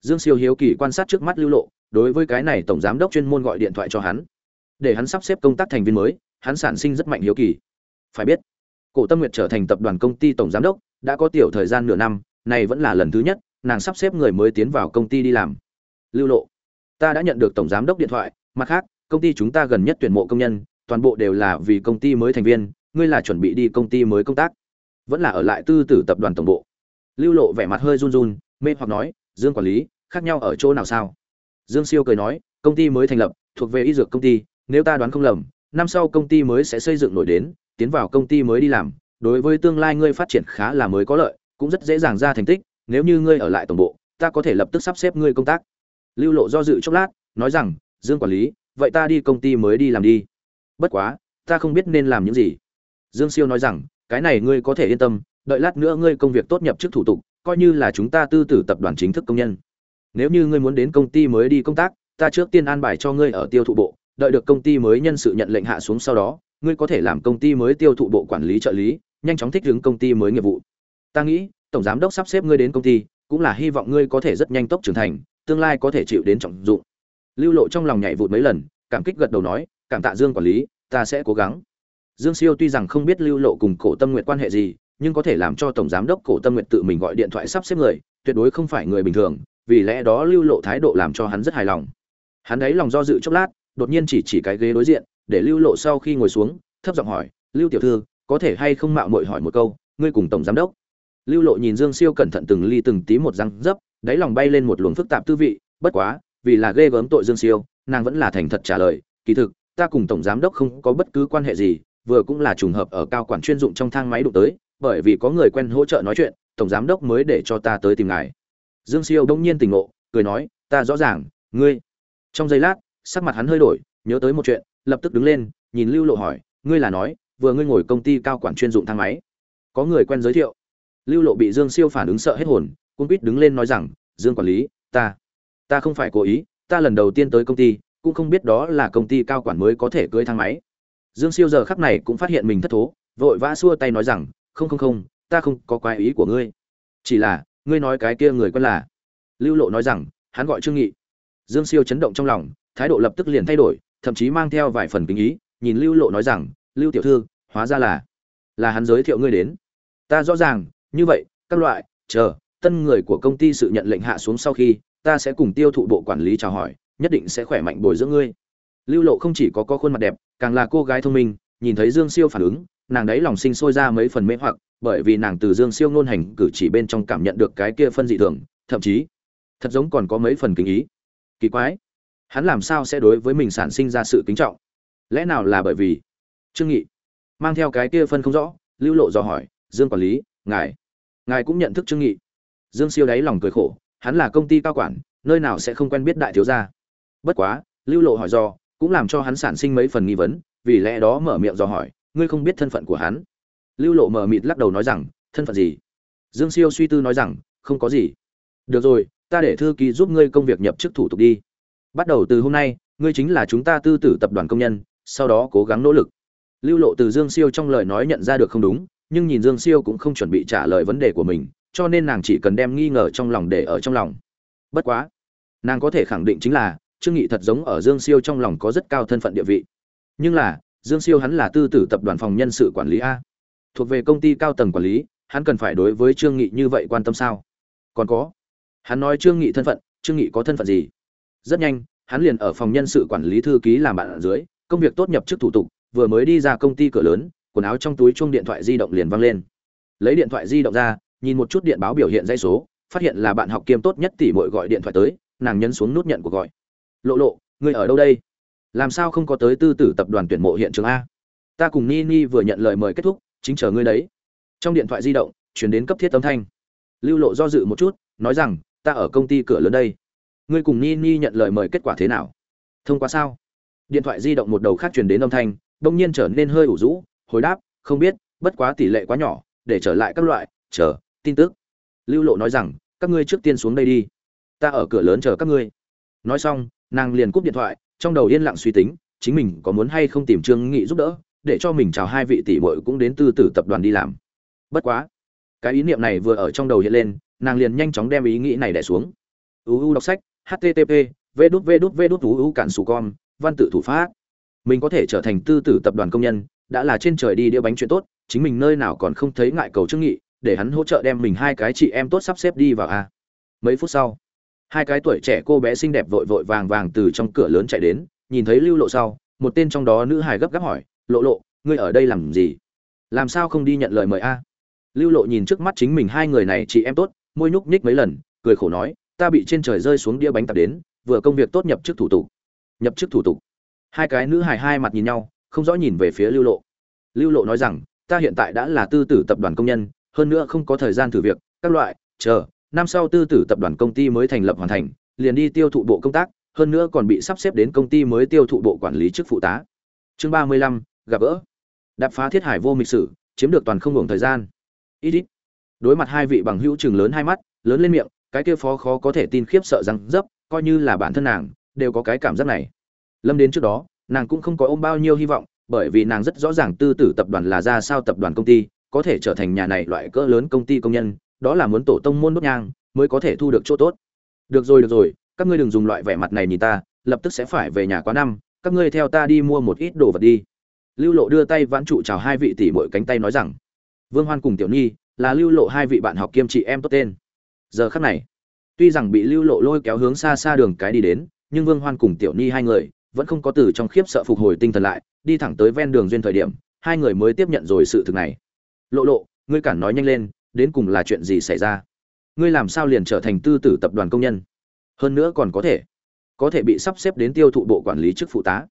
Dương siêu hiếu kỳ quan sát trước mắt lưu lộ, đối với cái này tổng giám đốc chuyên môn gọi điện thoại cho hắn. Để hắn sắp xếp công tác thành viên mới hắn sản sinh rất mạnh hiếu kỳ. Phải biết, cổ tâm nguyệt trở thành tập đoàn công ty tổng giám đốc, đã có tiểu thời gian nửa năm này vẫn là lần thứ nhất, nàng sắp xếp người mới tiến vào công ty đi làm. Lưu lộ, ta đã nhận được tổng giám đốc điện thoại, mặt khác, công ty chúng ta gần nhất tuyển mộ công nhân, toàn bộ đều là vì công ty mới thành viên, ngươi là chuẩn bị đi công ty mới công tác. Vẫn là ở lại tư tử tập đoàn tổng bộ. Lưu lộ vẻ mặt hơi run run, mê hoặc nói, dương quản lý, khác nhau ở chỗ nào sao? Dương siêu cười nói, công ty mới thành lập, thuộc về y dược công ty, nếu ta đoán không lầm năm sau công ty mới sẽ xây dựng nổi đến, tiến vào công ty mới đi làm, đối với tương lai ngươi phát triển khá là mới có lợi, cũng rất dễ dàng ra thành tích, nếu như ngươi ở lại tổng bộ, ta có thể lập tức sắp xếp ngươi công tác. Lưu lộ do dự chốc lát, nói rằng, dương quản lý, vậy ta đi công ty mới đi làm đi. Bất quá, ta không biết nên làm những gì. Dương siêu nói rằng, cái này ngươi có thể yên tâm, đợi lát nữa ngươi công việc tốt nhập chức thủ tục, coi như là chúng ta tư tử tập đoàn chính thức công nhân. Nếu như ngươi muốn đến công ty mới đi công tác, ta trước tiên an bài cho ngươi ở tiêu thụ bộ đợi được công ty mới nhân sự nhận lệnh hạ xuống sau đó, ngươi có thể làm công ty mới tiêu thụ bộ quản lý trợ lý, nhanh chóng thích ứng công ty mới nghiệp vụ. Ta nghĩ, tổng giám đốc sắp xếp ngươi đến công ty, cũng là hy vọng ngươi có thể rất nhanh tốc trưởng thành, tương lai có thể chịu đến trọng dụng. Lưu lộ trong lòng nhảy vụt mấy lần, cảm kích gật đầu nói, cảm tạ dương quản lý, ta sẽ cố gắng. Dương siêu tuy rằng không biết lưu lộ cùng cổ tâm nguyện quan hệ gì, nhưng có thể làm cho tổng giám đốc cổ tâm nguyện tự mình gọi điện thoại sắp xếp người, tuyệt đối không phải người bình thường, vì lẽ đó lưu lộ thái độ làm cho hắn rất hài lòng. Hắn ấy lòng do dự chốc lát đột nhiên chỉ chỉ cái ghế đối diện, để lưu lộ sau khi ngồi xuống, thấp giọng hỏi, lưu tiểu thư, có thể hay không mạo muội hỏi một câu, ngươi cùng tổng giám đốc? Lưu lộ nhìn dương siêu cẩn thận từng ly từng tí một răng dấp, đáy lòng bay lên một luồng phức tạp tư vị, bất quá, vì là ghê gớm tội dương siêu, nàng vẫn là thành thật trả lời, kỳ thực, ta cùng tổng giám đốc không có bất cứ quan hệ gì, vừa cũng là trùng hợp ở cao quản chuyên dụng trong thang máy đụng tới, bởi vì có người quen hỗ trợ nói chuyện, tổng giám đốc mới để cho ta tới tìm ngài. Dương siêu đông nhiên tỉnh ngộ, cười nói, ta rõ ràng, ngươi. Trong giây lát sắc mặt hắn hơi đổi, nhớ tới một chuyện, lập tức đứng lên, nhìn lưu lộ hỏi, ngươi là nói, vừa ngươi ngồi công ty cao quản chuyên dụng thang máy, có người quen giới thiệu? Lưu lộ bị dương siêu phản ứng sợ hết hồn cung quýt đứng lên nói rằng, dương quản lý, ta ta không phải cố ý, ta lần đầu tiên tới công ty, cũng không biết đó là công ty cao quản mới có thể cưới thang máy. Dương siêu giờ khắc này cũng phát hiện mình thất thố, vội vã xua tay nói rằng, không không không, ta không có quái ý của ngươi, chỉ là, ngươi nói cái kia người quen là. Lưu lộ nói rằng, hắn gọi trương nghị. Dương siêu chấn động trong lòng thái độ lập tức liền thay đổi, thậm chí mang theo vài phần kính ý, nhìn lưu lộ nói rằng, lưu tiểu thư, hóa ra là là hắn giới thiệu ngươi đến. Ta rõ ràng, như vậy, các loại, chờ, tân người của công ty sự nhận lệnh hạ xuống sau khi, ta sẽ cùng tiêu thụ bộ quản lý chào hỏi, nhất định sẽ khỏe mạnh bồi dưỡng ngươi. Lưu lộ không chỉ có có khuôn mặt đẹp, càng là cô gái thông minh, nhìn thấy dương siêu phản ứng, nàng đấy lòng sinh sôi ra mấy phần mê hoặc, bởi vì nàng từ dương siêu ngôn hành cử chỉ bên trong cảm nhận được cái kia phân dị thường, thậm chí, thật giống còn có mấy phần kính ý. Kỳ quái hắn làm sao sẽ đối với mình sản sinh ra sự kính trọng? Lẽ nào là bởi vì trương nghị mang theo cái kia phân không rõ, lưu lộ do hỏi, dương quản lý, ngài ngài cũng nhận thức trương nghị? Dương siêu đáy lòng cười khổ, hắn là công ty cao quản, nơi nào sẽ không quen biết đại thiếu gia? Bất quá, lưu lộ hỏi do cũng làm cho hắn sản sinh mấy phần nghi vấn, vì lẽ đó mở miệng do hỏi, ngươi không biết thân phận của hắn? Lưu lộ mở mịt lắc đầu nói rằng, thân phận gì? Dương siêu suy tư nói rằng, không có gì. Được rồi, ta để thư ký giúp ngươi công việc nhập chức thủ tục đi bắt đầu từ hôm nay, ngươi chính là chúng ta tư tử tập đoàn công nhân, sau đó cố gắng nỗ lực. Lưu lộ từ dương siêu trong lời nói nhận ra được không đúng, nhưng nhìn dương siêu cũng không chuẩn bị trả lời vấn đề của mình, cho nên nàng chỉ cần đem nghi ngờ trong lòng để ở trong lòng. Bất quá, nàng có thể khẳng định chính là, trương nghị thật giống ở dương siêu trong lòng có rất cao thân phận địa vị. Nhưng là, dương siêu hắn là tư tử tập đoàn phòng nhân sự quản lý a. Thuộc về công ty cao tầng quản lý, hắn cần phải đối với trương nghị như vậy quan tâm sao? Còn có, hắn nói trương nghị thân phận, trương nghị có thân phận gì? Rất nhanh, hắn liền ở phòng nhân sự quản lý thư ký làm bạn ở dưới, công việc tốt nhập chức thủ tục, vừa mới đi ra công ty cửa lớn, quần áo trong túi chuông điện thoại di động liền văng lên. Lấy điện thoại di động ra, nhìn một chút điện báo biểu hiện dây số, phát hiện là bạn học kiêm tốt nhất tỷ muội gọi điện thoại tới, nàng nhấn xuống nút nhận cuộc gọi. Lộ lộ, ngươi ở đâu đây? Làm sao không có tới tư tử tập đoàn tuyển mộ hiện trường a? Ta cùng ni ni vừa nhận lời mời kết thúc, chính chờ ngươi đấy. Trong điện thoại di động chuyển đến cấp thiết âm thanh. Lưu lộ do dự một chút, nói rằng, ta ở công ty cửa lớn đây ngươi cùng ni ni nhận lời mời kết quả thế nào? Thông qua sao? Điện thoại di động một đầu khác truyền đến âm thanh đông nhiên trở nên hơi ủ rũ, hồi đáp, không biết, bất quá tỷ lệ quá nhỏ, để trở lại các loại, chờ, tin tức. Lưu lộ nói rằng, các ngươi trước tiên xuống đây đi. Ta ở cửa lớn chờ các ngươi. Nói xong, nàng liền cúp điện thoại, trong đầu yên lặng suy tính, chính mình có muốn hay không tìm trương nghị giúp đỡ, để cho mình chào hai vị tỷ muội cũng đến tư tử tập đoàn đi làm. Bất quá, cái ý niệm này vừa ở trong đầu hiện lên, nàng liền nhanh chóng đem ý nghĩ này đẻ xuống. Uu đọc sách http v đút v đút v đút uu cản sù com, văn tự thủ pháp. Mình có thể trở thành tư tử tập đoàn công nhân, đã là trên trời đi đĩa bánh chuyện tốt, chính mình nơi nào còn không thấy ngại cầu trương nghị, để hắn hỗ trợ đem mình hai cái chị em tốt sắp xếp đi vào a. Mấy phút sau, hai cái tuổi trẻ cô bé xinh đẹp vội vội vàng vàng từ trong cửa lớn chạy đến, nhìn thấy lưu lộ sau, một tên trong đó nữ hài gấp gáp hỏi, lộ lộ, ngươi ở đây làm gì? Làm sao không đi nhận lời mời a? Lưu lộ nhìn trước mắt chính mình hai người này chị em tốt, môi nhúc nhích mấy lần, cười khổ nói ta bị trên trời rơi xuống đĩa bánh tạp đến, vừa công việc tốt nhập chức thủ tục. Nhập chức thủ tục. Hai cái nữ hài hai mặt nhìn nhau, không rõ nhìn về phía lưu lộ. Lưu lộ nói rằng, ta hiện tại đã là tư tử tập đoàn công nhân, hơn nữa không có thời gian thử việc, các loại, chờ, năm sau tư tử tập đoàn công ty mới thành lập hoàn thành, liền đi tiêu thụ bộ công tác, hơn nữa còn bị sắp xếp đến công ty mới tiêu thụ bộ quản lý chức phụ tá. Chương ba mươi lăm, gặp gỡ. Đạp phá thiết hải vô mịch sử, chiếm được toàn không hưởng thời gian. Ít ít đối mặt hai vị bằng hữu chừng lớn hai mắt, lớn lên miệng cái kia phó khó có thể tin khiếp sợ rằng dấp, coi như là bản thân nàng, đều có cái cảm giác này. Lâm đến trước đó, nàng cũng không có ôm bao nhiêu hy vọng, bởi vì nàng rất rõ ràng tư tử tập đoàn là ra sao tập đoàn công ty, có thể trở thành nhà này loại cỡ lớn công ty công nhân, đó là muốn tổ tông môn đốt nhang, mới có thể thu được chỗ tốt. Được rồi được rồi, các ngươi đừng dùng loại vẻ mặt này nhìn ta, lập tức sẽ phải về nhà quá năm, các ngươi theo ta đi mua một ít đồ vật đi. Lưu lộ đưa tay vãn trụ chào hai vị tỷ mỗi cánh tay nói rằng, vương hoan cùng tiểu nhi, là lưu lộ hai vị bạn học kiêm chị em tốt tên giờ khắc này, tuy rằng bị lưu lộ lôi kéo hướng xa xa đường cái đi đến, nhưng vương hoan cùng tiểu nhi hai người vẫn không có từ trong khiếp sợ phục hồi tinh thần lại, đi thẳng tới ven đường duyên thời điểm, hai người mới tiếp nhận rồi sự thực này. Lộ lộ, ngươi cản nói nhanh lên, đến cùng là chuyện gì xảy ra? Ngươi làm sao liền trở thành tư tử tập đoàn công nhân? Hơn nữa còn có thể có thể bị sắp xếp đến tiêu thụ bộ quản lý chức phụ tá.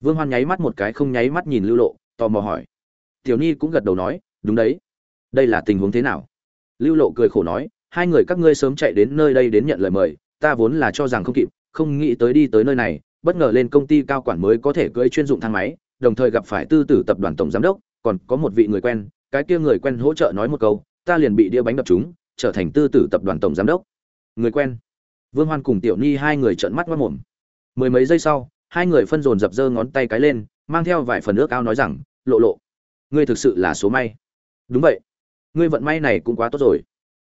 Vương hoan nháy mắt một cái không nháy mắt nhìn lưu lộ, tò mò hỏi. Tiểu nhi cũng gật đầu nói, đúng đấy. Đây là tình huống thế nào? Lưu lộ cười khổ nói hai người các ngươi sớm chạy đến nơi đây đến nhận lời mời, ta vốn là cho rằng không kịp, không nghĩ tới đi tới nơi này, bất ngờ lên công ty cao quản mới có thể cưỡi chuyên dụng thang máy, đồng thời gặp phải tư tử tập đoàn tổng giám đốc, còn có một vị người quen, cái kia người quen hỗ trợ nói một câu, ta liền bị đĩa bánh đập chúng trở thành tư tử tập đoàn tổng giám đốc. Người quen. Vương hoan cùng tiểu ni hai người trợn mắt mất mồm. Mười mấy giây sau, hai người phân dồn dập dơ ngón tay cái lên, mang theo vài phần nước ao nói rằng, lộ lộ, ngươi thực sự là số may. Đúng vậy. Ngươi vận may này cũng quá tốt rồi.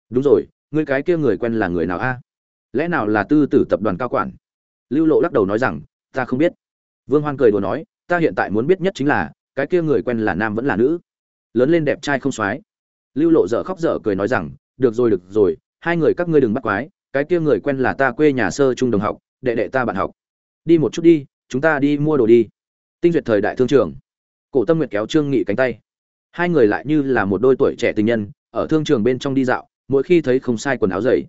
Đúng rồi ngươi cái kia người quen là người nào a? Lẽ nào là tư tử tập đoàn cao quản? Lưu lộ lắc đầu nói rằng, ta không biết. Vương hoan cười đùa nói, ta hiện tại muốn biết nhất chính là, cái kia người quen là nam vẫn là nữ? Lớn lên đẹp trai không soái lưu lộ dở khóc dở cười nói rằng, được rồi được rồi, hai người các ngươi đừng bắt quái, cái kia người quen là ta quê nhà sơ trung đồng học, đệ đệ ta bạn học. Đi một chút đi, chúng ta đi mua đồ đi. Tinh duyệt thời đại thương trường. Cổ tâm nguyệt kéo trương nghị cánh tay. Hai người lại như là một đôi tuổi trẻ tình nhân, ở thương trường bên trong đi dạo mỗi khi thấy không sai quần áo dày.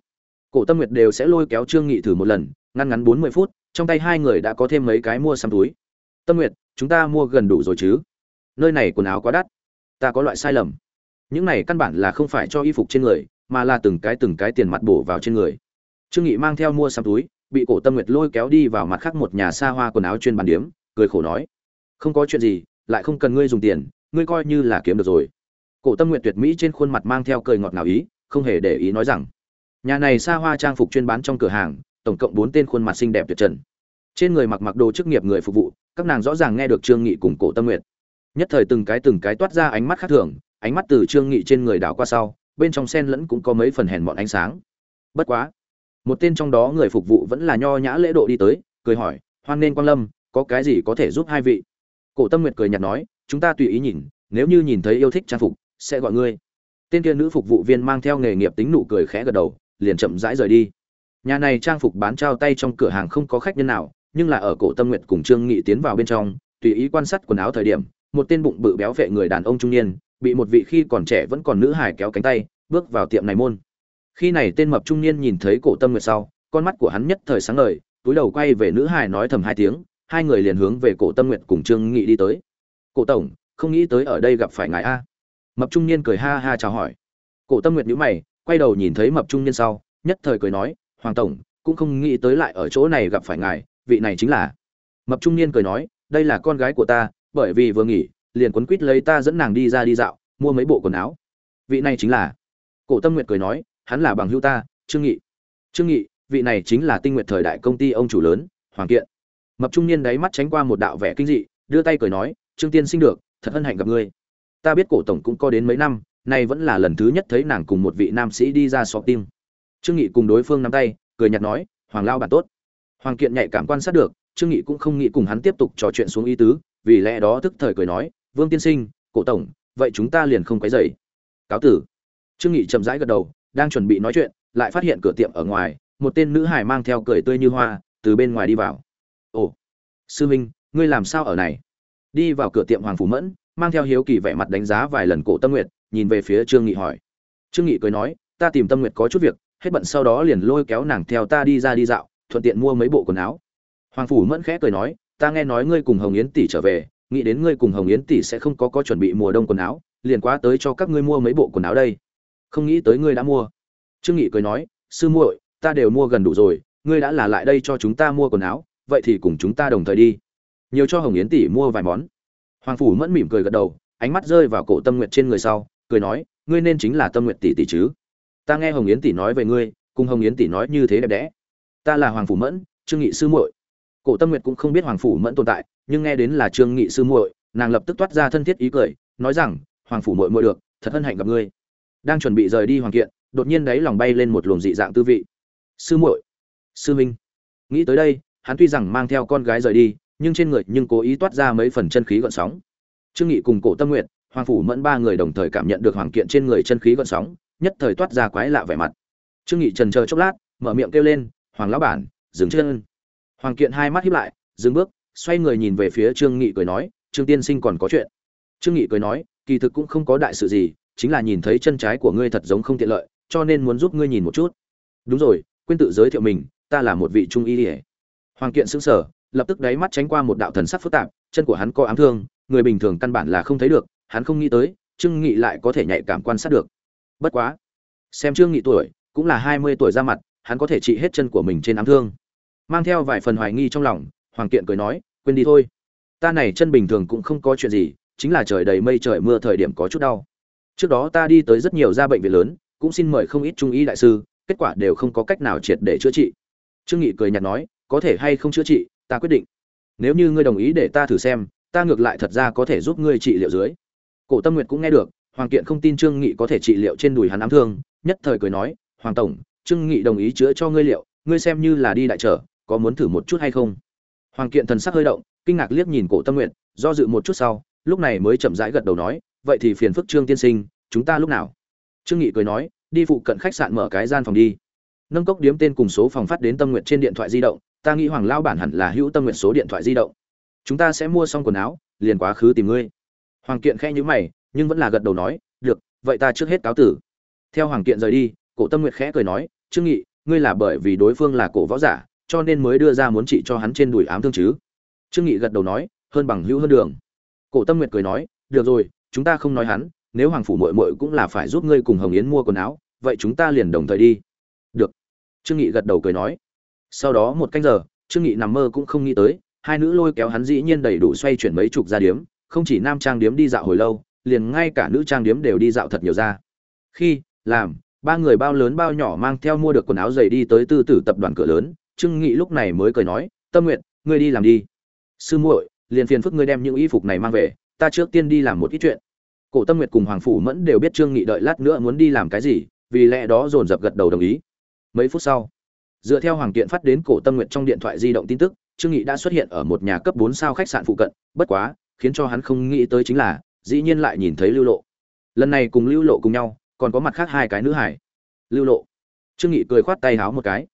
Cổ tâm nguyệt đều sẽ lôi kéo trương nghị thử một lần, ngăn ngắn bốn mươi phút, trong tay hai người đã có thêm mấy cái mua xăm túi. Tâm nguyệt, chúng ta mua gần đủ rồi chứ? Nơi này quần áo quá đắt. Ta có loại sai lầm. Những này căn bản là không phải cho y phục trên người, mà là từng cái từng cái tiền mặt bổ vào trên người. Trương nghị mang theo mua xăm túi, bị cổ tâm nguyệt lôi kéo đi vào mặt khác một nhà xa hoa quần áo chuyên bán điếm, cười khổ nói, không có chuyện gì, lại không cần ngươi dùng tiền, ngươi coi như là kiếm được rồi. Cổ tâm nguyệt tuyệt mỹ trên khuôn mặt mang theo cười ngọt ngào ý không hề để ý nói rằng, nhà này xa hoa trang phục chuyên bán trong cửa hàng, tổng cộng bốn tên khuôn mặt xinh đẹp tuyệt trần. Trên người mặc mặc đồ chức nghiệp người phục vụ, các nàng rõ ràng nghe được trương nghị cùng cổ tâm nguyệt. Nhất thời từng cái từng cái toát ra ánh mắt khác thường, ánh mắt từ trương nghị trên người đảo qua sau, bên trong sen lẫn cũng có mấy phần hèn mọn ánh sáng. Bất quá, một tên trong đó người phục vụ vẫn là nho nhã lễ độ đi tới, cười hỏi, hoan nên quang lâm, có cái gì có thể giúp hai vị? Cổ tâm nguyệt cười nhạt nói, chúng ta tùy ý nhìn, nếu như nhìn thấy yêu thích trang phục, sẽ gọi ngươi tên kia nữ phục vụ viên mang theo nghề nghiệp tính nụ cười khẽ gật đầu, liền chậm rãi rời đi. Nhà này trang phục bán trao tay trong cửa hàng không có khách nhân nào, nhưng là ở cổ tâm nguyệt cùng trương nghị tiến vào bên trong, tùy ý quan sát quần áo thời điểm, một tên bụng bự béo vệ người đàn ông trung niên, bị một vị khi còn trẻ vẫn còn nữ hài kéo cánh tay, bước vào tiệm này môn. Khi này tên mập trung niên nhìn thấy cổ tâm nguyệt sau, con mắt của hắn nhất thời sáng ngời, túi đầu quay về nữ hài nói thầm hai tiếng, hai người liền hướng về cổ tâm nguyệt cùng trương nghị đi tới. Cổ tổng, không nghĩ tới ở đây gặp phải ngài a mập trung niên cười ha ha chào hỏi. Cổ tâm nguyệt nhíu mày, quay đầu nhìn thấy mập trung niên sau, nhất thời cười nói, hoàng tổng, cũng không nghĩ tới lại ở chỗ này gặp phải ngài, vị này chính là mập trung niên cười nói, đây là con gái của ta, bởi vì vừa nghỉ, liền quấn quýt lấy ta dẫn nàng đi ra đi dạo, mua mấy bộ quần áo. Vị này chính là cổ tâm nguyệt cười nói, hắn là bằng hữu ta, trương nghị. Trương nghị, vị này chính là tinh nguyệt thời đại công ty ông chủ lớn, hoàng kiện. Mập trung niên đáy mắt tránh qua một đạo vẻ kinh dị, đưa tay cười nói, trương tiên sinh được, thật hân hạnh gặp ngươi ta biết cổ tổng cũng có đến mấy năm, nay vẫn là lần thứ nhất thấy nàng cùng một vị nam sĩ đi ra sọ tim. Trương nghị cùng đối phương nắm tay, cười nhạt nói, hoàng lao bản tốt. Hoàng kiện nhạy cảm quan sát được, trương nghị cũng không nghĩ cùng hắn tiếp tục trò chuyện xuống ý tứ, vì lẽ đó tức thời cười nói, vương tiên sinh, cổ tổng, vậy chúng ta liền không quấy rầy. Cáo tử. Trương nghị chậm rãi gật đầu, đang chuẩn bị nói chuyện, lại phát hiện cửa tiệm ở ngoài, một tên nữ hải mang theo cười tươi như hoa, từ bên ngoài đi vào. Ồ, sư minh ngươi làm sao ở này? Đi vào cửa tiệm hoàng phủ mẫn mang theo hiếu kỳ vẻ mặt đánh giá vài lần cổ tâm nguyệt, nhìn về phía trương nghị hỏi. Trương nghị cười nói, ta tìm tâm nguyệt có chút việc, hết bận sau đó liền lôi kéo nàng theo ta đi ra đi dạo, thuận tiện mua mấy bộ quần áo. Hoàng phủ mẫn khẽ cười nói, ta nghe nói ngươi cùng hồng yến tỷ trở về, nghĩ đến ngươi cùng hồng yến tỷ sẽ không có có chuẩn bị mùa đông quần áo, liền quá tới cho các ngươi mua mấy bộ quần áo đây. Không nghĩ tới ngươi đã mua. Trương nghị cười nói, sư muội, ta đều mua gần đủ rồi, ngươi đã là lại đây cho chúng ta mua quần áo, vậy thì cùng chúng ta đồng thời đi. Nhiều cho hồng yến tỷ mua vài món hoàng phủ mẫn mỉm cười gật đầu, ánh mắt rơi vào cổ tâm nguyệt trên người sau, cười nói, ngươi nên chính là tâm nguyệt tỷ tỷ chứ? Ta nghe hồng yến tỷ nói về ngươi, cùng hồng yến tỷ nói như thế đẹp đẽ. Ta là hoàng phủ mẫn, trương nghị sư muội. Cổ tâm nguyệt cũng không biết hoàng phủ mẫn tồn tại, nhưng nghe đến là trương nghị sư muội, nàng lập tức toát ra thân thiết ý cười, nói rằng, hoàng phủ muội muội được, thật hân hạnh gặp ngươi. Đang chuẩn bị rời đi hoàng kiện, đột nhiên đấy lòng bay lên một luồng dị dạng tư vị. Sư muội, sư minh. Nghĩ tới đây, hắn tuy rằng mang theo con gái rời đi nhưng trên người nhưng cố ý toát ra mấy phần chân khí gợn sóng. Trương nghị cùng cổ tâm nguyệt, hoàng phủ mẫn ba người đồng thời cảm nhận được hoàng kiện trên người chân khí gợn sóng, nhất thời toát ra quái lạ vẻ mặt. Trương nghị trần chờ chốc lát, mở miệng kêu lên, hoàng lão bản, dừng chân. Hoàng kiện hai mắt híp lại, dừng bước, xoay người nhìn về phía trương nghị cười nói, trương tiên sinh còn có chuyện. Trương nghị cười nói, kỳ thực cũng không có đại sự gì, chính là nhìn thấy chân trái của ngươi thật giống không tiện lợi, cho nên muốn giúp ngươi nhìn một chút. Đúng rồi, quên tự giới thiệu mình, ta là một vị trung y ỉa hoàng kiện sững sờ lập tức đáy mắt tránh qua một đạo thần sắc phức tạp, chân của hắn có ám thương, người bình thường căn bản là không thấy được, hắn không nghĩ tới, trương nghị lại có thể nhạy cảm quan sát được. Bất quá, xem trương nghị tuổi, cũng là hai mươi tuổi ra mặt, hắn có thể trị hết chân của mình trên ám thương. Mang theo vài phần hoài nghi trong lòng, hoàng kiện cười nói, quên đi thôi. Ta này chân bình thường cũng không có chuyện gì, chính là trời đầy mây trời mưa thời điểm có chút đau. Trước đó ta đi tới rất nhiều gia bệnh viện lớn, cũng xin mời không ít trung y đại sư, kết quả đều không có cách nào triệt để chữa trị. Trương nghị cười nhạt nói, có thể hay không chữa trị ta quyết định. Nếu như ngươi đồng ý để ta thử xem, ta ngược lại thật ra có thể giúp ngươi trị liệu dưới. Cổ tâm nguyệt cũng nghe được, hoàng kiện không tin trương nghị có thể trị liệu trên đùi hắn ám thương, nhất thời cười nói, hoàng tổng, trương nghị đồng ý chữa cho ngươi liệu, ngươi xem như là đi đại trở, có muốn thử một chút hay không? Hoàng kiện thần sắc hơi động, kinh ngạc liếc nhìn cổ tâm nguyệt, do dự một chút sau, lúc này mới chậm rãi gật đầu nói, vậy thì phiền phức trương tiên sinh, chúng ta lúc nào? Trương nghị cười nói, đi phụ cận khách sạn mở cái gian phòng đi. Nâng cốc điếm tên cùng số phòng phát đến tâm nguyện trên điện thoại di động ta nghĩ hoàng lao bản hẳn là hữu tâm nguyện số điện thoại di động. Chúng ta sẽ mua xong quần áo, liền quá khứ tìm ngươi. Hoàng kiện khẽ nhữ mày, nhưng vẫn là gật đầu nói, được, vậy ta trước hết cáo tử. Theo hoàng kiện rời đi, cổ tâm nguyệt khẽ cười nói, trương nghị, ngươi là bởi vì đối phương là cổ võ giả, cho nên mới đưa ra muốn trị cho hắn trên đùi ám thương chứ? Trương nghị gật đầu nói, hơn bằng hữu hơn đường. Cổ tâm nguyệt cười nói, được rồi, chúng ta không nói hắn, nếu hoàng phủ muội muội cũng là phải giúp ngươi cùng hồng yến mua quần áo, vậy chúng ta liền đồng thời đi. Được. Trương nghị gật đầu cười nói sau đó một canh giờ, trương nghị nằm mơ cũng không nghĩ tới, hai nữ lôi kéo hắn dĩ nhiên đầy đủ xoay chuyển mấy chục gia điếm, không chỉ nam trang điếm đi dạo hồi lâu, liền ngay cả nữ trang điếm đều đi dạo thật nhiều ra. Khi, làm, ba người bao lớn bao nhỏ mang theo mua được quần áo giày đi tới tư tử tập đoàn cửa lớn, trương nghị lúc này mới cười nói, tâm nguyện ngươi đi làm đi. Sư muội, liền phiền phức ngươi đem những y phục này mang về, ta trước tiên đi làm một ít chuyện. Cổ tâm nguyệt cùng hoàng phủ mẫn đều biết trương nghị đợi lát nữa muốn đi làm cái gì, vì lẽ đó dồn dập gật đầu đồng ý. Mấy phút sau dựa theo hoàng kiện phát đến cổ tâm nguyện trong điện thoại di động tin tức, trương nghị đã xuất hiện ở một nhà cấp 4 sao khách sạn phụ cận, bất quá, khiến cho hắn không nghĩ tới chính là, dĩ nhiên lại nhìn thấy lưu lộ. Lần này cùng lưu lộ cùng nhau, còn có mặt khác hai cái nữ hải. Lưu lộ. Trương nghị cười khoát tay háo một cái.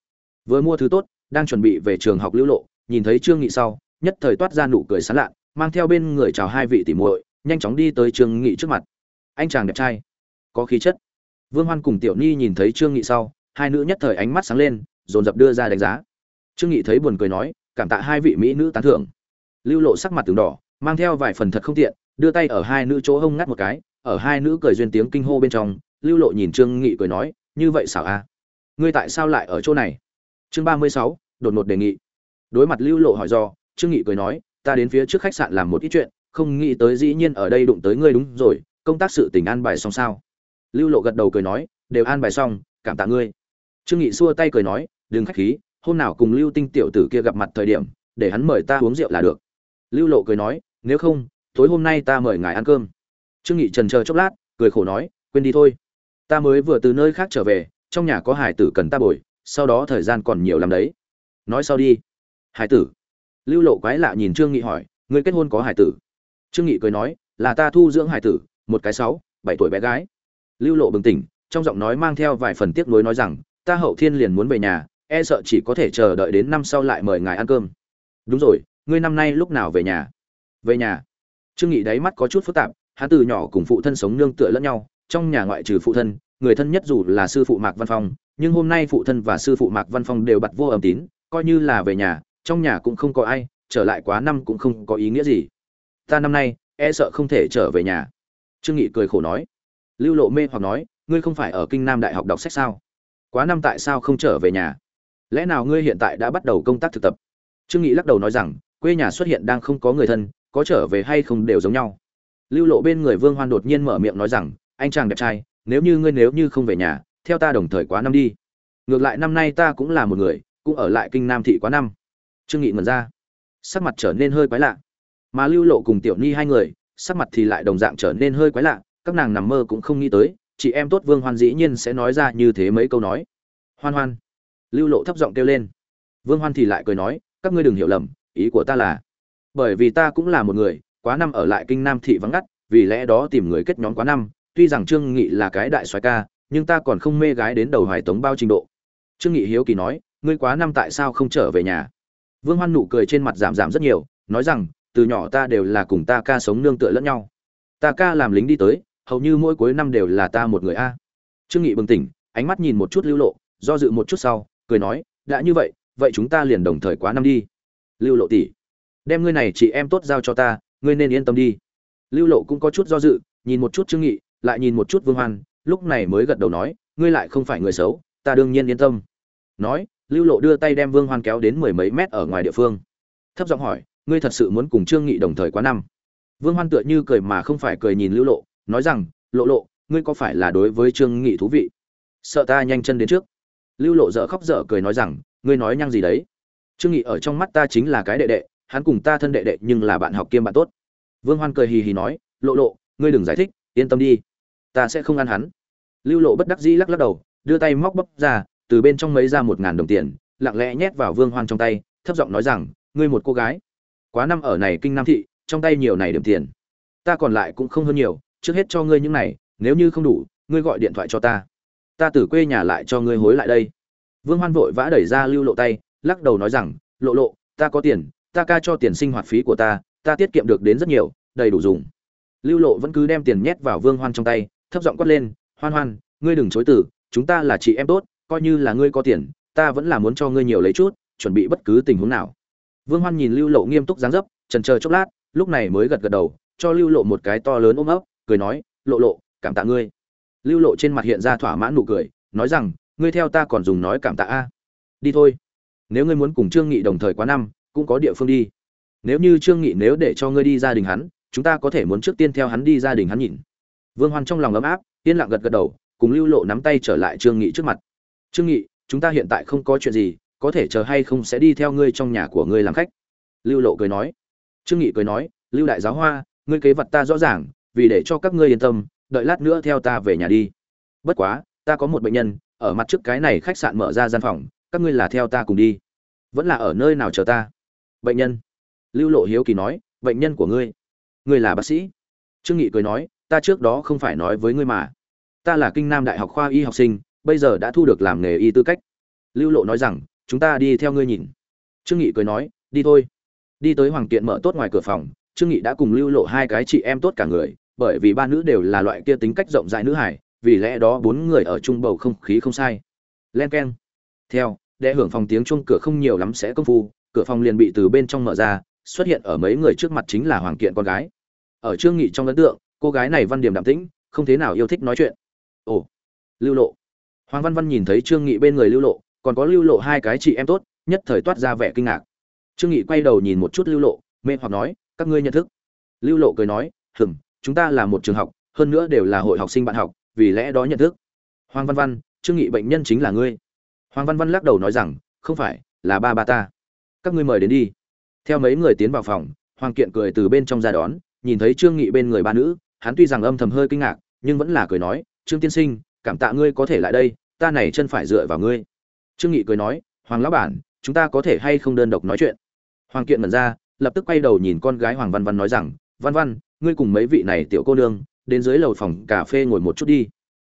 Vừa mua thứ tốt, đang chuẩn bị về trường học lưu lộ, nhìn thấy trương nghị sau, nhất thời toát ra nụ cười sán lạ, mang theo bên người chào hai vị tỷ muội, nhanh chóng đi tới trương nghị trước mặt. Anh chàng đẹp trai, có khí chất. Vương hoan cùng tiểu ni nhìn thấy trương nghị sau, hai nữ nhất thời ánh mắt sáng lên dồn dập đưa ra đánh giá. Trương nghị thấy buồn cười nói, cảm tạ hai vị mỹ nữ tán thưởng. Lưu lộ sắc mặt từng đỏ, mang theo vài phần thật không tiện, đưa tay ở hai nữ chỗ hông ngắt một cái, ở hai nữ cười duyên tiếng kinh hô bên trong, lưu lộ nhìn trương nghị cười nói, như vậy xảo a ngươi tại sao lại ở chỗ này? Chương ba mươi sáu, đột ngột đề nghị. Đối mặt lưu lộ hỏi do, trương nghị cười nói, ta đến phía trước khách sạn làm một ít chuyện, không nghĩ tới dĩ nhiên ở đây đụng tới ngươi đúng rồi, công tác sự tình an bài xong sao? Lưu lộ gật đầu cười nói, đều an bài xong, cảm tạ ngươi trương nghị xua tay cười nói, đừng khách khí, hôm nào cùng lưu tinh tiểu tử kia gặp mặt thời điểm, để hắn mời ta uống rượu là được. Lưu lộ cười nói, nếu không, tối hôm nay ta mời ngài ăn cơm. Trương nghị trần chờ chốc lát, cười khổ nói, quên đi thôi. Ta mới vừa từ nơi khác trở về, trong nhà có hải tử cần ta bồi, sau đó thời gian còn nhiều lắm đấy. Nói sau đi. Hải tử? Lưu lộ quái lạ nhìn trương nghị hỏi, ngươi kết hôn có hải tử? Trương nghị cười nói, là ta thu dưỡng hải tử, một cái sáu, bảy tuổi bé gái. Lưu lộ bừng tỉnh, trong giọng nói mang theo vài phần tiếc nuối nói rằng ta hậu thiên liền muốn về nhà e sợ chỉ có thể chờ đợi đến năm sau lại mời ngài ăn cơm. Đúng rồi, ngươi năm nay lúc nào về nhà? Về nhà. Trương nghị đáy mắt có chút phức tạp, hắn từ nhỏ cùng phụ thân sống nương tựa lẫn nhau, trong nhà ngoại trừ phụ thân, người thân nhất dù là sư phụ mạc văn phong, nhưng hôm nay phụ thân và sư phụ mạc văn phong đều bật vô âm tín, coi như là về nhà, trong nhà cũng không có ai, trở lại quá năm cũng không có ý nghĩa gì. Ta năm nay e sợ không thể trở về nhà. Trương nghị cười khổ nói. Lưu lộ mê hoặc nói, ngươi không phải ở kinh nam đại học đọc sách sao? Quá năm tại sao không trở về nhà? Lẽ nào ngươi hiện tại đã bắt đầu công tác thực tập? Trương nghị lắc đầu nói rằng, quê nhà xuất hiện đang không có người thân, có trở về hay không đều giống nhau. Lưu lộ bên người vương hoan đột nhiên mở miệng nói rằng, anh chàng đẹp trai, nếu như ngươi nếu như không về nhà, theo ta đồng thời quá năm đi. Ngược lại năm nay ta cũng là một người, cũng ở lại kinh nam thị quá năm. Trương nghị ngẩn ra. Sắc mặt trở nên hơi quái lạ. Mà lưu lộ cùng tiểu ni hai người, sắc mặt thì lại đồng dạng trở nên hơi quái lạ, các nàng nằm mơ cũng không nghĩ tới chị em tốt vương hoan dĩ nhiên sẽ nói ra như thế mấy câu nói. Hoan hoan. Lưu lộ thấp giọng kêu lên. Vương hoan thì lại cười nói, các ngươi đừng hiểu lầm, ý của ta là, bởi vì ta cũng là một người, quá năm ở lại kinh nam thị vắng ngắt, vì lẽ đó tìm người kết nhóm quá năm, tuy rằng trương nghị là cái đại soái ca, nhưng ta còn không mê gái đến đầu hoài tống bao trình độ. Trương nghị hiếu kỳ nói, ngươi quá năm tại sao không trở về nhà? Vương hoan nụ cười trên mặt giảm giảm rất nhiều, nói rằng, từ nhỏ ta đều là cùng ta ca sống nương tựa lẫn nhau. Ta ca làm lính đi tới hầu như mỗi cuối năm đều là ta một người a. Trương nghị bừng tỉnh, ánh mắt nhìn một chút lưu lộ, do dự một chút sau, cười nói, đã như vậy vậy chúng ta liền đồng thời quá năm đi. Lưu lộ tỷ, đem ngươi này chị em tốt giao cho ta, ngươi nên yên tâm đi. Lưu lộ cũng có chút do dự, nhìn một chút trương nghị, lại nhìn một chút vương hoan, lúc này mới gật đầu nói, ngươi lại không phải người xấu, ta đương nhiên yên tâm. Nói, lưu lộ đưa tay đem vương hoan kéo đến mười mấy mét ở ngoài địa phương. Thấp giọng hỏi, ngươi thật sự muốn cùng trương nghị đồng thời quá năm? Vương hoan tựa như cười mà không phải cười nhìn lưu lộ nói rằng, lộ lộ, ngươi có phải là đối với trương nghị thú vị? Sợ ta nhanh chân đến trước. Lưu lộ dở khóc dở cười nói rằng, ngươi nói nhăng gì đấy? Trương nghị ở trong mắt ta chính là cái đệ đệ, hắn cùng ta thân đệ đệ nhưng là bạn học kiêm bạn tốt. Vương hoan cười hì hì nói, lộ lộ, ngươi đừng giải thích, yên tâm đi, ta sẽ không ăn hắn. Lưu lộ bất đắc dĩ lắc lắc đầu, đưa tay móc bóc ra, từ bên trong mấy ra một ngàn đồng tiền, lặng lẽ nhét vào vương hoan trong tay, thấp giọng nói rằng, ngươi một cô gái, quá năm ở này kinh nam thị, trong tay nhiều này điểm tiền, ta còn lại cũng không hơn nhiều trước hết cho ngươi những này, nếu như không đủ, ngươi gọi điện thoại cho ta. Ta từ quê nhà lại cho ngươi hối lại đây. Vương hoan vội vã đẩy ra lưu lộ tay, lắc đầu nói rằng, lộ lộ, ta có tiền, ta ca cho tiền sinh hoạt phí của ta ta tiết kiệm được đến rất nhiều, đầy đủ dùng. Lưu lộ vẫn cứ đem tiền nhét vào vương hoan trong tay, thấp giọng quát lên, hoan hoan, ngươi đừng chối từ, chúng ta là chị em tốt, coi như là ngươi có tiền, ta vẫn là muốn cho ngươi nhiều lấy chút, chuẩn bị bất cứ tình huống nào. Vương hoan nhìn lưu lộ nghiêm túc dáng dấp, trần chờ chốc lát, lúc này mới gật gật đầu, cho lưu lộ một cái to lớn ôm ấp cười nói, lộ lộ, cảm tạ ngươi. Lưu lộ trên mặt hiện ra thỏa mãn nụ cười, nói rằng, ngươi theo ta còn dùng nói cảm tạ a. Đi thôi. Nếu ngươi muốn cùng trương nghị đồng thời quá năm, cũng có địa phương đi. Nếu như trương nghị nếu để cho ngươi đi gia đình hắn, chúng ta có thể muốn trước tiên theo hắn đi gia đình hắn nhìn. Vương hoan trong lòng ấm áp, yên lặng gật gật đầu, cùng lưu lộ nắm tay trở lại trương nghị trước mặt. Trương nghị, chúng ta hiện tại không có chuyện gì, có thể chờ hay không sẽ đi theo ngươi trong nhà của ngươi làm khách. Lưu lộ cười nói. Trương nghị cười nói, lưu đại giáo hoa, ngươi kế vật ta rõ ràng vì để cho các ngươi yên tâm, đợi lát nữa theo ta về nhà đi. Bất quá, ta có một bệnh nhân, ở mặt trước cái này khách sạn mở ra gian phòng, các ngươi là theo ta cùng đi. Vẫn là ở nơi nào chờ ta? Bệnh nhân. Lưu lộ hiếu kỳ nói, bệnh nhân của ngươi. Ngươi là bác sĩ. Trương nghị cười nói, ta trước đó không phải nói với ngươi mà. Ta là kinh nam đại học khoa y học sinh, bây giờ đã thu được làm nghề y tư cách. Lưu lộ nói rằng, chúng ta đi theo ngươi nhìn. Trương nghị cười nói, đi thôi. Đi tới hoàng kiện mở tốt ngoài cửa phòng, trương nghị đã cùng lưu lộ hai cái chị em tốt cả người bởi vì ba nữ đều là loại kia tính cách rộng rãi nữ hải vì lẽ đó bốn người ở chung bầu không khí không sai. Len keng. Theo đệ hưởng phòng tiếng chung cửa không nhiều lắm sẽ công phu, cửa phòng liền bị từ bên trong mở ra, xuất hiện ở mấy người trước mặt chính là hoàng kiện con gái. Ở trương nghị trong ấn tượng, cô gái này văn điểm đạm tĩnh, không thế nào yêu thích nói chuyện. Ồ, lưu lộ. Hoàng văn văn nhìn thấy trương nghị bên người lưu lộ, còn có lưu lộ hai cái chị em tốt, nhất thời toát ra vẻ kinh ngạc. Trương nghị quay đầu nhìn một chút lưu lộ, mê hoặc nói, các ngươi nhận thức? Lưu lộ cười nói, hừm chúng ta là một trường học, hơn nữa đều là hội học sinh bạn học, vì lẽ đó nhận thức. Hoàng văn văn, trương nghị bệnh nhân chính là ngươi. Hoàng văn văn lắc đầu nói rằng, không phải, là ba ba ta. Các ngươi mời đến đi. Theo mấy người tiến vào phòng, hoàng kiện cười từ bên trong ra đón, nhìn thấy trương nghị bên người ba nữ, hắn tuy rằng âm thầm hơi kinh ngạc, nhưng vẫn là cười nói, trương tiên sinh, cảm tạ ngươi có thể lại đây, ta này chân phải dựa vào ngươi. Trương nghị cười nói, hoàng lão bản, chúng ta có thể hay không đơn độc nói chuyện? Hoàng kiện mẩn ra, lập tức quay đầu nhìn con gái hoàng văn văn nói rằng, văn văn ngươi cùng mấy vị này tiểu cô nương, đến dưới lầu phòng cà phê ngồi một chút đi.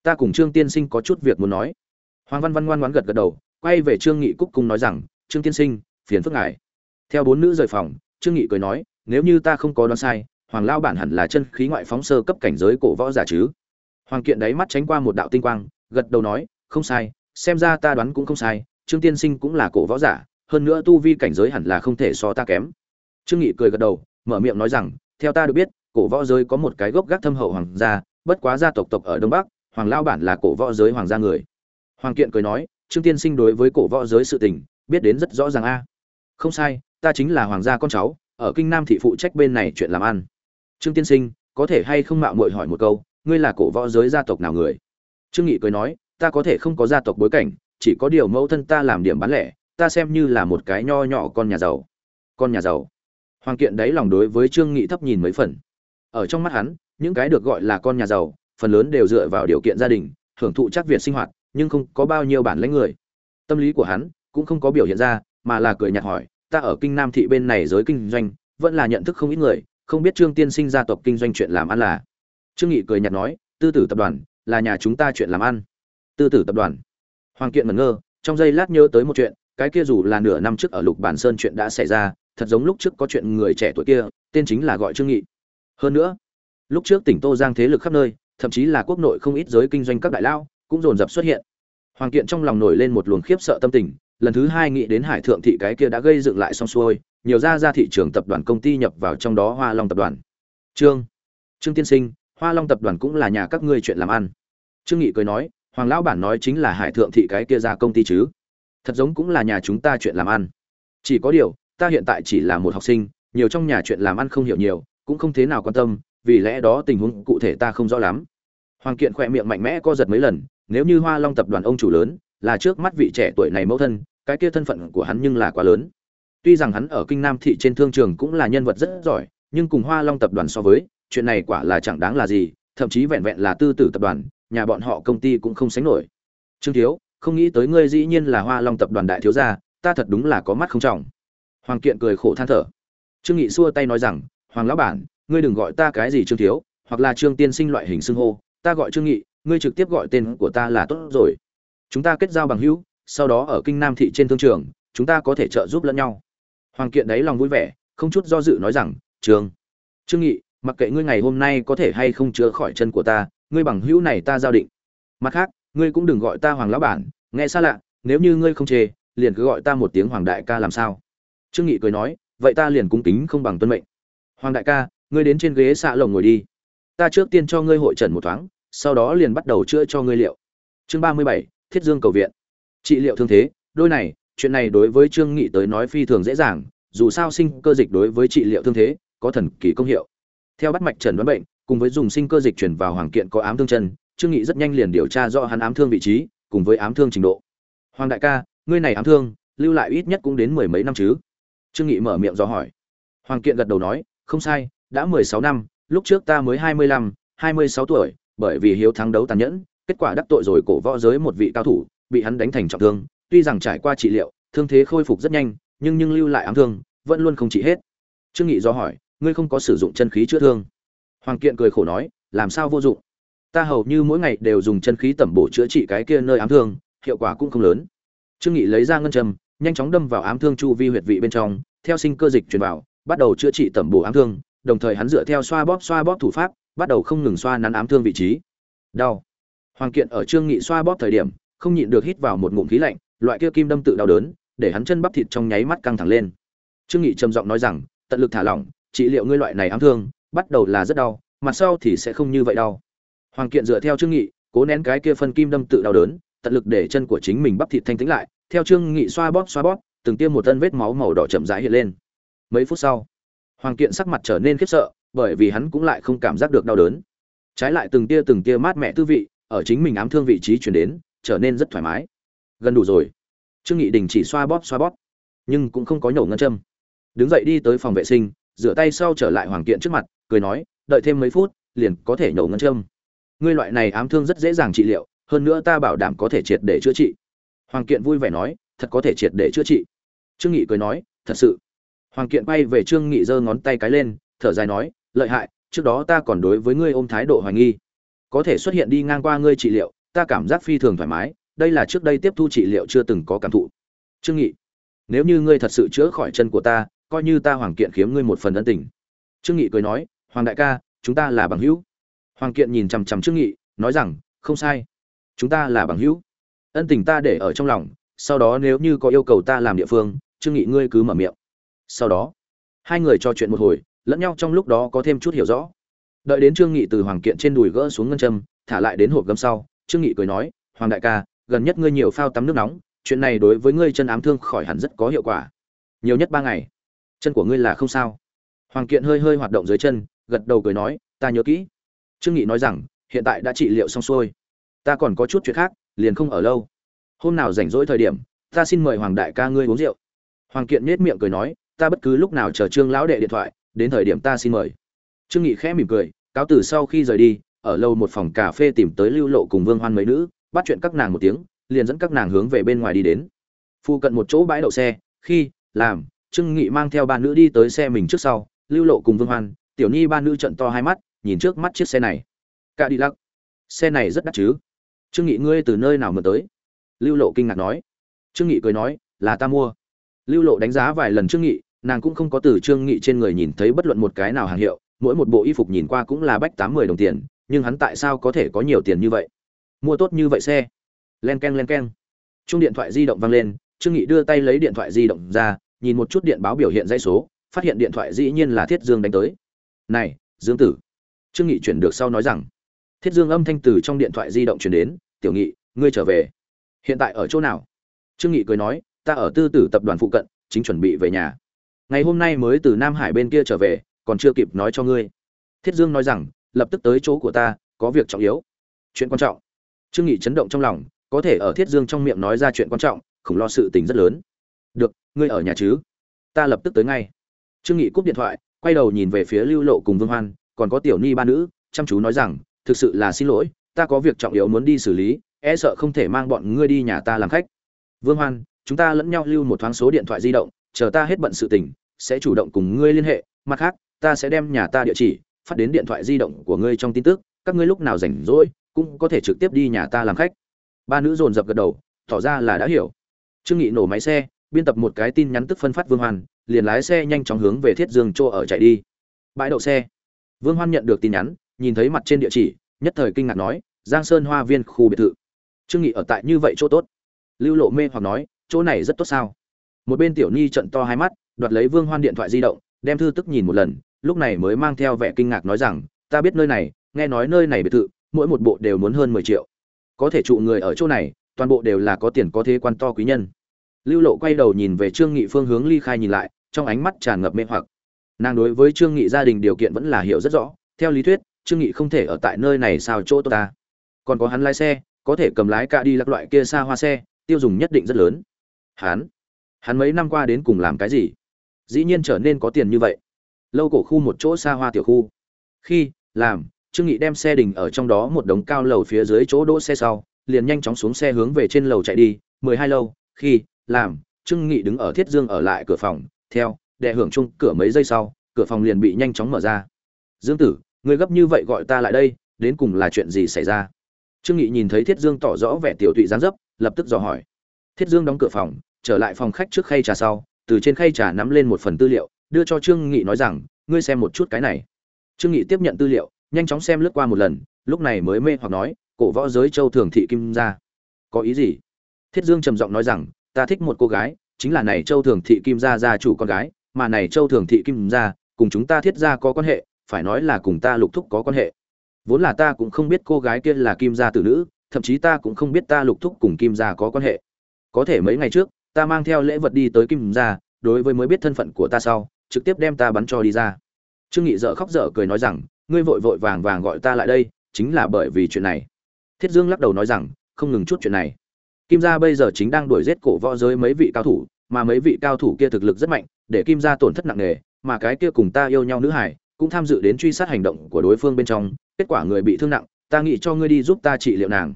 Ta cùng trương tiên sinh có chút việc muốn nói. Hoàng văn văn ngoan ngoãn gật gật đầu, quay về trương nghị cúc cung nói rằng, trương tiên sinh, phiền phức ngài. Theo bốn nữ rời phòng, trương nghị cười nói, nếu như ta không có đoán sai, hoàng lao bản hẳn là chân khí ngoại phóng sơ cấp cảnh giới cổ võ giả chứ? Hoàng kiện đáy mắt tránh qua một đạo tinh quang, gật đầu nói, không sai, xem ra ta đoán cũng không sai, trương tiên sinh cũng là cổ võ giả, hơn nữa tu vi cảnh giới hẳn là không thể so ta kém. Trương nghị cười gật đầu, mở miệng nói rằng, theo ta được biết cổ võ giới có một cái gốc gác thâm hậu hoàng gia, bất quá gia tộc tộc ở đông bắc, hoàng lao bản là cổ võ giới hoàng gia người. Hoàng kiện cười nói, trương tiên sinh đối với cổ võ giới sự tình, biết đến rất rõ ràng a. Không sai, ta chính là hoàng gia con cháu, ở kinh nam thị phụ trách bên này chuyện làm ăn. Trương tiên sinh, có thể hay không mạo muội hỏi một câu, ngươi là cổ võ giới gia tộc nào người? Trương nghị cười nói, ta có thể không có gia tộc bối cảnh, chỉ có điều mẫu thân ta làm điểm bán lẻ, ta xem như là một cái nho nhỏ con nhà giàu. Con nhà giàu. Hoàng kiện đấy lòng đối với trương nghị thấp nhìn mấy phần ở trong mắt hắn, những cái được gọi là con nhà giàu, phần lớn đều dựa vào điều kiện gia đình, hưởng thụ chắc việt sinh hoạt, nhưng không có bao nhiêu bản lãnh người. Tâm lý của hắn cũng không có biểu hiện ra, mà là cười nhạt hỏi, ta ở kinh nam thị bên này giới kinh doanh, vẫn là nhận thức không ít người, không biết trương tiên sinh gia tộc kinh doanh chuyện làm ăn là? Trương nghị cười nhạt nói, tư tử tập đoàn là nhà chúng ta chuyện làm ăn. Tư tử tập đoàn. Hoàng kiện mẩn ngơ, trong giây lát nhớ tới một chuyện, cái kia dù là nửa năm trước ở lục bản sơn chuyện đã xảy ra, thật giống lúc trước có chuyện người trẻ tuổi kia, tên chính là gọi trương nghị hơn nữa, lúc trước tỉnh tô giang thế lực khắp nơi, thậm chí là quốc nội không ít giới kinh doanh các đại lao, cũng dồn dập xuất hiện. Hoàng kiện trong lòng nổi lên một luồng khiếp sợ tâm tình, lần thứ hai nghĩ đến hải thượng thị cái kia đã gây dựng lại xong xuôi, nhiều ra ra thị trường tập đoàn công ty nhập vào trong đó hoa long tập đoàn. Trương trương tiên sinh, hoa long tập đoàn cũng là nhà các ngươi chuyện làm ăn. Trương nghị cười nói, hoàng lão bản nói chính là hải thượng thị cái kia ra công ty chứ. Thật giống cũng là nhà chúng ta chuyện làm ăn. Chỉ có điều, ta hiện tại chỉ là một học sinh, nhiều trong nhà chuyện làm ăn không hiểu nhiều cũng không thế nào quan tâm, vì lẽ đó tình huống cụ thể ta không rõ lắm. Hoàng kiện khỏe miệng mạnh mẽ co giật mấy lần, nếu như hoa long tập đoàn ông chủ lớn, là trước mắt vị trẻ tuổi này mẫu thân, cái kia thân phận của hắn nhưng là quá lớn. Tuy rằng hắn ở kinh nam thị trên thương trường cũng là nhân vật rất giỏi, nhưng cùng hoa long tập đoàn so với, chuyện này quả là chẳng đáng là gì, thậm chí vẹn vẹn là tư tử tập đoàn, nhà bọn họ công ty cũng không sánh nổi. Trương thiếu, không nghĩ tới ngươi dĩ nhiên là hoa long tập đoàn đại thiếu gia, ta thật đúng là có mắt không trọng. Hoàng kiện cười khổ than thở. Trương nghị xua tay nói rằng hoàng lão bản ngươi đừng gọi ta cái gì trương thiếu hoặc là trương tiên sinh loại hình xưng hô ta gọi trương nghị ngươi trực tiếp gọi tên của ta là tốt rồi. Chúng ta kết giao bằng hữu sau đó ở kinh nam thị trên thương trường chúng ta có thể trợ giúp lẫn nhau. Hoàng kiện đấy lòng vui vẻ không chút do dự nói rằng Trương, trương nghị mặc kệ ngươi ngày hôm nay có thể hay không chữa khỏi chân của ta ngươi bằng hữu này ta giao định. Mặt khác ngươi cũng đừng gọi ta hoàng lão bản nghe xa lạ nếu như ngươi không chê liền cứ gọi ta một tiếng hoàng đại ca làm sao. Trương nghị cười nói vậy ta liền cung kính không bằng tuân mệnh hoàng đại ca, ngươi đến trên ghế xạ lồng ngồi đi. Ta trước tiên cho ngươi hội trần một thoáng, sau đó liền bắt đầu chữa cho ngươi liệu. Chương ba mươi bảy, thiết dương cầu viện. Trị liệu thương thế, đôi này, chuyện này đối với trương nghị tới nói phi thường dễ dàng, dù sao sinh cơ dịch đối với trị liệu thương thế, có thần kỳ công hiệu. Theo bắt mạch trần đoán bệnh, cùng với dùng sinh cơ dịch chuyển vào hoàng kiện có ám thương chân, trương nghị rất nhanh liền điều tra rõ hắn ám thương vị trí, cùng với ám thương trình độ. Hoàng đại ca, ngươi này ám thương, lưu lại ít nhất cũng đến mười mấy năm chứ? Trương nghị mở miệng do hỏi. Hoàng kiện gật đầu nói không sai, đã mười sáu năm, lúc trước ta mới hai mươi lăm, hai mươi sáu tuổi, bởi vì hiếu thắng đấu tàn nhẫn, kết quả đắc tội rồi cổ võ giới một vị cao thủ, bị hắn đánh thành trọng thương. Tuy rằng trải qua trị liệu, thương thế khôi phục rất nhanh, nhưng nhưng lưu lại ám thương, vẫn luôn không trị hết. Trương nghị do hỏi, ngươi không có sử dụng chân khí chữa thương? Hoàng kiện cười khổ nói, làm sao vô dụng? Ta hầu như mỗi ngày đều dùng chân khí tẩm bổ chữa trị cái kia nơi ám thương, hiệu quả cũng không lớn. Trương nghị lấy ra ngân châm, nhanh chóng đâm vào ám thương chu vi huyệt vị bên trong, theo sinh cơ dịch truyền vào bắt đầu chữa trị tẩm bổ ám thương, đồng thời hắn dựa theo xoa bóp xoa bóp thủ pháp, bắt đầu không ngừng xoa nắn ám thương vị trí. Đau. Hoàng kiện ở trương nghị xoa bóp thời điểm, không nhịn được hít vào một ngụm khí lạnh, loại kia kim đâm tự đau đớn, để hắn chân bắp thịt trong nháy mắt căng thẳng lên. Trương nghị trầm giọng nói rằng, tận lực thả lỏng, trị liệu ngươi loại này ám thương, bắt đầu là rất đau, mặt sau thì sẽ không như vậy đau. Hoàng kiện dựa theo trương nghị, cố nén cái kia phân kim đâm tự đau đớn, tận lực để chân của chính mình bắp thịt thanh tĩnh lại, theo trương nghị xoa bóp xoa bóp, từng tiêm một tân vết máu màu đỏ chậm rãi hiện lên mấy phút sau, hoàng kiện sắc mặt trở nên khiếp sợ, bởi vì hắn cũng lại không cảm giác được đau đớn. Trái lại từng tia từng tia mát mẻ tư vị ở chính mình ám thương vị trí chuyển đến, trở nên rất thoải mái. Gần đủ rồi. Trương nghị đình chỉ xoa bóp xoa bóp, nhưng cũng không có nhổ ngân châm. Đứng dậy đi tới phòng vệ sinh, rửa tay sau trở lại hoàng kiện trước mặt, cười nói, đợi thêm mấy phút, liền có thể nhổ ngân châm. Ngươi loại này ám thương rất dễ dàng trị liệu, hơn nữa ta bảo đảm có thể triệt để chữa trị. Hoàng kiện vui vẻ nói, thật có thể triệt để chữa trị. Trương nghị cười nói, thật sự hoàng kiện bay về trương nghị giơ ngón tay cái lên, thở dài nói, lợi hại, trước đó ta còn đối với ngươi ôm thái độ hoài nghi. Có thể xuất hiện đi ngang qua ngươi trị liệu, ta cảm giác phi thường thoải mái, đây là trước đây tiếp thu trị liệu chưa từng có cảm thụ. Trương nghị, nếu như ngươi thật sự chữa khỏi chân của ta, coi như ta hoàng kiện khiếm ngươi một phần ân tình. Trương nghị cười nói, hoàng đại ca, chúng ta là bằng hữu. Hoàng kiện nhìn chằm chằm trương nghị, nói rằng, không sai. Chúng ta là bằng hữu. Ân tình ta để ở trong lòng, sau đó nếu như có yêu cầu ta làm địa phương, trương nghị ngươi cứ mở miệng sau đó, hai người trò chuyện một hồi, lẫn nhau trong lúc đó có thêm chút hiểu rõ. Đợi đến trương nghị từ hoàng kiện trên đùi gỡ xuống ngân châm, thả lại đến hộp gấm sau, trương nghị cười nói, hoàng đại ca, gần nhất ngươi nhiều phao tắm nước nóng, chuyện này đối với ngươi chân ám thương khỏi hẳn rất có hiệu quả. Nhiều nhất ba ngày, chân của ngươi là không sao. Hoàng kiện hơi hơi hoạt động dưới chân, gật đầu cười nói, ta nhớ kỹ. Trương nghị nói rằng, hiện tại đã trị liệu xong xuôi. Ta còn có chút chuyện khác, liền không ở lâu. Hôm nào rảnh rỗi thời điểm, ta xin mời hoàng đại ca ngươi uống rượu. Hoàng kiện nết miệng cười nói ta bất cứ lúc nào chờ trương lão đệ điện thoại, đến thời điểm ta xin mời. Trương nghị khẽ mỉm cười, cáo từ sau khi rời đi, ở lâu một phòng cà phê tìm tới lưu lộ cùng vương hoan mấy nữ, bắt chuyện các nàng một tiếng, liền dẫn các nàng hướng về bên ngoài đi đến. Phụ cận một chỗ bãi đậu xe, khi, làm, trương nghị mang theo ba nữ đi tới xe mình trước sau, lưu lộ cùng vương hoan, tiểu nhi ba nữ trận to hai mắt, nhìn trước mắt chiếc xe này. Cả đi lắc, xe này rất đắt chứ? Trương nghị ngươi từ nơi nào mà tới? Lưu lộ kinh ngạc nói. Trương nghị cười nói, là ta mua lưu lộ đánh giá vài lần trương nghị, nàng cũng không có từ trương nghị trên người nhìn thấy bất luận một cái nào hàng hiệu, mỗi một bộ y phục nhìn qua cũng là bách tám mười đồng tiền, nhưng hắn tại sao có thể có nhiều tiền như vậy? Mua tốt như vậy xe. Len keng len keng. Chung điện thoại di động vang lên, trương nghị đưa tay lấy điện thoại di động ra, nhìn một chút điện báo biểu hiện dãy số, phát hiện điện thoại dĩ nhiên là thiết dương đánh tới. Này, dương tử. Trương nghị chuyển được sau nói rằng, thiết dương âm thanh từ trong điện thoại di động truyền đến, tiểu nghị, ngươi trở về. Hiện tại ở chỗ nào? Trương nghị cười nói ta ở tư tử tập đoàn phụ cận, chính chuẩn bị về nhà. Ngày hôm nay mới từ nam hải bên kia trở về, còn chưa kịp nói cho ngươi. Thiết dương nói rằng, lập tức tới chỗ của ta, có việc trọng yếu. Chuyện quan trọng. Trương nghị chấn động trong lòng, có thể ở thiết dương trong miệng nói ra chuyện quan trọng, khủng lo sự tình rất lớn. Được, ngươi ở nhà chứ? Ta lập tức tới ngay. Trương nghị cúp điện thoại, quay đầu nhìn về phía lưu lộ cùng vương hoan, còn có tiểu ni ba nữ, chăm chú nói rằng, thực sự là xin lỗi, ta có việc trọng yếu muốn đi xử lý e sợ không thể mang bọn ngươi đi nhà ta làm khách. Vương hoan chúng ta lẫn nhau lưu một thoáng số điện thoại di động, chờ ta hết bận sự tình, sẽ chủ động cùng ngươi liên hệ, mặt khác, ta sẽ đem nhà ta địa chỉ phát đến điện thoại di động của ngươi trong tin tức, các ngươi lúc nào rảnh rỗi, cũng có thể trực tiếp đi nhà ta làm khách. Ba nữ dồn dập gật đầu, tỏ ra là đã hiểu. Trương nghị nổ máy xe, biên tập một cái tin nhắn tức phân phát vương hoan, liền lái xe nhanh chóng hướng về thiết dương chỗ ở chạy đi. Bãi đậu xe. Vương hoan nhận được tin nhắn, nhìn thấy mặt trên địa chỉ, nhất thời kinh ngạc nói, giang sơn hoa viên khu biệt thự. Trương nghị ở tại như vậy chỗ tốt. Lưu lộ mê hoặc nói chỗ này rất tốt sao? Một bên tiểu nhi trận to hai mắt, đoạt lấy vương hoan điện thoại di động, đem thư tức nhìn một lần, lúc này mới mang theo vẻ kinh ngạc nói rằng, ta biết nơi này, nghe nói nơi này biệt thự, mỗi một bộ đều muốn hơn mười triệu. Có thể trụ người ở chỗ này, toàn bộ đều là có tiền có thế quan to quý nhân. Lưu lộ quay đầu nhìn về trương nghị phương hướng ly khai nhìn lại, trong ánh mắt tràn ngập mê hoặc. Nàng đối với trương nghị gia đình điều kiện vẫn là hiểu rất rõ, theo lý thuyết, trương nghị không thể ở tại nơi này sao chỗ tốt ta. Còn có hắn lái xe, có thể cầm lái cả đi lắc loại kia xa hoa xe, tiêu dùng nhất định rất lớn hắn? Hắn mấy năm qua đến cùng làm cái gì? Dĩ nhiên trở nên có tiền như vậy. Lâu cổ khu một chỗ xa hoa tiểu khu. Khi, làm, trương nghị đem xe đình ở trong đó một đống cao lầu phía dưới chỗ đỗ xe sau, liền nhanh chóng xuống xe hướng về trên lầu chạy đi. Mười hai lâu, khi, làm, trương nghị đứng ở thiết dương ở lại cửa phòng. Theo, đệ hưởng chung cửa mấy giây sau, cửa phòng liền bị nhanh chóng mở ra. Dương tử, người gấp như vậy gọi ta lại đây, đến cùng là chuyện gì xảy ra? Trương nghị nhìn thấy thiết dương tỏ rõ vẻ tiểu tụy dáng dấp, lập tức dò hỏi thiết dương đóng cửa phòng, trở lại phòng khách trước khay trà sau, từ trên khay trà nắm lên một phần tư liệu, đưa cho trương nghị nói rằng, ngươi xem một chút cái này. Trương nghị tiếp nhận tư liệu, nhanh chóng xem lướt qua một lần, lúc này mới mê hoặc nói, cổ võ giới châu thường thị kim gia, có ý gì? Thiết dương trầm giọng nói rằng, ta thích một cô gái, chính là này châu thường thị kim gia gia chủ con gái, mà này châu thường thị kim gia, cùng chúng ta thiết gia có quan hệ, phải nói là cùng ta lục thúc có quan hệ. Vốn là ta cũng không biết cô gái kia là kim gia tử nữ, thậm chí ta cũng không biết ta lục thúc cùng kim gia có quan hệ có thể mấy ngày trước, ta mang theo lễ vật đi tới kim gia, đối với mới biết thân phận của ta sau, trực tiếp đem ta bắn cho đi ra. Trương nghị dở khóc dở cười nói rằng, ngươi vội vội vàng vàng gọi ta lại đây, chính là bởi vì chuyện này. Thiết dương lắc đầu nói rằng, không ngừng chút chuyện này. Kim gia bây giờ chính đang đuổi giết cổ võ giới mấy vị cao thủ, mà mấy vị cao thủ kia thực lực rất mạnh, để kim gia tổn thất nặng nề, mà cái kia cùng ta yêu nhau nữ hải cũng tham dự đến truy sát hành động của đối phương bên trong, kết quả người bị thương nặng, ta nghĩ cho ngươi đi giúp ta trị liệu nàng.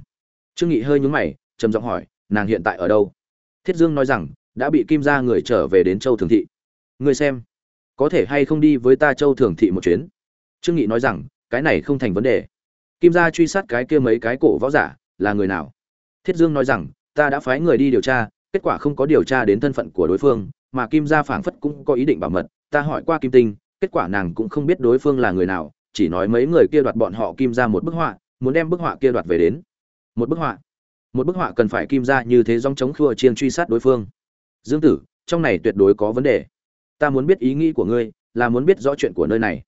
Trương nghị hơi nhướng mày, trầm giọng hỏi nàng hiện tại ở đâu? Thiết dương nói rằng, đã bị kim gia người trở về đến châu thường thị. Ngươi xem, có thể hay không đi với ta châu thường thị một chuyến? Trương nghị nói rằng, cái này không thành vấn đề. Kim gia truy sát cái kia mấy cái cổ võ giả, là người nào? Thiết dương nói rằng, ta đã phái người đi điều tra, kết quả không có điều tra đến thân phận của đối phương, mà kim gia phảng phất cũng có ý định bảo mật, ta hỏi qua kim tinh, kết quả nàng cũng không biết đối phương là người nào, chỉ nói mấy người kia đoạt bọn họ kim ra một bức họa, muốn đem bức họa kia đoạt về đến. Một bức họa? Một bức họa cần phải kim ra như thế dòng chống khua chiên truy sát đối phương. Dương tử, trong này tuyệt đối có vấn đề. Ta muốn biết ý nghĩ của ngươi, là muốn biết rõ chuyện của nơi này.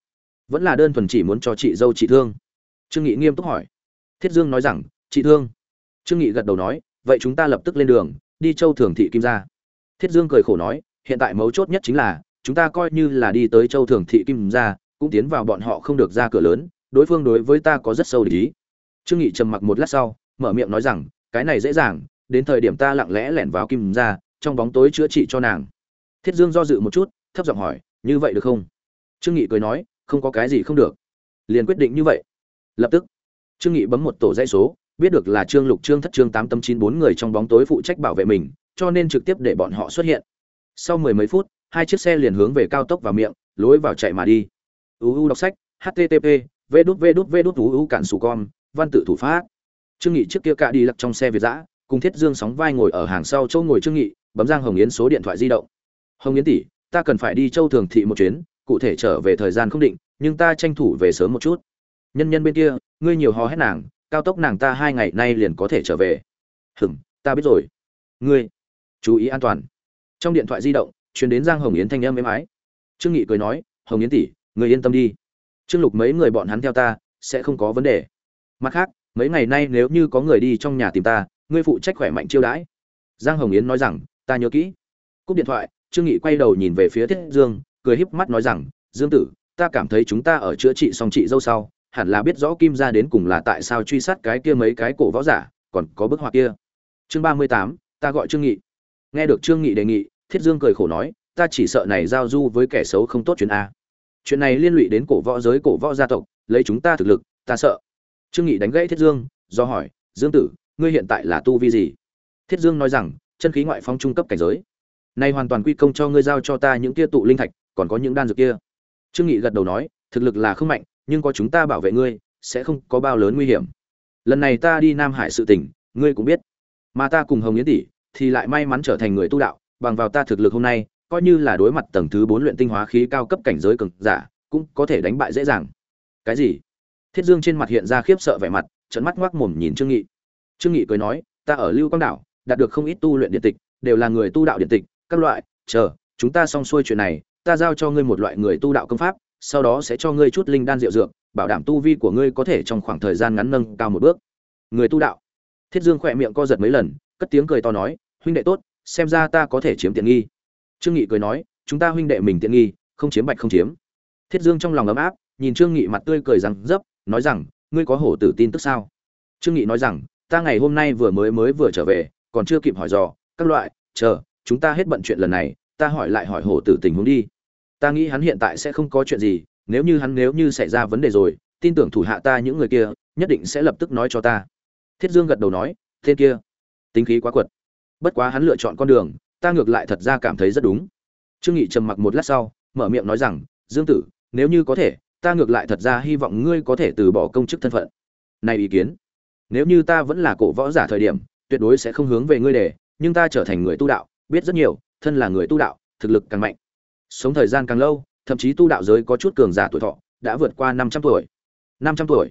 Vẫn là đơn thuần chỉ muốn cho chị dâu chị thương. Trương nghị nghiêm túc hỏi. Thiết dương nói rằng, chị thương. Trương nghị gật đầu nói, vậy chúng ta lập tức lên đường, đi châu thường thị kim gia. Thiết dương cười khổ nói, hiện tại mấu chốt nhất chính là, chúng ta coi như là đi tới châu thường thị kim gia, cũng tiến vào bọn họ không được ra cửa lớn, đối phương đối với ta có rất sâu để ý trương nghị trầm mặc một lát sau, mở miệng nói rằng cái này dễ dàng, đến thời điểm ta lặng lẽ lẻn vào kim ra, trong bóng tối chữa trị cho nàng. Thiết dương do dự một chút, thấp giọng hỏi, như vậy được không? Trương nghị cười nói, không có cái gì không được. Liền quyết định như vậy. Lập tức, trương nghị bấm một tổ dây số, biết được là trương lục, trương thất, trương tám tâm chín, bốn người trong bóng tối phụ trách bảo vệ mình, cho nên trực tiếp để bọn họ xuất hiện. Sau mười mấy phút, hai chiếc xe liền hướng về cao tốc vào miệng, lối vào chạy mà đi. Uu đọc sách http v đút v đút v đút uu cản sù con văn tự thủ pháp trương nghị trước kia cả đi lặc trong xe việt dã, cùng thiết dương sóng vai ngồi ở hàng sau châu ngồi trương nghị bấm giang hồng yến số điện thoại di động. Hồng yến tỷ ta cần phải đi châu thường thị một chuyến cụ thể trở về thời gian không định nhưng ta tranh thủ về sớm một chút. Nhân nhân bên kia ngươi nhiều hò hét nàng cao tốc nàng ta hai ngày nay liền có thể trở về. Hừm ta biết rồi. Ngươi chú ý an toàn. Trong điện thoại di động truyền đến giang hồng yến thanh âm êm ái. Trương nghị cười nói hồng yến tỷ người yên tâm đi. Trương lục mấy người bọn hắn theo ta sẽ không có vấn đề. Mặt khác mấy ngày nay nếu như có người đi trong nhà tìm ta, ngươi phụ trách khỏe mạnh chiêu đãi. Giang hồng yến nói rằng, ta nhớ kỹ. Cúp điện thoại, trương nghị quay đầu nhìn về phía thiết dương, cười híp mắt nói rằng, dương tử, ta cảm thấy chúng ta ở chữa trị xong trị dâu sau, hẳn là biết rõ kim gia đến cùng là tại sao truy sát cái kia mấy cái cổ võ giả, còn có bức họa kia. Chương ba mươi tám, ta gọi trương nghị. Nghe được trương nghị đề nghị, thiết dương cười khổ nói, ta chỉ sợ này giao du với kẻ xấu không tốt chuyện a. Chuyện này liên lụy đến cổ võ giới, cổ võ gia tộc, lấy chúng ta thực lực, ta sợ trương nghị đánh gãy thiết dương, do hỏi, dương tử, ngươi hiện tại là tu vi gì? Thiết dương nói rằng, chân khí ngoại phong trung cấp cảnh giới. Nay hoàn toàn quy công cho ngươi giao cho ta những kia tụ linh thạch, còn có những đan dược kia. Trương nghị gật đầu nói, thực lực là không mạnh, nhưng có chúng ta bảo vệ ngươi, sẽ không có bao lớn nguy hiểm. Lần này ta đi nam hải sự tình ngươi cũng biết. Mà ta cùng hồng yến tỷ thì lại may mắn trở thành người tu đạo, bằng vào ta thực lực hôm nay, coi như là đối mặt tầng thứ bốn luyện tinh hóa khí cao cấp cảnh giới cường giả, cũng có thể đánh bại dễ dàng. Cái gì? Thiết dương trên mặt hiện ra khiếp sợ vẻ mặt trận mắt ngoác mồm nhìn trương nghị. Trương nghị cười nói, ta ở lưu quang đảo, đạt được không ít tu luyện điện tịch, đều là người tu đạo điện tịch, các loại, chờ, chúng ta xong xuôi chuyện này, ta giao cho ngươi một loại người tu đạo công pháp, sau đó sẽ cho ngươi chút linh đan rượu dược, bảo đảm tu vi của ngươi có thể trong khoảng thời gian ngắn nâng cao một bước. Người tu đạo. Thiết dương khỏe miệng co giật mấy lần, cất tiếng cười to nói, huynh đệ tốt, xem ra ta có thể chiếm tiện nghi. Trương nghị cười nói, chúng ta huynh đệ mình tiện nghi, không chiếm bạch không chiếm. Thiết dương trong lòng ấm áp, nhìn trương nghị mặt tươi cười rằng dấp nói rằng, ngươi có hổ tử tin tức sao? Trương nghị nói rằng, ta ngày hôm nay vừa mới mới vừa trở về, còn chưa kịp hỏi dò, các loại, chờ, chúng ta hết bận chuyện lần này, ta hỏi lại hỏi hổ tử tình huống đi. Ta nghĩ hắn hiện tại sẽ không có chuyện gì, nếu như hắn nếu như xảy ra vấn đề rồi, tin tưởng thủ hạ ta những người kia, nhất định sẽ lập tức nói cho ta. Thiết dương gật đầu nói, tên kia, tính khí quá quật. Bất quá hắn lựa chọn con đường, ta ngược lại thật ra cảm thấy rất đúng. Trương nghị trầm mặc một lát sau, mở miệng nói rằng, dương tử, nếu như có thể ta ngược lại thật ra hy vọng ngươi có thể từ bỏ công chức thân phận. Này ý kiến. Nếu như ta vẫn là cổ võ giả thời điểm, tuyệt đối sẽ không hướng về ngươi để, nhưng ta trở thành người tu đạo, biết rất nhiều, thân là người tu đạo, thực lực càng mạnh. Sống thời gian càng lâu, thậm chí tu đạo giới có chút cường giả tuổi thọ, đã vượt qua năm trăm tuổi. Năm trăm tuổi.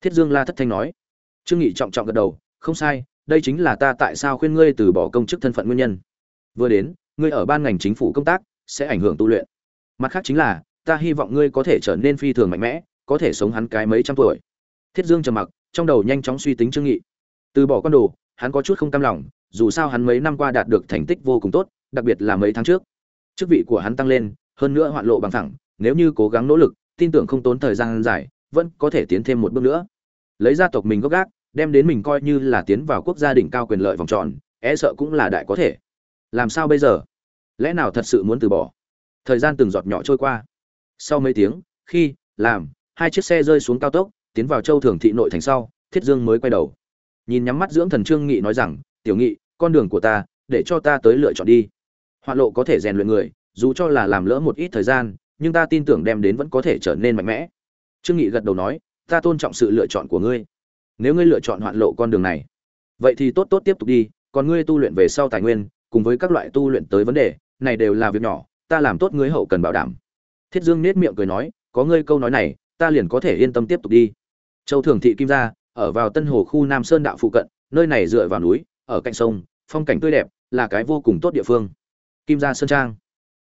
Thiết dương la thất thanh nói. Trương nghị trọng trọng gật đầu, không sai, đây chính là ta tại sao khuyên ngươi từ bỏ công chức thân phận nguyên nhân. Vừa đến, ngươi ở ban ngành chính phủ công tác, sẽ ảnh hưởng tu luyện. Mặt khác chính là ta hy vọng ngươi có thể trở nên phi thường mạnh mẽ, có thể sống hắn cái mấy trăm tuổi. Thiết dương trầm mặc, trong đầu nhanh chóng suy tính trương nghị. Từ bỏ con đồ, hắn có chút không cam lòng, dù sao hắn mấy năm qua đạt được thành tích vô cùng tốt, đặc biệt là mấy tháng trước. Chức vị của hắn tăng lên, hơn nữa hoạn lộ bằng thẳng, nếu như cố gắng nỗ lực, tin tưởng không tốn thời gian dài, vẫn có thể tiến thêm một bước nữa. Lấy gia tộc mình gốc gác, đem đến mình coi như là tiến vào quốc gia đỉnh cao quyền lợi vòng tròn e sợ cũng là đại có thể. Làm sao bây giờ? Lẽ nào thật sự muốn từ bỏ? Thời gian từng giọt nhỏ trôi qua sau mấy tiếng, khi, làm, hai chiếc xe rơi xuống cao tốc, tiến vào châu thường thị nội thành sau, thiết dương mới quay đầu. Nhìn nhắm mắt dưỡng thần trương nghị nói rằng, tiểu nghị, con đường của ta, để cho ta tới lựa chọn đi. Hoạn lộ có thể rèn luyện người, dù cho là làm lỡ một ít thời gian, nhưng ta tin tưởng đem đến vẫn có thể trở nên mạnh mẽ. Trương nghị gật đầu nói, ta tôn trọng sự lựa chọn của ngươi. Nếu ngươi lựa chọn hoạn lộ con đường này, vậy thì tốt tốt tiếp tục đi, còn ngươi tu luyện về sau tài nguyên, cùng với các loại tu luyện tới vấn đề, này đều là việc nhỏ, ta làm tốt ngươi hậu cần bảo đảm thiết dương nết miệng cười nói, có ngươi câu nói này, ta liền có thể yên tâm tiếp tục đi. Châu thường thị kim gia, ở vào tân hồ khu nam sơn đạo phụ cận, nơi này dựa vào núi, ở cạnh sông, phong cảnh tươi đẹp, là cái vô cùng tốt địa phương. Kim gia sơn trang.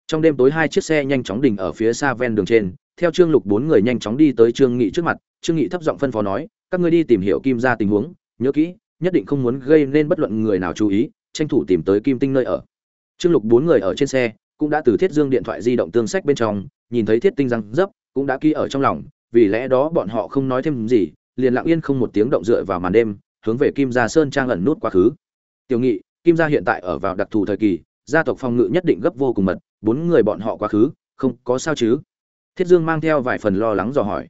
Trong đêm tối hai chiếc xe nhanh chóng đình ở phía xa ven đường trên, theo trương lục bốn người nhanh chóng đi tới trương nghị trước mặt, trương nghị thấp giọng phân phó nói, các ngươi đi tìm hiểu kim gia tình huống, nhớ kỹ, nhất định không muốn gây nên bất luận người nào chú ý, tranh thủ tìm tới kim tinh nơi ở. Trương lục bốn người ở trên xe cũng đã từ thiết dương điện thoại di động tương sách bên trong, nhìn thấy thiết tinh răng dấp, cũng đã ký ở trong lòng, vì lẽ đó bọn họ không nói thêm gì, liền lặng yên không một tiếng động dựa vào màn đêm, hướng về kim gia sơn trang ẩn nút quá khứ. Tiểu nghị, kim gia hiện tại ở vào đặc thù thời kỳ, gia tộc phòng ngự nhất định gấp vô cùng mật, bốn người bọn họ quá khứ, không có sao chứ? Thiết dương mang theo vài phần lo lắng dò hỏi.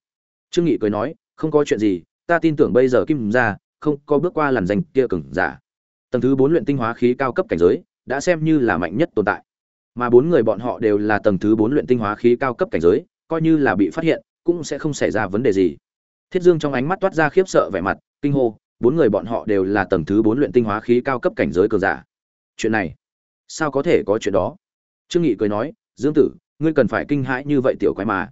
Trương nghị cười nói, không có chuyện gì, ta tin tưởng bây giờ kim gia không có bước qua làn danh kia cứng giả. Tầng thứ bốn luyện tinh hóa khí cao cấp cảnh giới, đã xem như là mạnh nhất tồn tại mà bốn người bọn họ đều là tầng thứ bốn luyện tinh hóa khí cao cấp cảnh giới, coi như là bị phát hiện, cũng sẽ không xảy ra vấn đề gì. Thiết dương trong ánh mắt toát ra khiếp sợ vẻ mặt, kinh hô, bốn người bọn họ đều là tầng thứ bốn luyện tinh hóa khí cao cấp cảnh giới cường giả. Chuyện này, sao có thể có chuyện đó? Trương nghị cười nói, dương tử, ngươi cần phải kinh hãi như vậy tiểu quái mà.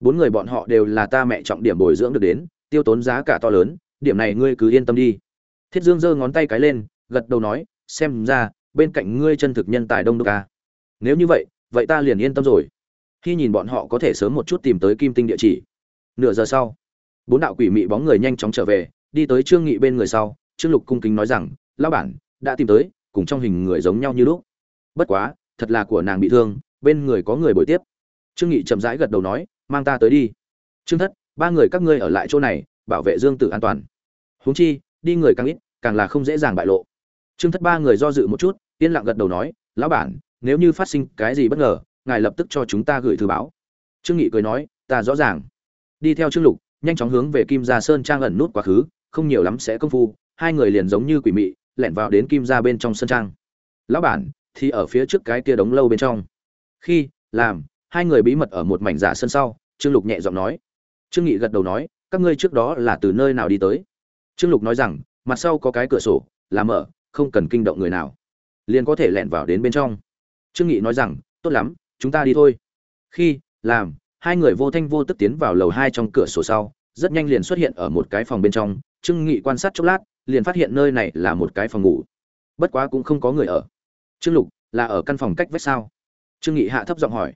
Bốn người bọn họ đều là ta mẹ trọng điểm bồi dưỡng được đến, tiêu tốn giá cả to lớn, điểm này ngươi cứ yên tâm đi. Thiết dương giơ ngón tay cái lên, gật đầu nói, xem ra, bên cạnh ngươi chân thực nhân tài đông đúc ca nếu như vậy vậy ta liền yên tâm rồi. Khi nhìn bọn họ có thể sớm một chút tìm tới kim tinh địa chỉ. Nửa giờ sau, bốn đạo quỷ mị bóng người nhanh chóng trở về, đi tới trương nghị bên người sau, trương lục cung kính nói rằng, lão bản, đã tìm tới, cùng trong hình người giống nhau như lúc. Bất quá, thật là của nàng bị thương, bên người có người bồi tiếp. Trương nghị chậm rãi gật đầu nói, mang ta tới đi. Trương thất, ba người các ngươi ở lại chỗ này, bảo vệ dương tử an toàn. Huống chi, đi người càng ít, càng là không dễ dàng bại lộ. Trương thất ba người do dự một chút, yên lặng gật đầu nói, lão bản nếu như phát sinh cái gì bất ngờ, ngài lập tức cho chúng ta gửi thư báo. Trương nghị cười nói, ta rõ ràng. Đi theo trương lục, nhanh chóng hướng về kim gia sơn trang ẩn nút quá khứ, không nhiều lắm sẽ công phu, hai người liền giống như quỷ mị, lẻn vào đến kim gia bên trong sơn trang. Lão bản, thì ở phía trước cái kia đống lâu bên trong. Khi, làm, hai người bí mật ở một mảnh giả sân sau, trương lục nhẹ giọng nói. Trương nghị gật đầu nói, các ngươi trước đó là từ nơi nào đi tới? Trương lục nói rằng, mặt sau có cái cửa sổ, là mở, không cần kinh động người nào. Liền có thể lẻn vào đến bên trong trương nghị nói rằng, tốt lắm, chúng ta đi thôi. Khi, làm, hai người vô thanh vô tức tiến vào lầu hai trong cửa sổ sau, rất nhanh liền xuất hiện ở một cái phòng bên trong. Trương nghị quan sát chốc lát, liền phát hiện nơi này là một cái phòng ngủ. Bất quá cũng không có người ở. Trương lục, là ở căn phòng cách vách sao? Trương nghị hạ thấp giọng hỏi.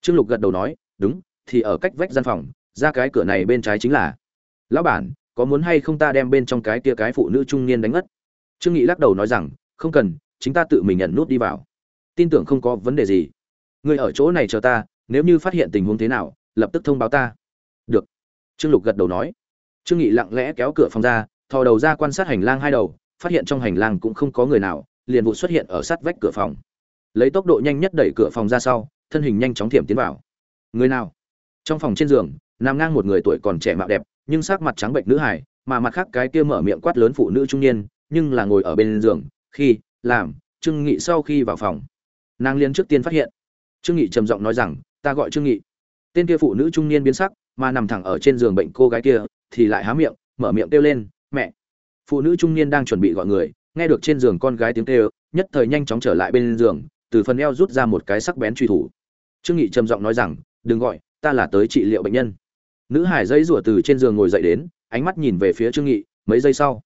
Trương lục gật đầu nói, đúng, thì ở cách vách gian phòng, ra cái cửa này bên trái chính là. Lão bản, có muốn hay không ta đem bên trong cái kia cái phụ nữ trung niên đánh ngất? Trương nghị lắc đầu nói rằng, không cần, chính ta tự mình nhận nút đi vào tin tưởng không có vấn đề gì. Người ở chỗ này chờ ta, nếu như phát hiện tình huống thế nào, lập tức thông báo ta. Được. Trương lục gật đầu nói. Trương nghị lặng lẽ kéo cửa phòng ra, thò đầu ra quan sát hành lang hai đầu, phát hiện trong hành lang cũng không có người nào, liền vụ xuất hiện ở sát vách cửa phòng. Lấy tốc độ nhanh nhất đẩy cửa phòng ra sau, thân hình nhanh chóng thiểm tiến vào. Người nào? Trong phòng trên giường, nằm ngang một người tuổi còn trẻ mạo đẹp, nhưng sắc mặt trắng bệnh nữ hải mà mặt khác cái kia mở miệng quát lớn phụ nữ trung niên, nhưng là ngồi ở bên giường, khi, làm, trương nghị sau khi vào phòng nàng liên trước tiên phát hiện. Trương nghị trầm giọng nói rằng, ta gọi trương nghị. Tên kia phụ nữ trung niên biến sắc, mà nằm thẳng ở trên giường bệnh cô gái kia, thì lại há miệng, mở miệng kêu lên, mẹ. Phụ nữ trung niên đang chuẩn bị gọi người, nghe được trên giường con gái tiếng kêu, nhất thời nhanh chóng trở lại bên giường, từ phần eo rút ra một cái sắc bén truy thủ. Trương nghị trầm giọng nói rằng, đừng gọi, ta là tới trị liệu bệnh nhân. Nữ hải dây rủa từ trên giường ngồi dậy đến, ánh mắt nhìn về phía trương nghị, mấy giây sau,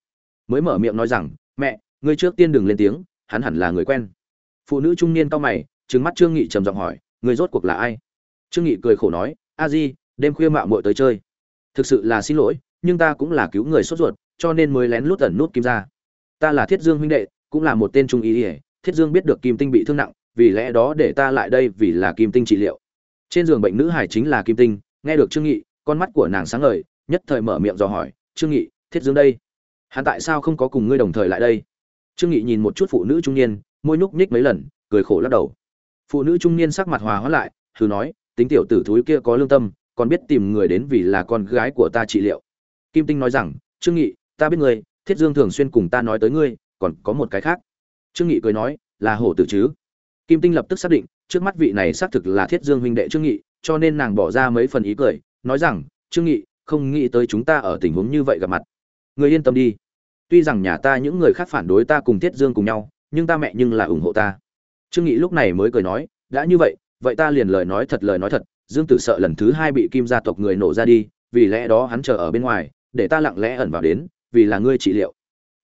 mới mở miệng nói rằng, mẹ, ngươi trước tiên đừng lên tiếng, hắn hẳn là người quen phụ nữ trung niên cao mày, trừng mắt trương nghị trầm giọng hỏi người rốt cuộc là ai? Trương nghị cười khổ nói, a di, đêm khuya mạo muội tới chơi. Thực sự là xin lỗi, nhưng ta cũng là cứu người sốt ruột, cho nên mới lén lút ẩn nút kim ra ta là thiết dương huynh đệ, cũng là một tên trung ý ỉa thiết dương biết được kim tinh bị thương nặng, vì lẽ đó để ta lại đây vì là kim tinh trị liệu. Trên giường bệnh nữ hải chính là kim tinh, nghe được trương nghị, con mắt của nàng sáng ngời, nhất thời mở miệng dò hỏi, trương nghị, thiết dương đây? Hắn tại sao không có cùng ngươi đồng thời lại đây? Trương nghị nhìn một chút phụ nữ trung niên môi nhúc nhích mấy lần, cười khổ lắc đầu. Phụ nữ trung niên sắc mặt hòa hóa lại, thử nói, tính tiểu tử thúi kia có lương tâm, còn biết tìm người đến vì là con gái của ta trị liệu. Kim tinh nói rằng, trương nghị, ta biết ngươi, thiết dương thường xuyên cùng ta nói tới ngươi, còn có một cái khác. Trương nghị cười nói, là hổ tử chứ? Kim tinh lập tức xác định, trước mắt vị này xác thực là thiết dương huynh đệ trương nghị, cho nên nàng bỏ ra mấy phần ý cười, nói rằng, trương nghị, không nghĩ tới chúng ta ở tình huống như vậy gặp mặt. Người yên tâm đi. Tuy rằng nhà ta những người khác phản đối ta cùng thiết dương cùng nhau nhưng ta mẹ nhưng là ủng hộ ta. Trương nghị lúc này mới cười nói, đã như vậy vậy ta liền lời nói thật lời nói thật, dương tử sợ lần thứ hai bị kim gia tộc người nổ ra đi, vì lẽ đó hắn chờ ở bên ngoài, để ta lặng lẽ ẩn vào đến, vì là ngươi trị liệu.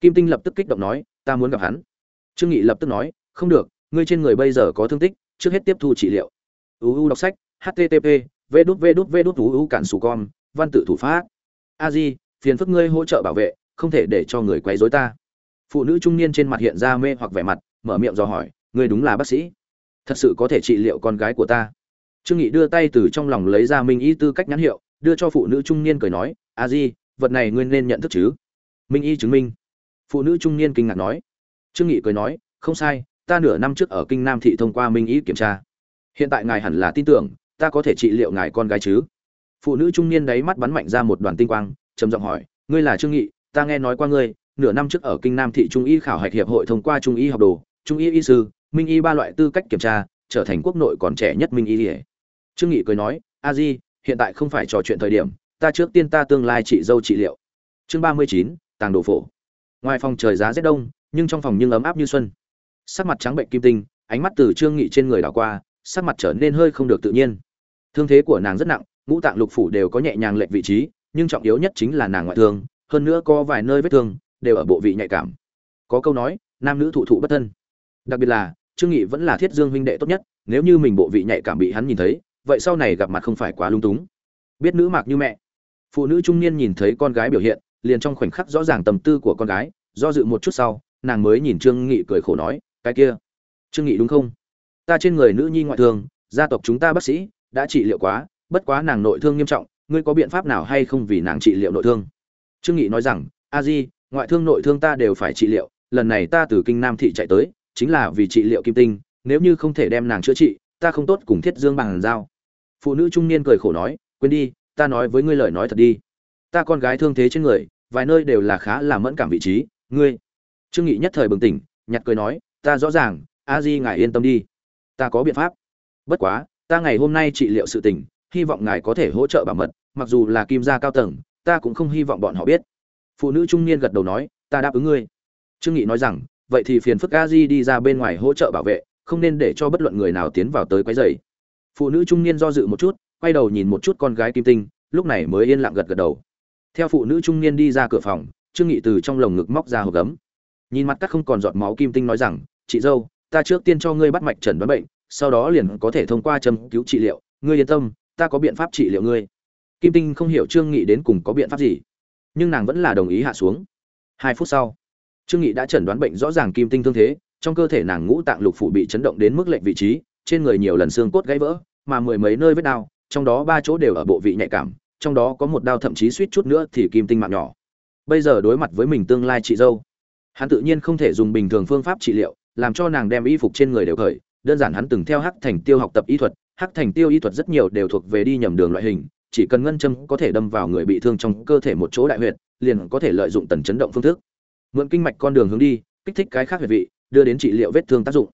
Kim tinh lập tức kích động nói, ta muốn gặp hắn. Trương nghị lập tức nói, không được, ngươi trên người bây giờ có thương tích, trước hết tiếp thu trị liệu. Uu đọc sách http v đút v đút v đút uu cản sù con, văn tự thủ pháp. A di, phiền phức ngươi hỗ trợ bảo vệ, không thể để cho người quấy rối ta phụ nữ trung niên trên mặt hiện ra mê hoặc vẻ mặt, mở miệng dò hỏi, ngươi đúng là bác sĩ? Thật sự có thể trị liệu con gái của ta? Trương nghị đưa tay từ trong lòng lấy ra minh y tư cách nhãn hiệu, đưa cho phụ nữ trung niên cười nói, a di, vật này ngươi nên nhận thức chứ? Minh y chứng minh. Phụ nữ trung niên kinh ngạc nói. Trương nghị cười nói, không sai, ta nửa năm trước ở kinh nam thị thông qua minh y kiểm tra. Hiện tại ngài hẳn là tin tưởng, ta có thể trị liệu ngài con gái chứ? Phụ nữ trung niên đấy mắt bắn mạnh ra một đoàn tinh quang, trầm giọng hỏi, ngươi là trương nghị, ta nghe nói qua ngươi nửa năm trước ở kinh nam thị trung y khảo hạch hiệp hội thông qua trung y học đồ, trung y y sư, minh y ba loại tư cách kiểm tra, trở thành quốc nội còn trẻ nhất minh y trương nghị cười nói, a di, hiện tại không phải trò chuyện thời điểm, ta trước tiên ta tương lai trị dâu trị liệu. Chương ba mươi chín, tàng đồ phổ. Ngoài phòng trời giá rét đông, nhưng trong phòng nhưng ấm áp như xuân. Sắc mặt trắng bệnh kim tinh, ánh mắt từ trương nghị trên người đảo qua, sắc mặt trở nên hơi không được tự nhiên. Thương thế của nàng rất nặng, ngũ tạng lục phủ đều có nhẹ nhàng lệch vị trí, nhưng trọng yếu nhất chính là nàng ngoại thương, hơn nữa có vài nơi vết thương đều ở bộ vị nhạy cảm. Có câu nói, nam nữ thụ thụ bất thân. Đặc biệt là, trương nghị vẫn là thiết dương huynh đệ tốt nhất, nếu như mình bộ vị nhạy cảm bị hắn nhìn thấy, vậy sau này gặp mặt không phải quá lung túng. Biết nữ mạc như mẹ. Phụ nữ trung niên nhìn thấy con gái biểu hiện, liền trong khoảnh khắc rõ ràng tâm tư của con gái, do dự một chút sau, nàng mới nhìn trương nghị cười khổ nói, cái kia, trương nghị đúng không? Ta trên người nữ nhi ngoại thương gia tộc chúng ta bác sĩ, đã trị liệu quá, bất quá nàng nội thương nghiêm trọng, ngươi có biện pháp nào hay không vì nàng trị liệu nội thương? Trương nghị nói rằng, a di ngoại thương nội thương ta đều phải trị liệu, lần này ta từ kinh nam thị chạy tới, chính là vì trị liệu kim tinh, nếu như không thể đem nàng chữa trị, ta không tốt cùng thiết dương bằng giao. Phụ nữ trung niên cười khổ nói, quên đi, ta nói với ngươi lời nói thật đi. Ta con gái thương thế trên người, vài nơi đều là khá là mẫn cảm vị trí, ngươi. Trương nghị nhất thời bừng tỉnh, nhặt cười nói, ta rõ ràng, a di ngài yên tâm đi. Ta có biện pháp. Bất quá, ta ngày hôm nay trị liệu sự tình, hy vọng ngài có thể hỗ trợ bảo mật, mặc dù là kim gia cao tầng, ta cũng không hy vọng bọn họ biết phụ nữ trung niên gật đầu nói, ta đáp ứng ngươi. Trương nghị nói rằng, vậy thì phiền phức a di đi ra bên ngoài hỗ trợ bảo vệ, không nên để cho bất luận người nào tiến vào tới quấy rầy. Phụ nữ trung niên do dự một chút, quay đầu nhìn một chút con gái kim tinh, lúc này mới yên lặng gật gật đầu. Theo phụ nữ trung niên đi ra cửa phòng, trương nghị từ trong lồng ngực móc ra hộp gấm. Nhìn mặt các không còn giọt máu kim tinh nói rằng, chị dâu, ta trước tiên cho ngươi bắt mạch trần đoán bệnh, sau đó liền có thể thông qua châm cứu trị liệu. Ngươi yên tâm, ta có biện pháp trị liệu ngươi. Kim tinh không hiểu trương nghị đến cùng có biện pháp gì nhưng nàng vẫn là đồng ý hạ xuống. Hai phút sau, trương nghị đã chẩn đoán bệnh rõ ràng kim tinh thương thế, trong cơ thể nàng ngũ tạng lục phủ bị chấn động đến mức lệch vị trí, trên người nhiều lần xương cốt gãy vỡ, mà mười mấy nơi vết đau, trong đó ba chỗ đều ở bộ vị nhạy cảm, trong đó có một đau thậm chí suýt chút nữa thì kim tinh mạng nhỏ. Bây giờ đối mặt với mình tương lai chị dâu, hắn tự nhiên không thể dùng bình thường phương pháp trị liệu, làm cho nàng đem y phục trên người đều khởi đơn giản hắn từng theo hắc thành tiêu học tập y thuật, hắc thành tiêu y thuật rất nhiều đều thuộc về đi nhầm đường loại hình chỉ cần ngân châm có thể đâm vào người bị thương trong cơ thể một chỗ đại huyệt liền có thể lợi dụng tần chấn động phương thức. Mượn kinh mạch con đường hướng đi kích thích cái khác huyệt vị đưa đến trị liệu vết thương tác dụng.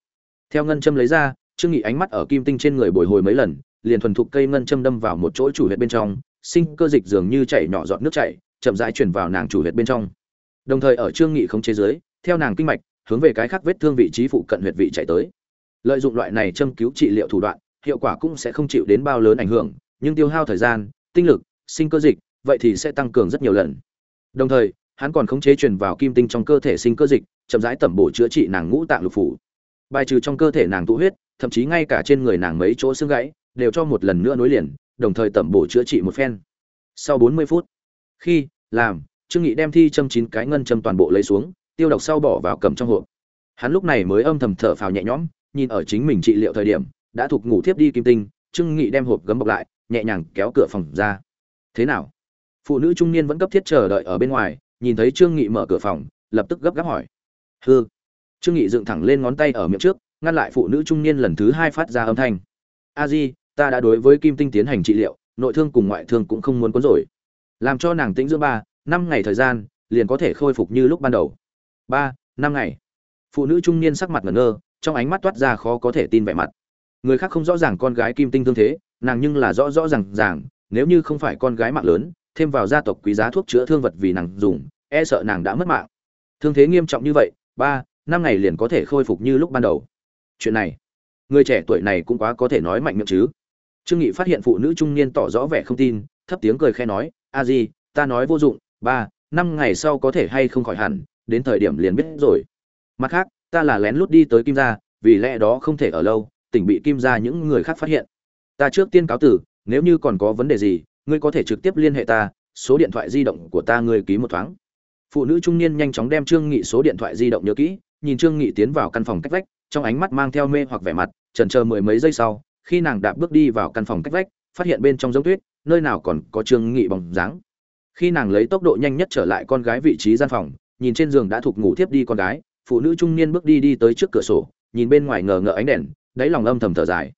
Theo ngân châm lấy ra trương nghị ánh mắt ở kim tinh trên người bồi hồi mấy lần liền thuần thục cây ngân châm đâm vào một chỗ chủ huyệt bên trong sinh cơ dịch dường như chảy nhỏ giọt nước chảy chậm rãi truyền vào nàng chủ huyệt bên trong. Đồng thời ở trương nghị không chế dưới, theo nàng kinh mạch hướng về cái khác vết thương vị trí phụ cận huyệt vị chạy tới. Lợi dụng loại này châm cứu trị liệu thủ đoạn hiệu quả cũng sẽ không chịu đến bao lớn ảnh hưởng nhưng tiêu hao thời gian, tinh lực, sinh cơ dịch, vậy thì sẽ tăng cường rất nhiều lần. Đồng thời, hắn còn khống chế truyền vào kim tinh trong cơ thể sinh cơ dịch, chậm rãi tẩm bổ chữa trị nàng ngũ tạng lục phủ. Bài trừ trong cơ thể nàng tụ huyết, thậm chí ngay cả trên người nàng mấy chỗ xương gãy, đều cho một lần nữa nối liền, đồng thời tẩm bổ chữa trị một phen. Sau 40 phút, khi, làm, trương nghị đem thi châm chín cái ngân châm toàn bộ lấy xuống, tiêu độc sau bỏ vào cầm trong hộp. Hắn lúc này mới âm thầm thở phào nhẹ nhõm, nhìn ở chính mình trị liệu thời điểm, đã thuộc ngủ thiếp đi kim tinh, trương nghị đem hộp gấm bọc lại nhẹ nhàng kéo cửa phòng ra. Thế nào? Phụ nữ trung niên vẫn cấp thiết chờ đợi ở bên ngoài, nhìn thấy trương nghị mở cửa phòng, lập tức gấp gáp hỏi. Hư trương nghị dựng thẳng lên ngón tay ở miệng trước, ngăn lại phụ nữ trung niên lần thứ hai phát ra âm thanh. A di, ta đã đối với kim tinh tiến hành trị liệu, nội thương cùng ngoại thương cũng không muốn cuốn rồi. Làm cho nàng tĩnh dưỡng ba, năm ngày thời gian, liền có thể khôi phục như lúc ban đầu. Ba, năm ngày. Phụ nữ trung niên sắc mặt ngẩn ngơ, trong ánh mắt toát ra khó có thể tin vẻ mặt. Người khác không rõ ràng con gái kim tinh thương thế nàng nhưng là rõ rõ ràng ràng, nếu như không phải con gái mạng lớn, thêm vào gia tộc quý giá thuốc chữa thương vật vì nàng dùng e sợ nàng đã mất mạng. Thương thế nghiêm trọng như vậy, ba, năm ngày liền có thể khôi phục như lúc ban đầu. Chuyện này, người trẻ tuổi này cũng quá có thể nói mạnh miệng chứ. Trương nghị phát hiện phụ nữ trung niên tỏ rõ vẻ không tin, thấp tiếng cười khẽ nói, a di, ta nói vô dụng, ba, năm ngày sau có thể hay không khỏi hẳn, đến thời điểm liền biết rồi. Mặt khác, ta là lén lút đi tới kim gia, vì lẽ đó không thể ở lâu, tỉnh bị kim gia những người khác phát hiện ta trước tiên cáo tử, nếu như còn có vấn đề gì, ngươi có thể trực tiếp liên hệ ta, số điện thoại di động của ta ngươi ký một thoáng. Phụ nữ trung niên nhanh chóng đem trương nghị số điện thoại di động nhớ kỹ, nhìn trương nghị tiến vào căn phòng cách vách, trong ánh mắt mang theo mê hoặc vẻ mặt trần chờ mười mấy giây sau, khi nàng đạp bước đi vào căn phòng cách vách, phát hiện bên trong giống tuyết, nơi nào còn có trương nghị bóng dáng. Khi nàng lấy tốc độ nhanh nhất trở lại con gái vị trí gian phòng, nhìn trên giường đã thuộc ngủ thiếp đi con gái, phụ nữ trung niên bước đi đi tới trước cửa sổ, nhìn bên ngoài ngờ ngợ ánh đèn, đáy lòng âm thầm thở dài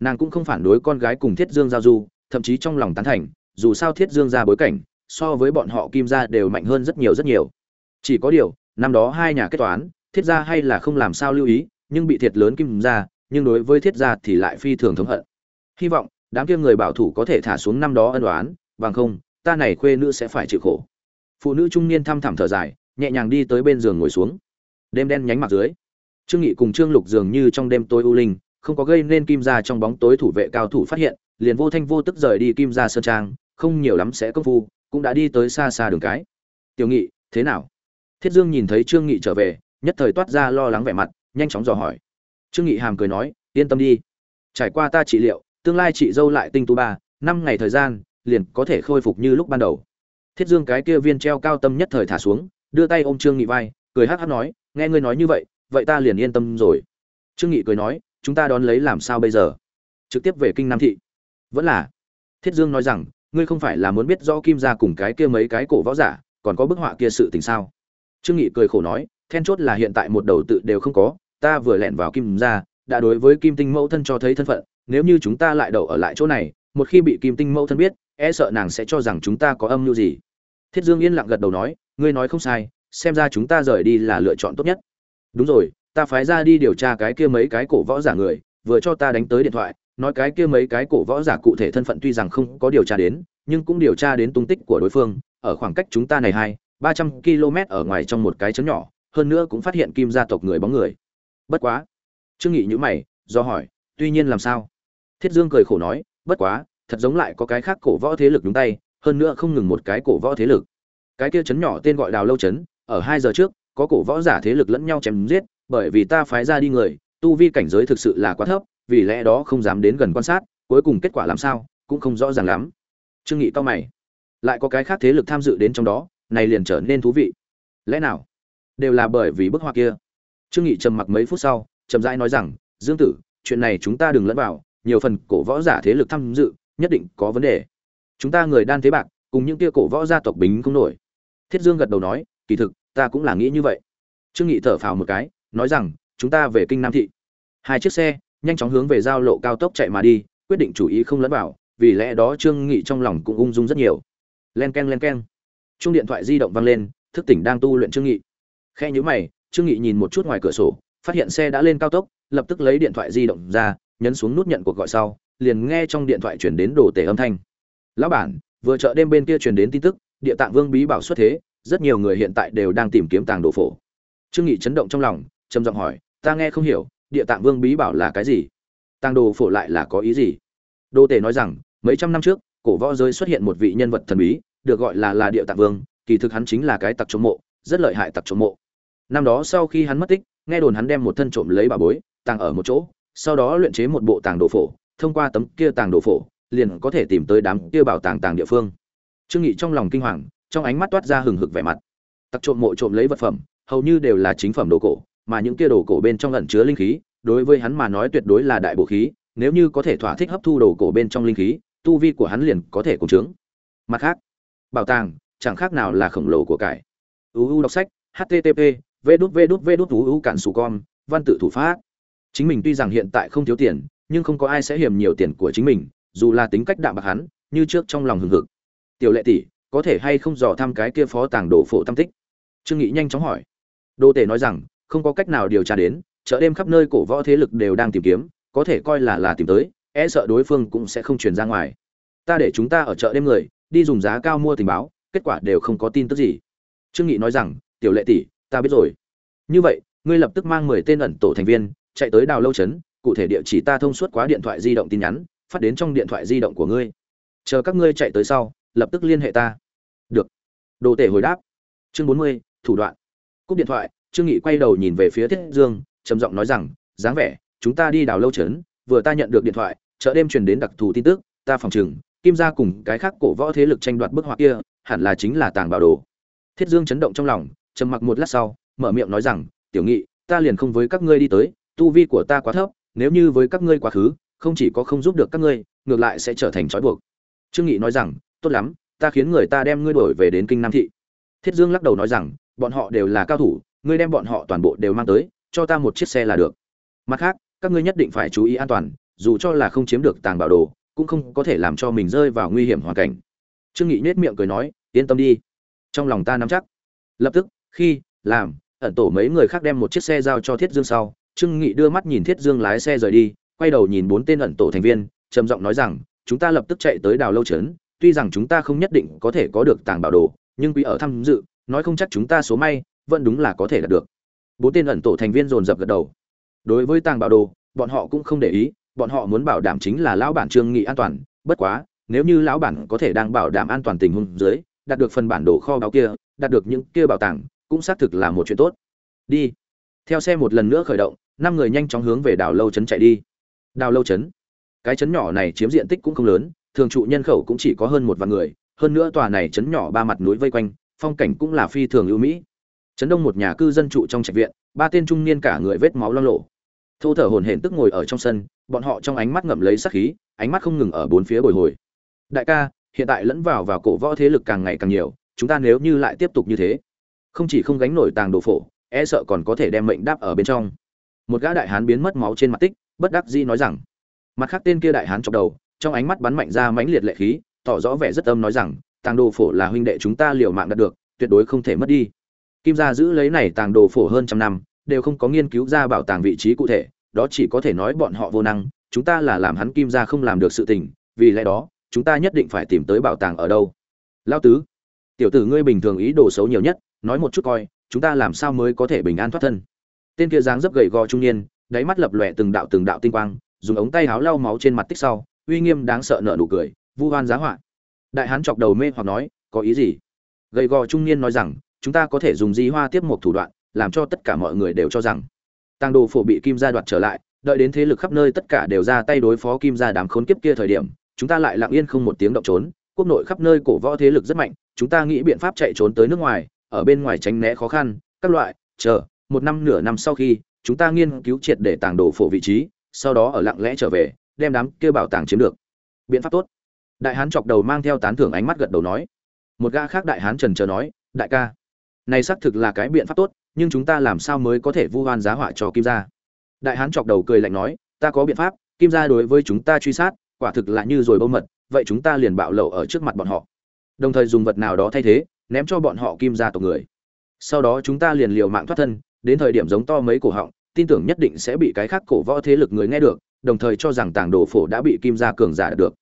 nàng cũng không phản đối con gái cùng thiết dương giao du, thậm chí trong lòng tán thành, dù sao thiết dương ra bối cảnh, so với bọn họ kim gia đều mạnh hơn rất nhiều rất nhiều. Chỉ có điều, năm đó hai nhà kết toán, thiết gia hay là không làm sao lưu ý, nhưng bị thiệt lớn kim gia, nhưng đối với thiết gia thì lại phi thường thống hận. Hy vọng, đám kia người bảo thủ có thể thả xuống năm đó ân đoán bằng không, ta này khuê nữ sẽ phải chịu khổ. Phụ nữ trung niên thăm thẳm thở dài, nhẹ nhàng đi tới bên giường ngồi xuống. Đêm đen nhánh mặt dưới, trương nghị cùng trương lục dường như trong đêm tối u linh không có gây nên kim gia trong bóng tối thủ vệ cao thủ phát hiện, liền vô thanh vô tức rời đi kim gia sơn trang, không nhiều lắm sẽ công phu, cũng đã đi tới xa xa đường cái. Tiểu nghị, thế nào? Thiết dương nhìn thấy trương nghị trở về, nhất thời toát ra lo lắng vẻ mặt, nhanh chóng dò hỏi. Trương nghị hàm cười nói, yên tâm đi. Trải qua ta trị liệu, tương lai chị dâu lại tinh tu ba, năm ngày thời gian, liền có thể khôi phục như lúc ban đầu. Thiết dương cái kia viên treo cao tâm nhất thời thả xuống, đưa tay ôm trương nghị vai, cười hắc hắc nói, nghe ngươi nói như vậy vậy ta liền yên tâm rồi. Trương nghị cười nói chúng ta đón lấy làm sao bây giờ? Trực tiếp về kinh nam thị. Vẫn là, thiết dương nói rằng, ngươi không phải là muốn biết rõ kim gia cùng cái kia mấy cái cổ võ giả, còn có bức họa kia sự tình sao? Trương nghị cười khổ nói, then chốt là hiện tại một đầu tự đều không có, ta vừa lẻn vào kim gia, đã đối với kim tinh mẫu thân cho thấy thân phận, nếu như chúng ta lại đậu ở lại chỗ này, một khi bị kim tinh mẫu thân biết e sợ nàng sẽ cho rằng chúng ta có âm mưu gì. Thiết dương yên lặng gật đầu nói, ngươi nói không sai, xem ra chúng ta rời đi là lựa chọn tốt nhất. Đúng rồi ta phái ra đi điều tra cái kia mấy cái cổ võ giả người, vừa cho ta đánh tới điện thoại, nói cái kia mấy cái cổ võ giả cụ thể thân phận tuy rằng không có điều tra đến, nhưng cũng điều tra đến tung tích của đối phương, ở khoảng cách chúng ta này hai, ba trăm km ở ngoài trong một cái chấn nhỏ, hơn nữa cũng phát hiện kim gia tộc người bóng người. Bất quá. Trương nghị nhữ mày, do hỏi, tuy nhiên làm sao? Thiết dương cười khổ nói, bất quá, thật giống lại có cái khác cổ võ thế lực đúng tay, hơn nữa không ngừng một cái cổ võ thế lực. Cái kia chấn nhỏ tên gọi đào lâu chấn ở hai giờ trước, có cổ võ giả thế lực lẫn nhau chém giết bởi vì ta phái ra đi người, tu vi cảnh giới thực sự là quá thấp, vì lẽ đó không dám đến gần quan sát, cuối cùng kết quả làm sao, cũng không rõ ràng lắm. Trương nghị to mày. Lại có cái khác thế lực tham dự đến trong đó, này liền trở nên thú vị. Lẽ nào? Đều là bởi vì bức họa kia. Trương nghị trầm mặc mấy phút sau, chậm rãi nói rằng, dương tử, chuyện này chúng ta đừng lẫn vào, nhiều phần cổ võ giả thế lực tham dự, nhất định có vấn đề. Chúng ta người đan thế bạc, cùng những kia cổ võ gia tộc bính không nổi. Thiết dương gật đầu nói, kỳ thực, ta cũng là nghĩ như vậy. Trương nghị thở phào một cái nói rằng, chúng ta về kinh nam thị. Hai chiếc xe, nhanh chóng hướng về giao lộ cao tốc chạy mà đi, quyết định chủ ý không lẫn vào, vì lẽ đó trương nghị trong lòng cũng ung dung rất nhiều. Len ken len ken chung điện thoại di động vang lên, thức tỉnh đang tu luyện trương nghị. Khe nhíu mày, trương nghị nhìn một chút ngoài cửa sổ, phát hiện xe đã lên cao tốc, lập tức lấy điện thoại di động ra, nhấn xuống nút nhận cuộc gọi sau, liền nghe trong điện thoại chuyển đến đồ tể âm thanh. Lão bản, vừa chợ đêm bên kia truyền đến tin tức, địa tạng vương bí bảo xuất thế, rất nhiều người hiện tại đều đang tìm kiếm tàng đồ phổ. Trương nghị chấn động trong lòng trầm giọng hỏi, ta nghe không hiểu, địa tạng vương bí bảo là cái gì? Tàng đồ phổ lại là có ý gì? Đô tể nói rằng, mấy trăm năm trước, cổ võ giới xuất hiện một vị nhân vật thần bí, được gọi là là địa tạng vương, kỳ thực hắn chính là cái tặc trộm mộ, rất lợi hại tặc trộm mộ. Năm đó sau khi hắn mất tích, nghe đồn hắn đem một thân trộm lấy bà bối, tàng ở một chỗ, sau đó luyện chế một bộ tàng đồ phổ, thông qua tấm kia tàng đồ phổ, liền có thể tìm tới đám kia bảo tàng tàng địa phương. Trương nghị trong lòng kinh hoàng, trong ánh mắt toát ra hừng hực vẻ mặt. Tặc trộm mộ trộm lấy vật phẩm, hầu như đều là chính phẩm đồ cổ mà những kia đồ cổ bên trong ẩn chứa linh khí, đối với hắn mà nói tuyệt đối là đại bổ khí, nếu như có thể thỏa thích hấp thu đồ cổ bên trong linh khí, tu vi của hắn liền có thể cùng trướng mặt khác, bảo tàng, chẳng khác nào là khổng lồ của cải. Uu đọc sách http v cản sù con, văn tự thủ pháp. Chính mình tuy rằng hiện tại không thiếu tiền, nhưng không có ai sẽ hiểm nhiều tiền của chính mình, dù là tính cách đạm bạc hắn, như trước trong lòng hừng hực. Tiểu lệ tỷ, có thể hay không dò thăm cái kia phó tàng đồ phổ tam tích? Trương nghị nhanh chóng hỏi. Đô tể nói rằng không có cách nào điều tra đến, chợ đêm khắp nơi cổ võ thế lực đều đang tìm kiếm, có thể coi là là tìm tới e sợ đối phương cũng sẽ không truyền ra ngoài. Ta để chúng ta ở chợ đêm người, đi dùng giá cao mua tình báo, kết quả đều không có tin tức gì. Trương nghị nói rằng, tiểu lệ tỷ, ta biết rồi. Như vậy, ngươi lập tức mang mười tên ẩn tổ thành viên, chạy tới đào lâu trấn, cụ thể địa chỉ ta thông suốt quá điện thoại di động tin nhắn, phát đến trong điện thoại di động của ngươi. Chờ các ngươi chạy tới sau, lập tức liên hệ ta. Được. Đồ tể hồi đáp. Chương bốn mươi, thủ đoạn. Cúp điện thoại trương nghị quay đầu nhìn về phía thiết dương trầm giọng nói rằng dáng vẻ chúng ta đi đào lâu trấn vừa ta nhận được điện thoại chợ đêm truyền đến đặc thù tin tức ta phòng chừng kim gia cùng cái khác cổ võ thế lực tranh đoạt bức họa kia hẳn là chính là tàng bảo đồ. Thiết dương chấn động trong lòng trầm mặc một lát sau mở miệng nói rằng tiểu nghị ta liền không với các ngươi đi tới tu vi của ta quá thấp nếu như với các ngươi quá khứ không chỉ có không giúp được các ngươi ngược lại sẽ trở thành trói buộc. Trương nghị nói rằng tốt lắm ta khiến người ta đem ngươi đổi về đến kinh nam thị. Thiết dương lắc đầu nói rằng bọn họ đều là cao thủ ngươi đem bọn họ toàn bộ đều mang tới, cho ta một chiếc xe là được. Mặt khác, các ngươi nhất định phải chú ý an toàn, dù cho là không chiếm được tàng bảo đồ, cũng không có thể làm cho mình rơi vào nguy hiểm hoàn cảnh. Trương nghị nết miệng cười nói, yên tâm đi. Trong lòng ta nắm chắc. Lập tức, khi, làm, ẩn tổ mấy người khác đem một chiếc xe giao cho thiết dương sau, trương nghị đưa mắt nhìn thiết dương lái xe rời đi, quay đầu nhìn bốn tên ẩn tổ thành viên, trầm giọng nói rằng, chúng ta lập tức chạy tới đào lâu trấn, tuy rằng chúng ta không nhất định có thể có được tàng bảo đồ, nhưng quý ở tham dự, nói không chắc chúng ta số may vẫn đúng là có thể đạt được. Bốn tên ẩn tổ thành viên dồn dập gật đầu. Đối với tàng bảo đồ, bọn họ cũng không để ý, bọn họ muốn bảo đảm chính là lão bản trương nghị an toàn, bất quá, nếu như lão bản có thể đang bảo đảm an toàn tình huống dưới, đạt được phần bản đồ kho báu kia, đạt được những kia bảo tàng, cũng xác thực là một chuyện tốt. Đi. Theo xe một lần nữa khởi động, năm người nhanh chóng hướng về đảo lâu trấn chạy đi. Đào lâu trấn cái trấn nhỏ này chiếm diện tích cũng không lớn, thường trụ nhân khẩu cũng chỉ có hơn một vạn người, hơn nữa tòa này trấn nhỏ ba mặt núi vây quanh, phong cảnh cũng là phi thường ưu mỹ trấn đông một nhà cư dân trụ trong trạch viện, ba tên trung niên cả người vết máu loang lổ thô thở hổn hển tức ngồi ở trong sân, bọn họ trong ánh mắt ngậm lấy sát khí, ánh mắt không ngừng ở bốn phía bồi hồi. Đại ca, hiện tại lẫn vào vào cổ võ thế lực càng ngày càng nhiều, chúng ta nếu như lại tiếp tục như thế, không chỉ không gánh nổi tàng đồ phổ e sợ còn có thể đem mệnh đáp ở bên trong. Một gã đại hán biến mất máu trên mặt tích, bất đắc dĩ nói rằng, mặt khác tên kia đại hán chọc đầu, trong ánh mắt bắn mạnh ra mãnh liệt lệ khí, tỏ rõ vẻ rất âm nói rằng, tàng đồ phổ là huynh đệ chúng ta liều mạng đạt được, tuyệt đối không thể mất đi kim gia giữ lấy này tàng đồ phổ hơn trăm năm, đều không có nghiên cứu ra bảo tàng vị trí cụ thể, đó chỉ có thể nói bọn họ vô năng, chúng ta là làm hắn kim gia không làm được sự tình, vì lẽ đó, chúng ta nhất định phải tìm tới bảo tàng ở đâu. Lao tứ, tiểu tử ngươi bình thường ý đồ xấu nhiều nhất, nói một chút coi, chúng ta làm sao mới có thể bình an thoát thân? Tên kia dáng dấp gầy gò trung niên, đáy mắt lập lòe từng đạo từng đạo tinh quang, dùng ống tay áo lau máu trên mặt tích sau, uy nghiêm đáng sợ nở nụ cười, vu hoan giá họa. Đại hán chọc đầu mê hoặc nói, có ý gì? Gầy gò trung niên nói rằng chúng ta có thể dùng di hoa tiếp một thủ đoạn, làm cho tất cả mọi người đều cho rằng. Tàng đồ phổ bị kim gia đoạt trở lại, đợi đến thế lực khắp nơi tất cả đều ra tay đối phó kim gia đám khốn kiếp kia thời điểm, chúng ta lại lặng yên không một tiếng động trốn. Quốc nội khắp nơi cổ võ thế lực rất mạnh, chúng ta nghĩ biện pháp chạy trốn tới nước ngoài, ở bên ngoài tránh né khó khăn. Các loại, chờ, một năm nửa năm sau khi, chúng ta nghiên cứu triệt để tàng đồ phổ vị trí, sau đó ở lặng lẽ trở về, đem đám kia bảo tàng chiếm được. Biện pháp tốt. Đại hán chọc đầu mang theo tán thưởng ánh mắt gật đầu nói. Một gã khác đại hán trần chờ nói, đại ca này xác thực là cái biện pháp tốt, nhưng chúng ta làm sao mới có thể vu oan giá họa cho kim gia? Đại hán chọc đầu cười lạnh nói, ta có biện pháp, kim gia đối với chúng ta truy sát, quả thực là như rồi bâu mật, vậy chúng ta liền bạo lậu ở trước mặt bọn họ. Đồng thời dùng vật nào đó thay thế, ném cho bọn họ kim gia tộc người. Sau đó chúng ta liền liều mạng thoát thân, đến thời điểm giống to mấy cổ họng, tin tưởng nhất định sẽ bị cái khác cổ võ thế lực người nghe được, đồng thời cho rằng tàng đồ phổ đã bị kim gia cường giả được.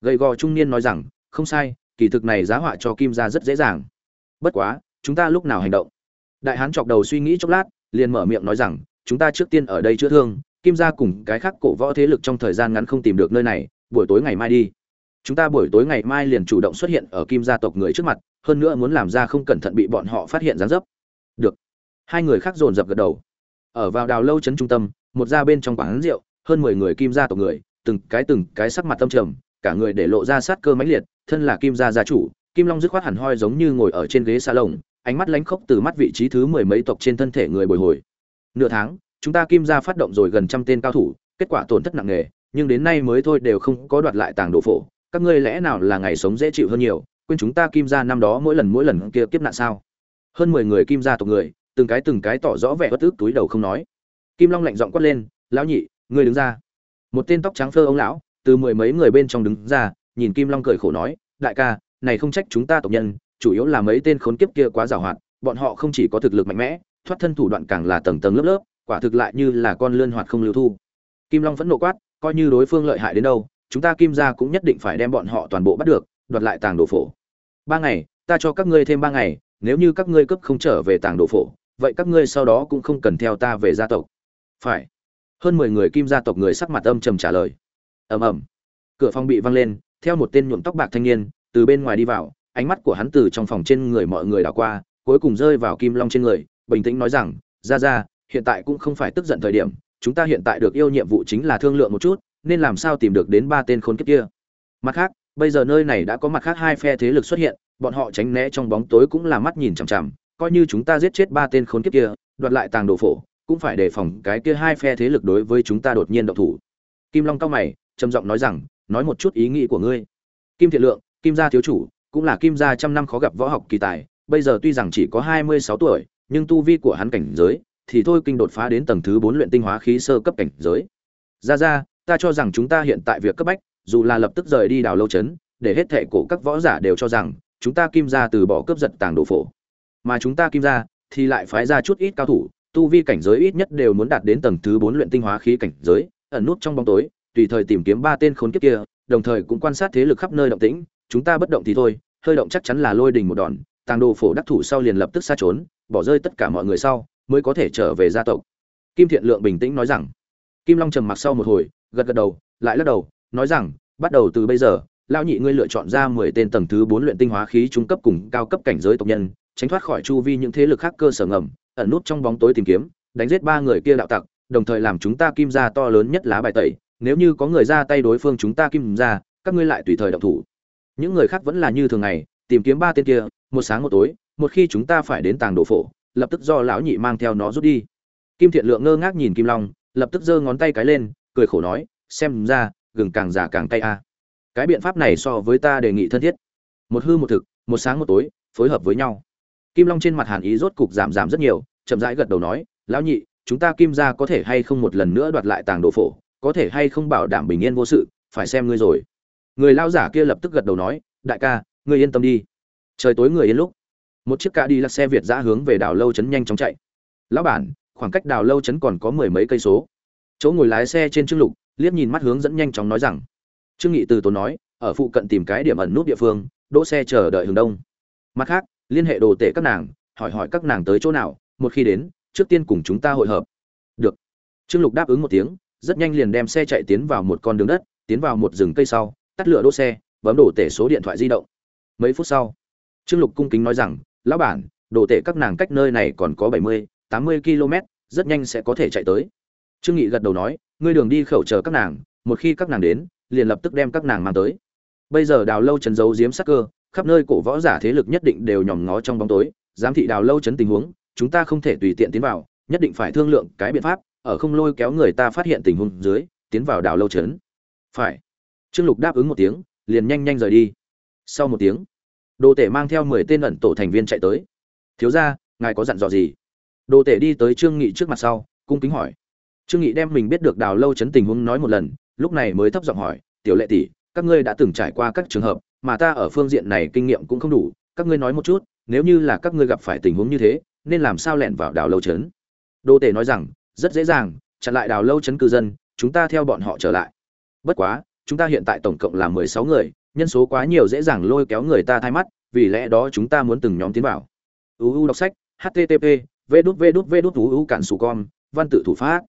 Gầy gò trung niên nói rằng, không sai, kỳ thực này giá họa cho kim gia rất dễ dàng. Bất quá chúng ta lúc nào hành động? Đại hán chọc đầu suy nghĩ chốc lát, liền mở miệng nói rằng, chúng ta trước tiên ở đây chữa thương, kim gia cùng cái khác cổ võ thế lực trong thời gian ngắn không tìm được nơi này, buổi tối ngày mai đi. Chúng ta buổi tối ngày mai liền chủ động xuất hiện ở kim gia tộc người trước mặt, hơn nữa muốn làm ra không cẩn thận bị bọn họ phát hiện gián dấp. Được. Hai người khác dồn dập gật đầu. Ở vào đào lâu trấn trung tâm, một ra bên trong quán rượu, hơn mười người kim gia tộc người, từng cái từng cái sắc mặt tâm trầm, cả người để lộ ra sát cơ mãnh liệt, thân là kim gia gia chủ, kim long dứt khoát hẳn hoi giống như ngồi ở trên ghế xa lồng ánh mắt lánh khốc từ mắt vị trí thứ mười mấy tộc trên thân thể người bồi hồi. Nửa tháng, chúng ta kim gia phát động rồi gần trăm tên cao thủ, kết quả tổn thất nặng nề, nhưng đến nay mới thôi đều không có đoạt lại tàng đồ phổ. Các ngươi lẽ nào là ngày sống dễ chịu hơn nhiều, quên chúng ta kim gia năm đó mỗi lần mỗi lần kia kiếp nạn sao? Hơn mười người kim gia tộc người, từng cái từng cái tỏ rõ vẻ bất ức, túi đầu không nói. Kim long lạnh giọng quát lên, lão nhị, ngươi đứng ra. Một tên tóc trắng phơ ông lão, từ mười mấy người bên trong đứng ra, nhìn kim long cười khổ nói, đại ca, này không trách chúng ta tộc nhân chủ yếu là mấy tên khốn kiếp kia quá giàu hoạt bọn họ không chỉ có thực lực mạnh mẽ, thoát thân thủ đoạn càng là tầng tầng lớp lớp, quả thực lại như là con lươn hoạt không lưu thu. Kim long vẫn nộ quát, coi như đối phương lợi hại đến đâu, chúng ta kim gia cũng nhất định phải đem bọn họ toàn bộ bắt được, đoạt lại tàng đồ phổ. Ba ngày, ta cho các ngươi thêm ba ngày, nếu như các ngươi cấp không trở về tàng đồ phổ, vậy các ngươi sau đó cũng không cần theo ta về gia tộc. Phải. Hơn mười người kim gia tộc người sắc mặt âm trầm trả lời. Ầm ầm. Cửa phòng bị văng lên, theo một tên nhuộm tóc bạc thanh niên, từ bên ngoài đi vào ánh mắt của hắn từ trong phòng trên người mọi người đảo qua, cuối cùng rơi vào kim long trên người, bình tĩnh nói rằng, ra ra, hiện tại cũng không phải tức giận thời điểm, chúng ta hiện tại được yêu nhiệm vụ chính là thương lượng một chút, nên làm sao tìm được đến ba tên khốn kiếp kia? Mặt khác, bây giờ nơi này đã có mặt khác hai phe thế lực xuất hiện, bọn họ tránh né trong bóng tối cũng là mắt nhìn chằm chằm, coi như chúng ta giết chết ba tên khốn kiếp kia, đoạt lại tàng đồ phổ, cũng phải đề phòng cái kia hai phe thế lực đối với chúng ta đột nhiên động thủ. Kim long cao mày, trầm giọng nói rằng, nói một chút ý nghĩ của ngươi. Kim thiện lượng, kim gia thiếu chủ cũng là kim gia trăm năm khó gặp võ học kỳ tài bây giờ tuy rằng chỉ có hai mươi sáu tuổi nhưng tu vi của hắn cảnh giới thì thôi kinh đột phá đến tầng thứ bốn luyện tinh hóa khí sơ cấp cảnh giới. Ra ra ta cho rằng chúng ta hiện tại việc cấp bách dù là lập tức rời đi đào lâu trấn để hết thệ cổ các võ giả đều cho rằng chúng ta kim gia từ bỏ cướp giật tàng đồ phổ. Mà chúng ta kim gia, thì lại phái ra chút ít cao thủ tu vi cảnh giới ít nhất đều muốn đạt đến tầng thứ bốn luyện tinh hóa khí cảnh giới ẩn nút trong bóng tối tùy thời tìm kiếm ba tên khốn kiếp kia đồng thời cũng quan sát thế lực khắp nơi động tĩnh chúng ta bất động thì thôi, hơi động chắc chắn là lôi đình một đòn, tàng đồ phổ đắc thủ sau liền lập tức xa trốn, bỏ rơi tất cả mọi người sau, mới có thể trở về gia tộc. Kim thiện lượng bình tĩnh nói rằng. Kim long trầm mặc sau một hồi, gật gật đầu, lại lắc đầu, nói rằng, bắt đầu từ bây giờ, lão nhị ngươi lựa chọn ra mười tên tầng thứ bốn luyện tinh hóa khí trung cấp cùng cao cấp cảnh giới tộc nhân, tránh thoát khỏi chu vi những thế lực khác cơ sở ngầm, ẩn nút trong bóng tối tìm kiếm, đánh giết ba người kia đạo tặc, đồng thời làm chúng ta kim ra to lớn nhất lá bài tẩy, nếu như có người ra tay đối phương chúng ta kim ra các ngươi lại tùy thời động thủ những người khác vẫn là như thường ngày, tìm kiếm ba tên kia, một sáng một tối, một khi chúng ta phải đến tàng đồ phổ, lập tức do lão nhị mang theo nó rút đi. Kim thiện lượng ngơ ngác nhìn kim long, lập tức giơ ngón tay cái lên, cười khổ nói, xem ra, gừng càng già càng tay a. Cái biện pháp này so với ta đề nghị thân thiết. Một hư một thực, một sáng một tối, phối hợp với nhau. Kim long trên mặt hàn ý rốt cục giảm giảm rất nhiều, chậm rãi gật đầu nói, lão nhị, chúng ta kim ra có thể hay không một lần nữa đoạt lại tàng đồ phổ, có thể hay không bảo đảm bình yên vô sự, phải xem ngươi rồi người lao giả kia lập tức gật đầu nói, đại ca, ngươi yên tâm đi. Trời tối người yên lúc. Một chiếc ca đi lắc xe việt giã hướng về đảo lâu trấn nhanh chóng chạy. Lão bản, khoảng cách đảo lâu trấn còn có mười mấy cây số. Chỗ ngồi lái xe trên trương lục, liếc nhìn mắt hướng dẫn nhanh chóng nói rằng, trương nghị từ tốn nói, ở phụ cận tìm cái điểm ẩn nút địa phương, đỗ xe chờ đợi hướng đông. Mặt khác, liên hệ đồ tể các nàng, hỏi hỏi các nàng tới chỗ nào, một khi đến, trước tiên cùng chúng ta hội hợp. Được. Trương lục đáp ứng một tiếng, rất nhanh liền đem xe chạy tiến vào một con đường đất, tiến vào một rừng cây sau tắt lửa đỗ xe, bấm đổ tể số điện thoại di động. Mấy phút sau, trương lục cung kính nói rằng, lão bản đổ tể các nàng cách nơi này còn có bảy mươi, tám mươi km rất nhanh sẽ có thể chạy tới. Trương nghị gật đầu nói, ngươi đường đi khẩu chờ các nàng, một khi các nàng đến, liền lập tức đem các nàng mang tới. Bây giờ đào lâu trấn giấu giếm sắc cơ, khắp nơi cổ võ giả thế lực nhất định đều nhòm ngó trong bóng tối, giám thị đào lâu trấn tình huống, chúng ta không thể tùy tiện tiến vào, nhất định phải thương lượng cái biện pháp, ở không lôi kéo người ta phát hiện tình huống dưới, tiến vào đào lâu trấn. Phải trương lục đáp ứng một tiếng, liền nhanh nhanh rời đi. Sau một tiếng, đồ tể mang theo mười tên ẩn tổ thành viên chạy tới. Thiếu ra ngài có dặn dò gì? Đồ tể đi tới trương nghị trước mặt sau, cung kính hỏi. Trương nghị đem mình biết được đào lâu chấn tình huống nói một lần, lúc này mới thấp giọng hỏi, tiểu lệ tỷ, các ngươi đã từng trải qua các trường hợp mà ta ở phương diện này kinh nghiệm cũng không đủ, các ngươi nói một chút, nếu như là các ngươi gặp phải tình huống như thế, nên làm sao lẻn vào đào lâu chấn? Đô tể nói rằng, rất dễ dàng, chặn lại đào lâu chấn cư dân, chúng ta theo bọn họ trở lại. Bất quá chúng ta hiện tại tổng cộng là mười sáu người, nhân số quá nhiều dễ dàng lôi kéo người ta thay mắt, vì lẽ đó chúng ta muốn từng nhóm tiến vào. Uu đọc sách http v đút v đút v đút uu cản sù con văn tự thủ pháp.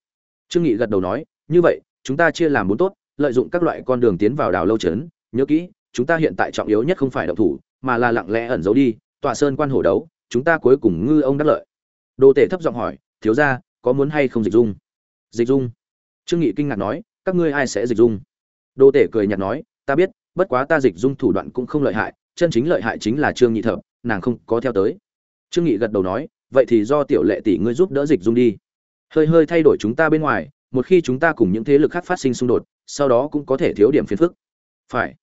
Trương nghị gật đầu nói, như vậy, chúng ta chia làm bốn tốt, lợi dụng các loại con đường tiến vào đào lâu trấn nhớ kỹ, chúng ta hiện tại trọng yếu nhất không phải động thủ, mà là lặng lẽ ẩn giấu đi, tọa sơn quan hổ đấu, chúng ta cuối cùng ngư ông đắc lợi. Đồ tể thấp giọng hỏi, thiếu gia, có muốn hay không dịch dung? Dịch dung? Trương nghị kinh ngạc nói, các ngươi ai sẽ dịch dung? Đô tể cười nhạt nói, ta biết, bất quá ta dịch dung thủ đoạn cũng không lợi hại, chân chính lợi hại chính là trương nhị thập, nàng không có theo tới. Trương nghị gật đầu nói, vậy thì do tiểu lệ tỷ ngươi giúp đỡ dịch dung đi. Hơi hơi thay đổi chúng ta bên ngoài, một khi chúng ta cùng những thế lực khác phát sinh xung đột, sau đó cũng có thể thiếu điểm phiền phức. Phải.